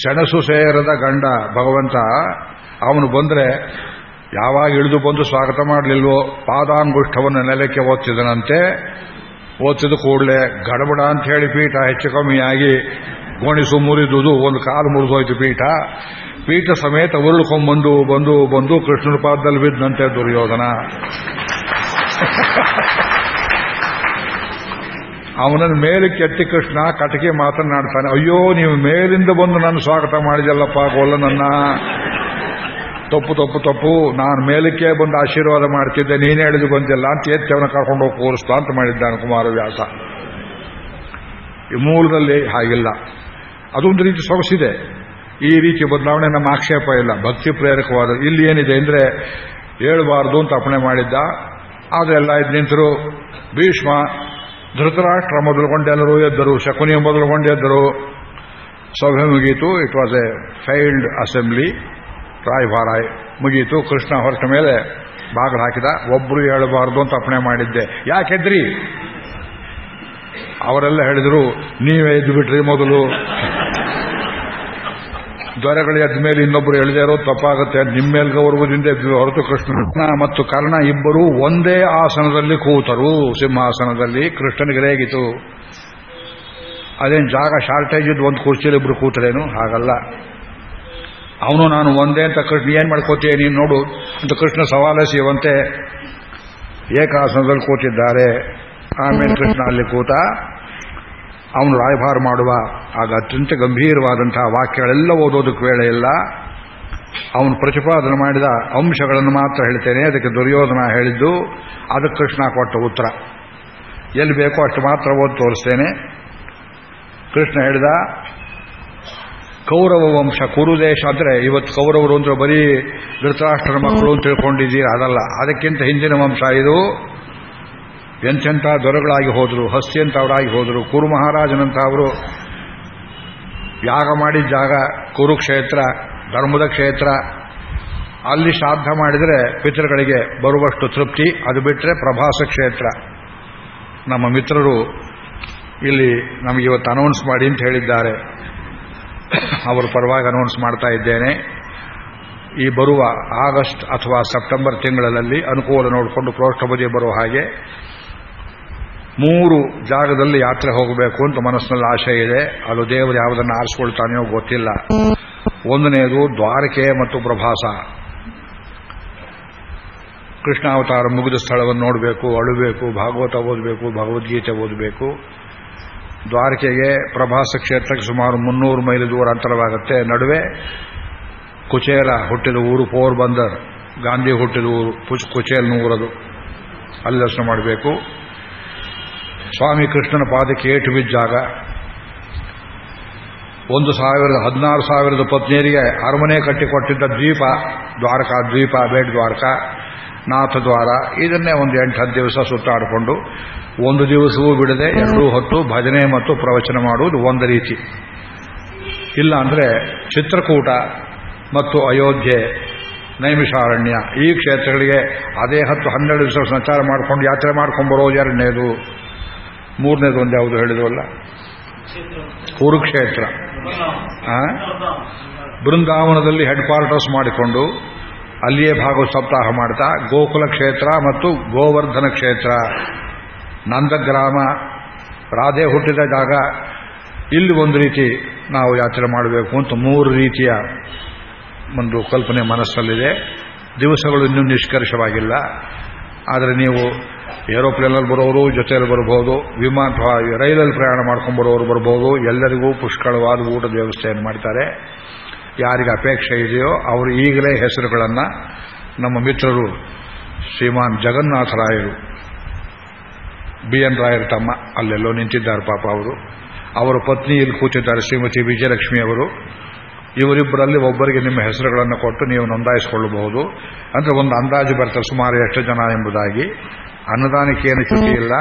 ಸೆಣಸು ಸೇರದ ಗಂಡ ಭಗವಂತ. ಅವನು ಬಂದ್ರೆ ಯಾವಾಗ ಇಳಿದು ಬಂದು ಸ್ವಾಗತ ಮಾಡಲಿಲ್ವೋ ಪಾದಾಂಗುಷ್ಠವನ್ನು ನೆಲಕ್ಕೆ ಓದ್ತಿದನಂತೆ ಓದ್ತಿದ ಕೂಡಲೇ ಗಡಬಡ ಅಂತ ಹೇಳಿ ಪೀಠ ಹೆಚ್ಚು ಕಮ್ಮಿಯಾಗಿ ಗೋಣಿಸು ಮುರಿದುದು ಒಂದು ಕಾಲು ಮುರಿದೋಯ್ತು ಪೀಠ. ಪೀಠ ಸಮೇತ ಉರುಳ್ಕೊಂಡ್ಬಂದು ಬಂದು ಬಂದು ಕೃಷ್ಣನ ಪಾದದಲ್ಲಿ ಬಿದ್ದಂತೆ ದುರ್ಯೋಧನ. ಅವನನ್ನು ಮೇಲೆ ಎತ್ತಿ ಕೃಷ್ಣ ಕಟಕಿ ಮಾತನಾಡ್ತಾನೆ ಅಯ್ಯೋ, ನೀವು ಮೇಲಿಂದ ಬಂದು ನಾನು ಸ್ವಾಗತ ಮಾಡಿದಲ್ಲಪ್ಪ ನನ್ನ ತಪ್ಪು ತಪ್ಪು ತಪ್ಪು. ನಾನು ಮೇಲಕ್ಕೆ ಬಂದು ಆಶೀರ್ವಾದ ಮಾಡ್ತಿದ್ದೆ. ನೀನೇ ಹಿಡಿದು ಬಂದಿಲ್ಲ ಅಂತ ಎತ್ತವನ ಕರ್ಕೊಂಡು ಹೋಗಿ ಕೂರಿಸ್ತಾ ಅಂತ ಮಾಡಿದ್ದಾನೆ ಕುಮಾರವ್ಯಾಸ. ಈ ಮೂಲದಲ್ಲಿ ಹಾಗಿಲ್ಲ. ಅದೊಂದು ರೀತಿ ಸೊಗಸಿದೆ. ಈ ರೀತಿ ಬದಲಾವಣೆ ನಮ್ಮ ಆಕ್ಷೇಪ ಇಲ್ಲ. ಭಕ್ತಿ ಪ್ರೇರಕವಾದ ಇಲ್ಲಿ ಏನಿದೆ ಅಂದ್ರೆ ಹೇಳಬಾರ್ದು ಅಂತ ಅಪಣೆ ಮಾಡಿದ್ದ. ಆದರೆಲ್ಲ ಇದು ನಿಂತರು. ಭೀಷ್ಮ ಧೃತರಾಷ್ಟ್ರ ಮೊದಲುಗೊಂಡೆಲ್ಲರೂ ಎದ್ದರು. ಶಕುನಿ ಮೊದಲುಗೊಂಡೆದ್ದರು ಸಭೆ ಮುಗೀತು it was a failed assembly ರಾಯಭಾರ ಮುಗೀತು ಕೃಷ್ಣ ಹೊರಟ ಮೇಲೆ ಬಾಗಿಲು ಹಾಕಿದ. ಒಬ್ರು ಹೇಳಬಾರ್ದು ಅಂತ ಅಪಣೆ ಮಾಡಿದ್ದೆ. ಯಾಕೆದ್ರಿ ಅವರೆಲ್ಲ ಹೇಳಿದ್ರು, ನೀವೇ ಎದ್ದು ಬಿಟ್ರಿ ಮೊದಲು. ದೊರೆಗಳು ಎದ್ದ ಮೇಲೆ ಇನ್ನೊಬ್ಬರು ಎಳೆದೇ ಇರೋದು ತಪ್ಪಾಗುತ್ತೆ. ನಿಮ್ಮ ಮೇಲೆ ಗೌರವದಿಂದ ಹೊರತು ಕೃಷ್ಣ. ಮತ್ತು ಕರ್ಣ, ಇಬ್ಬರು ಒಂದೇ ಆಸನದಲ್ಲಿ ಕೂತರು. ಸಿಂಹಾಸನದಲ್ಲಿ ಕೃಷ್ಣನಿಗೆ ರೇಗಿತು. ಅದೇನು ಜಾಗ ಶಾರ್ಟೇಜ್ ಇದ್ದು ಒಂದು ಕುರ್ಚಿಯಲ್ಲಿ ಇಬ್ರು ಕೂತರೇನು? ಹಾಗಲ್ಲ. ಅವನು ನಾನು ಒಂದೇ ಅಂತ ಕೃಷ್ಣ ಏನ್ ಮಾಡ್ಕೋತೀಯ ನೀನು ನೋಡು ಅಂತ ಕೃಷ್ಣ ಸವಾಲೆಸೆಯುವಂತೆ ಏಕಾಸನದಲ್ಲಿ ಕೂತಿದ್ದಾರೆ. ಆಮೇಲೆ ಕೃಷ್ಣ ಅಲ್ಲಿ ಕೂತ ಅವನು ರಾಯಭಾರ ಮಾಡುವ. ಆಗ ಅತ್ಯಂತ ಗಂಭೀರವಾದಂತಹ ವಾಕ್ಯಗಳೆಲ್ಲ ಓದೋದಕ್ಕೆ ವೇಳೆ ಇಲ್ಲ. ಅವನು ಪ್ರತಿಪಾದನೆ ಮಾಡಿದ ಅಂಶಗಳನ್ನು ಮಾತ್ರ ಹೇಳ್ತೇನೆ. ಅದಕ್ಕೆ ದುರ್ಯೋಧನ ಹೇಳಿದ್ದು ಅದಕ್ಕೆ ಕೃಷ್ಣ ಕೊಟ್ಟ ಉತ್ತರ. ಎಲ್ಲಿ ಬೇಕೋ ಅಷ್ಟು ಮಾತ್ರ ಓದಿ ತೋರಿಸ್ತೇನೆ. ಕೃಷ್ಣ ಹೇಳಿದ ಕೌರವ ವಂಶ, ಕುರುದೇಶ ಅಂದ್ರೆ ಇವತ್ತು ಕೌರವರು ಅಂದ್ರೆ ಬರೀ ಧೃತರಾಷ್ಟ್ರ ಮಕ್ಕಳು ಅಂತ ತಿಳ್ಕೊಂಡಿದ್ದೀರಾ? ಅದಲ್ಲ. ಅದಕ್ಕಿಂತ ಹಿಂದಿನ ವಂಶ ಇದು ಎಂತೆಂಥ ದೊರೆಗಳಾಗಿ ಹೋದರು ಹಸ್ತಿಯಂಥವರಾಗಿ ಹೋದರು ಕುರು ಮಹಾರಾಜನಂತ ಅವರು ಯಾಗ ಮಾಡಿದ ಜಾಗ ಕುರುಕ್ಷೇತ್ರ, ಧರ್ಮದ ಕ್ಷೇತ್ರ. ಅಲ್ಲಿ ಶ್ರಾದ್ದ ಮಾಡಿದರೆ ಪಿತೃಗಳಿಗೆ ಬರುವಷ್ಟು ತೃಪ್ತಿ. ಅದು ಬಿಟ್ಟರೆ ಪ್ರಭಾಸ ಕ್ಷೇತ್ರ. ನಮ್ಮ ಮಿತ್ರರು ಇಲ್ಲಿ ನಮಗೆ ಇವತ್ತು ಅನೌನ್ಸ್ ಮಾಡಿ ಅಂತ ಹೇಳಿದ್ದಾರೆ. ಅವರ ಪರವಾಗಿ ಅನೌನ್ಸ್ ಮಾಡ್ತಾ ಇದ್ದೇನೆ. ಈ ಬರುವ ಆಗಸ್ಟ್ ಅಥವಾ ಸೆಪ್ಟೆಂಬರ್ ತಿಂಗಳಲ್ಲಿ ಅನುಕೂಲ ನೋಡಿಕೊಂಡು ಪ್ರೋಷ್ಠಪದಿ ಬರುವ ಹಾಗೆ ಮೂರು ಜಾಗದಲ್ಲಿ ಯಾತ್ರೆ ಹೋಗಬೇಕು ಅಂತ ಮನಸ್ಸಿನಲ್ಲಿ ಆಶೆ ಇದೆ. ಅದು ದೇವರು ಯಾವುದನ್ನು ಆರಿಸ್ಕೊಳ್ತಾನೆಯೋ ಗೊತ್ತಿಲ್ಲ. ಒಂದನೆಯದು ದ್ವಾರಕೆ ಮತ್ತು ಪ್ರಭಾಸ. ಕೃಷ್ಣಾವತಾರ ಮುಗಿದ ಸ್ಥಳವನ್ನು ನೋಡಬೇಕು, ಅಳಬೇಕು, ಭಾಗವತ ಓದಬೇಕು, ಭಗವದ್ಗೀತೆ ಓದಬೇಕು. ದ್ವಾರಕೆಗೆ ಪ್ರಭಾಸ ಕ್ಷೇತ್ರಕ್ಕೆ ಸುಮಾರು ಮುನ್ನೂರು ಮೈಲಿ ದೂರ ಅಂತರವಾಗುತ್ತೆ. ನಡುವೆ ಕುಚೇಲ ಹುಟ್ಟಿದ ಊರು ಪೋರ್ಬಂದರ್ ಗಾಂಧಿ ಹುಟ್ಟಿದ ಊರು ಕುಚೇಲ್ ನೂರದು ಅಲ್ಲಿ ದರ್ಶನ ಮಾಡಬೇಕು. ಸ್ವಾಮಿ ಕೃಷ್ಣನ ಪಾದಕ್ಕೆ ಏಟು ಬಿದ್ದಾಗ ಒಂದು ಸಾವಿರದ ಹದಿನಾರು ಸಾವಿರದ ಪತ್ನಿಯರಿಗೆ ಅರಮನೆ ಕಟ್ಟಿಕೊಟ್ಟಿದ್ದ ದ್ವೀಪ, ದ್ವಾರಕಾ, ದ್ವೀಪ ಬೇಡ್ ದ್ವಾರಕಾ. ನಾಥ ದ್ವಾರ, ಇದನ್ನೇ ಒಂದು ಎಂಟು ಹತ್ತು ದಿವಸ ಸುತ್ತಾಡಿಕೊಂಡು ಒಂದು ದಿವಸವೂ ಬಿಡದೆ ಎರಡೂ ಹೊತ್ತು ಭಜನೆ ಮತ್ತು ಪ್ರವಚನ ಮಾಡುವುದು ಒಂದು ರೀತಿ. ಇಲ್ಲ ಅಂದರೆ ಚಿತ್ರಕೂಟ ಮತ್ತು ಅಯೋಧ್ಯೆ, ನೈಮಿಷಾರಣ್ಯ, ಈ ಕ್ಷೇತ್ರಗಳಿಗೆ ಅದೇ ಹತ್ತು ಹನ್ನೆರಡು ದಿವಸ ಸಂಚಾರ ಮಾಡಿಕೊಂಡು ಯಾತ್ರೆ ಮಾಡ್ಕೊಂಡು ಬರೋದು ಎರಡನೇದು, ಮೂರನೇದು ಒಂದು ಯಾವುದು ಹೇಳಿದ್ರಲ್ಲ ಕುರುಕ್ಷೇತ್ರ. ಬೃಂದಾವನದಲ್ಲಿ ಹೆಡ್ ಕ್ವಾರ್ಟರ್ಸ್ ಮಾಡಿಕೊಂಡು ಅಲ್ಲಿಯೇ ಭಾಗವ ಸಪ್ತಾಹ ಮಾಡ್ತಾ, ಗೋಕುಲ ಕ್ಷೇತ್ರ ಮತ್ತು ಗೋವರ್ಧನ ಕ್ಷೇತ್ರ. ನಂದಗ್ರಾಮ, ರಾಧೆ ಹುಟ್ಟಿದ ಜಾಗ. ಇಲ್ಲಿ ಒಂದು ರೀತಿ ನಾವು ಯಾತ್ರೆ ಮಾಡಬೇಕು ಅಂತ ಮೂರು ರೀತಿಯ ಒಂದು ಕಲ್ಪನೆ ಮನಸ್ಸಲ್ಲಿದೆ. ದಿವಸಗಳು ಇನ್ನೂ ನಿಷ್ಕರ್ಷವಾಗಿಲ್ಲ. ಆದರೆ ನೀವು ಏರೋಪ್ಲೇನಲ್ಲಿ ಬರೋರು, ಜೊತೆಯಲ್ಲಿ ಬರಬಹುದು ವಿಮಾನ ರೈಲಲ್ಲಿ ಪ್ರಯಾಣ ಮಾಡ್ಕೊಂಡು ಬರೋರು ಬರಬಹುದು ಎಲ್ಲರಿಗೂ ಪುಷ್ಕಳವಾದ ಊಟದ ವ್ಯವಸ್ಥೆಯನ್ನು ಮಾಡ್ತಾರೆ. ಯಾರಿಗೆ ಅಪೇಕ್ಷೆ ಇದೆಯೋ ಅವರು ಈಗಲೇ ಹೆಸರುಗಳನ್ನು ನಮ್ಮ ಮಿತ್ರರು ಶ್ರೀಮಾನ್ ಜಗನ್ನಾಥರಾಯರು ಬಿ ಎನ್ ರಾಯರ್ ತಮ್ಮ ಅಲ್ಲೆಲ್ಲೋ ನಿಂತಿದ್ದಾರೆ ಪಾಪ ಅವರು. ಅವರ ಪತ್ನಿ ಇಲ್ಲಿ ಕೂತಿದ್ದಾರೆ ಶ್ರೀಮತಿ ವಿಜಯಲಕ್ಷ್ಮಿ ಅವರು. ಇವರಿಬ್ಬರಲ್ಲಿ ಒಬ್ಬರಿಗೆ ನಿಮ್ಮ ಹೆಸರುಗಳನ್ನು ಕೊಟ್ಟು ನೀವು ನೋಂದಾಯಿಸಿಕೊಳ್ಳಬಹುದು. ಅಂದರೆ ಒಂದು ಅಂದಾಜು ಬರ್ತಾರೆ ಸುಮಾರು ಎಷ್ಟು ಜನ ಎಂಬುದಾಗಿ. ಅನ್ನದಾನಕ್ಕೆ ಏನು ಇಲ್ಲ.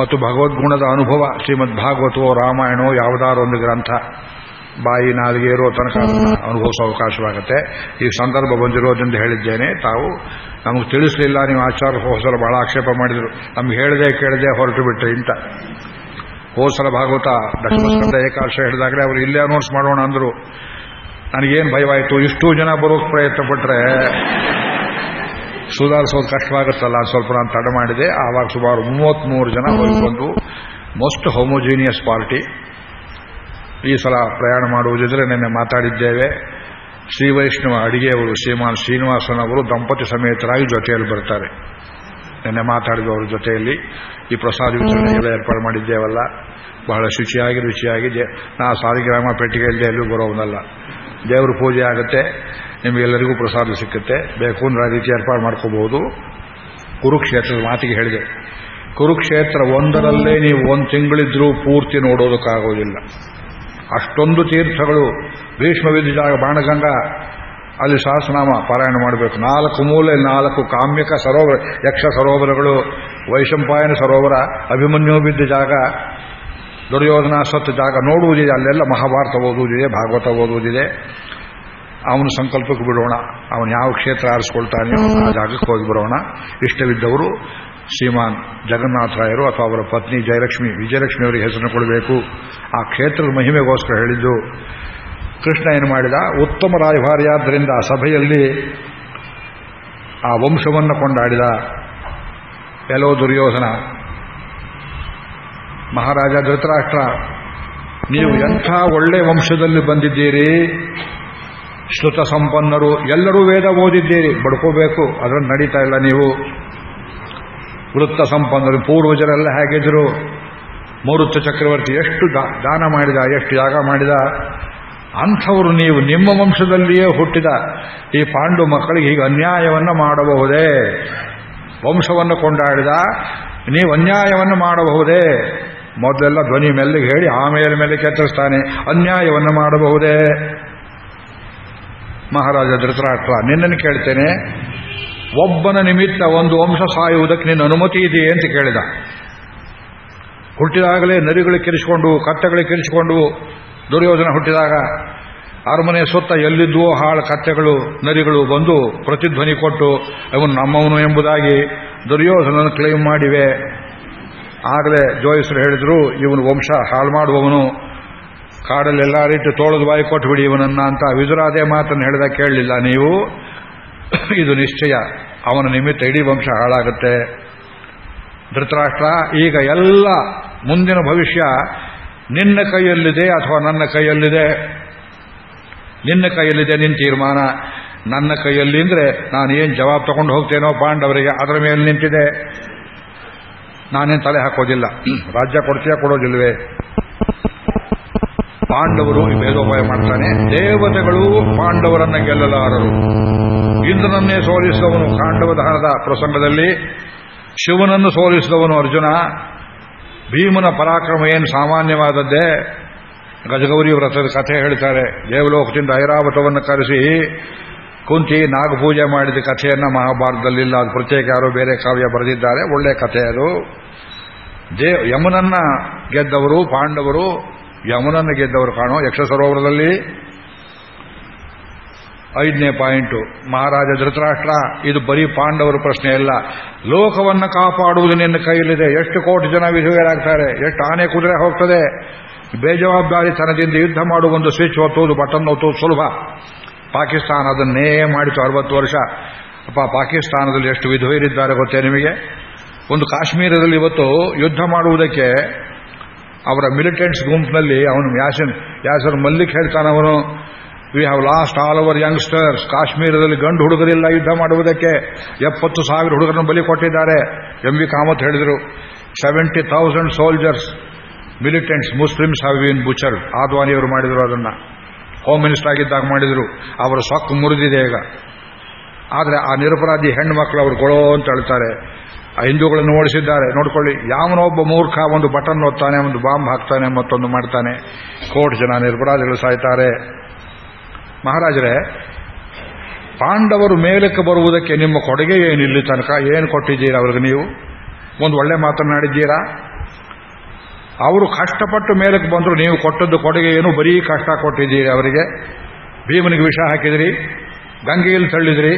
ಮತ್ತು ಭಗವದ್ಗುಣದ ಅನುಭವ ಶ್ರೀಮದ್ ಭಾಗವತವೋ ರಾಮಾಯಣೋ ಯಾವುದಾದ್ರು ಒಂದು ಗ್ರಂಥ ಬಾಯಿ ನಾಲಿಗೆ ಇರೋ ತನಕ ಅನುಭವಿಸೋ ಅವಕಾಶವಾಗುತ್ತೆ. ಈ ಸಂದರ್ಭ ಬಂದಿರೋದ್ರಿಂದ ಹೇಳಿದ್ದೇನೆ. ತಾವು ನಮಗೆ ತಿಳಿಸಲಿಲ್ಲ ನೀವು ಆಚಾರ ಹೋಸಲ ಬಹಳ ಆಕ್ಷೇಪ ಮಾಡಿದ್ರು. ನಮ್ಗೆ ಹೇಳದೆ ಕೇಳದೆ ಹೊರಟು ಬಿಟ್ರಿ ಇಂತ ಹೋಸಲ ಭಾಗವತ ದಕ್ಷಿಣ ಏಕಾಶ ಹೇಳಿದಾಗಲೇ ಅವರು ಇಲ್ಲೇ ಅನೌನ್ಸ್ ಮಾಡೋಣ ಅಂದರು. ನನಗೇನು ಭಯವಾಯಿತು ಇಷ್ಟು ಜನ ಬರೋಕೆ ಪ್ರಯತ್ನ ಪಟ್ಟರೆ ಸುಧಾರಿಸೋದು ಕಷ್ಟವಾಗುತ್ತಲ್ಲ ಸ್ವಲ್ಪ ನಾನು ತಡ ಮಾಡಿದೆ. ಆವಾಗ ಸುಮಾರು ಮೂವತ್ಮೂರು ಜನ ಬಂದು ಮೋಸ್ಟ್ ಹೋಮೋಜಿನಿಯಸ್ ಪಾರ್ಟಿ ಈ ಸಲ ಪ್ರಯಾಣ ಮಾಡುವುದಿದ್ರೆ ನಿನ್ನೆ ಮಾತಾಡಿದ್ದೇವೆ. ಶ್ರೀ ವೈಷ್ಣವ ಅಡಿಗೆಯವರು, ಶ್ರೀಮಾನ್ ಶ್ರೀನಿವಾಸನ್ ಅವರು ದಂಪತಿ ಸಮೇತರಾಗಿ ಜೊತೆಯಲ್ಲಿ ಬರ್ತಾರೆ. ನಿನ್ನೆ ಮಾತಾಡಿದವರ ಜೊತೆಯಲ್ಲಿ ಈ ಪ್ರಸಾದ ವಿತರಣೆಗೆಲ್ಲ ಏರ್ಪಾಡು ಮಾಡಿದ್ದೇವಲ್ಲ. ಬಹಳ ಶುಚಿಯಾಗಿ, ರುಚಿಯಾಗಿ. ನಾ ಸಾರಿಗ್ರಾಮ ಪೆಟ್ಟಿಗೆಯಲ್ಲಿ ಎಲ್ಲೂ ಬರೋವನಲ್ಲ. ದೇವರ ಪೂಜೆ ಆಗುತ್ತೆ ನಿಮಗೆಲ್ಲರಿಗೂ ಪ್ರಸಾದ ಸಿಕ್ಕುತ್ತೆ. ಬೇಕು ಅಂದ್ರೆ ಆ ರೀತಿ ಏರ್ಪಾಡು ಮಾಡ್ಕೋಬಹುದು. ಕುರುಕ್ಷೇತ್ರದ ಮಾತಿಗೆ ಹೇಳಿದೆ. ಕುರುಕ್ಷೇತ್ರ ಒಂದರಲ್ಲೇ ನೀವು ಒಂದು ತಿಂಗಳಿದ್ರೂ ಪೂರ್ತಿ ನೋಡೋದಕ್ಕಾಗೋದಿಲ್ಲ. ಅಷ್ಟೊಂದು ತೀರ್ಥಗಳು ಭೀಷ್ಮ ಜಾಗ ಬಾಣಗಂಗ, ಅಲ್ಲಿ ಸಹಸ್ರನಾಮ ಪಾರಾಯಣ ಮಾಡಬೇಕು. ನಾಲ್ಕು ಮೂಲೆ, ನಾಲ್ಕು ಕಾಮ್ಯಕ ಸರೋವರ ಯಕ್ಷ ಸರೋವರಗಳು, ವೈಶಂಪಾಯನ ಸರೋವರ ಅಭಿಮನ್ಯು ಬಿದ್ದ ಜಾಗ, ದುರ್ಯೋಧನ ಸತ್ ಜಾಗ ನೋಡುವುದಿದೆ. ಅಲ್ಲೆಲ್ಲ ಮಹಾಭಾರತ ಓದುವುದಿದೆ, ಭಾಗವತ ಓದುವುದಿದೆ. ಅವನು ಸಂಕಲ್ಪಕ್ಕೆ ಬಿಡೋಣ. ಅವನು ಯಾವ ಕ್ಷೇತ್ರ ಆರಿಸ್ಕೊಳ್ತಾನೆ ಆ ಜಾಗಕ್ಕೆ ಹೋಗಿ ಬರೋಣ. ಇಷ್ಟವಿದ್ದವರು ಶ್ರೀಮಾನ್ ಜಗನ್ನಾಥರಾಯರು ಅಥವಾ ಅವರ ಪತ್ನಿ ಜಯಲಕ್ಷ್ಮಿ, ವಿಜಯಲಕ್ಷ್ಮಿ ಅವರಿಗೆ ಹೆಸರನ್ನು ಕೊಡಬೇಕು. ಆ ಕ್ಷೇತ್ರದ ಮಹಿಮೆಗೋಸ್ಕರ ಹೇಳಿದ್ದು, ಕೃಷ್ಣ ಏನು ಮಾಡಿದ? ಉತ್ತಮ ರಾಯಭಾರಿಯಾದ್ದರಿಂದ ಸಭೆಯಲ್ಲಿ ಆ ವಂಶವನ್ನು ಕೊಂಡಾಡಿದ ಎಲ್ಲೋ ದುರ್ಯೋಧನ. ಮಹಾರಾಜ ಧೃತರಾಷ್ಟ್ರ, ನೀವು ಎಂಥ ಒಳ್ಳೆ ವಂಶದಲ್ಲಿ ಬಂದಿದ್ದೀರಿ? ಶ್ರುತ ಸಂಪನ್ನರು ಎಲ್ಲರೂ ವೇದ ಓದಿದ್ದೀರಿ. ಬಡ್ಕೋಬೇಕು ಅದನ್ನು ನಡೀತಾ ಇಲ್ಲ ನೀವು. ವೃತ್ತ ಸಂಪನ್ನರು ಪೂರ್ವಜರೆಲ್ಲ ಹೇಗಿದ್ರು? ಮೂರುತ್ತ ಚಕ್ರವರ್ತಿ ಎಷ್ಟು ದಾನ ಮಾಡಿದ, ಎಷ್ಟು ಯಾಗ ಮಾಡಿದ? ಅಂಥವರು ನೀವು ನಿಮ್ಮ ವಂಶದಲ್ಲಿಯೇ ಹುಟ್ಟಿದ. ಈ ಪಾಂಡು ಮಕ್ಕಳಿಗೆ ಈಗ ಅನ್ಯಾಯವನ್ನು ಮಾಡಬಹುದೇ? ವಂಶವನ್ನು ಕೊಂಡಾಡಿದ, ನೀವು ಅನ್ಯಾಯವನ್ನು ಮಾಡಬಹುದೇ? ಮೊದಲೆಲ್ಲ ಧ್ವನಿ ಮೆಲ್ಲಿಗೆ ಹೇಳಿ, ಆಮೇಲೆ ಮೇಲೆ ಕೆತ್ತರಿಸ್ತಾನೆ. ಅನ್ಯಾಯವನ್ನು ಮಾಡಬಹುದೇ? ಮಹಾರಾಜ ಧೃತರಾಷ್ಟ್ರ, ನಿನ್ನನ್ನು ಕೇಳ್ತೇನೆ. ಒಬ್ಬನ ನಿಮಿತ್ತ ಒಂದು ವಂಶ ಸಾಯುವುದಕ್ಕೆ ನಿನ್ನ ಅನುಮತಿ ಇದೆಯೇ ಅಂತ ಕೇಳಿದ. ಹುಟ್ಟಿದಾಗಲೇ ನರಿಗಳು ಕಿರಿಸಿಕೊಂಡು ಕತ್ತೆಗಳು ಕಿರಿಸಿಕೊಂಡು ದುರ್ಯೋಧನ ಹುಟ್ಟಿದಾಗ ಅರಮನೆ ಸುತ್ತ ಎಲ್ಲಿದ್ವೋ ಹಾಳು ಕತ್ತೆಗಳು, ನರಿಗಳು ಬಂದು ಪ್ರತಿಧ್ವನಿ ಕೊಟ್ಟು ಅವನು ನಮ್ಮವನು ಎಂಬುದಾಗಿ ದುರ್ಯೋಧನನ ಕ್ಲೈಮ್ ಮಾಡಿವೆ. ಆಗಲೇ ಜೋಯಿಸರು ಹೇಳಿದ್ರು, ಇವನು ವಂಶ ಹಾಳು ಮಾಡುವವನು, ಕಾಡಲ್ಲೆಲ್ಲ ರೀತಿ ತೋಳದ ಬಾಯಿ ಕೊಟ್ಟುಬಿಡಿ ಇವನನ್ನ ಅಂತ ವಿದುರಾದೇ ಮಾತನ್ನು ಹೇಳಿದ ಕೇಳಲಿಲ್ಲ ನೀವು. ಇದು ನಿಶ್ಚಯ. ಅವನ ನಿಮಿತ್ತ ಇಡೀ ವಂಶ ಹಾಳಾಗುತ್ತೆ. ಧೃತರಾಷ್ಟ್ರ, ಈಗ ಎಲ್ಲ ಮುಂದಿನ ಭವಿಷ್ಯ ನಿನ್ನ ಕೈಯಲ್ಲಿದೆ ಅಥವಾ ನನ್ನ ಕೈಯಲ್ಲಿದೆ? ನಿನ್ನ ಕೈಯಲ್ಲಿದೆ ನಿನ್ನ ತೀರ್ಮಾನ. ನನ್ನ ಕೈಯಲ್ಲಿ ಅಂದ್ರೆ ನಾನು ಏನು ಜವಾಬ್ ತಗೊಂಡು ಹೋಗ್ತೇನೋ ಪಾಂಡವರಿಗೆ, ಅದರ ಮೇಲೆ ನಿಂತಿದೆ. ನಾನೇನ್ ತಲೆ ಹಾಕೋದಿಲ್ಲ. ರಾಜ್ಯ ಕೊಡ್ತೀಯ ಕೊಡೋದಿಲ್ವೇ? ಪಾಂಡವರು ಭೇದೋಪಾಯ ಮಾಡ್ತಾನೆ. ದೇವತೆಗಳು ಪಾಂಡವರನ್ನ ಗೆಲ್ಲಲಾರರು. ಇಂದ್ರನನ್ನೇ ಸೋಲಿಸಿದವನು ಕಾಂಡವ ದಹನದ ಪ್ರಸಂಗದಲ್ಲಿ, ಶಿವನನ್ನು ಸೋಲಿಸಿದವನು ಅರ್ಜುನ. ಭೀಮನ ಪರಾಕ್ರಮ ಏನು ಸಾಮಾನ್ಯವಾದದ್ದೇ? ಗಜಗೌರಿ ವ್ರತದ ಕಥೆ ಹೇಳ್ತಾರೆ. ದೇವಲೋಕದಿಂದ ಐರಾವತವನ್ನು ಕರೆಸಿ, ಕುಂತಿ ನಾಗಪೂಜೆ ಮಾಡಿದ ಕಥೆಯನ್ನ ಮಹಾಭಾರತದಲ್ಲಿಲ್ಲ, ಅದು ಪ್ರತ್ಯೇಕ ಯಾರೋ ಬೇರೆ ಕಾವ್ಯ ಬರೆದಿದ್ದಾರೆ, ಒಳ್ಳೆ ಕಥೆ ಅದು. ದೇವ್ ಯಮನನ್ನ ಗೆದ್ದವರು, ಪಾಂಡವರು, ಯಮನನ್ನು ಗೆದ್ದವರು ಕಾಣೋ ಯಕ್ಷ ಸರೋವರದಲ್ಲಿ ಐದನೇ ಪಾಯಿಂಟು, ಮಹಾರಾಜ ಧೃತರಾಷ್ಟ್ರ, ಇದು ಬರೀ ಪಾಂಡವರ ಪ್ರಶ್ನೆ ಅಲ್ಲ. ಲೋಕವನ್ನು ಕಾಪಾಡುವುದು ನಿನ್ನ ಕೈಯಲ್ಲಿದೆ. ಎಷ್ಟು ಕೋಟಿ ಜನ ವಿಧವೆಯರಾಗ್ತಾರೆ. ಎಷ್ಟು ಆನೆ ಕುದುರೆ ಹೋಗ್ತದೆ. ಬೇಜವಾಬ್ದಾರಿತನದಿಂದ ಯುದ್ಧ ಮಾಡುವ ಒಂದು ಸ್ವಿಚ್ ಒತ್ತುವುದು ಬಟನ್ ಒತ್ತುವುದು ಸುಲಭ. ಪಾಕಿಸ್ತಾನ ಅದನ್ನೇ ಮಾಡಿತು ಅರವತ್ತು ವರ್ಷ. ಅಪ್ಪ, ಪಾಕಿಸ್ತಾನದಲ್ಲಿ ಎಷ್ಟು ವಿಧವೆಯರಿದ್ದಾರೆ ಗೊತ್ತೇ ನಿಮಗೆ? ಒಂದು ಕಾಶ್ಮೀರದಲ್ಲಿ ಇವತ್ತು ಯುದ್ಧ ಮಾಡುವುದಕ್ಕೆ ಅವರ ಮಿಲಿಟೆಂಟ್ಸ್ ಗುಂಪಿನಲ್ಲಿ ಅವನು ಯಾಸನ್ Yasir Malik ಹೇಳ್ತಾನವನು we have lost all our youngsters ಕಾಶ್ಮೀರದಲ್ಲಿ ಗಂಡು ಹುಡುಗರಿಲ್ಲ ಯುದ್ಧ ಮಾಡುವುದಕ್ಕೆ ಎಪ್ಪತ್ತು ಸಾವಿರ ಹುಡುಗರನ್ನು ಬಲಿ ಕೊಟ್ಟಿದ್ದಾರೆ. ಎಂ ವಿ ಕಾಮತ್ ಹೇಳಿದರು seventy thousand soldiers militants muslims have been butchered ಆದ್ವಾನಿಯವರು ಮಾಡಿದರು ಅದನ್ನು. ಹೋಮ್ ಮಿನಿಸ್ಟರ್ ಆಗಿದ್ದಾಗ ಮಾಡಿದರು. ಅವರ ಸೊಕ್ಕು ಮುರಿದಿದೆ ಈಗ. ಆದರೆ ಆ ನಿರಪರಾಧಿ ಹೆಣ್ಣು ಮಕ್ಕಳು ಅವರು ಕೊಳೋ ಅಂತ ಹೇಳ್ತಾರೆ. ಆ ಹಿಂದೂಗಳನ್ನು ಓಡಿಸಿದ್ದಾರೆ. ನೋಡ್ಕೊಳ್ಳಿ ಯಾವನೊಬ್ಬ ಮೂರ್ಖ ಒಂದು ಬಟನ್ ಓದ್ತಾನೆ ಒಂದು ಬಾಂಬ್ ಹಾಕ್ತಾನೆ, ಮತ್ತೊಂದು ಮಾಡ್ತಾನೆ. ಕೋಟ್ ಜನ ನಿರ್ಪರಾಧಿಗಳು ಸಾಯ್ತಾರೆ. ಮಹಾರಾಜರೇ, ಪಾಂಡವರು ಮೇಲಕ್ಕೆ ಬರುವುದಕ್ಕೆ ನಿಮ್ಮ ಕೊಡುಗೆ ಏನಿಲ್ಲ ತನಕ? ಏನು ಕೊಟ್ಟಿದ್ದೀರಾ ಅವ್ರಿಗೆ ನೀವು? ಒಂದು ಒಳ್ಳೆ ಮಾತನಾಡಿದ್ದೀರಾ ಅವರು ಕಷ್ಟಪಟ್ಟು ಮೇಲಕ್ಕೆ ಬಂದರು ನೀವು ಕೊಟ್ಟದ್ದು ಕೊಡುಗೆ ಏನು? ಬರೀ ಕಷ್ಟ ಕೊಟ್ಟಿದ್ದೀರಿ ಅವರಿಗೆ? ಭೀಮನಿಗೆ ವಿಷ ಹಾಕಿದ್ರಿ, ಗಂಗೆಯಲ್ಲಿ ತಳ್ಳಿದ್ರಿ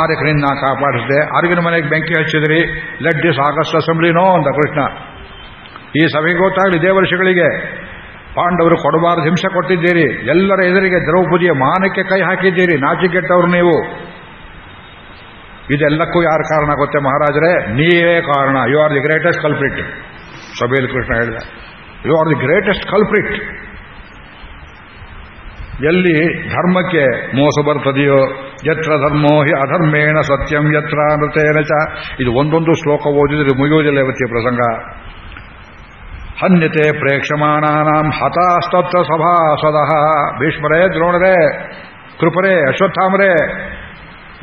ಆರಕರಿಂದ ಕಾಪಾಡಿಸಿದೆ ಅರಿವಿನ ಮನೆಗೆ ಬೆಂಕಿ ಹಚ್ಚಿದ್ರಿ, ಲಡ್ಡಿ ಸಾಕಷ್ಟು ಅಸೆಂಬ್ಲಿನೋ ಅಂತ ಕೃಷ್ಣ. ಈ ಸಭೆಗೆ ಗೊತ್ತಾಗಲಿ ಇದೇ ವರ್ಷಗಳಿಗೆ ಪಾಂಡವರು ಕೊಡಬಾರದು ಹಿಂಸೆ ಕೊಟ್ಟಿದ್ದೀರಿ. ಎಲ್ಲರ ಎದುರಿಗೆ ದ್ರೌಪದಿಯ ಮಾನಕ್ಕೆ ಕೈ ಹಾಕಿದ್ದೀರಿ. ನಾಚಿಕೆಟ್ಟವರು ನೀವು. ಇದೆಲ್ಲಕ್ಕೂ ಯಾರು ಕಾರಣ ಗೊತ್ತೇ ಮಹಾರಾಜರೇ? ನೀವೇ ಕಾರಣ. You are the greatest culprit ಸಭೆಯಲ್ಲಿ ಕೃಷ್ಣ ಹೇಳಿದ. You are the greatest culprit ಎಲ್ಲಿ ಧರ್ಮಕ್ಕೆ ಮೋಸ ಬರ್ತದೆಯೋ ಯತ್ರ ಧರ್ಮೋ ಹಿ ಅಧರ್ಮೇಣ ಸತ್ಯಂ ಯತ್ರ ನೃತೇನ ಚ. ಇದು ಒಂದೊಂದು ಶ್ಲೋಕ ಓದಿದ್ರೆ ಮುಗಿಯೋದಿಲ್ಲ ಇವತ್ತಿಯ ಪ್ರಸಂಗ. ಹನ್ಯತೆ ಪ್ರೇಕ್ಷಮಾಣಾನಾಂ ಸಭಾ ಸಭಾಸದಃ ಭೀಷ್ಮರೇ, ದ್ರೋಣರೇ, ಕೃಪರೇ, ಅಶ್ವತ್ಥಾಮರೇ,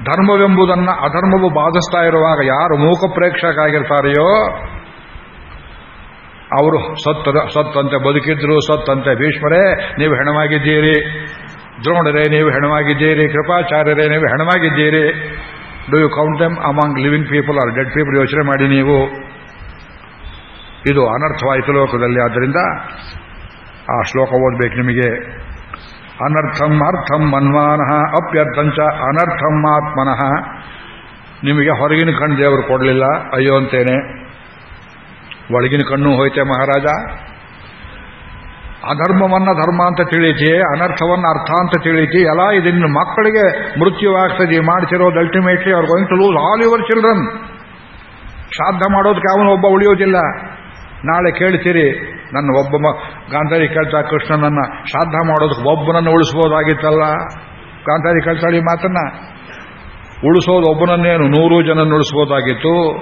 ಧರ್ಮವೆಂಬುದನ್ನು ಅಧರ್ಮವು ಬಾಧಿಸ್ತಾ ಇರುವಾಗ ಯಾರು ಮೂಕ ಪ್ರೇಕ್ಷಕಾಗಿರ್ತಾರೆಯೋ ಅವರು ಸತ್ತ ಸತ್ತಂತೆ ಬದುಕಿದ್ರು, ಸತ್ತಂತೆ ಭೀಷ್ಮರೇ, ನೀವು ಹೆಣವಾಗಿದ್ದೀರಿ. ದ್ರೋಣರೇ, ನೀವು ಹೆಣವಾಗಿದ್ದೀರಿ. ಕೃಪಾಚಾರ್ಯರೇ, ನೀವು ಹೆಣವಾಗಿದ್ದೀರಿ. Do you count them among living people are dead people ಯೋಚನೆ ಮಾಡಿ ನೀವು. ಇದು ಅನರ್ಥವಾಯಿತು ಲೋಕದಲ್ಲಿ. ಆದ್ದರಿಂದ ಆ ಶ್ಲೋಕ ಓದಬೇಕು ನಿಮಗೆ. ಅನರ್ಥಂ ಅರ್ಥಂ ಮನ್ಮಾನಃ ಅಪ್ಯರ್ಥಂಚ ಅನರ್ಥಂ ಆತ್ಮನಃ. ನಿಮಗೆ ಹೊರಗಿನ ಕಣ್ಣು ದೇವರು ಕೊಡಲಿಲ್ಲ. ಅಯ್ಯೋ ಅಂತೇನೆ. ಒಳಗಿನ ಕಣ್ಣು ಹೋಯ್ತೆ ಮಹಾರಾಜ. ಅಧರ್ಮವನ್ನ ಧರ್ಮ ಅಂತ ತಿಳಿತಿ ಅನರ್ಥವನ್ನ ಅರ್ಥ ಅಂತ ತಿಳಿತಿ ಎಲ್ಲ ಇದನ್ನು ಮಕ್ಕಳಿಗೆ ಮೃತ್ಯುವಾಗ್ತದೆ ಮಾಡ್ತಿರೋದು ಅಲ್ಟಿಮೇಟ್ಲಿ ಅವ್ರು going to lose all your children ಶ್ರಾದ್ದ ಮಾಡೋದಕ್ಕೆ ಅವನು ಒಬ್ಬ ಉಳಿಯೋದಿಲ್ಲ. ನಾಳೆ ಕೇಳ್ತೀರಿ, ನನ್ನ ಒಬ್ಬ ಗಾಂಧಾರಿ ಕೇಳ್ತಾ ಕೃಷ್ಣನನ್ನ ಶ್ರಾದ್ದ ಮಾಡೋದಕ್ಕೆ ಒಬ್ಬನನ್ನು ಉಳಿಸ್ಬೋದಾಗಿತ್ತಲ್ಲ? ಗಾಂಧಾರಿ ಕೇಳ್ತಾಳಿ ಮಾತನ್ನ? ಉಳಿಸೋದು ಒಬ್ಬನನ್ನೇನು ನೂರು ಜನ ಉಳಿಸ್ಬೋದಾಗಿತ್ತು?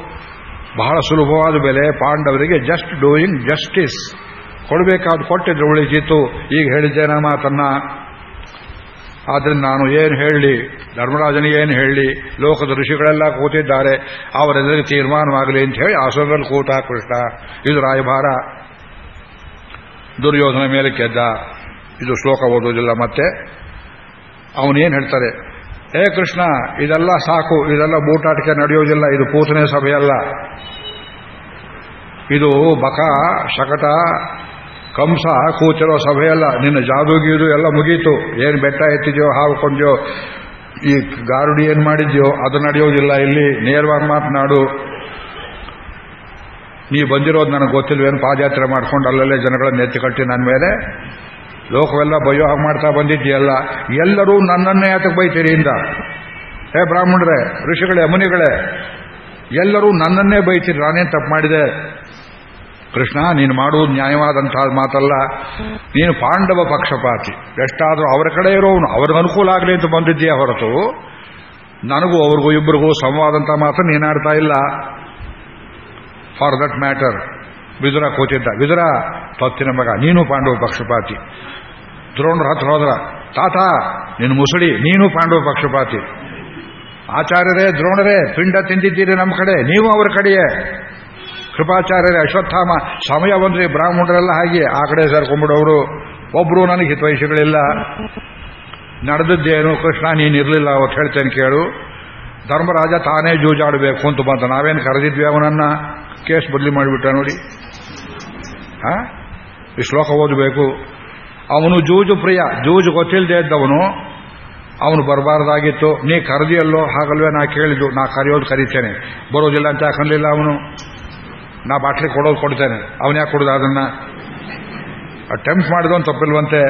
ಬಹಳ ಸುಲಭವಾದ ಬೆಲೆ, ಪಾಂಡವರಿಗೆ ಜಸ್ಟ್ ಡೂಯಿಂಗ್ ಜಸ್ಟಿಸ್ ಕೊಡಬೇಕಾದ ಕೊಟ್ಟಿದ್ರೆ ಉಳಿಸಿತ್ತು ಈಗ ಹೇಳಿದ್ದೇನೆ ಮಾತನ್ನ. ಆದ್ರಿಂದ ನಾನು ಏನು ಹೇಳಿ ಧರ್ಮರಾಜನಿಗೆ ಏನು ಹೇಳಿ, ಲೋಕದ ಋಷಿಗಳೆಲ್ಲ ಕೂತಿದ್ದಾರೆ ಅವರೆಲ್ಲರಿಗೆ ತೀರ್ಮಾನವಾಗಲಿ ಅಂತ ಹೇಳಿ ಆಸುರದಲ್ಲಿ ಕೂತ ಕೃಷ್ಣ, ಇದು ರಾಯಭಾರ. ದುರ್ಯೋಧನ ಮೇಲೆ ಕೆದ್ದ. ಇದು ಶ್ಲೋಕ ಓದುವುದಿಲ್ಲ ಮತ್ತೆ. ಅವನೇನು ಹೇಳ್ತಾರೆ, ಏ ಕೃಷ್ಣ, ಇದೆಲ್ಲ ಸಾಕು, ಇದೆಲ್ಲ ಬೂಟಾಟಿಕೆ ನಡೆಯೋದಿಲ್ಲ ಇದು ಪೂತನೆ ಸಭೆಯಲ್ಲ. ಇದು ಬಕ, ಶಕಟ ಕಂಸ, ಕೂತಿರೋ ಸಭೆಯಲ್ಲ, ನಿನ್ನ ಜಾದೂಗೀದು ಎಲ್ಲ ಮುಗೀತು. ಏನು ಬೆಟ್ಟ ಎತ್ತಿದ್ಯೋ ಹಾಕೊಂಡ್ಯೋ ಈ ಗಾರುಡಿ ಏನು ಮಾಡಿದ್ಯೋ, ಅದು ನಡೆಯೋದಿಲ್ಲ ಇಲ್ಲಿ. ನೇರವಾಗಿ ಮಾತನಾಡು. ನೀ ಬಂದಿರೋದು ನನಗೆ ಗೊತ್ತಿಲ್ವೇನು ಪಾದಯಾತ್ರೆ ಮಾಡ್ಕೊಂಡು ಅಲ್ಲಲ್ಲೇ ಜನಗಳನ್ನು ಎತ್ತಿ ಕಟ್ಟಿ ನನ್ನ ಮೇಲೆ. ಲೋಕವೆಲ್ಲ ಬಯ್ಯೋ ಹಾಗೆ ಮಾಡ್ತಾ ಬಂದಿದ್ದೀಯಲ್ಲ. ಎಲ್ಲರೂ ನನ್ನನ್ನೇ ಯಾತಕ್ಕೆ ಬೈತೀರಿ ಇಂದ? ಹೇ ಬ್ರಾಹ್ಮಣರೇ, ಋಷಿಗಳೇ, ಮುನಿಗಳೇ, ಎಲ್ಲರೂ ನನ್ನನ್ನೇ ಬೈತೀರಿ. ನಾನೇನು ತಪ್ಪು ಮಾಡಿದೆ? ಕೃಷ್ಣ, ನೀನು ಮಾಡುವುದು ನ್ಯಾಯವಾದಂತಹ ಮಾತಲ್ಲ. ನೀನು ಪಾಂಡವ ಪಕ್ಷಪಾತಿ. ಎಷ್ಟಾದರೂ ಅವರ ಕಡೆ ಇರೋವನು. ಅವ್ರಿಗೆ ಅನುಕೂಲ ಆಗಲಿ ಅಂತ ಬಂದಿದ್ದೀಯ ಹೊರತು? ನನಗೂ ಅವ್ರಿಗೂ ಇಬ್ಬರಿಗೂ ಸಮವಾದಂಥ ಮಾತು ನೀನಾಡ್ತಾ ಇಲ್ಲ. ಫಾರ್ ದಟ್ ಮ್ಯಾಟರ್, ವಿದುರ ಕೂತಿದ್ದ. ವಿದುರ, ತತ್ತಿನ ಮಗ, ನೀನು ಪಾಂಡವ ಪಕ್ಷಪಾತಿ. ದ್ರೋಣರ ಹತ್ರ ಹೋದ್ರ, ತಾತ, ನಿನ್ನ ಮುಸುಳಿ, ನೀನು ಪಾಂಡವ ಪಕ್ಷಪಾತಿ. ಆಚಾರ್ಯರೇ, ದ್ರೋಣರೇ, ಪಿಂಡ ತಿಂದಿದ್ದೀರಿ ನಮ್ಮ ಕಡೆ. ನೀವು ಅವರ ಕಡೆಯೇ. ಕೃಪಾಚಾರ್ಯರೇ, ಅಶ್ವತ್ಥಾಮ ಸಮಯ ಬಂದ್ರೆ ಬ್ರಾಹ್ಮಣರೆಲ್ಲ ಹಾಗೆ ಆ ಕಡೆ ಸೇರ್ಕೊಂಡ್ಬಿಡೋರು. ಒಬ್ರು ನನಗೆ ಹಿತವಹಿಸಿಗಳಿಲ್ಲ ನಡೆದದ್ದೇನು, ಕೃಷ್ಣ ನೀನಿರಲಿಲ್ಲ ಅವತ್ತು ಹೇಳ್ತೇನೆ ಕೇಳು. ಧರ್ಮರಾಜ ತಾನೇ ಜೂಜಾಡಬೇಕು ಅಂತ ಬಂತ ನಾವೇನು ಕರೆದಿದ್ವಿ ಅವನನ್ನ? ಕೇಸ್ ಬದಲಿ ಮಾಡಿಬಿಟ್ಟ ನೋಡಿ. ಈ ಶ್ಲೋಕ ಓದಬೇಕು. ಅವನು ಜೂಜು ಪ್ರಿಯ. ಜೂಜು ಗೊತ್ತಿಲ್ಲದೆ ಇದ್ದವನು. ಅವನು ಬರಬಾರ್ದಾಗಿತ್ತು. ನೀ ಕರೆದಿಯಲ್ಲೋ ಹಾಗಲ್ವೇ ನಾ ಕೇಳಿದ್ದು. ನಾ ಕರೆಯೋದು ಕರೀತೇನೆ. ಬರೋದಿಲ್ಲ ಅಂತ ಯಾಕಂದಿಲ್ಲ ಅವನು? ನಾ ಬಾಟ್ಲಿ ಕೊಡೋದು ಕೊಡ್ತೇನೆ. ಅವನ ಯಾಕೆ ಕೊಡೋದು ಅದನ್ನ? ಅಟೆಂಪ್ಟ್ ಮಾಡಿದವನು ತಪ್ಪಿಲ್ವಂತೆ.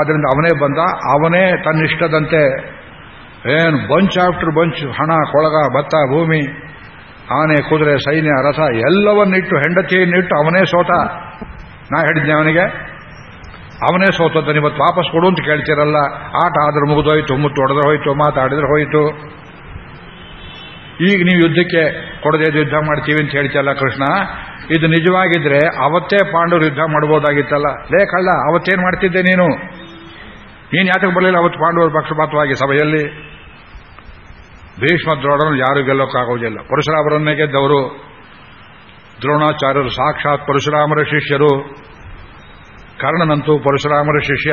ಆದ್ರಿಂದ ಅವನೇ ಬಂದ. ಅವನೇ ತನ್ನ ಇಷ್ಟದಂತೆ ಏನು ಬಂಚ್ ಆಫ್ಟರ್ ಬಂಚ್, ಹಣ, ಕೊಳಗ, ಭತ್ತ, ಭೂಮಿ, ಆನೆ, ಕುದುರೆ, ಸೈನ್ಯ, ರಸ ಎಲ್ಲವನ್ನಿಟ್ಟು, ಹೆಂಡತಿಯನ್ನಿಟ್ಟು ಅವನೇ ಸೋತ. ನಾ ಹೇಳಿದ್ನೆ ಅವನಿಗೆ? ಅವನೇ ಸೋತದ್ದನ್ನು ಇವತ್ತು ವಾಪಸ್ ಕೊಡು ಅಂತ ಕೇಳ್ತಿರಲ್ಲ. ಆಟ ಆದ್ರೆ ಮುಗಿದೋಯ್ತು ಮುತ್ತು ಹೊಡೆದ್ರೆ ಹೋಯ್ತು, ಮಾತಾಡಿದ್ರೆ ಹೋಯ್ತು. ಈಗ ನೀವು ಯುದ್ಧಕ್ಕೆ ಕೊಡದೆ ಯುದ್ಧ ಮಾಡ್ತೀವಿ ಅಂತ ಹೇಳ್ತಲ್ಲ ಕೃಷ್ಣ, ಇದು ನಿಜವಾಗಿದ್ರೆ ಅವತ್ತೇ ಪಾಂಡವರು ಯುದ್ಧ ಮಾಡಬಹುದಾಗಿತ್ತಲ್ಲ ಲೇ ಕಳ್ಳ, ಅವತ್ತೇನು ಮಾಡ್ತಿದ್ದೆ ನೀನು? ನೀನು ಯಾತಕ್ಕೆ ಬರಲಿಲ್ಲ ಅವತ್ತು ಪಾಂಡವರು ಪಕ್ಷಪಾತವಾಗಿ ಸಭೆಯಲ್ಲಿ? ಭೀಷ್ಮ ದ್ರೋಣರು ಯಾರು ಗೆಲ್ಲೋಕ್ಕಾಗೋದಿಲ್ಲ. ಪರಶುರಾಮರನ್ನೇ ಗೆದ್ದವರು. ದ್ರೋಣಾಚಾರ್ಯರು ಸಾಕ್ಷಾತ್ ಪರಶುರಾಮರ ಶಿಷ್ಯರು. ಕರ್ಣನಂತೂ ಪರಶುರಾಮರ ಶಿಷ್ಯ.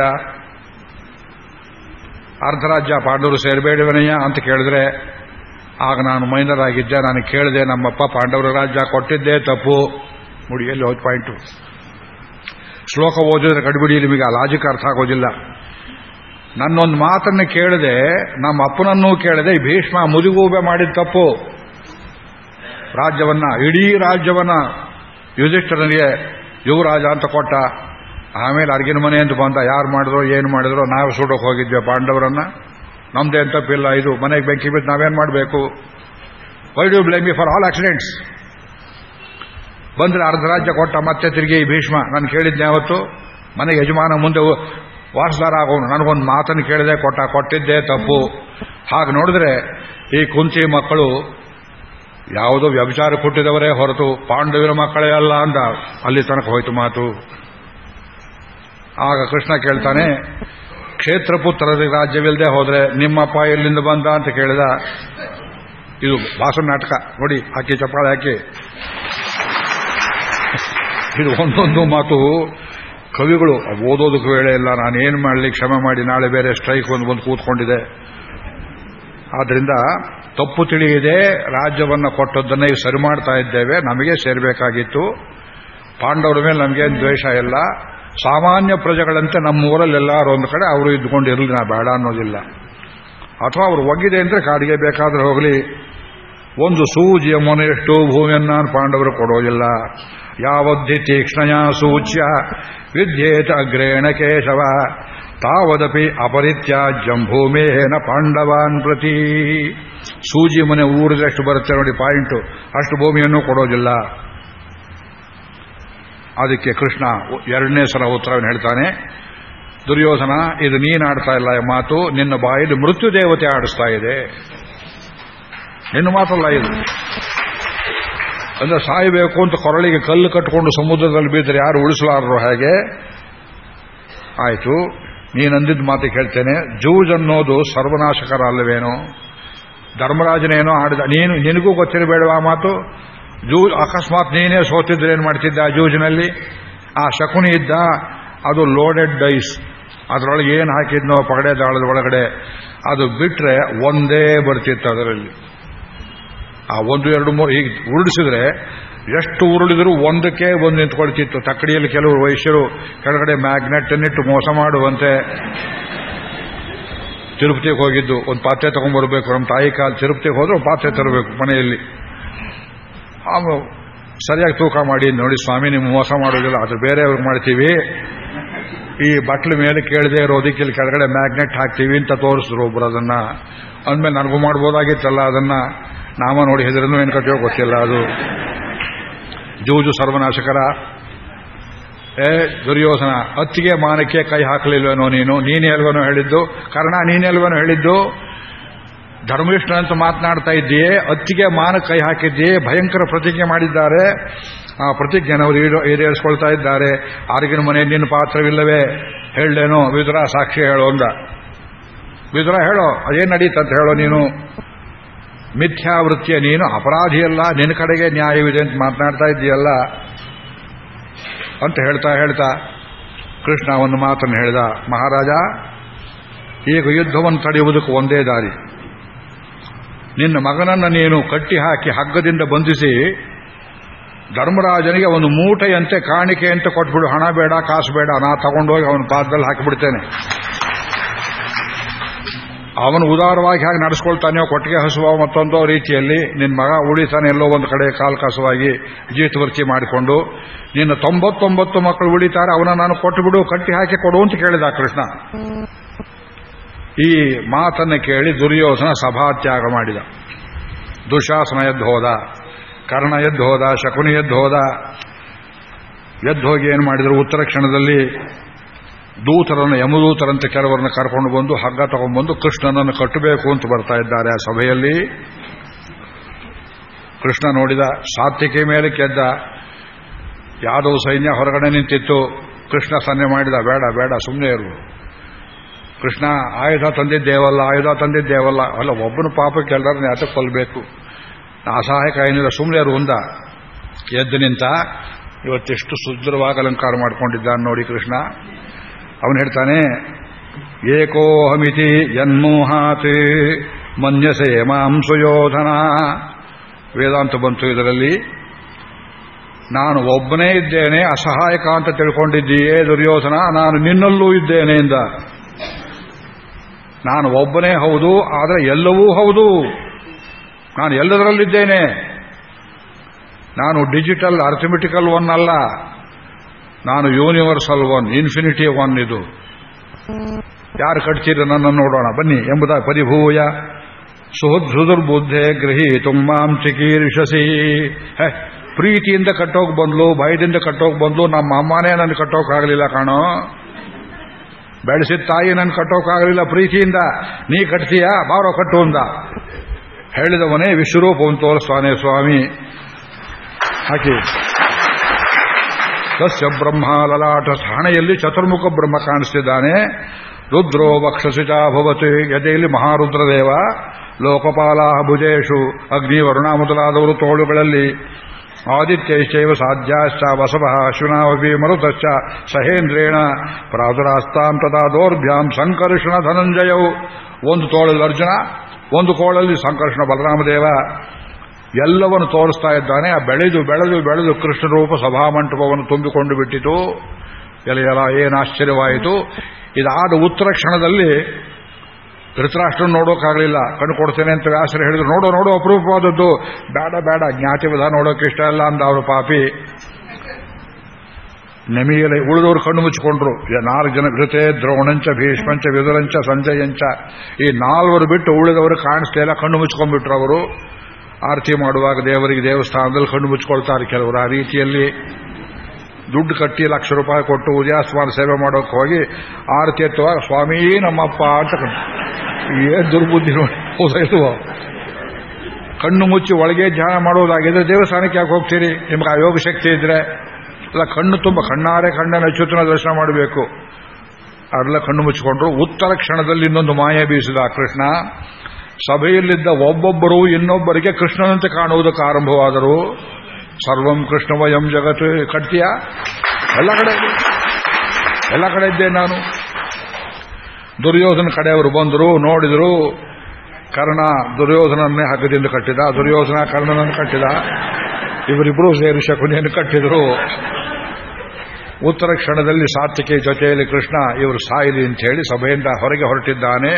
ಅರ್ಧರಾಜ್ಯ ಪಾಂಡವರು ಸೇರಬೇಡವನೆಯ ಅಂತ ಕೇಳಿದ್ರೆ ಆಗ ನಾನು ಮೈನರ್ ಆಗಿದ್ದೆ, ನಾನು ಕೇಳಿದೆ ನಮ್ಮಪ್ಪ ಪಾಂಡವರ ರಾಜ್ಯ ಕೊಟ್ಟಿದ್ದೇ ತಪ್ಪು. ಮುಡಿಯಲ್ಲಿ ಹೋದ್ ಪಾಯಿಂಟು ಶ್ಲೋಕ ಓದಿದ್ರೆ ಕಡಿಬಿಡಿ ನಿಮಗೆ ಆ ಲಾಜಿಕ್ ಅರ್ಥ ಆಗೋದಿಲ್ಲ. ನನ್ನೊಂದು ಮಾತನ್ನು ಕೇಳಿದೆ, ನಮ್ಮ ಅಪ್ಪನನ್ನೂ ಕೇಳಿದೆ ಭೀಷ್ಮ ಮುದುಗೂಬೆ ಮಾಡಿದ ತಪ್ಪು. ರಾಜ್ಯವನ್ನ, ಇಡೀ ರಾಜ್ಯವನ್ನ ಯುಧಿಷ್ಠರನಿಗೆ ಯುವರಾಜ ಅಂತ ಕೊಟ್ಟ. ಆಮೇಲೆ ಅರ್ಗಿನ ಮನೆ ಅಂತ ಬಂದ, ಯಾರು ಮಾಡಿದ್ರು, ಏನು ಮಾಡಿದ್ರು, ನಾವು ಸುಡೋಕೆ ಹೋಗಿದ್ವಿ ಪಾಂಡವರನ್ನ. ನಮ್ದೇನ್ ತಪ್ಪಿಲ್ಲ ಇದು, ಮನೆಗೆ ಬೆಂಕಿ ಬಿದ್ದು ನಾವೇನ್ ಮಾಡಬೇಕು? Why do blame you for all accidents ಬಂದ್ರೆ ಅರ್ಧ ರಾಜ್ಯ ಕೊಟ್ಟ ಮತ್ತೆ ತಿರುಗಿ ಭೀಷ್ಮ. ನಾನು ಕೇಳಿದ್ದೆ ಅವತ್ತು, ಮನೆಗೆ ಯಜಮಾನ ಮುಂದೆ ವಾಸದಾರ ಆಗೋನು. ನನಗೊಂದು ಮಾತನ್ನು ಕೇಳಿದೆ, ಕೊಟ್ಟ, ಕೊಟ್ಟಿದ್ದೆ ತಪ್ಪು. ಹಾಗೆ ನೋಡಿದ್ರೆ ಈ ಕುಂತಿ ಮಕ್ಕಳು ಯಾವುದೋ ವ್ಯಭಿಚಾರ ಕೊಟ್ಟಿದವರೇ ಹೊರತು ಪಾಂಡವರ ಮಕ್ಕಳೇ ಅಲ್ಲ ಅಂತ ಅಲ್ಲಿ ತನಕ ಹೋಯ್ತು ಮಾತು. ಆಗ ಕೃಷ್ಣ ಕೇಳ್ತಾನೆ ಕ್ಷೇತ್ರಪುತ್ರರ ರಾಜ್ಯವಿಲ್ಲದೆ ಹೋದ್ರೆ ನಿಮ್ಮಪ್ಪ ಎಲ್ಲಿಂದ ಬಂದ ಅಂತ ಕೇಳಿದ, ಇದು ಭಾಷಣ ನಾಟಕ. ನೋಡಿ, ಹಾಕಿ, ಚಪ್ಪಾಳೆ ಹಾಕಿ. ಇದು ಒಂದೊಂದು ಮಾತು ಕವಿಗಳು ಓದೋದಕ್ಕೆ ವೇಳೆ ಇಲ್ಲ, ನಾನೇನು ಮಾಡಲಿ, ಕ್ಷಮೆ ಮಾಡಿ, ನಾಳೆ ಬೇರೆ ಸ್ಟ್ರೈಕ್ ಒಂದು ಬಂದು ಕೂತ್ಕೊಂಡಿದೆ. ಆದ್ರಿಂದ ತಪ್ಪು ತಿಳಿಯದೆ ರಾಜ್ಯವನ್ನು ಕೊಟ್ಟದ್ದನ್ನೇ ಸರಿ ಮಾಡ್ತಾ ಇದ್ದೇವೆ, ನಮಗೆ ಸೇರಬೇಕಾಗಿತ್ತು. ಪಾಂಡವರ ಮೇಲೆ ನಮಗೇನು ದ್ವೇಷ ಇಲ್ಲ. ಸಾಮಾನ್ಯ ಪ್ರಜೆಗಳಂತೆ ನಮ್ಮ ಊರಲ್ಲಿ ಎಲ್ಲರೂ ಒಂದು ಕಡೆ ಅವರು ಇದ್ದುಕೊಂಡು ಇರಲಿ, ನಾ ಬೇಡ ಅನ್ನೋದಿಲ್ಲ. ಅಥವಾ ಅವರು ಒಗ್ಗಿದೆ ಅಂದರೆ ಕಾಡಿಗೆ ಬೇಕಾದ್ರೆ ಹೋಗಲಿ. ಒಂದು ಸೂಜಿಯ ಮೊನೆಯಷ್ಟು ನಾನು ಪಾಂಡವರು ಕೊಡೋದಿಲ್ಲ. ಯಾವದ್ದಿ ತೀಕ್ಷ್ಣಯ ಸೂಚ್ಯ, ವಿದ್ಯೇತ ಅಗ್ರೇಣ ಕೇಶವ, ತಾವದಪಿ ಅಪರಿತ್ಯಾಜ್ಯಂ ಭೂಮೇನ ಪಾಂಡವಾನ್ ಪ್ರತಿ. ಸೂಜಿ ಮನೆ ಊರಿದಷ್ಟು ಬರುತ್ತೆ ನೋಡಿ ಪಾಯಿಂಟು. ಅಷ್ಟು ಭೂಮಿಯನ್ನು ಕೊಡೋದಿಲ್ಲ. ಅದಕ್ಕೆ ಕೃಷ್ಣ ಎರಡನೇ ಸಲ ಉತ್ತರವನ್ನು ಹೇಳ್ತಾನೆ, ದುರ್ಯೋಧನ, ಇದು ನೀನು ಆಡ್ತಾ ಇಲ್ಲ ಮಾತು, ನಿನ್ನ ಬಾಯಲ್ಲಿ ಮೃತ್ಯು ದೇವತೆ ಆಡಿಸ್ತಾ ಇದೆ. ನಿನ್ನ ಮಾತಲ್ಲ ಇದು. ಅಂದ್ರೆ ಸಾಯಬೇಕು ಅಂತ ಕೊರಳಿಗೆ ಕಲ್ಲು ಕಟ್ಟಿಕೊಂಡು ಸಮುದ್ರದಲ್ಲಿ ಬೀದರೆ ಯಾರು ಉಳಿಸಲಾರರು ಹಾಗೆ, ಆಯಿತು ನೀನಂದಿದ್ದ ಮಾತು ಕೇಳ್ತೇನೆ, ಜೂಜ್ ಅನ್ನೋದು ಸರ್ವನಾಶಕರ ಅಲ್ಲವೇನೋ ಧರ್ಮರಾಜನೇನೋ ಆಡಿದ, ನೀನು, ನಿನಗೂ ಗೊತ್ತಿರಬೇಡವಾ ಮಾತು? ಜೂಜ್ ಅಕಸ್ಮಾತ್ ನೀನೇ ಸೋತಿದ್ರೆ ಏನು ಮಾಡ್ತಿದ್ದ ಆ ಜೂಜಿನಲ್ಲಿ? ಆ ಶಕುನಿ ಇದ್ದ, ಅದು ಲೋಡೆಡ್ ಡೈಸ್ ಅದರೊಳಗೆ ಏನು ಹಾಕಿದ್ನೋ ಪಗಡೆ ದಾಳದ ಒಳಗಡೆ, ಅದು ಬಿಟ್ರೆ ಒಂದೇ ಬರ್ತಿತ್ತು ಅದರಲ್ಲಿ. ಆ ಒಂದು, ಎರಡು ಮೂರು ಈಗ ಉರುಳಿಸಿದ್ರೆ ಎಷ್ಟು ಉರುಳಿದ್ರು ಒಂದಕ್ಕೆ ಒಂದು ನಿಂತ್ಕೊಳ್ತಿತ್ತು. ತಕ್ಕಡಿಯಲ್ಲಿ ಕೆಲವರು ವೈಶ್ಯರು ಕೆಳಗಡೆ ಮ್ಯಾಗ್ನೆಟ್ ಮೋಸ ಮಾಡುವಂತೆ ತಿರುಪತಿಗೆ ಹೋಗಿದ್ದು. ಒಂದು ಪಾತ್ರೆ ತಗೊಂಡ್ಬರ್ಬೇಕು. ನಮ್ಮ ತಾಯಿ ಕಾಲು ತಿರುಪತಿಗೆ ಹೋದ್ರೆ ಪಾತ್ರೆ ತರಬೇಕು ಮನೆಯಲ್ಲಿ. ಸರಿಯಾಗಿ ತೂಕ ಮಾಡಿ, ನೋಡಿ ಸ್ವಾಮಿ ನಿಮ್ಮ ಮೋಸ ಮಾಡೋದಿಲ್ಲ ಅದು ಬೇರೆಯವ್ರಿಗೆ ಮಾಡ್ತೀವಿ. ಈ ಬಟ್ಲ ಮೇಲೆ ಕೇಳದೆ ಇರೋದಕ್ಕೆ ಇಲ್ಲಿ ಕೆಳಗಡೆ ಮ್ಯಾಗ್ನೆಟ್ ಹಾಕ್ತೀವಿ ಅಂತ ತೋರಿಸಿದ್ರು ಒಬ್ರು ಅದನ್ನ. ಅಂದ್ಮೇಲೆ ನನಗೂ ಮಾಡ್ಬೋದಾಗಿತ್ತಲ್ಲ ಅದನ್ನ. ನಾಮ ನೋಡಿ ಹೆದರನ್ನು ಏನು ಕಟ್ಟೋ ಗೊತ್ತಿಲ್ಲ ಅದು. ಜೂಜು ಸರ್ವನಾಶಕರ. ಏ, ದುರ್ಯೋಧನ, ಅತ್ತಿಗೆ ಮಾನಕ್ಕೆ ಕೈ ಹಾಕಲಿಲ್ವೇನೋ ನೀನು? ನೀನೇ ಹೇಳಿದ್ದು? ಕರ್ಣ, ನೀನೇ ಹೇಳಿದ್ದು? ಧರ್ಮಿಷ್ಠ ಅಂತ ಮಾತನಾಡ್ತಾ ಇದ್ದೀಯೇ, ಅತ್ತಿಗೆ ಮಾನ ಕೈ ಹಾಕಿದ್ದೀಯೇ, ಭಯಂಕರ ಪ್ರತಿಜ್ಞೆ ಮಾಡಿದ್ದಾರೆ. ಆ ಪ್ರತಿಜ್ಞೆನವರು ಈಡೇರಿಸ್ಕೊಳ್ತಾ ಇದ್ದಾರೆ. ಆರಿಗಿನ ಮನೆ ನಿನ್ನ ಪಾತ್ರವಿಲ್ಲವೇ? ಹೇಳಲೇನೋ? ವಿದುರ ಸಾಕ್ಷಿ ಹೇಳೋ ಅಂದ. ವಿದುರ ಹೇಳೋ ಅದೇನು ನಡೀತಂತ ಹೇಳೋ ನೀನು. ಮಿಥ್ಯಾವೃತ್ತಿಯ ನೀನು ಅಪರಾಧಿಯಲ್ಲ, ನಿನ್ನ ಕಡೆಗೆ ನ್ಯಾಯವಿದೆ ಅಂತ ಮಾತನಾಡ್ತಾ ಇದ್ದೀಯಲ್ಲ ಅಂತ ಹೇಳ್ತಾ ಹೇಳ್ತಾ ಕೃಷ್ಣ ಒಂದು ಮಾತನ್ನು ಹೇಳಿದ, ಮಹಾರಾಜ, ಈಗ ಯುದ್ಧವನ್ನು ತಡೆಯುವುದಕ್ಕೆ ಒಂದೇ ದಾರಿ. ನಿನ್ನ ಮಗನನ್ನು ನೀನು ಕಟ್ಟಿ ಹಾಕಿ ಹಗ್ಗದಿಂದ ಬಂಧಿಸಿ ಧರ್ಮರಾಜನಿಗೆ ಒಂದು ಮೂಟೆಯಂತೆ ಕಾಣಿಕೆ ಅಂತ ಕೊಟ್ಬಿಡು, ಹಣ ಬೇಡ, ಕಾಸು ಬೇಡ, ನಾ ತಗೊಂಡೋಗಿ ಅವನ ಪಾದದಲ್ಲಿ ಹಾಕಿಬಿಡ್ತೇನೆ. ಅವನು ಉದಾರವಾಗಿ ಹಾಗೆ ನಡೆಸ್ಕೊಳ್ತಾನೆ ಕೊಟ್ಟಿಗೆ ಹಸುವ ಮತ್ತೊಂದು ರೀತಿಯಲ್ಲಿ ನಿನ್ನ ಮಗ ಉಳಿತಾನೆ ಎಲ್ಲೋ ಒಂದು ಕಡೆ ಕಾಲ್ ಕಸುವಾಗಿ ಜೀತವರ್ತಿ ಮಾಡಿಕೊಂಡು, ನಿನ್ನ ತೊಂಬತ್ತೊಂಬತ್ತು ಮಕ್ಕಳು ಉಳಿತಾರೆ ಅವನ ನಾನು ಕೊಟ್ಟು ಬಿಡು ಕಟ್ಟಿ ಹಾಕಿ ಕೊಡು ಅಂತ ಕೇಳಿದ ಕೃಷ್ಣ. ಈ ಮಾತನ್ನು ಕೇಳಿ ದುರ್ಯೋಧನ ಸಭಾತ್ಯಾಗ ಮಾಡಿದ. ದುಶಾಸನ ಎದ್ದು ಹೋದ, ಕರ್ಣ ಎದ್ದು ಹೋದ, ಶಕುನಿ ಎದ್ದು ಹೋದ. ಎದ್ದು ಹೋಗಿ ಏನು ಮಾಡಿದ್ರು? ಉತ್ತರ ಕ್ಷಣದಲ್ಲಿ ದೂತರನ್ನು ಯಮದೂತರಂತೆ ಕೆಲವರನ್ನು ಕರ್ಕೊಂಡು ಬಂದು, ಹಗ್ಗ ತಗೊಂಡ್ಬಂದು ಕೃಷ್ಣನನ್ನು ಕಟ್ಟಬೇಕು ಅಂತ ಬರ್ತಾ ಇದ್ದಾರೆ ಆ ಸಭೆಯಲ್ಲಿ. ಕೃಷ್ಣ ನೋಡಿದ, ಸಾತ್ವಿಕೆ ಮೇಲೆ ಕೆದ್ದ. ಯಾದವ್ ಸೈನ್ಯ ಹೊರಗಡೆ ನಿಂತಿತ್ತು. ಕೃಷ್ಣ ಸನ್ನೆ ಮಾಡಿದ, ಬೇಡ ಬೇಡ ಸುಮ್ಮನೆ ಇರು. ಕೃಷ್ಣ, ಆಯುಧ ತಂದಿದ್ದೇವಲ್ಲ ಆಯುಧ ತಂದಿದ್ದೇವಲ್ಲ. ಅಲ್ಲ, ಒಬ್ಬನ ಪಾಪಕ್ಕೆ ಎಲ್ಲರನ್ನ ಯಾತಕ್ಕೆ ಕೊಲ್ಲಬೇಕು ಅಸಹಾಯಕ ಏನಿಲ್ಲ ಸುಮ್ಮನೆ ಇರು ಒಂದ ಎದ್ದು ನಿಂತ, ಇವತ್ತೆಷ್ಟು ಸುಂದರವಾಗಿ ಅಲಂಕಾರ ಮಾಡಿಕೊಂಡಿದ್ದಾನೆ ನೋಡಿ ಕೃಷ್ಣ. ಅವನು ಹೇಳ್ತಾನೆ, ಏಕೋಹಮಿತಿ ಯನ್ಮೋಹಾತ್ ಮನ್ಯಸೆ ಮಾಂ ಸುಯೋಧನ. ವೇದಾಂತ ಬಂತು ಇದರಲ್ಲಿ. ನಾನು ಒಬ್ಬನೇ ಇದ್ದೇನೆ, ಅಸಹಾಯಕ ಅಂತ ತಿಳ್ಕೊಂಡಿದ್ದೀಯೇ ದುರ್ಯೋಧನ, ನಾನು ನಿನ್ನಲ್ಲೂ ಇದ್ದೇನೆ ಎಂದ ನಾನು ಒಬ್ಬನೇ ಹೌದು, ಆದರೆ ಎಲ್ಲವೂ ಹೌದು. ನಾನು ಎಲ್ಲದರಲ್ಲಿದ್ದೇನೆ. ನಾನು ಡಿಜಿಟಲ್ ಅರ್ಥಮೆಟಿಕಲ್ ಒನ್ ಅಲ್ಲ. ನಾನು ಯೂನಿವರ್ಸಲ್ ಒನ್, ಇನ್ಫಿನಿಟಿ ಒನ್ ಇದು. ಯಾರು ಕಟ್ತೀರಿ ನನ್ನ ನೋಡೋಣ. ಬನ್ನಿ, ಎಂಬುದ ಪರಿಭೂಯ. ಸುಹೃದುರ್ಬುದ್ಧೆ ಗೃಹಿ ತುಂಬಾಂ ಚಿಕೀರ್ಷಸಿ. ಪ್ರೀತಿಯಿಂದ ಕಟ್ಟೋಗಿ ಬಂದ್ಲು, ಭಯದಿಂದ ಕಟ್ಟೋಗಿ ಬಂದ್ಲು, ನಮ್ಮ ಅಮ್ಮನೇ ನನ್ನ ಕಟ್ಟೋಕಾಗಲಿಲ್ಲ ಕಾಣೋ. ಬೆಳೆಸಿದ ತಾಯಿ ನನ್ನ ಕಟ್ಟೋಕಾಗಲಿಲ್ಲ ಪ್ರೀತಿಯಿಂದ. ನೀ ಕಟ್ತೀಯ? ಬಾರೋ, ಕಟ್ಟು ಅಂದ. ಹೇಳಿದವನೇ ವಿಶ್ವರೂಪವನ್ನು ತೋರಿಸ್ತಾನೆ ಸ್ವಾಮಿ. ಹಾಕಿ. ಸಸ್ಯ ಬ್ರಹ್ಮ ಲಲಾಟ ಹಣೆಯಲ್ಲಿ ಚತುರ್ಮುಖ ಬ್ರಹ್ಮ ಕಾಣಿಸ್ತಿದ್ದಾನೆ. ರುದ್ರೋ ವಕ್ಷಸಿತಾ ಭವತಿ ಎದೆಯಲ್ಲಿ ಮಹಾರುದ್ರದೇವ. ಲೋಕಪಾಲ ಭುಜೇಶು. ಅಗ್ನಿ ವರುಣ ಮೊದಲಾದವರು ತೋಳುಗಳಲ್ಲಿ ಆದಿತ್ಯೈಶ್ಚೈವ ಸಾಧ್ಯಾಶ್ಚ ವಸವ ಅಶ್ವಿನಾವಪಿ ಮರುತಶ್ಚ ಸಹೇಂದ್ರೇಣ ಪ್ರಾದುರಾಸ್ತಾಂ ತದಾ ದೌರ್ಭ್ಯಾಂ ಸಂಕರ್ಷಣ ಧನಂಜಯವು ಒಂದು ತೋಳಲ್ಲಿ ಅರ್ಜುನ, ಒಂದು ಕೋಳಲ್ಲಿ ಸಂಕರ್ಷಣ ಬಲರಾಮದೇವ। ಎಲ್ಲವನ್ನು ತೋರಿಸ್ತಾ ಇದ್ದಾನೆ, ಆ ಬೆಳೆದು ಬೆಳೆದು ಬೆಳೆದು ಕೃಷ್ಣ ರೂಪ ಸಭಾಮಂಟಪವನ್ನು ತುಂಬಿಕೊಂಡು ಬಿಟ್ಟಿತು। ಎಲ್ಲ ಎಲ್ಲ ಏನು ಆಶ್ಚರ್ಯವಾಯಿತು, ಇದಾದ ಉತ್ತರ ಕ್ಷಣದಲ್ಲಿ ಧೃತರಾಷ್ಟ್ರ ನೋಡೋಕ್ಕಾಗಲಿಲ್ಲ ಕಣ್ಣು ಕೊಡ್ತೇನೆ ಅಂತ ವ್ಯಾಸರು ಹೇಳಿದ್ರು, ನೋಡೋ ನೋಡೋ, ಅಪರೂಪವಾದದ್ದು. ಬೇಡ ಬೇಡ ಜ್ಞಾತಿ ವಿಧ ನೋಡೋಕೆ ಇಷ್ಟ ಇಲ್ಲ, ಅಂದ ಅವರು ಪಾಪಿ. ನೆಮಿಯಲ್ಲಿ ಉಳಿದವರು ಕಣ್ಣು ಮುಚ್ಚಿಕೊಂಡ್ರು. ನಾಲ್ಕು ಜನ ಘೃತೆ ದ್ರೋಣಂಚ, ಭೀಷ್ಮಂಚ, ವಿದುರಂಚ, ಸಂಜಯಂಚ. ಈ ನಾಲ್ವರು ಬಿಟ್ಟು ಉಳಿದವರು ಕಾಣಿಸ್ಲಿಲ್ಲ ಕಣ್ಣು ಮುಚ್ಕೊಂಡ್ಬಿಟ್ರು ಅವರು. ಆರತಿ ಮಾಡುವಾಗ ದೇವರಿಗೆ ದೇವಸ್ಥಾನದಲ್ಲಿ ಕಣ್ಣು ಮುಚ್ಕೊಳ್ತಾರೆ ಕೆಲವರು. ಆ ರೀತಿಯಲ್ಲಿ ದುಡ್ಡು ಕಟ್ಟಿ ಲಕ್ಷ ರೂಪಾಯಿ ಕೊಟ್ಟು ಉದಯಾಸ್ಮಾನ ಸೇವೆ ಮಾಡೋಕೆ ಹೋಗಿ ಆರತಿ ಎತ್ತುವಾಗ ಸ್ವಾಮಿ ನಮ್ಮಪ್ಪ ಅಂತ ಏನ್ ದುರ್ಬುದ್ಧಿ ನೋಡಿ ಕಣ್ಣು ಮುಚ್ಚಿ ಒಳಗೆ ಧ್ಯಾನ ಮಾಡೋದಾಗಿದ್ರೆ ದೇವಸ್ಥಾನಕ್ಕೆ ಯಾಕೆ ಹೋಗ್ತೀರಿ? ನಿಮ್ಗೆ ಆ ಯೋಗ ಶಕ್ತಿ ಇದ್ರೆ. ಅಲ್ಲ, ಕಣ್ಣು ತುಂಬ ಕಣ್ಣಾರೆ ಕಣ್ಣನ ಅಚ್ಯುತನ ದರ್ಶನ ಮಾಡಬೇಕು. ಅದೆಲ್ಲ ಕಣ್ಣು ಮುಚ್ಚಿಕೊಂಡ್ರು ಉತ್ತರ ಕ್ಷಣದಲ್ಲಿ ಇನ್ನೊಂದು ಮಾಯ ಬೀಸಿದ ಕೃಷ್ಣ. ಸಭೆಯಲ್ಲಿದ್ದ ಒಬ್ಬೊಬ್ಬರು ಇನ್ನೊಬ್ಬರಿಗೆ ಕೃಷ್ಣನಂತೆ ಕಾಣುವುದಕ್ಕೆ ಆರಂಭವಾದರು. ಸರ್ವಂ ಕೃಷ್ಣವಯಂ ಜಗತ್ ಕಟ್ತೀಯ ಎಲ್ಲ ಕಡೆ ಎಲ್ಲ ಕಡೆ ಇದ್ದೆ ನಾನು. ದುರ್ಯೋಧನ ಕಡೆಯವರು ಬಂದರು, ನೋಡಿದರು, ಕರ್ಣ ದುರ್ಯೋಧನನ್ನೇ ಹಗ್ಗದಿಂದ ಕಟ್ಟಿದ, ದುರ್ಯೋಧನ ಕರ್ಣನನ್ನು ಕಟ್ಟಿದ. ಇವರಿಬ್ಬರು ಸೇರಿ ಶಕುನಿಯನ್ನು ಕಟ್ಟಿದರು. ಉತ್ತರ ಕ್ಷಣದಲ್ಲಿ ಸಾತ್ವಿಕೆ ಜೊತೆಯಲ್ಲಿ ಕೃಷ್ಣ, ಇವರು ಸಾಯಿಲಿ ಅಂತ ಹೇಳಿ ಸಭೆಯಿಂದ ಹೊರಗೆ ಹೊರಟಿದ್ದಾನೆ.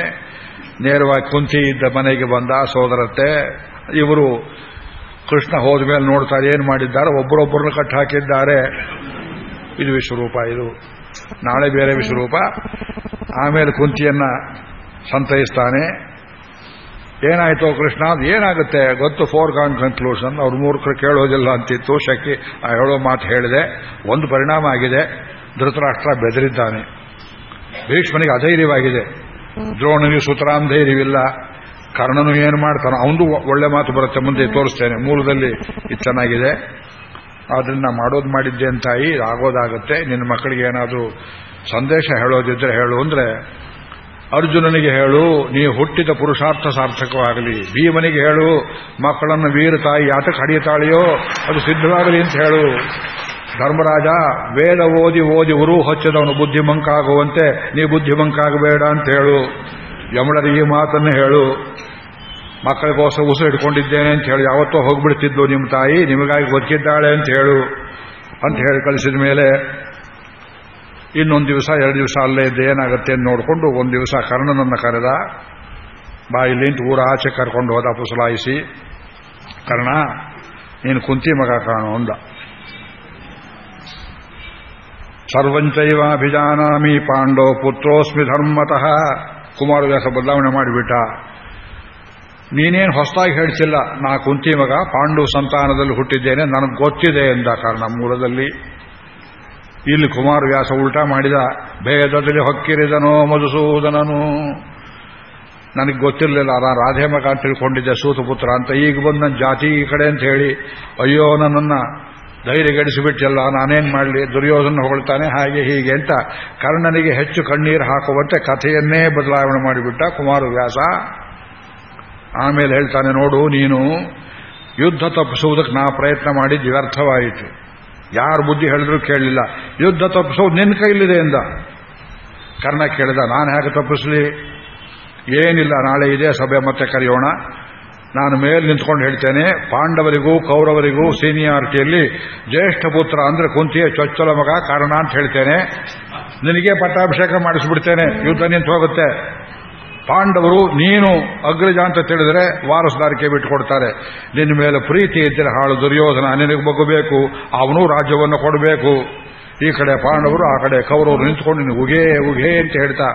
ನೇರವಾಗಿ ಕುಂತಿ ಇದ್ದ ಮನೆಗೆ ಬಂದ ಸೋದರತ್ತೆ. ಇವರು ಕೃಷ್ಣ ಹೋದ ಮೇಲೆ ನೋಡ್ತಾರೆ ಏನು ಮಾಡಿದ್ದಾರೆ? ಒಬ್ಬರೊಬ್ಬರನ್ನ ಕಟ್ಟಿ ಹಾಕಿದ್ದಾರೆ. ಇದು ವಿಶ್ವರೂಪ ಇದು. ನಾಳೆ ಬೇರೆ ವಿಶ್ವರೂಪ. ಆಮೇಲೆ ಕುಂತಿಯನ್ನ ಸಂತೈಸ್ತಾನೆ. ಏನಾಯ್ತು ಕೃಷ್ಣ? ಅದು ಏನಾಗುತ್ತೆ? ಗೊತ್ತು? ಫೋರ್ ಗಾನ್ ಕನ್ಕ್ಲೂಷನ್ ಅವ್ರ ಮೂರ್ಖರು ಕೇಳೋದಿಲ್ಲ ಅಂತಿತ್ತು. ಶಕ್ತಿ ಆ ಹೇಳೋ ಮಾತು ಹೇಳಿದೆ. ಒಂದು ಪರಿಣಾಮ ಆಗಿದೆ. ಧೃತರಾಷ್ಟ್ರ ಬೆದರಿದ್ದಾನೆ. ಭೀಷ್ಮನಿಗೆ ಅಧೈರ್ಯವಾಗಿದೆ. ದ್ರೋಣನಿಗೆ ಸುತರಾಮ್ ಧೈರ್ಯವಿಲ್ಲ. ಕರ್ಣನು ಏನು ಮಾಡ್ತಾನೋ ಅವನು ಒಳ್ಳೆ ಮಾತು ಬರುತ್ತೆ, ಮುಂದೆ ತೋರಿಸ್ತೇನೆ. ಮೂಲದಲ್ಲಿ ಇದು ಚೆನ್ನಾಗಿದೆ. ಆದ್ರಿಂದ ಮಾಡೋದು ಮಾಡಿದ್ದೆ ಅಂತಾಯಿ ಆಗೋದಾಗತ್ತೆ. ನಿನ್ನ ಮಕ್ಕಳಿಗೆ ಏನಾದರೂ ಸಂದೇಶ ಹೇಳೋದಿದ್ರೆ ಹೇಳು ಅಂದ್ರೆ, ಅರ್ಜುನನಿಗೆ ಹೇಳು, ನೀ ಹುಟ್ಟಿದ ಪುರುಷಾರ್ಥ ಸಾರ್ಥಕವಾಗಲಿ. ಭೀಮನಿಗೆ ಹೇಳು, ಮಕ್ಕಳನ್ನು ವೀರ ತಾಯಿ ಯಾತಕ್ಕೆ ಹಡಿಯುತ್ತಾಳೆಯೋ ಅದು ಸಿದ್ಧವಾಗಲಿ ಅಂತ ಹೇಳು. ಧರ್ಮರಾಜ, ವೇದ ಓದಿ ಓದಿ ಉರು ಹೊಚ್ಚದವನು ಬುದ್ಧಿಮಂಕಾಗುವಂತೆ ನೀ ಬುದ್ಧಿಮಂಕಾಗಬೇಡ ಅಂತ ಹೇಳು. ಯಮಳರಿಗೆ ಈ ಮಾತನ್ನು ಹೇಳು. ಮಕ್ಕಳಿಗೋಸ ಉಸು ಇಟ್ಕೊಂಡಿದ್ದೇನೆ ಅಂತ ಹೇಳಿ ಯಾವತ್ತೋ ಹೋಗ್ಬಿಡ್ತಿದ್ದು ನಿಮ್ಮ ತಾಯಿ, ನಿಮಗಾಗಿ ಬದುಕಿದ್ದಾಳೆ ಅಂತ ಹೇಳು ಅಂತ ಹೇಳಿ ಕಳಿಸಿದ ಮೇಲೆ ಇನ್ನೊಂದು ದಿವಸ, ಎರಡು ದಿವಸ ಅಲ್ಲೇ ಇದ್ದ, ಏನಾಗುತ್ತೆ ಅಂತ ನೋಡಿಕೊಂಡು ಒಂದು ದಿವಸ ಕರ್ಣನನ್ನು ಕರೆದ. ಬಾಯಿಲಿಂತ ಊರ ಆಚೆ ಕರ್ಕೊಂಡು ಹೋದ, ಪುಸಲಾಯಿಸಿ. ಕರ್ಣ, ನೀನು ಕುಂತಿ ಮಗ ಕಾಣು ಅಂದ. ಸರ್ವಂಚೈವಾಭಿಜಾನಾಮಿ ಪಾಂಡೋ ಪುತ್ರೋಸ್ಮಿ ಧರ್ಮತಃ. ಕುಮಾರವ್ಯಾಸ ಬದಲಾವಣೆ ಮಾಡಿಬಿಟ್ಟ. ನೀನೇನು ಹೊಸದಾಗಿ ಹೇಳ್ತಿಲ್ಲ. ನಾ ಕುಂತಿ ಮಗ, ಪಾಂಡು ಸಂತಾನದಲ್ಲಿ ಹುಟ್ಟಿದ್ದೇನೆ, ನನಗೆ ಗೊತ್ತಿದೆ ಎಂದ ಕಾರಣ ಮೂಲದಲ್ಲಿ. ಇಲ್ಲಿ ಕುಮಾರವ್ಯಾಸ ಉಲ್ಟಾ ಮಾಡಿದ, ಭೇದದಲ್ಲಿ ಹೊಕ್ಕಿರಿದನೋ ಮಧುಸೂದನನು. ನನಗೆ ಗೊತ್ತಿರಲಿಲ್ಲ. ನಾನು ರಾಧೆ ಮಗ ಅಂತ ತಿಳ್ಕೊಂಡಿದ್ದೆ, ಸೂತಪುತ್ರ ಅಂತ. ಈಗ ಬಂದು ನನ್ನ ಜಾತಿ ಈ ಕಡೆ ಅಂತ ಹೇಳಿ, ಅಯ್ಯೋ, ನನ್ನನ್ನು ಧೈರ್ಯಗೆಡಿಸಿಬಿಟ್ಟಲ್ಲ ನಾನೇನು ಮಾಡಲಿ? ದುರ್ಯೋಧನ ಹೊಗಳ್ತಾನೆ, ಹಾಗೆ ಹೀಗೆ ಅಂತ ಕರ್ಣನಿಗೆ ಹೆಚ್ಚು ಕಣ್ಣೀರು ಹಾಕುವಂತೆ ಕಥೆಯನ್ನೇ ಬದಲಾವಣೆ ಮಾಡಿಬಿಟ್ಟ ಕುಮಾರವ್ಯಾಸ ಆಮೇಲೆ ಹೇಳ್ತಾನೆ, ನೋಡು, ನೀನು ಯುದ್ಧ ತಪ್ಪಿಸುವುದಕ್ಕೆ ನಾ ಪ್ರಯತ್ನ ಮಾಡಿದ್ದು ವ್ಯರ್ಥವಾಯಿತು. ಯಾರು ಬುದ್ಧಿ ಹೇಳಿದ್ರು ಕೇಳಲಿಲ್ಲ. ಯುದ್ಧ ತಪ್ಪಿಸೋದು ನಿನ್ನ ಕೈಲಿದೆ ಎಂದ. ಕರ್ಣ ಕೇಳಿದ, ನಾನು ಹೇಗೆ ತಪ್ಪಿಸಲಿ? ಏನಿಲ್ಲ, ನಾಳೆ ಇದೇ ಸಭೆ, ಮತ್ತೆ ಕರೆಯೋಣ. ನಾನು ಮೇಲೆ ನಿಂತ್ಕೊಂಡು ಹೇಳ್ತೇನೆ, ಪಾಂಡವರಿಗೂ, ಕೌರವರಿಗೂ, ಸೀನಿಯಾರಿಟಿಯಲ್ಲಿ ಜ್ಯೇಷ್ಠ ಪುತ್ರ ಅಂದ್ರೆ ಕುಂತಿಯ ಚೊಚ್ಚಲ ಮಗ ಕಾರಣ ಅಂತ ಹೇಳ್ತೇನೆ. ನಿನಗೆ ಪಟ್ಟಾಭಿಷೇಕ ಮಾಡಿಸ್ಬಿಡ್ತೇನೆ, ಯುದ್ಧ ನಿಂತು ಹೋಗುತ್ತೆ. ಪಾಂಡವರು, ನೀನು ಅಗ್ರಜ ಅಂತ ತಿಳಿದ್ರೆ ವಾರಸದಾರಿಕೆ ಬಿಟ್ಟುಕೊಡ್ತಾರೆ. ನಿನ್ನ ಮೇಲೆ ಪ್ರೀತಿ ಇದ್ದರೆ ಹಾಳು ದುರ್ಯೋಧನ ನಿನಗೆ ಬಗ್ಗಬೇಕು ಅವನು ರಾಜ್ಯವನ್ನು ಕೊಡಬೇಕು. ಈ ಕಡೆ ಪಾಂಡವರು, ಆ ಕಡೆ ಕೌರವರು ನಿಂತ್ಕೊಂಡು ನೀನು ಉಗೇ ಉಗೇ ಅಂತ ಹೇಳ್ತಾ,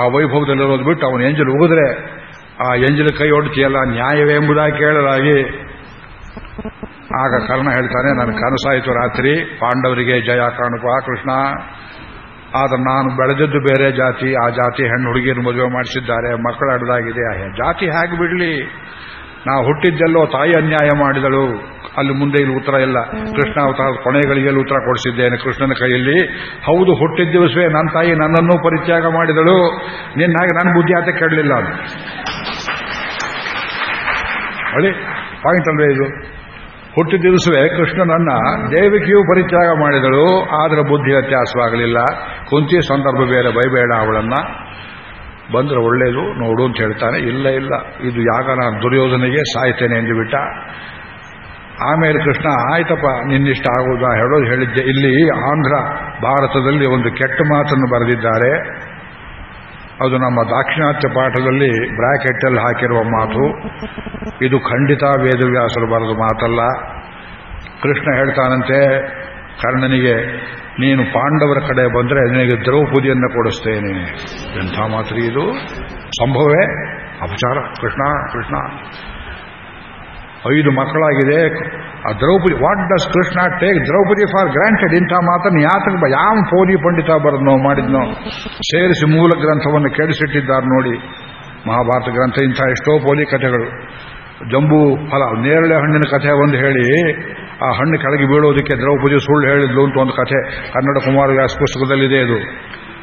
ಆ ವೈಭವದಲ್ಲಿರೋದು ಬಿಟ್ಟು ಅವನು ಎಂಜಲು ಉಗಿದ್ರೆ ಆ ಎಂಜಲು ಕೈ ಹೊಡ್ತೀಯಲ್ಲ ನ್ಯಾಯವೇ ಎಂಬುದಾಗಿ ಕೇಳಲಾಗಿ ಆಗ ಕರ್ಣ ಹೇಳ್ತಾನೆ, ನನ್ನ ಕನಸಾಯಿತು ರಾತ್ರಿ, ಪಾಂಡವರಿಗೆ ಜಯ ಕಾಣುಪ ಕೃಷ್ಣ. ಆದ್ರೆ ನಾನು ಬೆಳೆದದ್ದು ಬೇರೆ ಜಾತಿ, ಆ ಜಾತಿ ಹೆಣ್ಣು ಹುಡುಗಿಯನ್ನು ಮದುವೆ ಮಾಡಿಸಿದ್ದಾರೆ ಮಕ್ಕಳ ಅಡ್ದಾಗಿದೆ ಜಾತಿ ಹೇಗೆ ಬಿಡಲಿ? ನಾ ಹುಟ್ಟಿದ್ದೆಲ್ಲೋ ತಾಯಿ ಅನ್ಯಾಯ ಮಾಡಿದಳು. ಅಲ್ಲಿ ಮುಂದೆ ಇಲ್ಲಿ ಉತ್ತರ ಇಲ್ಲ. ಕೃಷ್ಣ ಅವತಾರ ಕೊನೆಗಳಿಗೆ ಉತ್ತರ ಕೊಡಿಸಿದ್ದೇನೆ ಕೃಷ್ಣನ ಕೈಯಲ್ಲಿ. ಹೌದು, ಹುಟ್ಟಿದ ದಿವಸವೇ ನನ್ನ ತಾಯಿ ನನ್ನನ್ನು ಪರಿತ್ಯಾಗ ಮಾಡಿದಳು. ನಿನ್ನ ಹಾಗೆ ನನ್ನ ಬುದ್ಧಿ ಆತ ಕೇಳಲಿಲ್ಲ ಅದು. ಹೊಳಿ ಪಾಯಿಂಟ್ ಅಲ್ವೇ ಇದು? ಹುಟ್ಟಿದ ದಿವಸವೇ ಕೃಷ್ಣನನ್ನ ದೇವಿಕೆಯು ಪರಿತ್ಯಾಗ ಮಾಡಿದಳು. ಆದರೆ ಬುದ್ಧಿ ವ್ಯತ್ಯಾಸವಾಗಲಿಲ್ಲ. ಕುಂತಿ ಸಂದರ್ಭ ಬೇರೆ ಬೈಬೇಡ ಅವಳನ್ನ. ಬಂದ್ರೆ ಒಳ್ಳೇದು, ನೋಡು ಅಂತ ಹೇಳ್ತಾನೆ. ಇಲ್ಲ ಇಲ್ಲ, ಇದು ಯಾಗ ನಾನು ದುರ್ಯೋಧನೆಗೆ ಸಾಯ್ತೇನೆ ಎಂದು ಬಿಟ್ಟ ಆಮೇಲೆ ಕೃಷ್ಣ, ಆಯ್ತಪ್ಪ, ನಿನ್ನಿಷ್ಟ ಆಗೋದಾ ಹೇಳೋದು ಹೇಳಿದ್ದೆ. ಇಲ್ಲಿ ಆಂಧ್ರ ಭಾರತದಲ್ಲಿ ಒಂದು ಕೆಟ್ಟ ಮಾತನ್ನು ಬರೆದಿದ್ದಾರೆ. ಅದು ನಮ್ಮ ದಾಕ್ಷಿಣಾತ್ಯ ಪಾಠದಲ್ಲಿ ಬ್ರಾಕೆಟ್ಟಲ್ಲಿ ಹಾಕಿರುವ ಮಾತು. ಇದು ಖಂಡಿತ ವೇದವ್ಯಾಸರು ಬರೆದ ಮಾತಲ್ಲ. ಕೃಷ್ಣ ಹೇಳ್ತಾನಂತೆ ಕರ್ಣನಿಗೆ ನೀನು ಪಾಂಡವರ ಕಡೆ ಬಂದರೆ ನಿನಗೆ ದ್ರೌಪದಿಯನ್ನು ಕೊಡಿಸ್ತೇನೆ. ಎಂಥ ಮಾತ್ರ ಇದು? ಸಂಭವವೇ ಅಪಚಾರ. ಕೃಷ್ಣ ಕೃಷ್ಣ. ಐದು ಮಕ್ಕಳಾಗಿದೆ. ಆ Draupadi what does Krishna take Draupadi for granted ಇಂಥ ಮಾತನ್ನು ಯಾತಕ್ಕೆ ಯಾವ ಫೋನಿ ಪಂಡಿತ ಬರದ್ನೋ ಮಾಡಿದ್ನೋ? ಸೇರಿಸಿ ಮೂಲ ಗ್ರಂಥವನ್ನು ಕೆಡಿಸಿಟ್ಟಿದ್ದಾರೆ ನೋಡಿ. ಮಹಾಭಾರತ ಗ್ರಂಥ ಇಂಥ ಎಷ್ಟೋ ಪೋಲಿ ಕಥೆಗಳು. ಜಂಬೂ ಫಲ ನೇರಳೆ ಹಣ್ಣಿನ ಕಥೆ ಒಂದು ಹೇಳಿ. ಆ ಹಣ್ಣು ಕೆಳಗೆ ಬೀಳೋದಕ್ಕೆ ದ್ರೌಪದಿ ಸುಳ್ಳು ಹೇಳಿದ್ಲು ಅಂತ ಒಂದು ಕಥೆ. ಕನ್ನಡ ಕುಮಾರ ವ್ಯಾಸ ಪುಸ್ತಕದಲ್ಲಿದೆ ಅದು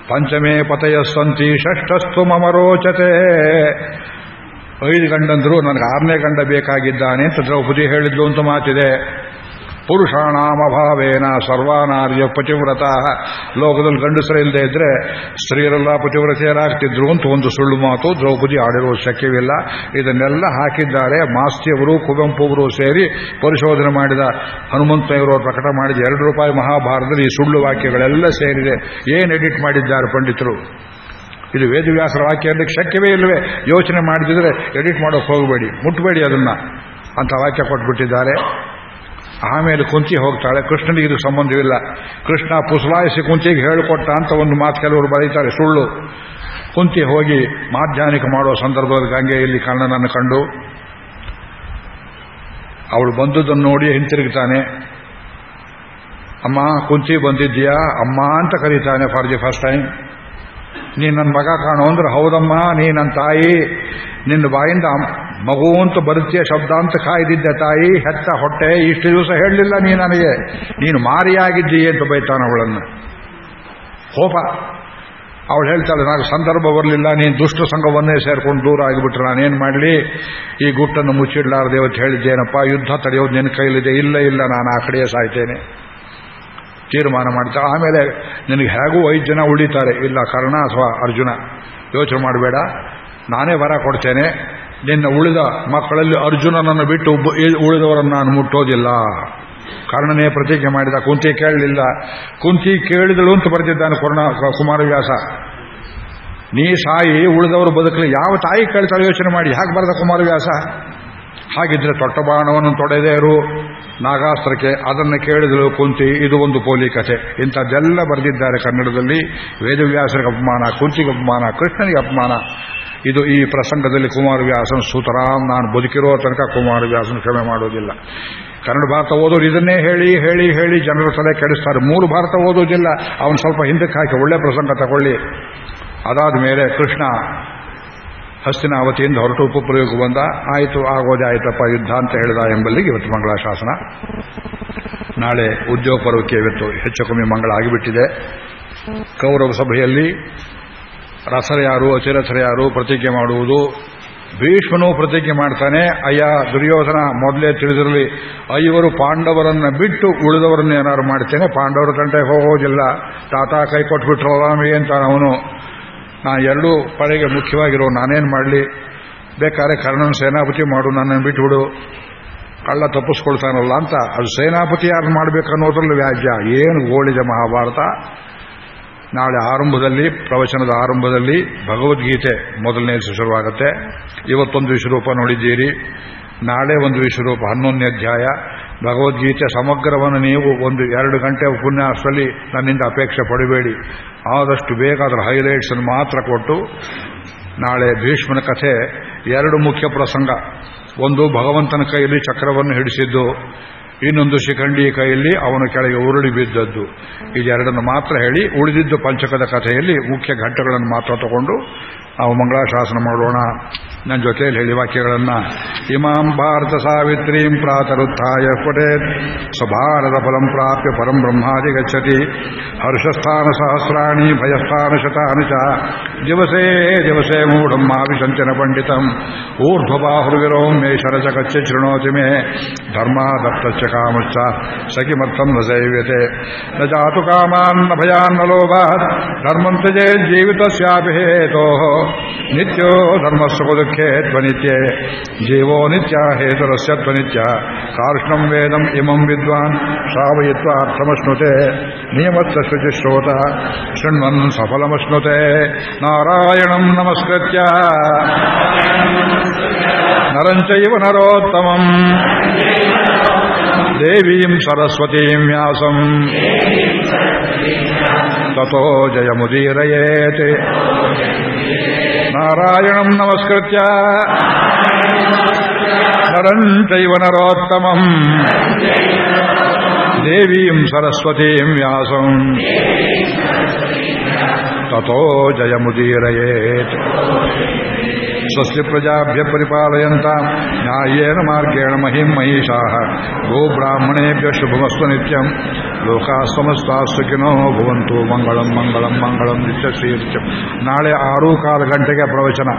ಪಂಚಮೇ ಪತಯ ಸಂತಿ ಷಷ್ಠಸ್ತು ಮಮರೋಚತೆ ಐದು ಗಂಡಂದ್ರು, ನನಗೆ ಆರನೇ ಗಂಡ ಬೇಕಾಗಿದ್ದಾನೆ ಅಂತ ದ್ರೌಪದಿ ಹೇಳಿದ್ಲು ಅಂತ ಮಾತಿದೆ. ಪುರುಷಾಣಾಮಭಾವೇನ ಸರ್ವಾನಾರ್ಯ ಪತಿವ್ರತ. ಲೋಕದಲ್ಲಿ ಗಂಡಸರ ಇಲ್ಲದೆ ಇದ್ರೆ ಸ್ತ್ರೀಯರೆಲ್ಲ ಪತಿವ್ರತೆಯರಾಗ್ತಿದ್ರು ಅಂತ ಒಂದು ಸುಳ್ಳು ಮಾತು ದ್ರೌಪದಿ ಆಡಿರುವ ಶಕ್ಯವಿಲ್ಲ. ಇದನ್ನೆಲ್ಲ ಹಾಕಿದ್ದಾರೆ. ಮಾಸ್ತಿಯವರು ಕುವೆಂಪುವರು ಸೇರಿ ಪರಿಶೋಧನೆ ಮಾಡಿದ ಹನುಮಂತಯ್ಯವರು ಪ್ರಕಟ ಮಾಡಿದ ಎರಡು ರೂಪಾಯಿ ಮಹಾಭಾರತದಲ್ಲಿ ಈ ಸುಳ್ಳು ವಾಕ್ಯಗಳೆಲ್ಲ ಸೇರಿದೆ. ಏನು ಎಡಿಟ್ ಮಾಡಿದ್ದಾರೆ ಪಂಡಿತರು? ಇದು ವೇದವ್ಯಾಸರ ವಾಕ್ಯ ಅಂದಕ್ಕೆ ಶಕ್ಯವೇ ಇಲ್ಲವೇ ಯೋಚನೆ ಮಾಡಿದ್ರೆ ಎಡಿಟ್ ಮಾಡೋಕೆ ಹೋಗಬೇಡಿ. ಮುಟ್ಟಬೇಡಿ ಅದನ್ನ. ಅಂತ ವಾಕ್ಯ ಕೊಟ್ಬಿಟ್ಟಿದ್ದಾರೆ. ಆಮೇಲೆ ಕುಂತಿ ಹೋಗ್ತಾಳೆ, ಕೃಷ್ಣನಿಗೆ ಇದಕ್ಕೆ ಸಂಬಂಧವಿಲ್ಲ. ಕೃಷ್ಣ ಪುಸಲಾಯಿಸಿ ಕುಂತಿಗೆ ಹೇಳಿಕೊಟ್ಟ ಅಂತ ಒಂದು ಮಾತು ಕೆಲವರು ಬರೀತಾರೆ, ಸುಳ್ಳು. ಕುಂತಿ ಹೋಗಿ ಮಾಧ್ಯಾನಿಕ ಮಾಡುವ ಸಂದರ್ಭದಲ್ಲಿ ಗಂಗೆಯಲ್ಲಿ ಕಣ್ಣನನ್ನು ಕಂಡು, ಅವಳು ಬಂದುದನ್ನು ನೋಡಿ ಹಿಂತಿರುಗ್ತಾನೆ. ಅಮ್ಮ ಕುಂತಿ ಬಂದಿದ್ದೀಯಾ? ಅಮ್ಮ ಅಂತ ಕರೀತಾನೆ ಫಾರ್ ದಿ ಫಸ್ಟ್ ಟೈಮ್ ನೀನು ನನ್ನ ಮಗ ಕಾಣು ಅಂದ್ರೆ, ಹೌದಮ್ಮ ನೀ ನನ್ನ ತಾಯಿ, ನಿನ್ನ ಬಾಯಿಂದ ಮಗು ಅಂತ ಬರುತ್ತೆ ಶಬ್ದ ಅಂತ ಕಾಯ್ದಿದ್ದೆ ತಾಯಿ, ಹೆತ್ತ ಹೊಟ್ಟೆ, ಇಷ್ಟು ದಿವಸ ಹೇಳಲಿಲ್ಲ ನೀ ನನಗೆ. ನೀನು ಮಾರಿಯಾಗಿದ್ದೀಯ ಅಂತ ಬೈತಾನ ಅವಳನ್ನು. ಕೋಪ. ಅವಳು ಹೇಳ್ತಾಳೆ నాకు ಸಂದರ್ಭ ಬರಲಿಲ್ಲ, ನೀನು ದುಷ್ಟ ಸಂಘವನ್ನೇ ಸೇರ್ಕೊಂಡು ದೂರ ಆಗಿಬಿಟ್ರೆ ನಾನೇನು ಮಾಡಲಿ? ಈ ಗುಟ್ಟನ್ನು ಮುಚ್ಚಿಡ್ಲಾರ್ದೆ ಅಂತ ಹೇಳಿದ್ದೇನಪ್ಪ? ಯುದ್ಧ ತಡೆಯೋದು ನಿನ್ನ ಕೈಲಿದೆ, ಇಲ್ಲ ಇಲ್ಲ, ನಾನು ಆ ಕಡೆಯೇ ಸಾಯ್ತೇನೆ. ತೀರ್ಮಾನ ಮಾಡ್ತಾ, ಆಮೇಲೆ ನಿನಗೆ ಹೇಗೂ ಐದು ಜನ ಉಳಿತಾರೆ. ಇಲ್ಲ, ಕರ್ಣ ಅಥವಾ ಅರ್ಜುನ. ಯೋಚನೆ ಮಾಡಬೇಡ. ನಾನೇ ವರ ಕೊಡ್ತೇನೆ. ನಿನ್ನ ಉಳಿದ ಮಕ್ಕಳಲ್ಲಿ ಅರ್ಜುನನನ್ನು ಬಿಟ್ಟು ಉಳಿದವರನ್ನು ನಾನು ಮುಟ್ಟೋದಿಲ್ಲ. ಕರ್ಣನೇ ಪ್ರತಿಜ್ಞೆ ಮಾಡಿದ, ಕುಂತಿ ಕೇಳಲಿಲ್ಲ. ಕುಂತಿ ಕೇಳಿದಳು ಅಂತ ಬರೆದಿದ್ದಾನೆ ಕೊರೋನಾ ಕುಮಾರವ್ಯಾಸ. ನೀ ಸಾಯಿ ಉಳಿದವರು ಬದುಕಲಿ. ಯಾವ ತಾಯಿ ಕೇಳ್ತಾಳೆ ಯೋಚನೆ ಮಾಡಿ. ಯಾಕೆ ಬರೆದ ಕುಮಾರವ್ಯಾಸ? ಹಾಗಿದ್ರೆ ತೊಟ್ಟ ಬಾಣವನ್ನು ತೊಡೆದೇ ಇರು. ನಾಗಾಸ್ತ್ರಕ್ಕೆ ಅದನ್ನು ಕೇಳಿದಳು ಕುಂತಿ, ಇದು ಒಂದು ಪೋಲಿ ಕಥೆ. ಇಂಥದ್ದೆಲ್ಲ ಬರೆದಿದ್ದಾರೆ ಕನ್ನಡದಲ್ಲಿ. ವೇದವ್ಯಾಸರಿಗೆ ಅಪಮಾನ, ಕುಂತಿಗೆ ಅಪಮಾನ, ಕೃಷ್ಣನಿಗೆ ಅಪಮಾನ. ಇದು ಈ ಪ್ರಸಂಗದಲ್ಲಿ ಕುಮಾರವ್ಯಾಸನ ಸೂತರಾಮ್, ನಾನು ಬದುಕಿರೋ ತನಕ ಕುಮಾರವ್ಯಾಸನ ಕ್ಷಮೆ ಮಾಡೋದಿಲ್ಲ. ಕನ್ನಡ ಭಾರತ ಓದೋರು ಇದನ್ನೇ ಹೇಳಿ ಹೇಳಿ ಹೇಳಿ ಜನರ ತಲೆ ಕೆಡಿಸ್ತಾರೆ. ಮೂರು ಭಾರತ ಓದೋದಿಲ್ಲ. ಅವನು ಸ್ವಲ್ಪ ಹಿಂದಕ್ಕೆ ಹಾಕಿ ಒಳ್ಳೆ ಪ್ರಸಂಗ ತಗೊಳ್ಳಿ. ಅದಾದ ಮೇಲೆ ಕೃಷ್ಣ ಹಸ್ತಿನಾವತಿಯಿಂದ ಹೊರಟು ಉಪಪ್ರಯೋಗ ಬಂದ. ಆಯಿತು, ಆಗೋದೇ ಆಯ್ತಪ್ಪ, ಯುದ್ಧ ಅಂತ ಹೇಳಿದ ಎಂಬಲ್ಲಿಗೆ ಇವತ್ತು ಮಂಗಳ ಶಾಸನ. ನಾಳೆ ಉದ್ಯೋಗ ಪರ್ವಕ್ಕೆ ಇವತ್ತು ಹೆಚ್ಚು ಕಮ್ಮಿ ಮಂಗಳ ಆಗಿಬಿಟ್ಟಿದೆ. ಕೌರವ ಸಭೆಯಲ್ಲಿ ರಸರ ಯಾರು ಅಚಿರಸರ ಯಾರು ಪ್ರತಿಜ್ಞೆ ಮಾಡುವುದು. ಭೀಷ್ಮನು ಪ್ರತಿಜ್ಞೆ ಮಾಡ್ತಾನೆ, ಅಯ್ಯ, ದುರ್ಯೋಧನ, ಮೊದಲೇ ತಿಳಿದಿರಲಿ, ಐವರು ಪಾಂಡವರನ್ನ ಬಿಟ್ಟು ಉಳಿದವರನ್ನ ಏನಾದ್ರು ಮಾಡ್ತೇನೆ. ಪಾಂಡವರ ತಂಟೆ ಹೋಗೋದಿಲ್ಲ ತಾತ ಕೈ ಕೊಟ್ಬಿಟ್ರು ಅಂತ ಅವನು. ನಾ ಎರಡೂ ಪಡೆಗೆ ಮುಖ್ಯವಾಗಿರೋ, ನಾನೇನು ಮಾಡಲಿ? ಬೇಕಾದ್ರೆ ಕರ್ಣನ ಸೇನಾಪತಿ ಮಾಡು, ನನ್ನನ್ನು ಬಿಟ್ಟುಬಿಡು ಕಳ್ಳ ತಪ್ಪಿಸ್ಕೊಳ್ತಾನಲ್ಲ ಅಂತ. ಅದು ಸೇನಾಪತಿ ಯಾರು ಮಾಡಬೇಕನ್ನೋದ್ರಲ್ಲಿ ವ್ಯಾಜ್ಯ. ಏನು ಗೋಳಿದೆ ಮಹಾಭಾರತ? ನಾಳೆ ಆರಂಭದಲ್ಲಿ, ಪ್ರವಚನದ ಆರಂಭದಲ್ಲಿ ಭಗವದ್ಗೀತೆ ಮೊದಲನೇ ಶುರುವಾಗುತ್ತೆ. ಇವತ್ತೊಂದು ವಿಶ್ವರೂಪ ನೋಡಿದ್ದೀರಿ. ನಾಳೆ ಒಂದು ವಿಶ್ವರೂಪ, ಹನ್ನೊಂದನೇ ಅಧ್ಯಾಯ. ಭಗವದ್ಗೀತೆ ಸಮಗ್ರವನ್ನು ನೀವು ಒಂದು ಎರಡು ಗಂಟೆ ಉಪನ್ಯಾಸದಲ್ಲಿ ನನ್ನಿಂದ ಅಪೇಕ್ಷೆ ಪಡಬೇಡಿ. ಆದಷ್ಟು ಬೇಗ ಅದರ ಹೈಲೈಟ್ಸ್ ಮಾತ್ರ ಕೊಟ್ಟು, ನಾಳೆ ಭೀಷ್ಮನ ಕಥೆ, ಎರಡು ಮುಖ್ಯ ಪ್ರಸಂಗ. ಒಂದು ಭಗವಂತನ ಕೈಯಲ್ಲಿ ಚಕ್ರವನ್ನು ಹಿಡಿಸಿದ್ದು, ಇನ್ನೊಂದು ಶಿಖಂಡಿ ಕೈಯಲ್ಲಿ ಅವನ ಕೆಳಗೆ ಉರುಳಿ ಬಿದ್ದದ್ದು. ಇದೆರಡನ್ನು ಮಾತ್ರ ಹೇಳಿ, ಉಳಿದಿದ್ದು ಪಂಚಕದ ಕಥೆಯಲ್ಲಿ ಮುಖ್ಯ ಘಟ್ಟಗಳನ್ನು ಮಾತ್ರ ತಗೊಂಡು ನಾವು ಮಂಗಳಾಶಾಸನ ಮಾಡೋಣ. ನನ್ನ ಜೊತೆಯಲ್ಲಿ ಹೇಳಿ ವಾಕ್ಯಗಳನ್ನ. ಇಮಾಂ ಭಾರತ ಸಾವಿತ್ರೀಂ ಪ್ರಾತರುತ್ಥಾಯ ಪಟೇತ್ ಸ್ವಭಾರತ ಫಲಂ ಪ್ರಾಪ್ಯ ಪರಂ ಬ್ರಹ್ಮಾದಿ ಗಚ್ಚತಿ. ಹರ್ಷಸ್ಥಾನ ಸಹಸ್ರಾಣಿ ಭಯಸ್ಥಾನ ಶತಾನಿ ಚ. ದಿವಸೇ ದಿವಸೇ ಮೂಢಂ ಮಾವಿಶಂಚನ ಪಂಡಿತಂ. ಊರ್ಧ್ವಬಾಹುರ್ವಿರೋಂ ಮೇ ಶರಚ ಕಚ್ಚ ಶೃಣೋತಿ ಮೇ. ಧರ್ಮಾದಪ್ತಚ್ಚ ಕಾಮಚ್ಚ ಸಖಿಮರ್ಥಂ ನ ಸೇವ್ಯತೆ. ನ ಜಾತು ಕಾಮಾನ್ನ ಭಯಾನ್ನ ಲೋಭಾತ್. ಧರ್ಮಂ ತ್ಯಜೇ ಜೀವಿತಸ್ಯಾಪಿ ಹೇತೋ ನಿತ್ಯೋ ಧರ್ಮಸ್ವ ದುಃಖೇ ತ್ವನಿತ್ಯೆ ಜೀವೋ ನಿತ್ಯ ಹೇತುರಸ್ಯ ತ್ವನಿತ್ಯ ಕಾರ್ಷ್ಣಂ ವೇದಂ ಇಮಂ ವಿದ್ವಾನ್, ಶ್ರಾವಯಿತ್ವ ಅರ್ಥಮಶ್ನುತೆ ನಿಯಮತ್ತ ಶುಚಿಶ್ರೋತ ಶೃಣ್ವನ್ ಸಫಲಮಶ್ನುತೆ, ನಾರಾಯಣಂ ನಮಸ್ಕೃತ್ಯ. ನರಂಚೈವ ನರೋತ್ತಮಂ. ದೇವೀಂ ಸರಸ್ವತೀಂ ವ್ಯಾಸಂ. ತಥೋ ಜಯಮುದೀರಯೇತ್. ನಾರಾಯಣಂ ನಮಸ್ಕೃತ್ಯ ನರಂ ಚೈವ ನರೋತ್ತಮಂ ದೇವೀಂ ಸರಸ್ವತೀಂ ವ್ಯಾಸಂ ತಥೋ ಜಯಮುದೀರಯೇತ್ ಸ್ವಸ್ತಿ ಪ್ರಜಾಭ್ಯ ಪರಿಪಾಲಯಂತ ನ್ಯಾಯೇನ ಮಾರ್ಗೇಣ ಮಹಿಂ ಮಹಿಷಾಃ ಗೋಬ್ರಾಹ್ಮಣೇಭ್ಯ ಶುಭಮಸ್ತು ನಿತ್ಯಂ ಲೋಕಾಃ ಸಮಸ್ತಾಃ ಸುಖಿನೋ ಭವಂತು ಮಂಗಳಂ ಮಂಗಳಂ ಮಂಗಳಂ ನಿತ್ಯ ನಾಳೆ ಆರು ಕಾಲು ಗಂಟೆಗೆ ಪ್ರವಚನ